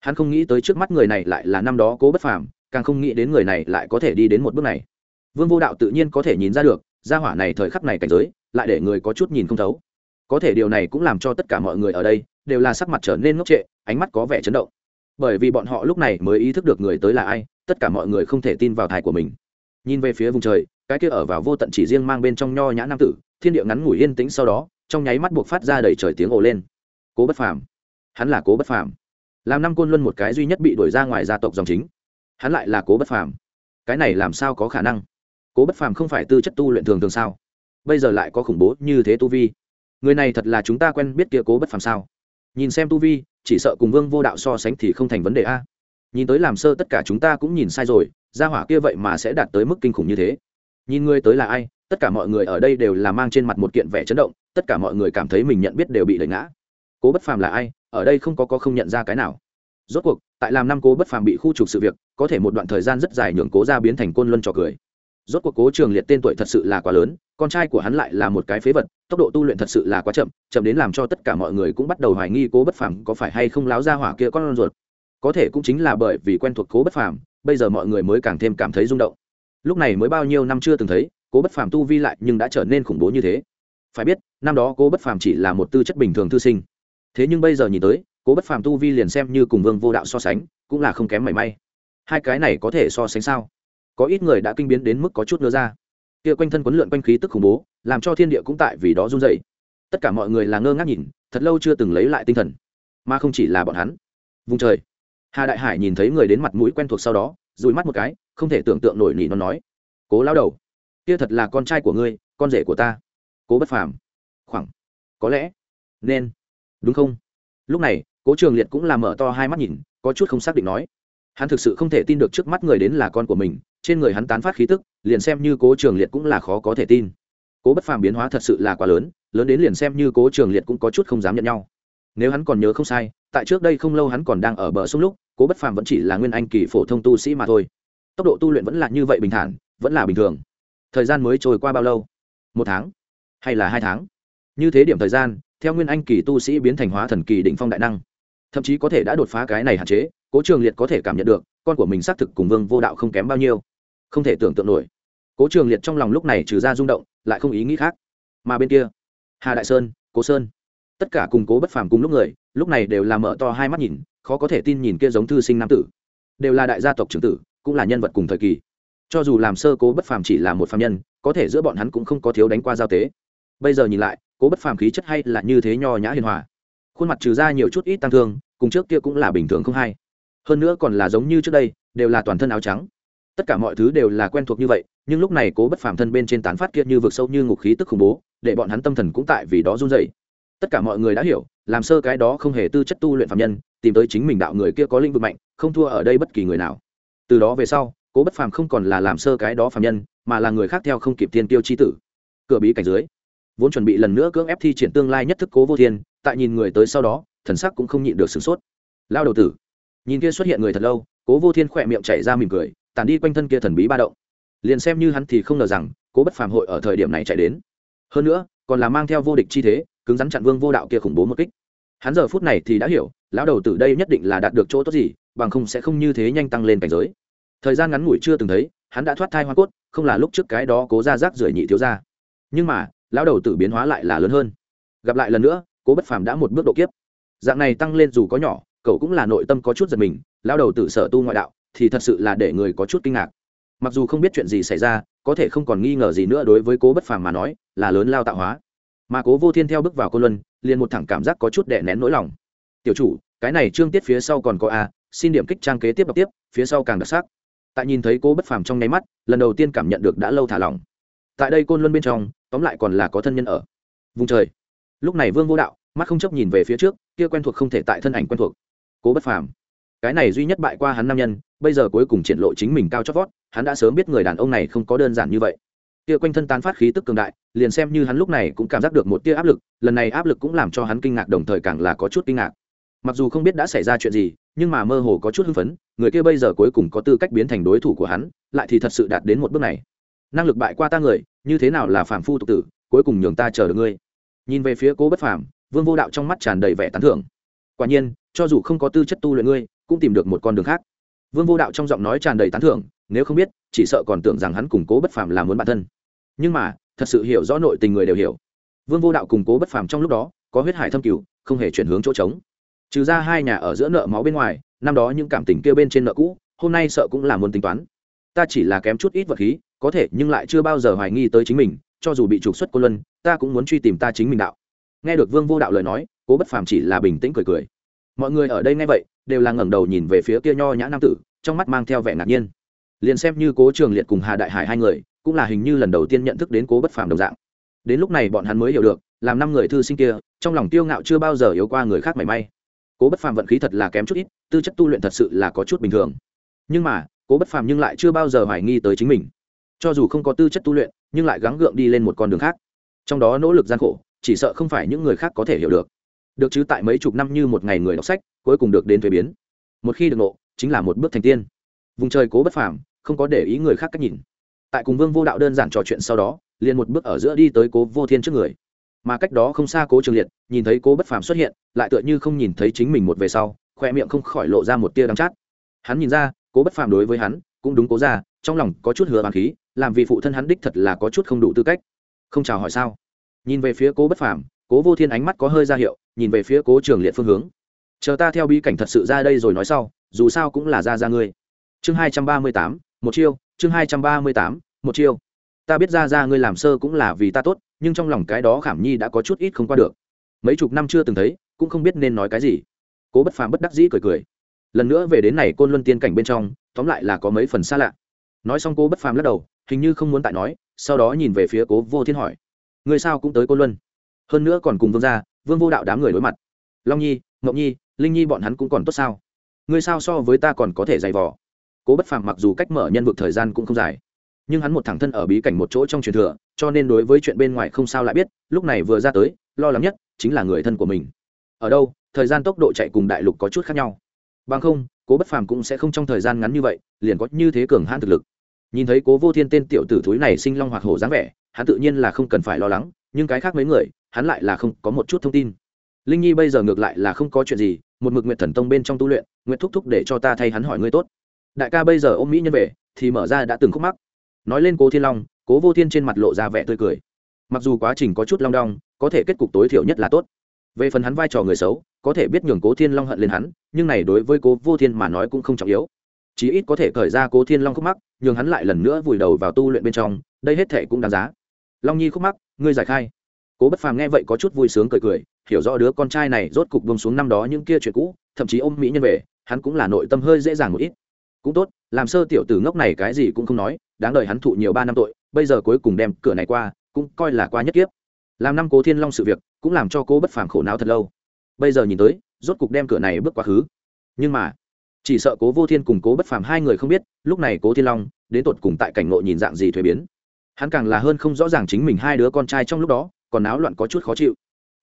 Hắn không nghĩ tới trước mắt người này lại là năm đó cố bất phàm, càng không nghĩ đến người này lại có thể đi đến một bước này vương vô đạo tự nhiên có thể nhìn ra được, gia hỏa này thời khắc này cảnh giới, lại để người có chút nhìn không thấu. Có thể điều này cũng làm cho tất cả mọi người ở đây, đều là sắc mặt trở nên ngốc trệ, ánh mắt có vẻ chấn động. Bởi vì bọn họ lúc này mới ý thức được người tới là ai, tất cả mọi người không thể tin vào thai của mình. Nhìn về phía vùng trời, cái kia ở vào vô tận chỉ riêng mang bên trong nho nhã nam tử, thiên địa ngắn ngủi yên tĩnh sau đó, trong nháy mắt buộc phát ra đầy trời tiếng ồ lên. Cố bất phàm. Hắn là cố bất phàm. Làm năm côn luân một cái duy nhất bị đuổi ra ngoài gia tộc dòng chính. Hắn lại là cố bất phàm. Cái này làm sao có khả năng? Cố bất phàm không phải tư chất tu luyện thường thường sao? Bây giờ lại có khủng bố như thế tu vi. Người này thật là chúng ta quen biết kia cố bất phàm sao? Nhìn xem tu vi, chỉ sợ cùng vương vô đạo so sánh thì không thành vấn đề a. Nhìn tới làm sơ tất cả chúng ta cũng nhìn sai rồi, gia hỏa kia vậy mà sẽ đạt tới mức kinh khủng như thế. Nhìn ngươi tới là ai, tất cả mọi người ở đây đều là mang trên mặt một kiện vẻ chấn động, tất cả mọi người cảm thấy mình nhận biết đều bị đẩy ngã. Cố bất phàm là ai, ở đây không có có không nhận ra cái nào. Rốt cuộc, tại làm năm cố bất phàm bị khu trục sự việc, có thể một đoạn thời gian rất dài nhường cố ra biến thành côn luân trò cười rốt cuộc cố trường liệt tên tuổi thật sự là quá lớn, con trai của hắn lại là một cái phế vật, tốc độ tu luyện thật sự là quá chậm chậm đến làm cho tất cả mọi người cũng bắt đầu hoài nghi cố bất phàm có phải hay không láo ra hỏa kia con ruột. Có thể cũng chính là bởi vì quen thuộc cố bất phàm, bây giờ mọi người mới càng thêm cảm thấy rung động. Lúc này mới bao nhiêu năm chưa từng thấy, cố bất phàm tu vi lại nhưng đã trở nên khủng bố như thế. Phải biết, năm đó cố bất phàm chỉ là một tư chất bình thường thư sinh. Thế nhưng bây giờ nhìn tới, cố bất phàm tu vi liền xem như cùng vương vô đạo so sánh, cũng là không kém mảy may. Hai cái này có thể so sánh sao? Có ít người đã kinh biến đến mức có chút nữa ra. Kia quanh thân quấn lượn quanh khí tức khủng bố, làm cho thiên địa cũng tại vì đó run dậy tất cả mọi người là ngơ ngác nhìn, thật lâu chưa từng lấy lại tinh thần. Mà không chỉ là bọn hắn. Vùng trời. Hà đại hải nhìn thấy người đến mặt mũi quen thuộc sau đó dùi mắt một cái, không thể tưởng tượng nổi nỉ nó nói, cố lao đầu, kia thật là con trai của ngươi, con rể của ta. Cố bất phàm. Khoảng. Có lẽ. Nên. Đúng không? Lúc này, cố trường liệt cũng làm mở to hai mắt nhìn, có chút không xác định nói, hắn thực sự không thể tin được trước mắt người đến là con của mình trên người hắn tán phát khí tức, liền xem như cố trường liệt cũng là khó có thể tin. Cố bất phàm biến hóa thật sự là quá lớn lớn đến liền xem như cố trường liệt cũng có chút không dám nhận nhau. Nếu hắn còn nhớ không sai, tại trước đây không lâu hắn còn đang ở bờ sông lúc, cố bất phàm vẫn chỉ là nguyên anh kỳ phổ thông tu sĩ mà thôi. Tốc độ tu luyện vẫn là như vậy bình thản, vẫn là bình thường. Thời gian mới trôi qua bao lâu? Một tháng, hay là hai tháng? Như thế điểm thời gian, theo nguyên anh kỳ tu sĩ biến thành hóa thần kỳ đỉnh phong đại năng, thậm chí có thể đã đột phá cái này hạn chế, cố trường liệt có thể cảm nhận được con của mình xác thực cùng vương vô đạo không kém bao nhiêu. Không thể tưởng tượng nổi. Cố trường liệt trong lòng lúc này trừ ra rung động, lại không ý nghĩ khác. Mà bên kia, hà đại sơn, cố sơn. Tất cả cùng cố bất phàm cùng lúc người, lúc này đều là mở to hai mắt nhìn, khó có thể tin nhìn kia giống thư sinh nam tử. Đều là đại gia tộc trưởng tử, cũng là nhân vật cùng thời kỳ. Cho dù làm sơ cố bất phàm chỉ là một phàm nhân, có thể giữa bọn hắn cũng không có thiếu đánh qua giao tế. Bây giờ nhìn lại, cố bất phàm khí chất hay là như thế nho nhã hiền hòa. Khuôn mặt trừ ra nhiều chút ít tăng thương, cùng trước kia cũng là bình thường không hay hơn nữa còn là giống như trước đây, đều là toàn thân áo trắng. Tất cả mọi thứ đều là quen thuộc như vậy, nhưng lúc này cố bất phàm thân bên trên tán phát kia như vực sâu như ngục khí tức khủng bố, để bọn hắn tâm thần cũng tại vì đó run dậy tất cả mọi người đã hiểu, làm sơ cái đó không hề tư chất tu luyện phạm nhân, tìm tới chính mình đạo người kia có linh vực mạnh, không thua ở đây bất kỳ người nào. Từ đó về sau, cố bất phàm không còn là làm sơ cái đó phạm nhân, mà là người khác theo không kịp tiên tiêu chi tử. Cửa bí cảnh dưới, vốn chuẩn bị lần nữa cưỡng ép thi triển tương lai nhất thức cố vô thiên, tại nhìn người tới sau đó, thần sắc cũng không nhịn được sửng sốt. Lao đầu tử nhìn kia xuất hiện người thật lâu, cố vô thiên khỏe miệng chạy ra mỉm cười tàn đi quanh thân kia thần bí ba động. Liền xem như hắn thì không ngờ rằng, cố bất phàm hội ở thời điểm này chạy đến. Hơn nữa, còn là mang theo vô địch chi thế, cứng rắn chặn vương vô đạo kia khủng bố một kích. Hắn giờ phút này thì đã hiểu, lão đầu tử đây nhất định là đạt được chỗ tốt gì, bằng không sẽ không như thế nhanh tăng lên cảnh giới. Thời gian ngắn ngủi chưa từng thấy, hắn đã thoát thai hoa cốt, không là lúc trước cái đó cố ra rác rưởi nhị thiếu ra nhưng mà, lão đầu tử biến hóa lại là lớn hơn. Gặp lại lần nữa, cố bất phàm đã một bước độ kiếp. Dạng này tăng lên dù có nhỏ cậu cũng là nội tâm có chút giật mình lão đầu tử sở tu ngoại đạo, thì thật sự là để người có chút kinh ngạc. Mặc dù không biết chuyện gì xảy ra, có thể không còn nghi ngờ gì nữa đối với cố bất phàm mà nói, là lớn lao tạo hóa. Mà cố vô thiên theo bước vào cô luân, liền một thẳng cảm giác có chút đè nén nỗi lòng. Tiểu chủ, cái này trương tiết phía sau còn có a, xin điểm kích trang kế tiếp đọc tiếp, phía sau càng đặc sắc. Tại nhìn thấy cố bất phàm trong nháy mắt, lần đầu tiên cảm nhận được đã lâu thả lỏng. Tại đây côn luân bên trong, tóm lại còn là có thân nhân ở. Vùng trời. Lúc này vương vô đạo, mắt không chấp nhìn về phía trước, kia quen thuộc không thể tại thân ảnh quen thuộc cố bất phàm. Cái này duy nhất bại qua hắn nam nhân, bây giờ cuối cùng triển lộ chính mình cao chót vót, hắn đã sớm biết người đàn ông này không có đơn giản như vậy. Tia quanh thân tán phát khí tức cường đại, liền xem như hắn lúc này cũng cảm giác được một tia áp lực, lần này áp lực cũng làm cho hắn kinh ngạc đồng thời càng là có chút kinh ngạc. Mặc dù không biết đã xảy ra chuyện gì, nhưng mà mơ hồ có chút hưng phấn, người kia bây giờ cuối cùng có tư cách biến thành đối thủ của hắn, lại thì thật sự đạt đến một bước này. Năng lực bại qua ta người, như thế nào là phàm phu tục tử, cuối cùng nhường ta chờ được ngươi. Nhìn về phía cố bất phàm, vương vô đạo trong mắt tràn đầy vẻ tán thưởng. Quả nhiên cho dù không có tư chất tu luyện ngươi, cũng tìm được một con đường khác. Vương vô đạo trong giọng nói tràn đầy tán thưởng, nếu không biết, chỉ sợ còn tưởng rằng hắn củng cố bất phàm là muốn bản thân. Nhưng mà, thật sự hiểu rõ nội tình người đều hiểu. Vương vô đạo củng cố bất phàm trong lúc đó, có huyết hải thâm cửu không hề chuyển hướng chỗ trống. Trừ ra hai nhà ở giữa nợ máu bên ngoài, năm đó những cảm tình kêu bên trên nợ cũ, hôm nay sợ cũng là muốn tính toán. Ta chỉ là kém chút ít vật khí, có thể nhưng lại chưa bao giờ hoài nghi tới chính mình, cho dù bị trục xuất cô luân, ta cũng muốn truy tìm ta chính mình đạo. Nghe được vương vô đạo lời nói, cố bất phàm chỉ là bình tĩnh cười cười mọi người ở đây nghe vậy, đều là ngẩng đầu nhìn về phía kia nho nhã nam tử, trong mắt mang theo vẻ ngạc nhiên. Liền xem như cố trường liệt cùng hà đại hải hai người, cũng là hình như lần đầu tiên nhận thức đến cố bất phàm đồng dạng. Đến lúc này bọn hắn mới hiểu được, làm năm người thư sinh kia, trong lòng tiêu ngạo chưa bao giờ yếu qua người khác mảy may. Cố bất phàm vận khí thật là kém chút ít, tư chất tu luyện thật sự là có chút bình thường. Nhưng mà, cố bất phàm nhưng lại chưa bao giờ hoài nghi tới chính mình. Cho dù không có tư chất tu luyện, nhưng lại gắng gượng đi lên một con đường khác. Trong đó nỗ lực gian khổ, chỉ sợ không phải những người khác có thể hiểu được được chứ tại mấy chục năm như một ngày người đọc sách, cuối cùng được đến thuế biến. Một khi được nộ, chính là một bước thành tiên. Vùng trời cố bất phàm, không có để ý người khác cách nhìn. Tại cùng vương vô đạo đơn giản trò chuyện sau đó, liền một bước ở giữa đi tới cố vô thiên trước người. Mà cách đó không xa cố trường liệt, nhìn thấy cố bất phàm xuất hiện, lại tựa như không nhìn thấy chính mình một về sau, khoe miệng không khỏi lộ ra một tia đắng chát. Hắn nhìn ra, cố bất phàm đối với hắn, cũng đúng cố ra, trong lòng có chút hứa bàn khí, làm vì phụ thân hắn đích thật là có chút không đủ tư cách. Không chào hỏi sao? Nhìn về phía cố bất phàm cố vô thiên ánh mắt có hơi ra hiệu, nhìn về phía cố trường liệt phương hướng. Chờ ta theo bi cảnh thật sự ra đây rồi nói sau, dù sao cũng là ra ra ngươi. Chương hai trăm ba mươi tám, một chiêu, chương hai trăm ba mươi tám, một chiêu. Ta biết ra ra ngươi làm sơ cũng là vì ta tốt, nhưng trong lòng cái đó khảm nhi đã có chút ít không qua được. Mấy chục năm chưa từng thấy, cũng không biết nên nói cái gì. Cố bất phàm bất đắc dĩ cười cười. Lần nữa về đến này côn luân tiên cảnh bên trong, tóm lại là có mấy phần xa lạ. Nói xong cố bất phàm lắc đầu, hình như không muốn tại nói, sau đó nhìn về phía cố vô thiên hỏi. Người sao cũng tới côn luân? Hơn nữa còn cùng vương gia, vương vô đạo đám người đối mặt. Long nhi, ngọc nhi, linh nhi bọn hắn cũng còn tốt sao? Ngươi sao so với ta còn có thể dày vò? Cố bất phàm mặc dù cách mở nhân vực thời gian cũng không dài, nhưng hắn một thẳng thân ở bí cảnh một chỗ trong truyền thừa, cho nên đối với chuyện bên ngoài không sao lại biết, lúc này vừa ra tới, lo lắng nhất chính là người thân của mình. Ở đâu, thời gian tốc độ chạy cùng đại lục có chút khác nhau. Bằng không, cố bất phàm cũng sẽ không trong thời gian ngắn như vậy, liền có như thế cường hãn thực lực. Nhìn thấy cố vô thiên tên tiểu tử thúi này sinh long hoặc hổ dáng vẻ, hắn tự nhiên là không cần phải lo lắng, nhưng cái khác mấy người hắn lại là không có một chút thông tin. Linh nhi bây giờ ngược lại là không có chuyện gì, một mực nguyện thần tông bên trong tu luyện nguyện thúc thúc để cho ta thay hắn hỏi ngươi tốt. Đại ca bây giờ ôm mỹ nhân về, thì mở ra đã từng khúc mắc. Nói lên cố thiên long, cố vô thiên trên mặt lộ ra vẻ tươi cười. Mặc dù quá trình có chút long đong, có thể kết cục tối thiểu nhất là tốt. Về phần hắn vai trò người xấu, có thể biết nhường cố thiên long hận lên hắn, nhưng này đối với cố vô thiên mà nói cũng không trọng yếu. Chí ít có thể khởi ra cố thiên long khúc mắc, nhường hắn lại lần nữa vùi đầu vào tu luyện bên trong, đây hết thể cũng đáng giá. Long nhi khúc mắc, ngươi giải khai cố bất phàm nghe vậy có chút vui sướng cười cười, hiểu rõ đứa con trai này rốt cục bông xuống năm đó những kia chuyện cũ, thậm chí ôm mỹ nhân về, hắn cũng là nội tâm hơi dễ dàng một ít. Cũng tốt, làm sơ tiểu tử ngốc này cái gì cũng không nói, đáng đợi hắn thụ nhiều ba năm tội, bây giờ cuối cùng đem cửa này qua, cũng coi là qua nhất kiếp. Làm năm cố thiên long sự việc, cũng làm cho cô bất phàm khổ não thật lâu. Bây giờ nhìn tới, rốt cục đem cửa này bước quá khứ. Nhưng mà, chỉ sợ cố vô thiên cùng cố bất phàm hai người không biết, lúc này cố thiên long, đến tột cùng tại cảnh ngộ nhìn dạng gì thuế biến. Hắn càng là hơn không rõ ràng chính mình hai đứa con trai trong lúc đó còn náo loạn có chút khó chịu.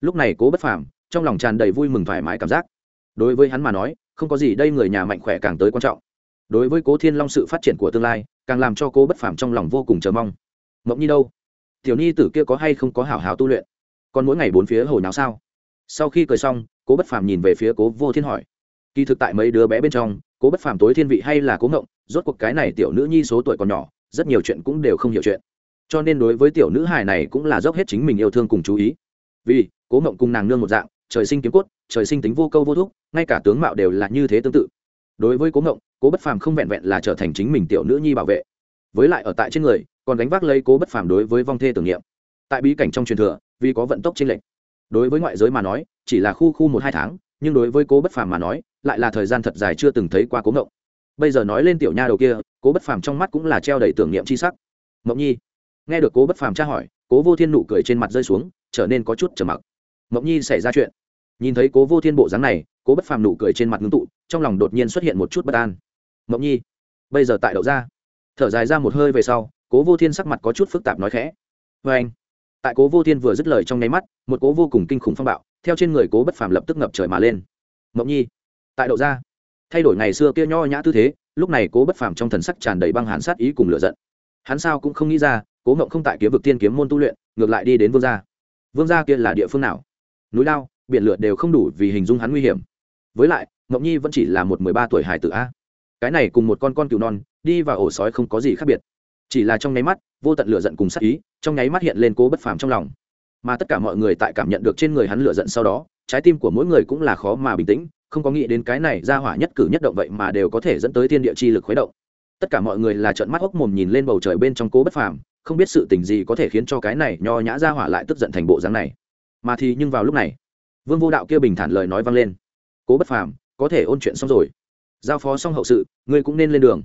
Lúc này cố bất phàm, trong lòng tràn đầy vui mừng thoải mái cảm giác. Đối với hắn mà nói, không có gì đây người nhà mạnh khỏe càng tới quan trọng. Đối với cố thiên long sự phát triển của tương lai, càng làm cho cố bất phàm trong lòng vô cùng chờ mong. Mộng nhi đâu? Tiểu nhi tử kia có hay không có hảo hảo tu luyện? Còn mỗi ngày bốn phía hồi nào sao? Sau khi cười xong, cố bất phàm nhìn về phía cố vô thiên hỏi. Kỳ thực tại mấy đứa bé bên trong, cố bất phàm tối thiên vị hay là cố ngộng, rốt cuộc cái này tiểu nữ nhi số tuổi còn nhỏ, rất nhiều chuyện cũng đều không hiểu chuyện cho nên đối với tiểu nữ hài này cũng là dốc hết chính mình yêu thương cùng chú ý. Vì, cố mộng cùng nàng nương một dạng, trời sinh kiếm cốt, trời sinh tính vô câu vô thúc, ngay cả tướng mạo đều là như thế tương tự. Đối với cố mộng cố bất phàm không vẹn vẹn là trở thành chính mình tiểu nữ nhi bảo vệ. Với lại ở tại trên người, còn đánh vác lấy cố bất phàm đối với vong thê tưởng niệm. Tại bí cảnh trong truyền thừa, vì có vận tốc trên lệnh đối với ngoại giới mà nói, chỉ là khu khu một hai tháng, nhưng đối với cố bất phàm mà nói, lại là thời gian thật dài chưa từng thấy qua cố mộng bây giờ nói lên tiểu nha đầu kia, cố bất phàm trong mắt cũng là treo đầy tưởng niệm c h i sắc. Mộng nhi nghe được cố bất phàm tra hỏi, cố vô thiên nụ cười trên mặt rơi xuống, trở nên có chút trầm mặc. Mộng nhi xảy ra chuyện. Nhìn thấy cố vô thiên bộ dáng này, cố bất phàm nụ cười trên mặt ngưng tụ, trong lòng đột nhiên xuất hiện một chút bất an. Mộng nhi, bây giờ tại đậu ra thở dài ra một hơi về sau, cố vô thiên sắc mặt có chút phức tạp nói khẽ. Vê anh. Tại cố vô thiên vừa dứt lời trong nháy mắt, một cố vô cùng kinh khủng phong bạo, theo trên người cố bất phàm lập tức ngập trời mà lên. Mộng nhi, tại đậu ra thay đổi ngày xưa kia nho nhã tư thế, lúc này cố bất phàm trong thần sắc tràn đầy băng hàn sát ý cùng lửa giận. Hắn sao cũng không nghĩ ra cố ngộng không tại kiếm vực tiên kiếm môn tu luyện, ngược lại đi đến vương gia. Vương gia kia là địa phương nào? Núi lao, biển lượt đều không đủ vì hình dung hắn nguy hiểm. Với lại, ngộng nhi vẫn chỉ là một mười ba tuổi hải tử a. Cái này cùng một con con cừu non, đi vào ổ sói không có gì khác biệt. Chỉ là trong nháy mắt, vô tận lửa giận cùng sát ý, trong nháy mắt hiện lên cố bất phàm trong lòng. Mà tất cả mọi người tại cảm nhận được trên người hắn lửa giận sau đó, trái tim của mỗi người cũng là khó mà bình tĩnh, không có nghĩ đến cái này ra hỏa nhất cử nhất động vậy mà đều có thể dẫn tới thiên địa chi lực khuấy động. Tất cả mọi người là trợn mắt hốc mồm nhìn lên bầu trời bên trong cố bất phàm không biết sự tình gì có thể khiến cho cái này nho nhã ra hỏa lại tức giận thành bộ dáng này. Mà thì nhưng vào lúc này, vương vô đạo kia bình thản lời nói vang lên. Cố bất phàm, có thể ôn chuyện xong rồi. Giao phó xong hậu sự, ngươi cũng nên lên đường.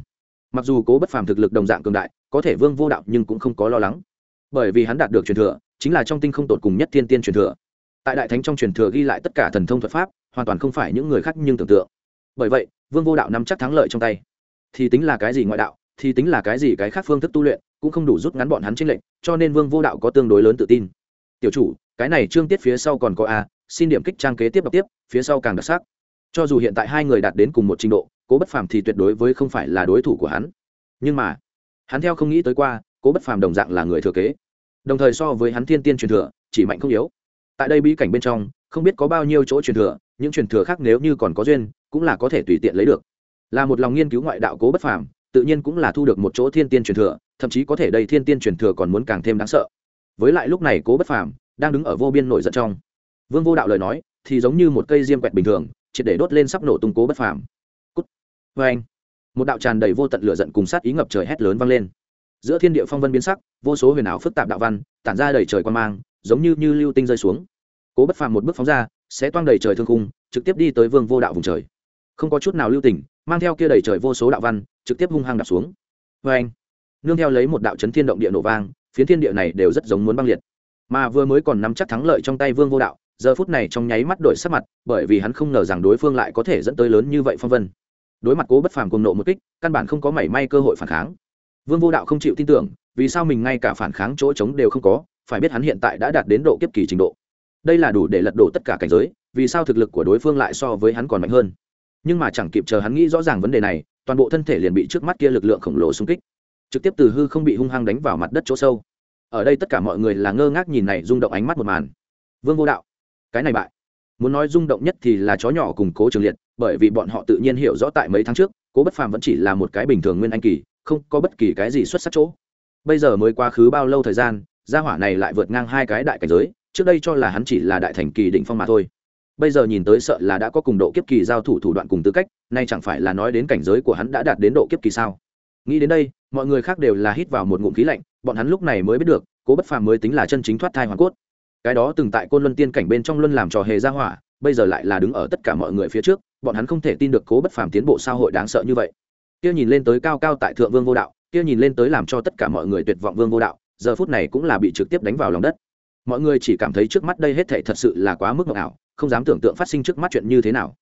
Mặc dù cố bất phàm thực lực đồng dạng cường đại, có thể vương vô đạo nhưng cũng không có lo lắng. Bởi vì hắn đạt được truyền thừa, chính là trong tinh không tột cùng nhất thiên tiên truyền thừa. Tại đại thánh trong truyền thừa ghi lại tất cả thần thông thuật pháp, hoàn toàn không phải những người khác nhưng tưởng tượng. Bởi vậy, vương vô đạo nắm chắc thắng lợi trong tay. Thì tính là cái gì ngoại đạo, thì tính là cái gì cái khác phương thức tu luyện cũng không đủ rút ngắn bọn hắn chênh lệnh cho nên vương vô đạo có tương đối lớn tự tin. Tiểu chủ, cái này chương tiết phía sau còn có a, xin điểm kích trang kế tiếp đọc tiếp, phía sau càng đặc sắc. Cho dù hiện tại hai người đạt đến cùng một trình độ, cố bất phàm thì tuyệt đối với không phải là đối thủ của hắn. Nhưng mà, hắn theo không nghĩ tới qua, cố bất phàm đồng dạng là người thừa kế. Đồng thời so với hắn thiên tiên truyền thừa, chỉ mạnh không yếu. Tại đây bí cảnh bên trong, không biết có bao nhiêu chỗ truyền thừa, những truyền thừa khác nếu như còn có duyên, cũng là có thể tùy tiện lấy được. Là một lòng nghiên cứu ngoại đạo cố bất phàm, tự nhiên cũng là thu được một chỗ thiên tiên truyền thừa thậm chí có thể đây thiên tiên truyền thừa còn muốn càng thêm đáng sợ. Với lại lúc này cố bất phàm đang đứng ở vô biên nổi giận trong. Vương vô đạo lời nói thì giống như một cây diêm quẹt bình thường, triệt để đốt lên sắp nổ tung cố bất phàm. Cút. Vê anh, một đạo tràn đầy vô tận lửa giận cùng sát ý ngập trời hét lớn vang lên. Giữa thiên địa phong vân biến sắc, vô số huyền ảo phức tạp đạo văn tản ra đầy trời quan mang, giống như như lưu tinh rơi xuống. Cố bất phàm một bước phóng ra, sẽ toang đầy trời thương khung, trực tiếp đi tới vương vô đạo vùng trời. Không có chút nào lưu tình, mang theo kia đầy trời vô số đạo văn, trực tiếp hung hăng đạp xuống. Vê anh nương theo lấy một đạo chấn thiên động địa nổ vang, phiến thiên địa này đều rất giống muốn băng liệt. Mà vừa mới còn nắm chắc thắng lợi trong tay vương vô đạo, giờ phút này trong nháy mắt đổi sắc mặt, bởi vì hắn không ngờ rằng đối phương lại có thể dẫn tới lớn như vậy phong vân. Đối mặt cố bất phàm cùng nộ một kích, căn bản không có mảy may cơ hội phản kháng. Vương vô đạo không chịu tin tưởng, vì sao mình ngay cả phản kháng chỗ trống đều không có, phải biết hắn hiện tại đã đạt đến độ kiếp kỳ trình độ. Đây là đủ để lật đổ tất cả cảnh giới, vì sao thực lực của đối phương lại so với hắn còn mạnh hơn? Nhưng mà chẳng kịp chờ hắn nghĩ rõ ràng vấn đề này, toàn bộ thân thể liền bị trước mắt kia lực lượng khổng lồ xung kích trực tiếp từ hư không bị hung hăng đánh vào mặt đất chỗ sâu. Ở đây tất cả mọi người là ngơ ngác nhìn này rung động ánh mắt một màn. Vương vô đạo, cái này bại. Muốn nói rung động nhất thì là chó nhỏ cùng cố trường liệt, bởi vì bọn họ tự nhiên hiểu rõ tại mấy tháng trước, cố bất phàm vẫn chỉ là một cái bình thường nguyên anh kỳ, không có bất kỳ cái gì xuất sắc chỗ. Bây giờ mới quá khứ bao lâu thời gian, gia hỏa này lại vượt ngang hai cái đại cảnh giới, trước đây cho là hắn chỉ là đại thành kỳ định phong mà thôi. Bây giờ nhìn tới sợ là đã có cùng độ kiếp kỳ giao thủ thủ đoạn cùng tư cách, nay chẳng phải là nói đến cảnh giới của hắn đã đạt đến độ kiếp kỳ sao? Nghĩ đến đây mọi người khác đều là hít vào một ngụm khí lạnh, bọn hắn lúc này mới biết được, cố bất phàm mới tính là chân chính thoát thai hoàn cốt. Cái đó từng tại côn luân tiên cảnh bên trong luân làm trò hề ra hỏa, bây giờ lại là đứng ở tất cả mọi người phía trước, bọn hắn không thể tin được cố bất phàm tiến bộ sao hội đáng sợ như vậy. Kia nhìn lên tới cao cao tại thượng vương vô đạo, kia nhìn lên tới làm cho tất cả mọi người tuyệt vọng vương vô đạo, giờ phút này cũng là bị trực tiếp đánh vào lòng đất. Mọi người chỉ cảm thấy trước mắt đây hết thảy thật sự là quá mức ngọc ảo, không dám tưởng tượng phát sinh trước mắt chuyện như thế nào.